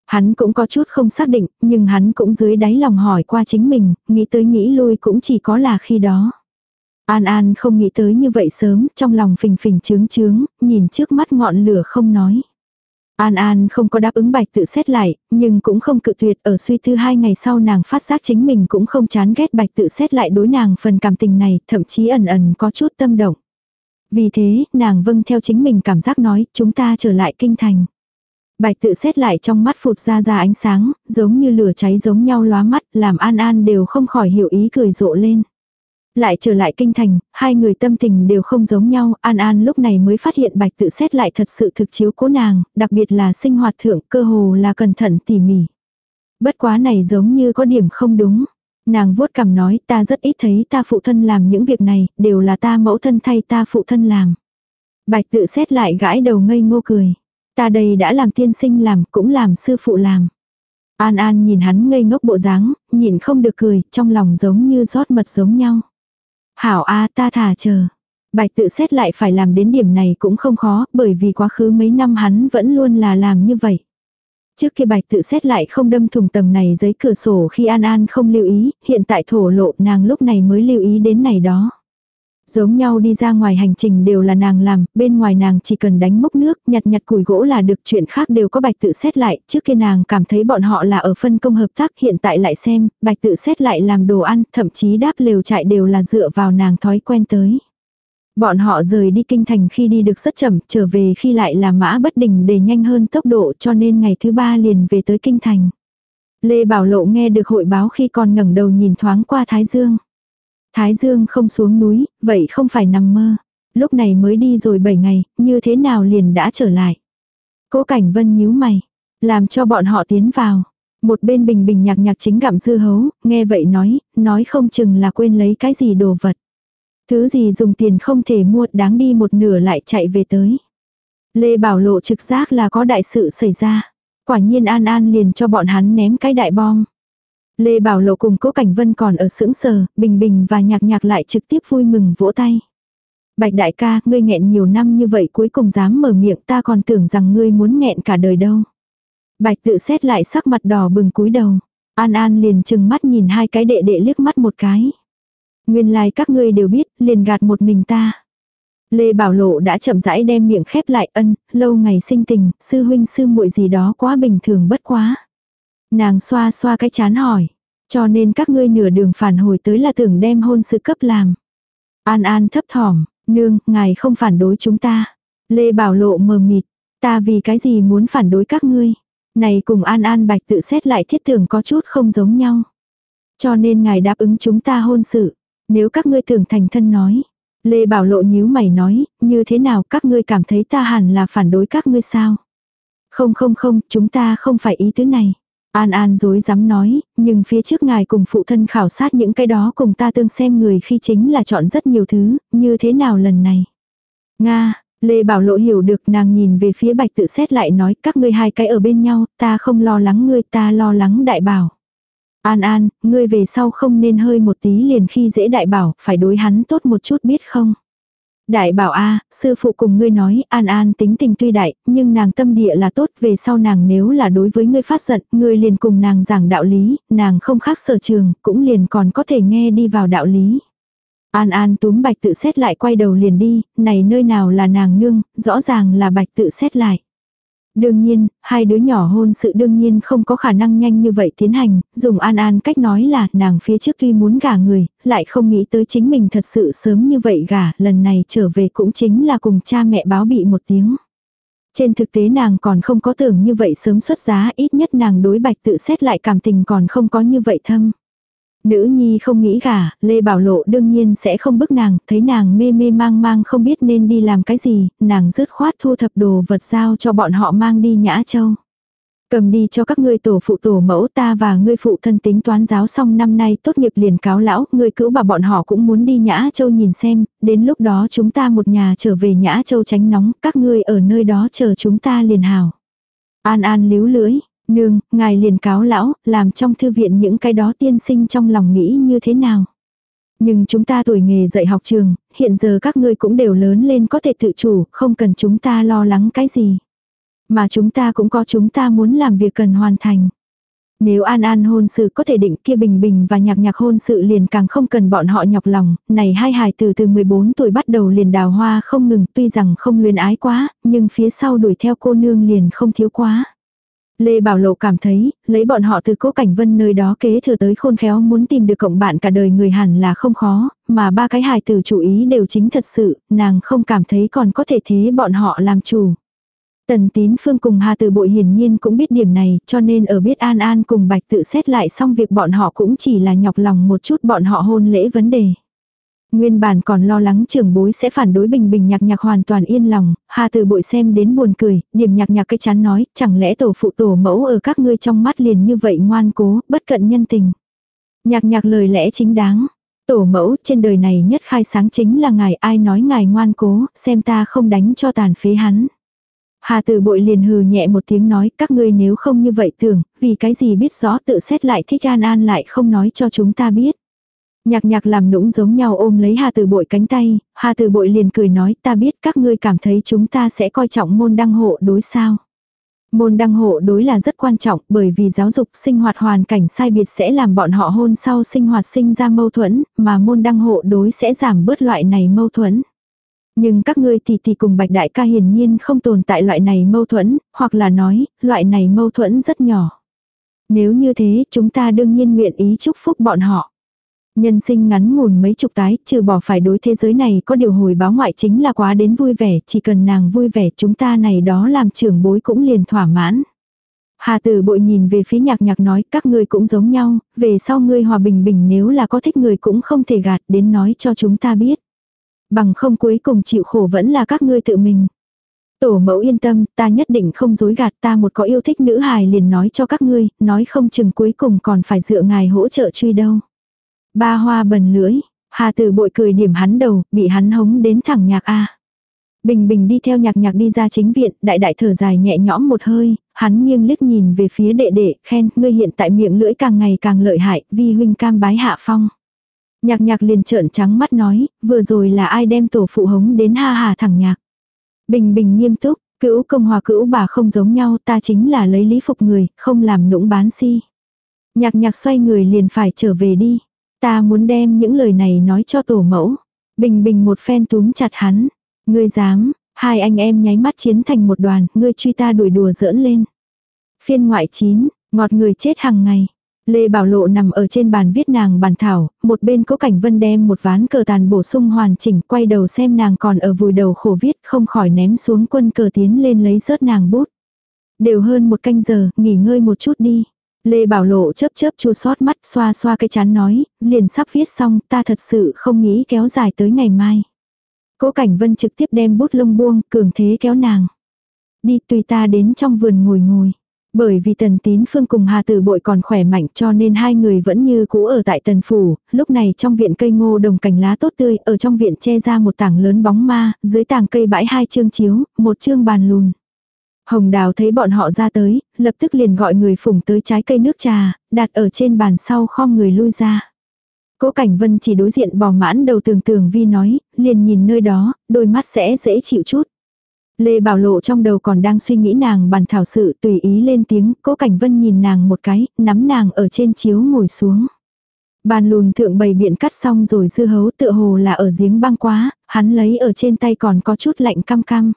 Hắn cũng có chút không xác định, nhưng hắn cũng dưới đáy lòng hỏi qua chính mình, nghĩ tới nghĩ lui cũng chỉ có là khi đó. An An không nghĩ tới như vậy sớm, trong lòng phình phình trướng trướng, nhìn trước mắt ngọn lửa không nói. An An không có đáp ứng bạch tự xét lại, nhưng cũng không cự tuyệt ở suy tư hai ngày sau nàng phát giác chính mình cũng không chán ghét bạch tự xét lại đối nàng phần cảm tình này, thậm chí ẩn ẩn có chút tâm động. Vì thế, nàng vâng theo chính mình cảm giác nói, chúng ta trở lại kinh thành. Bạch tự xét lại trong mắt phụt ra ra ánh sáng, giống như lửa cháy giống nhau lóa mắt, làm An An đều không khỏi hiểu ý cười rộ lên. Lại trở lại kinh thành, hai người tâm tình đều không giống nhau, An An lúc này mới phát hiện bạch tự xét lại thật sự thực chiếu cố nàng, đặc biệt là sinh hoạt thượng cơ hồ là cẩn thận tỉ mỉ. Bất quá này giống như có điểm không đúng. Nàng vuốt cằm nói ta rất ít thấy ta phụ thân làm những việc này, đều là ta mẫu thân thay ta phụ thân làm. Bạch tự xét lại gãi đầu ngây ngô cười. Ta đây đã làm tiên sinh làm, cũng làm sư phụ làm. An An nhìn hắn ngây ngốc bộ dáng, nhìn không được cười, trong lòng giống như rót mật giống nhau. Hảo a ta thả chờ. Bạch tự xét lại phải làm đến điểm này cũng không khó, bởi vì quá khứ mấy năm hắn vẫn luôn là làm như vậy. Trước khi bạch tự xét lại không đâm thùng tầng này giấy cửa sổ khi An An không lưu ý, hiện tại thổ lộ nàng lúc này mới lưu ý đến này đó. Giống nhau đi ra ngoài hành trình đều là nàng làm, bên ngoài nàng chỉ cần đánh mốc nước, nhặt nhặt củi gỗ là được chuyện khác đều có bạch tự xét lại, trước kia nàng cảm thấy bọn họ là ở phân công hợp tác hiện tại lại xem, bạch tự xét lại làm đồ ăn, thậm chí đáp lều trại đều là dựa vào nàng thói quen tới. Bọn họ rời đi kinh thành khi đi được rất chậm, trở về khi lại là mã bất đình để nhanh hơn tốc độ cho nên ngày thứ ba liền về tới kinh thành. Lê Bảo Lộ nghe được hội báo khi còn ngẩng đầu nhìn thoáng qua Thái Dương. Thái Dương không xuống núi, vậy không phải nằm mơ. Lúc này mới đi rồi 7 ngày, như thế nào liền đã trở lại. Cố Cảnh Vân nhíu mày, làm cho bọn họ tiến vào. Một bên bình bình nhạc nhạc chính gặm dư hấu, nghe vậy nói, nói không chừng là quên lấy cái gì đồ vật. Thứ gì dùng tiền không thể mua đáng đi một nửa lại chạy về tới. Lê Bảo Lộ trực giác là có đại sự xảy ra. Quả nhiên An An liền cho bọn hắn ném cái đại bom. Lê Bảo Lộ cùng Cố Cảnh Vân còn ở sững sờ, Bình Bình và Nhạc Nhạc lại trực tiếp vui mừng vỗ tay. Bạch đại ca, ngươi nghẹn nhiều năm như vậy cuối cùng dám mở miệng ta còn tưởng rằng ngươi muốn nghẹn cả đời đâu. Bạch tự xét lại sắc mặt đỏ bừng cúi đầu. An An liền chừng mắt nhìn hai cái đệ đệ liếc mắt một cái. Nguyên lai like các ngươi đều biết, liền gạt một mình ta. Lê Bảo Lộ đã chậm rãi đem miệng khép lại ân, lâu ngày sinh tình, sư huynh sư muội gì đó quá bình thường bất quá. Nàng xoa xoa cái chán hỏi. Cho nên các ngươi nửa đường phản hồi tới là tưởng đem hôn sự cấp làm. An An thấp thỏm, nương, ngài không phản đối chúng ta. Lê Bảo Lộ mờ mịt, ta vì cái gì muốn phản đối các ngươi. Này cùng An An Bạch tự xét lại thiết tưởng có chút không giống nhau. Cho nên ngài đáp ứng chúng ta hôn sự. Nếu các ngươi tưởng thành thân nói. Lê Bảo Lộ nhíu mày nói, như thế nào các ngươi cảm thấy ta hẳn là phản đối các ngươi sao? Không không không, chúng ta không phải ý tứ này. An An dối dám nói, nhưng phía trước ngài cùng phụ thân khảo sát những cái đó cùng ta tương xem người khi chính là chọn rất nhiều thứ, như thế nào lần này. Nga, Lê Bảo Lộ hiểu được nàng nhìn về phía bạch tự xét lại nói các ngươi hai cái ở bên nhau, ta không lo lắng ngươi ta lo lắng đại bảo. An An, ngươi về sau không nên hơi một tí liền khi dễ đại bảo, phải đối hắn tốt một chút biết không? Đại bảo a sư phụ cùng ngươi nói, An An tính tình tuy đại, nhưng nàng tâm địa là tốt, về sau nàng nếu là đối với ngươi phát giận, ngươi liền cùng nàng giảng đạo lý, nàng không khác sở trường, cũng liền còn có thể nghe đi vào đạo lý. An An túm bạch tự xét lại quay đầu liền đi, này nơi nào là nàng nương, rõ ràng là bạch tự xét lại. Đương nhiên, hai đứa nhỏ hôn sự đương nhiên không có khả năng nhanh như vậy tiến hành, dùng an an cách nói là nàng phía trước tuy muốn gả người, lại không nghĩ tới chính mình thật sự sớm như vậy gả, lần này trở về cũng chính là cùng cha mẹ báo bị một tiếng. Trên thực tế nàng còn không có tưởng như vậy sớm xuất giá, ít nhất nàng đối bạch tự xét lại cảm tình còn không có như vậy thâm. Nữ nhi không nghĩ gả, Lê Bảo Lộ đương nhiên sẽ không bức nàng, thấy nàng mê mê mang mang không biết nên đi làm cái gì, nàng dứt khoát thu thập đồ vật giao cho bọn họ mang đi Nhã Châu. Cầm đi cho các ngươi tổ phụ tổ mẫu ta và ngươi phụ thân tính toán giáo xong năm nay tốt nghiệp liền cáo lão, ngươi cữu bà bọn họ cũng muốn đi Nhã Châu nhìn xem, đến lúc đó chúng ta một nhà trở về Nhã Châu tránh nóng, các ngươi ở nơi đó chờ chúng ta liền hào. An An líu lưỡi, Nương, ngài liền cáo lão, làm trong thư viện những cái đó tiên sinh trong lòng nghĩ như thế nào. Nhưng chúng ta tuổi nghề dạy học trường, hiện giờ các ngươi cũng đều lớn lên có thể tự chủ, không cần chúng ta lo lắng cái gì. Mà chúng ta cũng có chúng ta muốn làm việc cần hoàn thành. Nếu An An hôn sự có thể định kia Bình Bình và Nhạc Nhạc hôn sự liền càng không cần bọn họ nhọc lòng, này hai hài từ từ 14 tuổi bắt đầu liền đào hoa không ngừng tuy rằng không luyến ái quá, nhưng phía sau đuổi theo cô nương liền không thiếu quá. Lê Bảo Lộ cảm thấy, lấy bọn họ từ cố cảnh vân nơi đó kế thừa tới khôn khéo muốn tìm được cộng bạn cả đời người hẳn là không khó, mà ba cái hài tử chủ ý đều chính thật sự, nàng không cảm thấy còn có thể thế bọn họ làm chủ. Tần tín phương cùng Hà Từ Bội hiển nhiên cũng biết điểm này, cho nên ở biết An An cùng Bạch tự xét lại xong việc bọn họ cũng chỉ là nhọc lòng một chút bọn họ hôn lễ vấn đề. Nguyên bản còn lo lắng trưởng bối sẽ phản đối bình bình nhạc nhạc hoàn toàn yên lòng, Hà từ bội xem đến buồn cười, điểm nhạc nhạc cái chán nói, chẳng lẽ tổ phụ tổ mẫu ở các ngươi trong mắt liền như vậy ngoan cố, bất cận nhân tình. Nhạc nhạc lời lẽ chính đáng, tổ mẫu trên đời này nhất khai sáng chính là ngài ai nói ngài ngoan cố, xem ta không đánh cho tàn phế hắn. Hà từ bội liền hừ nhẹ một tiếng nói các ngươi nếu không như vậy tưởng, vì cái gì biết rõ tự xét lại thích an an lại không nói cho chúng ta biết. Nhạc nhạc làm nũng giống nhau ôm lấy Hà Từ Bội cánh tay, Hà Từ Bội liền cười nói ta biết các ngươi cảm thấy chúng ta sẽ coi trọng môn đăng hộ đối sao. Môn đăng hộ đối là rất quan trọng bởi vì giáo dục sinh hoạt hoàn cảnh sai biệt sẽ làm bọn họ hôn sau sinh hoạt sinh ra mâu thuẫn, mà môn đăng hộ đối sẽ giảm bớt loại này mâu thuẫn. Nhưng các ngươi thì thì cùng bạch đại ca hiển nhiên không tồn tại loại này mâu thuẫn, hoặc là nói, loại này mâu thuẫn rất nhỏ. Nếu như thế, chúng ta đương nhiên nguyện ý chúc phúc bọn họ. Nhân sinh ngắn ngủn mấy chục tái, trừ bỏ phải đối thế giới này có điều hồi báo ngoại chính là quá đến vui vẻ, chỉ cần nàng vui vẻ chúng ta này đó làm trưởng bối cũng liền thỏa mãn. Hà tử bội nhìn về phía nhạc nhạc nói các ngươi cũng giống nhau, về sau ngươi hòa bình bình nếu là có thích người cũng không thể gạt đến nói cho chúng ta biết. Bằng không cuối cùng chịu khổ vẫn là các ngươi tự mình. Tổ mẫu yên tâm, ta nhất định không dối gạt ta một có yêu thích nữ hài liền nói cho các ngươi, nói không chừng cuối cùng còn phải dựa ngài hỗ trợ truy đâu. Ba hoa bần lưỡi, Hà tử bội cười điểm hắn đầu, bị hắn hống đến thẳng nhạc A. Bình bình đi theo nhạc nhạc đi ra chính viện, đại đại thở dài nhẹ nhõm một hơi, hắn nghiêng liếc nhìn về phía đệ đệ, khen, ngươi hiện tại miệng lưỡi càng ngày càng lợi hại, vi huynh cam bái hạ phong. Nhạc nhạc liền trợn trắng mắt nói, vừa rồi là ai đem tổ phụ hống đến ha hà thẳng nhạc. Bình bình nghiêm túc, cữu công hòa cữu bà không giống nhau, ta chính là lấy lý phục người, không làm nũng bán si. Nhạc nhạc xoay người liền phải trở về đi. Ta muốn đem những lời này nói cho tổ mẫu. Bình bình một phen túm chặt hắn. Ngươi dám, hai anh em nháy mắt chiến thành một đoàn, ngươi truy ta đuổi đùa giỡn lên. Phiên ngoại chín, ngọt người chết hàng ngày. Lê Bảo Lộ nằm ở trên bàn viết nàng bàn thảo, một bên cố cảnh vân đem một ván cờ tàn bổ sung hoàn chỉnh, quay đầu xem nàng còn ở vùi đầu khổ viết, không khỏi ném xuống quân cờ tiến lên lấy rớt nàng bút. Đều hơn một canh giờ, nghỉ ngơi một chút đi. Lê Bảo Lộ chớp chớp chua xót mắt, xoa xoa cái chán nói, liền sắp viết xong, ta thật sự không nghĩ kéo dài tới ngày mai. Cố Cảnh Vân trực tiếp đem bút lông buông, cường thế kéo nàng. Đi tùy ta đến trong vườn ngồi ngồi. Bởi vì tần tín phương cùng Hà Tử Bội còn khỏe mạnh cho nên hai người vẫn như cũ ở tại tần phủ, lúc này trong viện cây ngô đồng cành lá tốt tươi, ở trong viện che ra một tảng lớn bóng ma, dưới tảng cây bãi hai chương chiếu, một chương bàn lùn. Hồng Đào thấy bọn họ ra tới, lập tức liền gọi người phủng tới trái cây nước trà, đặt ở trên bàn sau khom người lui ra. Cố Cảnh Vân chỉ đối diện bò mãn đầu tường tường vi nói, liền nhìn nơi đó, đôi mắt sẽ dễ chịu chút. Lê Bảo Lộ trong đầu còn đang suy nghĩ nàng bàn thảo sự tùy ý lên tiếng, Cố Cảnh Vân nhìn nàng một cái, nắm nàng ở trên chiếu ngồi xuống. Bàn lùn thượng bày biện cắt xong rồi dư hấu tựa hồ là ở giếng băng quá, hắn lấy ở trên tay còn có chút lạnh cam cam.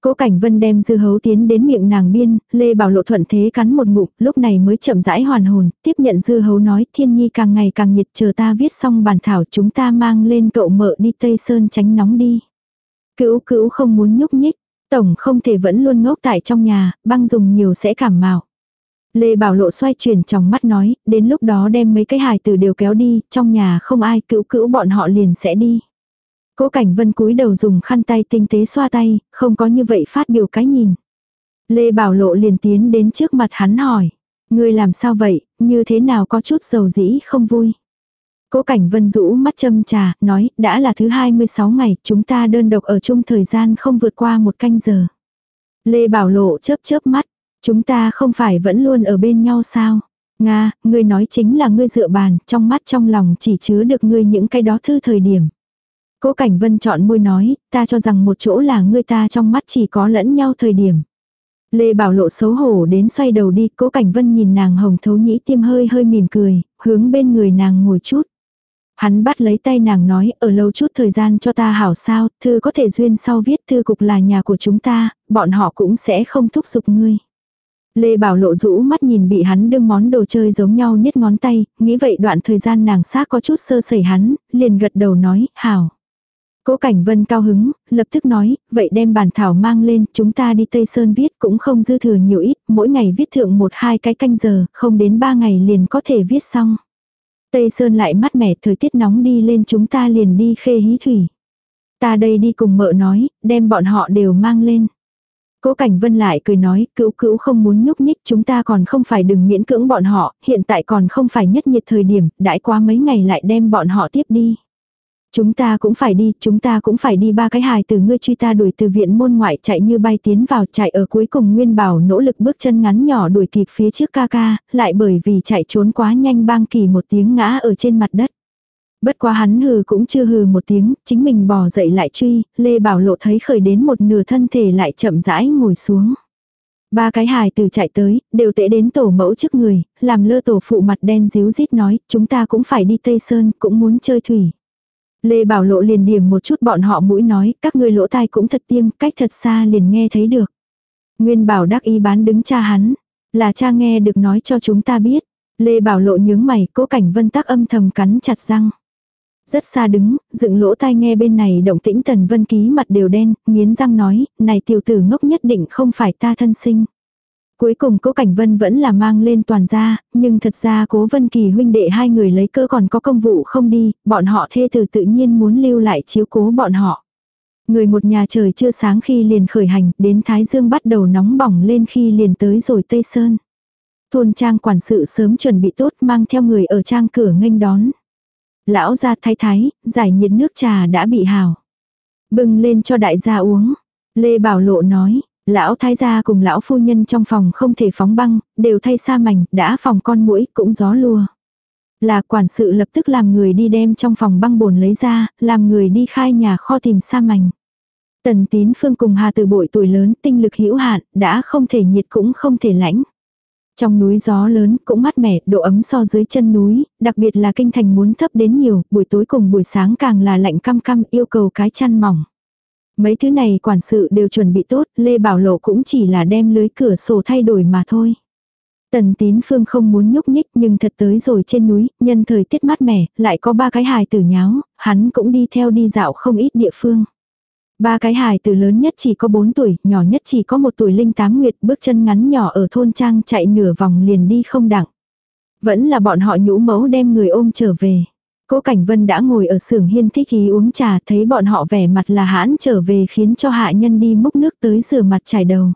Cố Cảnh Vân đem dư hấu tiến đến miệng nàng biên, Lê Bảo Lộ thuận thế cắn một ngụm, lúc này mới chậm rãi hoàn hồn, tiếp nhận dư hấu nói thiên nhi càng ngày càng nhiệt chờ ta viết xong bản thảo chúng ta mang lên cậu mợ đi Tây Sơn tránh nóng đi. Cữu cữu không muốn nhúc nhích, tổng không thể vẫn luôn ngốc tại trong nhà, băng dùng nhiều sẽ cảm mạo. Lê Bảo Lộ xoay chuyển trong mắt nói, đến lúc đó đem mấy cái hài tử đều kéo đi, trong nhà không ai cữu cữu bọn họ liền sẽ đi. Cố Cảnh Vân cúi đầu dùng khăn tay tinh tế xoa tay, không có như vậy phát biểu cái nhìn. Lê Bảo Lộ liền tiến đến trước mặt hắn hỏi. Ngươi làm sao vậy, như thế nào có chút dầu dĩ không vui. Cố Cảnh Vân rũ mắt châm trà, nói, đã là thứ 26 ngày, chúng ta đơn độc ở chung thời gian không vượt qua một canh giờ. Lê Bảo Lộ chớp chớp mắt, chúng ta không phải vẫn luôn ở bên nhau sao? Nga, ngươi nói chính là ngươi dựa bàn, trong mắt trong lòng chỉ chứa được ngươi những cái đó thư thời điểm. Cố Cảnh Vân chọn môi nói, ta cho rằng một chỗ là ngươi ta trong mắt chỉ có lẫn nhau thời điểm. Lê Bảo Lộ xấu hổ đến xoay đầu đi, Cố Cảnh Vân nhìn nàng hồng thấu nhĩ tiêm hơi hơi mỉm cười, hướng bên người nàng ngồi chút. Hắn bắt lấy tay nàng nói, ở lâu chút thời gian cho ta hảo sao, thư có thể duyên sau viết thư cục là nhà của chúng ta, bọn họ cũng sẽ không thúc giục ngươi. Lê Bảo Lộ rũ mắt nhìn bị hắn đương món đồ chơi giống nhau niết ngón tay, nghĩ vậy đoạn thời gian nàng xác có chút sơ sẩy hắn, liền gật đầu nói, hảo. Cố Cảnh Vân cao hứng, lập tức nói, vậy đem bản thảo mang lên, chúng ta đi Tây Sơn viết cũng không dư thừa nhiều ít, mỗi ngày viết thượng một hai cái canh giờ, không đến ba ngày liền có thể viết xong. Tây Sơn lại mát mẻ, thời tiết nóng đi lên chúng ta liền đi khê hí thủy. Ta đây đi cùng mợ nói, đem bọn họ đều mang lên. Cố Cảnh Vân lại cười nói, cữu cữu không muốn nhúc nhích, chúng ta còn không phải đừng miễn cưỡng bọn họ, hiện tại còn không phải nhất nhiệt thời điểm, đãi qua mấy ngày lại đem bọn họ tiếp đi. Chúng ta cũng phải đi, chúng ta cũng phải đi ba cái hài từ ngươi truy ta đuổi từ viện môn ngoại chạy như bay tiến vào chạy ở cuối cùng Nguyên Bảo nỗ lực bước chân ngắn nhỏ đuổi kịp phía trước ca ca, lại bởi vì chạy trốn quá nhanh bang kỳ một tiếng ngã ở trên mặt đất. Bất quá hắn hừ cũng chưa hừ một tiếng, chính mình bò dậy lại truy, Lê Bảo Lộ thấy khởi đến một nửa thân thể lại chậm rãi ngồi xuống. Ba cái hài từ chạy tới, đều tệ đến tổ mẫu trước người, làm lơ tổ phụ mặt đen díu rít nói, chúng ta cũng phải đi Tây Sơn, cũng muốn chơi thủy. Lê Bảo Lộ liền điểm một chút bọn họ mũi nói, các ngươi lỗ tai cũng thật tiêm, cách thật xa liền nghe thấy được. Nguyên Bảo đắc ý bán đứng cha hắn, là cha nghe được nói cho chúng ta biết. Lê Bảo Lộ nhướng mày, cố cảnh vân tắc âm thầm cắn chặt răng. Rất xa đứng, dựng lỗ tai nghe bên này động tĩnh tần vân ký mặt đều đen, nghiến răng nói, này tiểu tử ngốc nhất định không phải ta thân sinh. Cuối cùng cố Cảnh Vân vẫn là mang lên toàn gia, nhưng thật ra cố Vân Kỳ huynh đệ hai người lấy cơ còn có công vụ không đi, bọn họ thê từ tự nhiên muốn lưu lại chiếu cố bọn họ. Người một nhà trời chưa sáng khi liền khởi hành, đến Thái Dương bắt đầu nóng bỏng lên khi liền tới rồi Tây Sơn. Thôn trang quản sự sớm chuẩn bị tốt mang theo người ở trang cửa nghênh đón. Lão gia thái thái, giải nhiệt nước trà đã bị hào. Bưng lên cho đại gia uống. Lê Bảo Lộ nói, Lão thái gia cùng lão phu nhân trong phòng không thể phóng băng, đều thay sa mảnh, đã phòng con mũi cũng gió lùa. Là quản sự lập tức làm người đi đem trong phòng băng bồn lấy ra, làm người đi khai nhà kho tìm sa mảnh. Tần tín phương cùng hà từ bội tuổi lớn, tinh lực hữu hạn, đã không thể nhiệt cũng không thể lãnh. Trong núi gió lớn cũng mát mẻ, độ ấm so dưới chân núi, đặc biệt là kinh thành muốn thấp đến nhiều, buổi tối cùng buổi sáng càng là lạnh căm căm yêu cầu cái chăn mỏng. Mấy thứ này quản sự đều chuẩn bị tốt, Lê Bảo Lộ cũng chỉ là đem lưới cửa sổ thay đổi mà thôi. Tần tín phương không muốn nhúc nhích nhưng thật tới rồi trên núi, nhân thời tiết mát mẻ, lại có ba cái hài tử nháo, hắn cũng đi theo đi dạo không ít địa phương. Ba cái hài tử lớn nhất chỉ có 4 tuổi, nhỏ nhất chỉ có một tuổi linh tám nguyệt, bước chân ngắn nhỏ ở thôn trang chạy nửa vòng liền đi không đặng. Vẫn là bọn họ nhũ mẫu đem người ôm trở về. Cố Cảnh Vân đã ngồi ở xưởng hiên thích ý uống trà thấy bọn họ vẻ mặt là hãn trở về khiến cho hạ nhân đi múc nước tới rửa mặt trải đầu.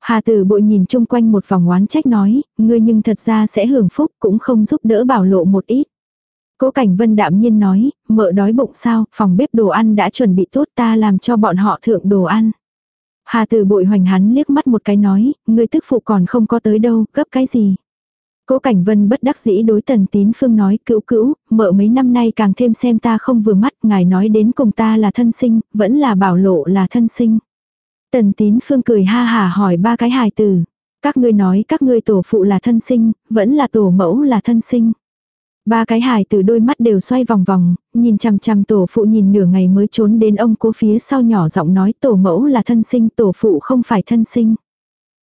Hà tử bội nhìn chung quanh một vòng oán trách nói, ngươi nhưng thật ra sẽ hưởng phúc cũng không giúp đỡ bảo lộ một ít. Cố Cảnh Vân đạm nhiên nói, mợ đói bụng sao, phòng bếp đồ ăn đã chuẩn bị tốt ta làm cho bọn họ thượng đồ ăn. Hà tử bội hoành hắn liếc mắt một cái nói, ngươi tức phụ còn không có tới đâu, gấp cái gì. Cố Cảnh Vân bất đắc dĩ đối Tần Tín Phương nói cữu cữu, mợ mấy năm nay càng thêm xem ta không vừa mắt, ngài nói đến cùng ta là thân sinh, vẫn là bảo lộ là thân sinh. Tần Tín Phương cười ha hà hỏi ba cái hài từ Các ngươi nói các ngươi tổ phụ là thân sinh, vẫn là tổ mẫu là thân sinh. Ba cái hài từ đôi mắt đều xoay vòng vòng, nhìn chằm chằm tổ phụ nhìn nửa ngày mới trốn đến ông cố phía sau nhỏ giọng nói tổ mẫu là thân sinh, tổ phụ không phải thân sinh.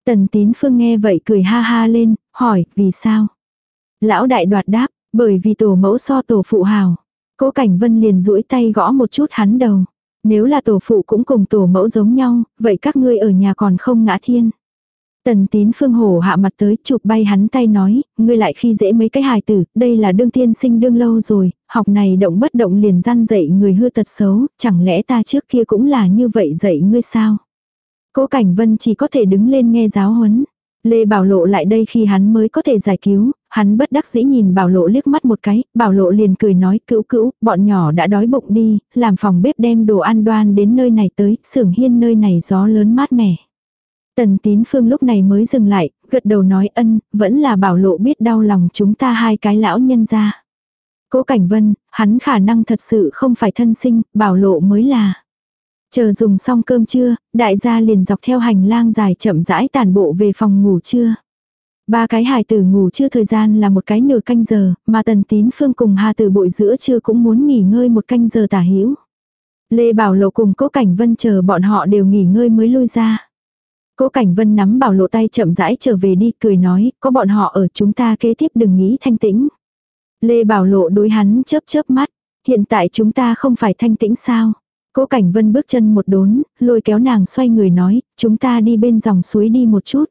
Tần tín phương nghe vậy cười ha ha lên, hỏi, vì sao? Lão đại đoạt đáp, bởi vì tổ mẫu so tổ phụ hào. Cố cảnh vân liền duỗi tay gõ một chút hắn đầu. Nếu là tổ phụ cũng cùng tổ mẫu giống nhau, vậy các ngươi ở nhà còn không ngã thiên. Tần tín phương hổ hạ mặt tới chụp bay hắn tay nói, ngươi lại khi dễ mấy cái hài tử, đây là đương tiên sinh đương lâu rồi, học này động bất động liền gian dạy người hư tật xấu, chẳng lẽ ta trước kia cũng là như vậy dạy ngươi sao? Cố Cảnh Vân chỉ có thể đứng lên nghe giáo huấn. Lê Bảo Lộ lại đây khi hắn mới có thể giải cứu, hắn bất đắc dĩ nhìn Bảo Lộ liếc mắt một cái, Bảo Lộ liền cười nói cữu cữu, bọn nhỏ đã đói bụng đi, làm phòng bếp đem đồ ăn đoan đến nơi này tới, xưởng hiên nơi này gió lớn mát mẻ. Tần tín phương lúc này mới dừng lại, gật đầu nói ân, vẫn là Bảo Lộ biết đau lòng chúng ta hai cái lão nhân ra. Cố Cảnh Vân, hắn khả năng thật sự không phải thân sinh, Bảo Lộ mới là. Chờ dùng xong cơm trưa, đại gia liền dọc theo hành lang dài chậm rãi tàn bộ về phòng ngủ trưa. Ba cái hài tử ngủ trưa thời gian là một cái nửa canh giờ, mà tần tín phương cùng hà tử bội giữa trưa cũng muốn nghỉ ngơi một canh giờ tả hữu Lê Bảo Lộ cùng Cố Cảnh Vân chờ bọn họ đều nghỉ ngơi mới lui ra. Cố Cảnh Vân nắm Bảo Lộ tay chậm rãi trở về đi, cười nói, có bọn họ ở chúng ta kế tiếp đừng nghĩ thanh tĩnh. Lê Bảo Lộ đối hắn chớp chớp mắt, hiện tại chúng ta không phải thanh tĩnh sao? Cố Cảnh Vân bước chân một đốn, lôi kéo nàng xoay người nói, chúng ta đi bên dòng suối đi một chút.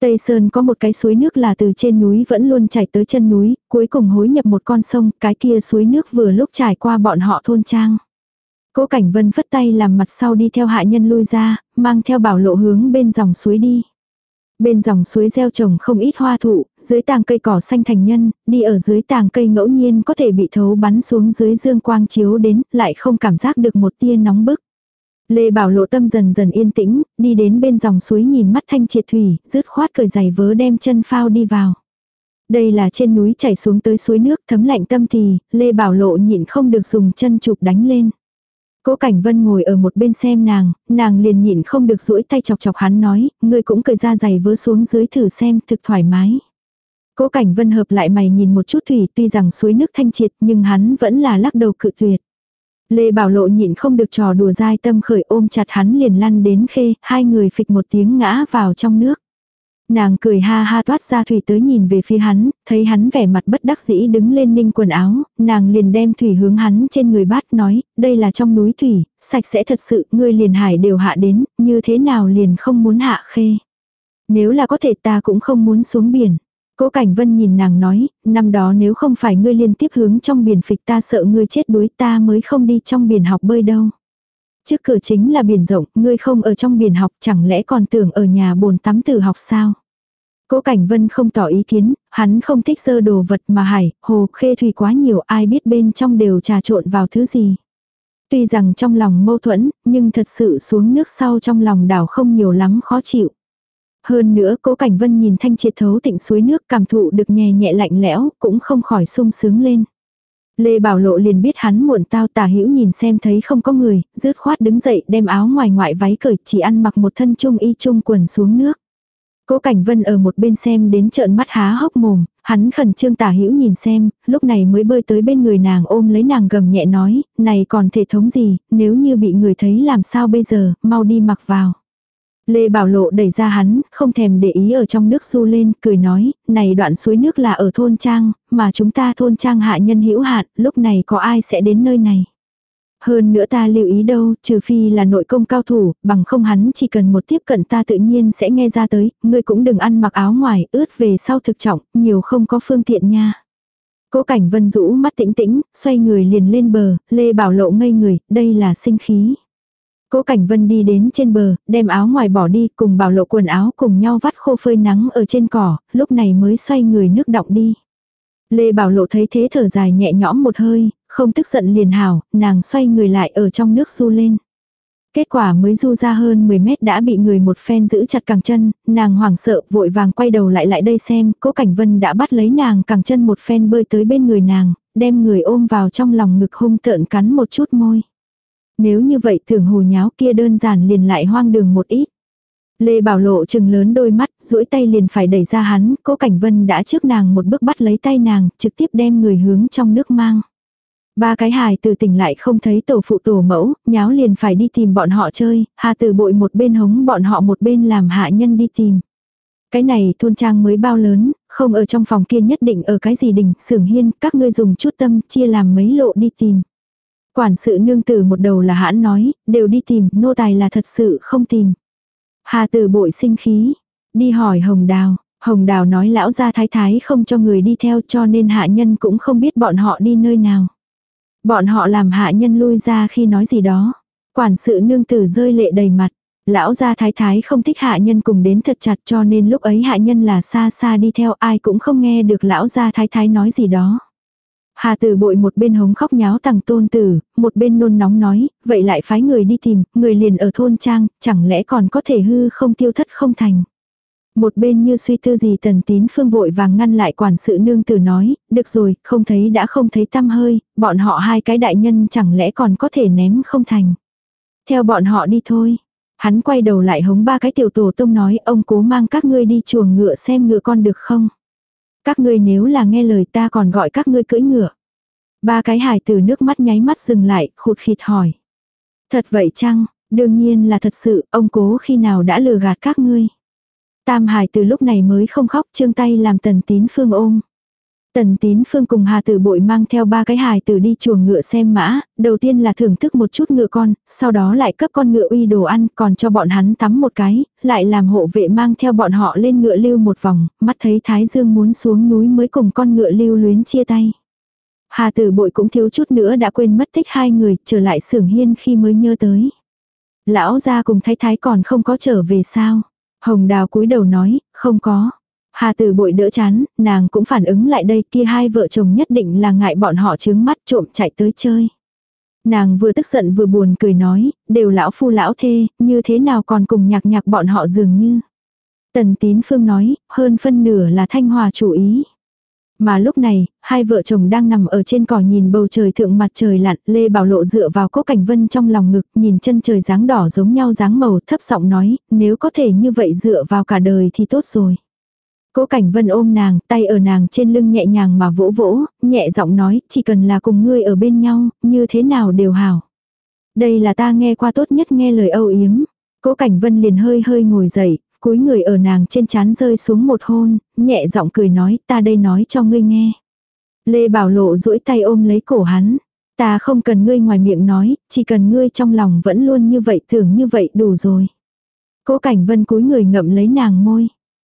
Tây Sơn có một cái suối nước là từ trên núi vẫn luôn chảy tới chân núi, cuối cùng hối nhập một con sông, cái kia suối nước vừa lúc trải qua bọn họ thôn trang. Cố Cảnh Vân phất tay làm mặt sau đi theo hạ nhân lui ra, mang theo bảo lộ hướng bên dòng suối đi. Bên dòng suối gieo trồng không ít hoa thụ, dưới tàng cây cỏ xanh thành nhân, đi ở dưới tàng cây ngẫu nhiên có thể bị thấu bắn xuống dưới dương quang chiếu đến, lại không cảm giác được một tia nóng bức. Lê Bảo lộ tâm dần dần yên tĩnh, đi đến bên dòng suối nhìn mắt thanh triệt thủy, rứt khoát cởi giày vớ đem chân phao đi vào. Đây là trên núi chảy xuống tới suối nước thấm lạnh tâm thì, Lê Bảo lộ nhịn không được dùng chân chụp đánh lên. Cố Cảnh Vân ngồi ở một bên xem nàng, nàng liền nhịn không được duỗi tay chọc chọc hắn nói, ngươi cũng cởi ra giày vớ xuống dưới thử xem, thực thoải mái. Cố Cảnh Vân hợp lại mày nhìn một chút thủy, tuy rằng suối nước thanh triệt, nhưng hắn vẫn là lắc đầu cự tuyệt. Lê Bảo Lộ nhịn không được trò đùa dai tâm khởi ôm chặt hắn liền lăn đến khê, hai người phịch một tiếng ngã vào trong nước. Nàng cười ha ha toát ra thủy tới nhìn về phía hắn, thấy hắn vẻ mặt bất đắc dĩ đứng lên ninh quần áo, nàng liền đem thủy hướng hắn trên người bát nói, đây là trong núi thủy, sạch sẽ thật sự, ngươi liền hải đều hạ đến, như thế nào liền không muốn hạ khê. Nếu là có thể ta cũng không muốn xuống biển. Cố Cảnh Vân nhìn nàng nói, năm đó nếu không phải ngươi liên tiếp hướng trong biển phịch ta sợ ngươi chết đuối ta mới không đi trong biển học bơi đâu. Trước cửa chính là biển rộng, ngươi không ở trong biển học chẳng lẽ còn tưởng ở nhà bồn tắm từ học sao? Cố Cảnh Vân không tỏ ý kiến, hắn không thích sơ đồ vật mà hải, hồ khê thủy quá nhiều ai biết bên trong đều trà trộn vào thứ gì. Tuy rằng trong lòng mâu thuẫn, nhưng thật sự xuống nước sau trong lòng đảo không nhiều lắm khó chịu. Hơn nữa cố Cảnh Vân nhìn thanh triệt thấu tịnh suối nước cảm thụ được nhẹ nhẹ lạnh lẽo, cũng không khỏi sung sướng lên. Lê Bảo Lộ liền biết hắn muộn tao tả hữu nhìn xem thấy không có người, rứt khoát đứng dậy đem áo ngoài ngoại váy cởi chỉ ăn mặc một thân trung y trung quần xuống nước. Cố Cảnh Vân ở một bên xem đến trợn mắt há hốc mồm, hắn khẩn trương tả hữu nhìn xem, lúc này mới bơi tới bên người nàng ôm lấy nàng gầm nhẹ nói, này còn thể thống gì, nếu như bị người thấy làm sao bây giờ, mau đi mặc vào. Lê Bảo Lộ đẩy ra hắn, không thèm để ý ở trong nước du lên, cười nói, này đoạn suối nước là ở thôn trang, mà chúng ta thôn trang hạ nhân hữu hạn, lúc này có ai sẽ đến nơi này. Hơn nữa ta lưu ý đâu, trừ phi là nội công cao thủ, bằng không hắn chỉ cần một tiếp cận ta tự nhiên sẽ nghe ra tới, ngươi cũng đừng ăn mặc áo ngoài, ướt về sau thực trọng, nhiều không có phương tiện nha. Cố cảnh vân rũ mắt tĩnh tĩnh, xoay người liền lên bờ, Lê Bảo Lộ ngây người, đây là sinh khí. Cố Cảnh Vân đi đến trên bờ, đem áo ngoài bỏ đi, cùng Bảo Lộ quần áo cùng nhau vắt khô phơi nắng ở trên cỏ, lúc này mới xoay người nước động đi. Lê Bảo Lộ thấy thế thở dài nhẹ nhõm một hơi, không tức giận liền hảo, nàng xoay người lại ở trong nước du lên. Kết quả mới du ra hơn 10 mét đã bị người một phen giữ chặt càng chân, nàng hoảng sợ vội vàng quay đầu lại lại đây xem, cố cảnh vân đã bắt lấy nàng càng chân một phen bơi tới bên người nàng, đem người ôm vào trong lòng ngực hung tợn cắn một chút môi. Nếu như vậy tưởng hồ nháo kia đơn giản liền lại hoang đường một ít. Lê Bảo Lộ chừng lớn đôi mắt, duỗi tay liền phải đẩy ra hắn, cố Cảnh Vân đã trước nàng một bước bắt lấy tay nàng, trực tiếp đem người hướng trong nước mang. Ba cái hài từ tỉnh lại không thấy tổ phụ tổ mẫu, nháo liền phải đi tìm bọn họ chơi, hà từ bội một bên hống bọn họ một bên làm hạ nhân đi tìm. Cái này thôn trang mới bao lớn, không ở trong phòng kia nhất định ở cái gì đỉnh, sưởng hiên, các ngươi dùng chút tâm, chia làm mấy lộ đi tìm. Quản sự nương tử một đầu là hãn nói, đều đi tìm, nô tài là thật sự không tìm. Hà tử bội sinh khí, đi hỏi hồng đào, hồng đào nói lão gia thái thái không cho người đi theo cho nên hạ nhân cũng không biết bọn họ đi nơi nào. Bọn họ làm hạ nhân lui ra khi nói gì đó. Quản sự nương tử rơi lệ đầy mặt. Lão gia thái thái không thích hạ nhân cùng đến thật chặt cho nên lúc ấy hạ nhân là xa xa đi theo ai cũng không nghe được lão gia thái thái nói gì đó. Hà tử bội một bên hống khóc nháo tằng tôn tử, một bên nôn nóng nói, vậy lại phái người đi tìm, người liền ở thôn trang, chẳng lẽ còn có thể hư không tiêu thất không thành. Một bên như suy tư gì tần tín phương vội vàng ngăn lại quản sự nương tử nói, được rồi, không thấy đã không thấy tâm hơi, bọn họ hai cái đại nhân chẳng lẽ còn có thể ném không thành. Theo bọn họ đi thôi. Hắn quay đầu lại hống ba cái tiểu tổ tông nói ông cố mang các ngươi đi chuồng ngựa xem ngựa con được không. Các ngươi nếu là nghe lời ta còn gọi các ngươi cưỡi ngựa. Ba cái hài từ nước mắt nháy mắt dừng lại, khụt khịt hỏi. Thật vậy chăng, đương nhiên là thật sự, ông cố khi nào đã lừa gạt các ngươi. Tam hài từ lúc này mới không khóc trương tay làm tần tín phương ôm. Tần tín phương cùng hà tử bội mang theo ba cái hài tử đi chuồng ngựa xem mã, đầu tiên là thưởng thức một chút ngựa con, sau đó lại cấp con ngựa uy đồ ăn, còn cho bọn hắn tắm một cái, lại làm hộ vệ mang theo bọn họ lên ngựa lưu một vòng, mắt thấy thái dương muốn xuống núi mới cùng con ngựa lưu luyến chia tay. Hà tử bội cũng thiếu chút nữa đã quên mất tích hai người, trở lại sưởng hiên khi mới nhớ tới. Lão gia cùng thái thái còn không có trở về sao. Hồng đào cúi đầu nói, không có. Hà từ bội đỡ chán, nàng cũng phản ứng lại đây kia hai vợ chồng nhất định là ngại bọn họ chướng mắt trộm chạy tới chơi. Nàng vừa tức giận vừa buồn cười nói, đều lão phu lão thê, như thế nào còn cùng nhạc nhạc bọn họ dường như. Tần tín phương nói, hơn phân nửa là thanh hòa chủ ý. Mà lúc này, hai vợ chồng đang nằm ở trên cỏ nhìn bầu trời thượng mặt trời lặn, Lê Bảo Lộ dựa vào cố cảnh vân trong lòng ngực, nhìn chân trời dáng đỏ giống nhau dáng màu, thấp giọng nói, nếu có thể như vậy dựa vào cả đời thì tốt rồi. Cố Cảnh Vân ôm nàng, tay ở nàng trên lưng nhẹ nhàng mà vỗ vỗ, nhẹ giọng nói, chỉ cần là cùng ngươi ở bên nhau, như thế nào đều hảo. Đây là ta nghe qua tốt nhất nghe lời âu yếm. Cố Cảnh Vân liền hơi hơi ngồi dậy, cúi người ở nàng trên chán rơi xuống một hôn, nhẹ giọng cười nói, ta đây nói cho ngươi nghe. Lê Bảo Lộ duỗi tay ôm lấy cổ hắn. Ta không cần ngươi ngoài miệng nói, chỉ cần ngươi trong lòng vẫn luôn như vậy tưởng như vậy đủ rồi. Cố Cảnh Vân cúi người ngậm lấy nàng môi.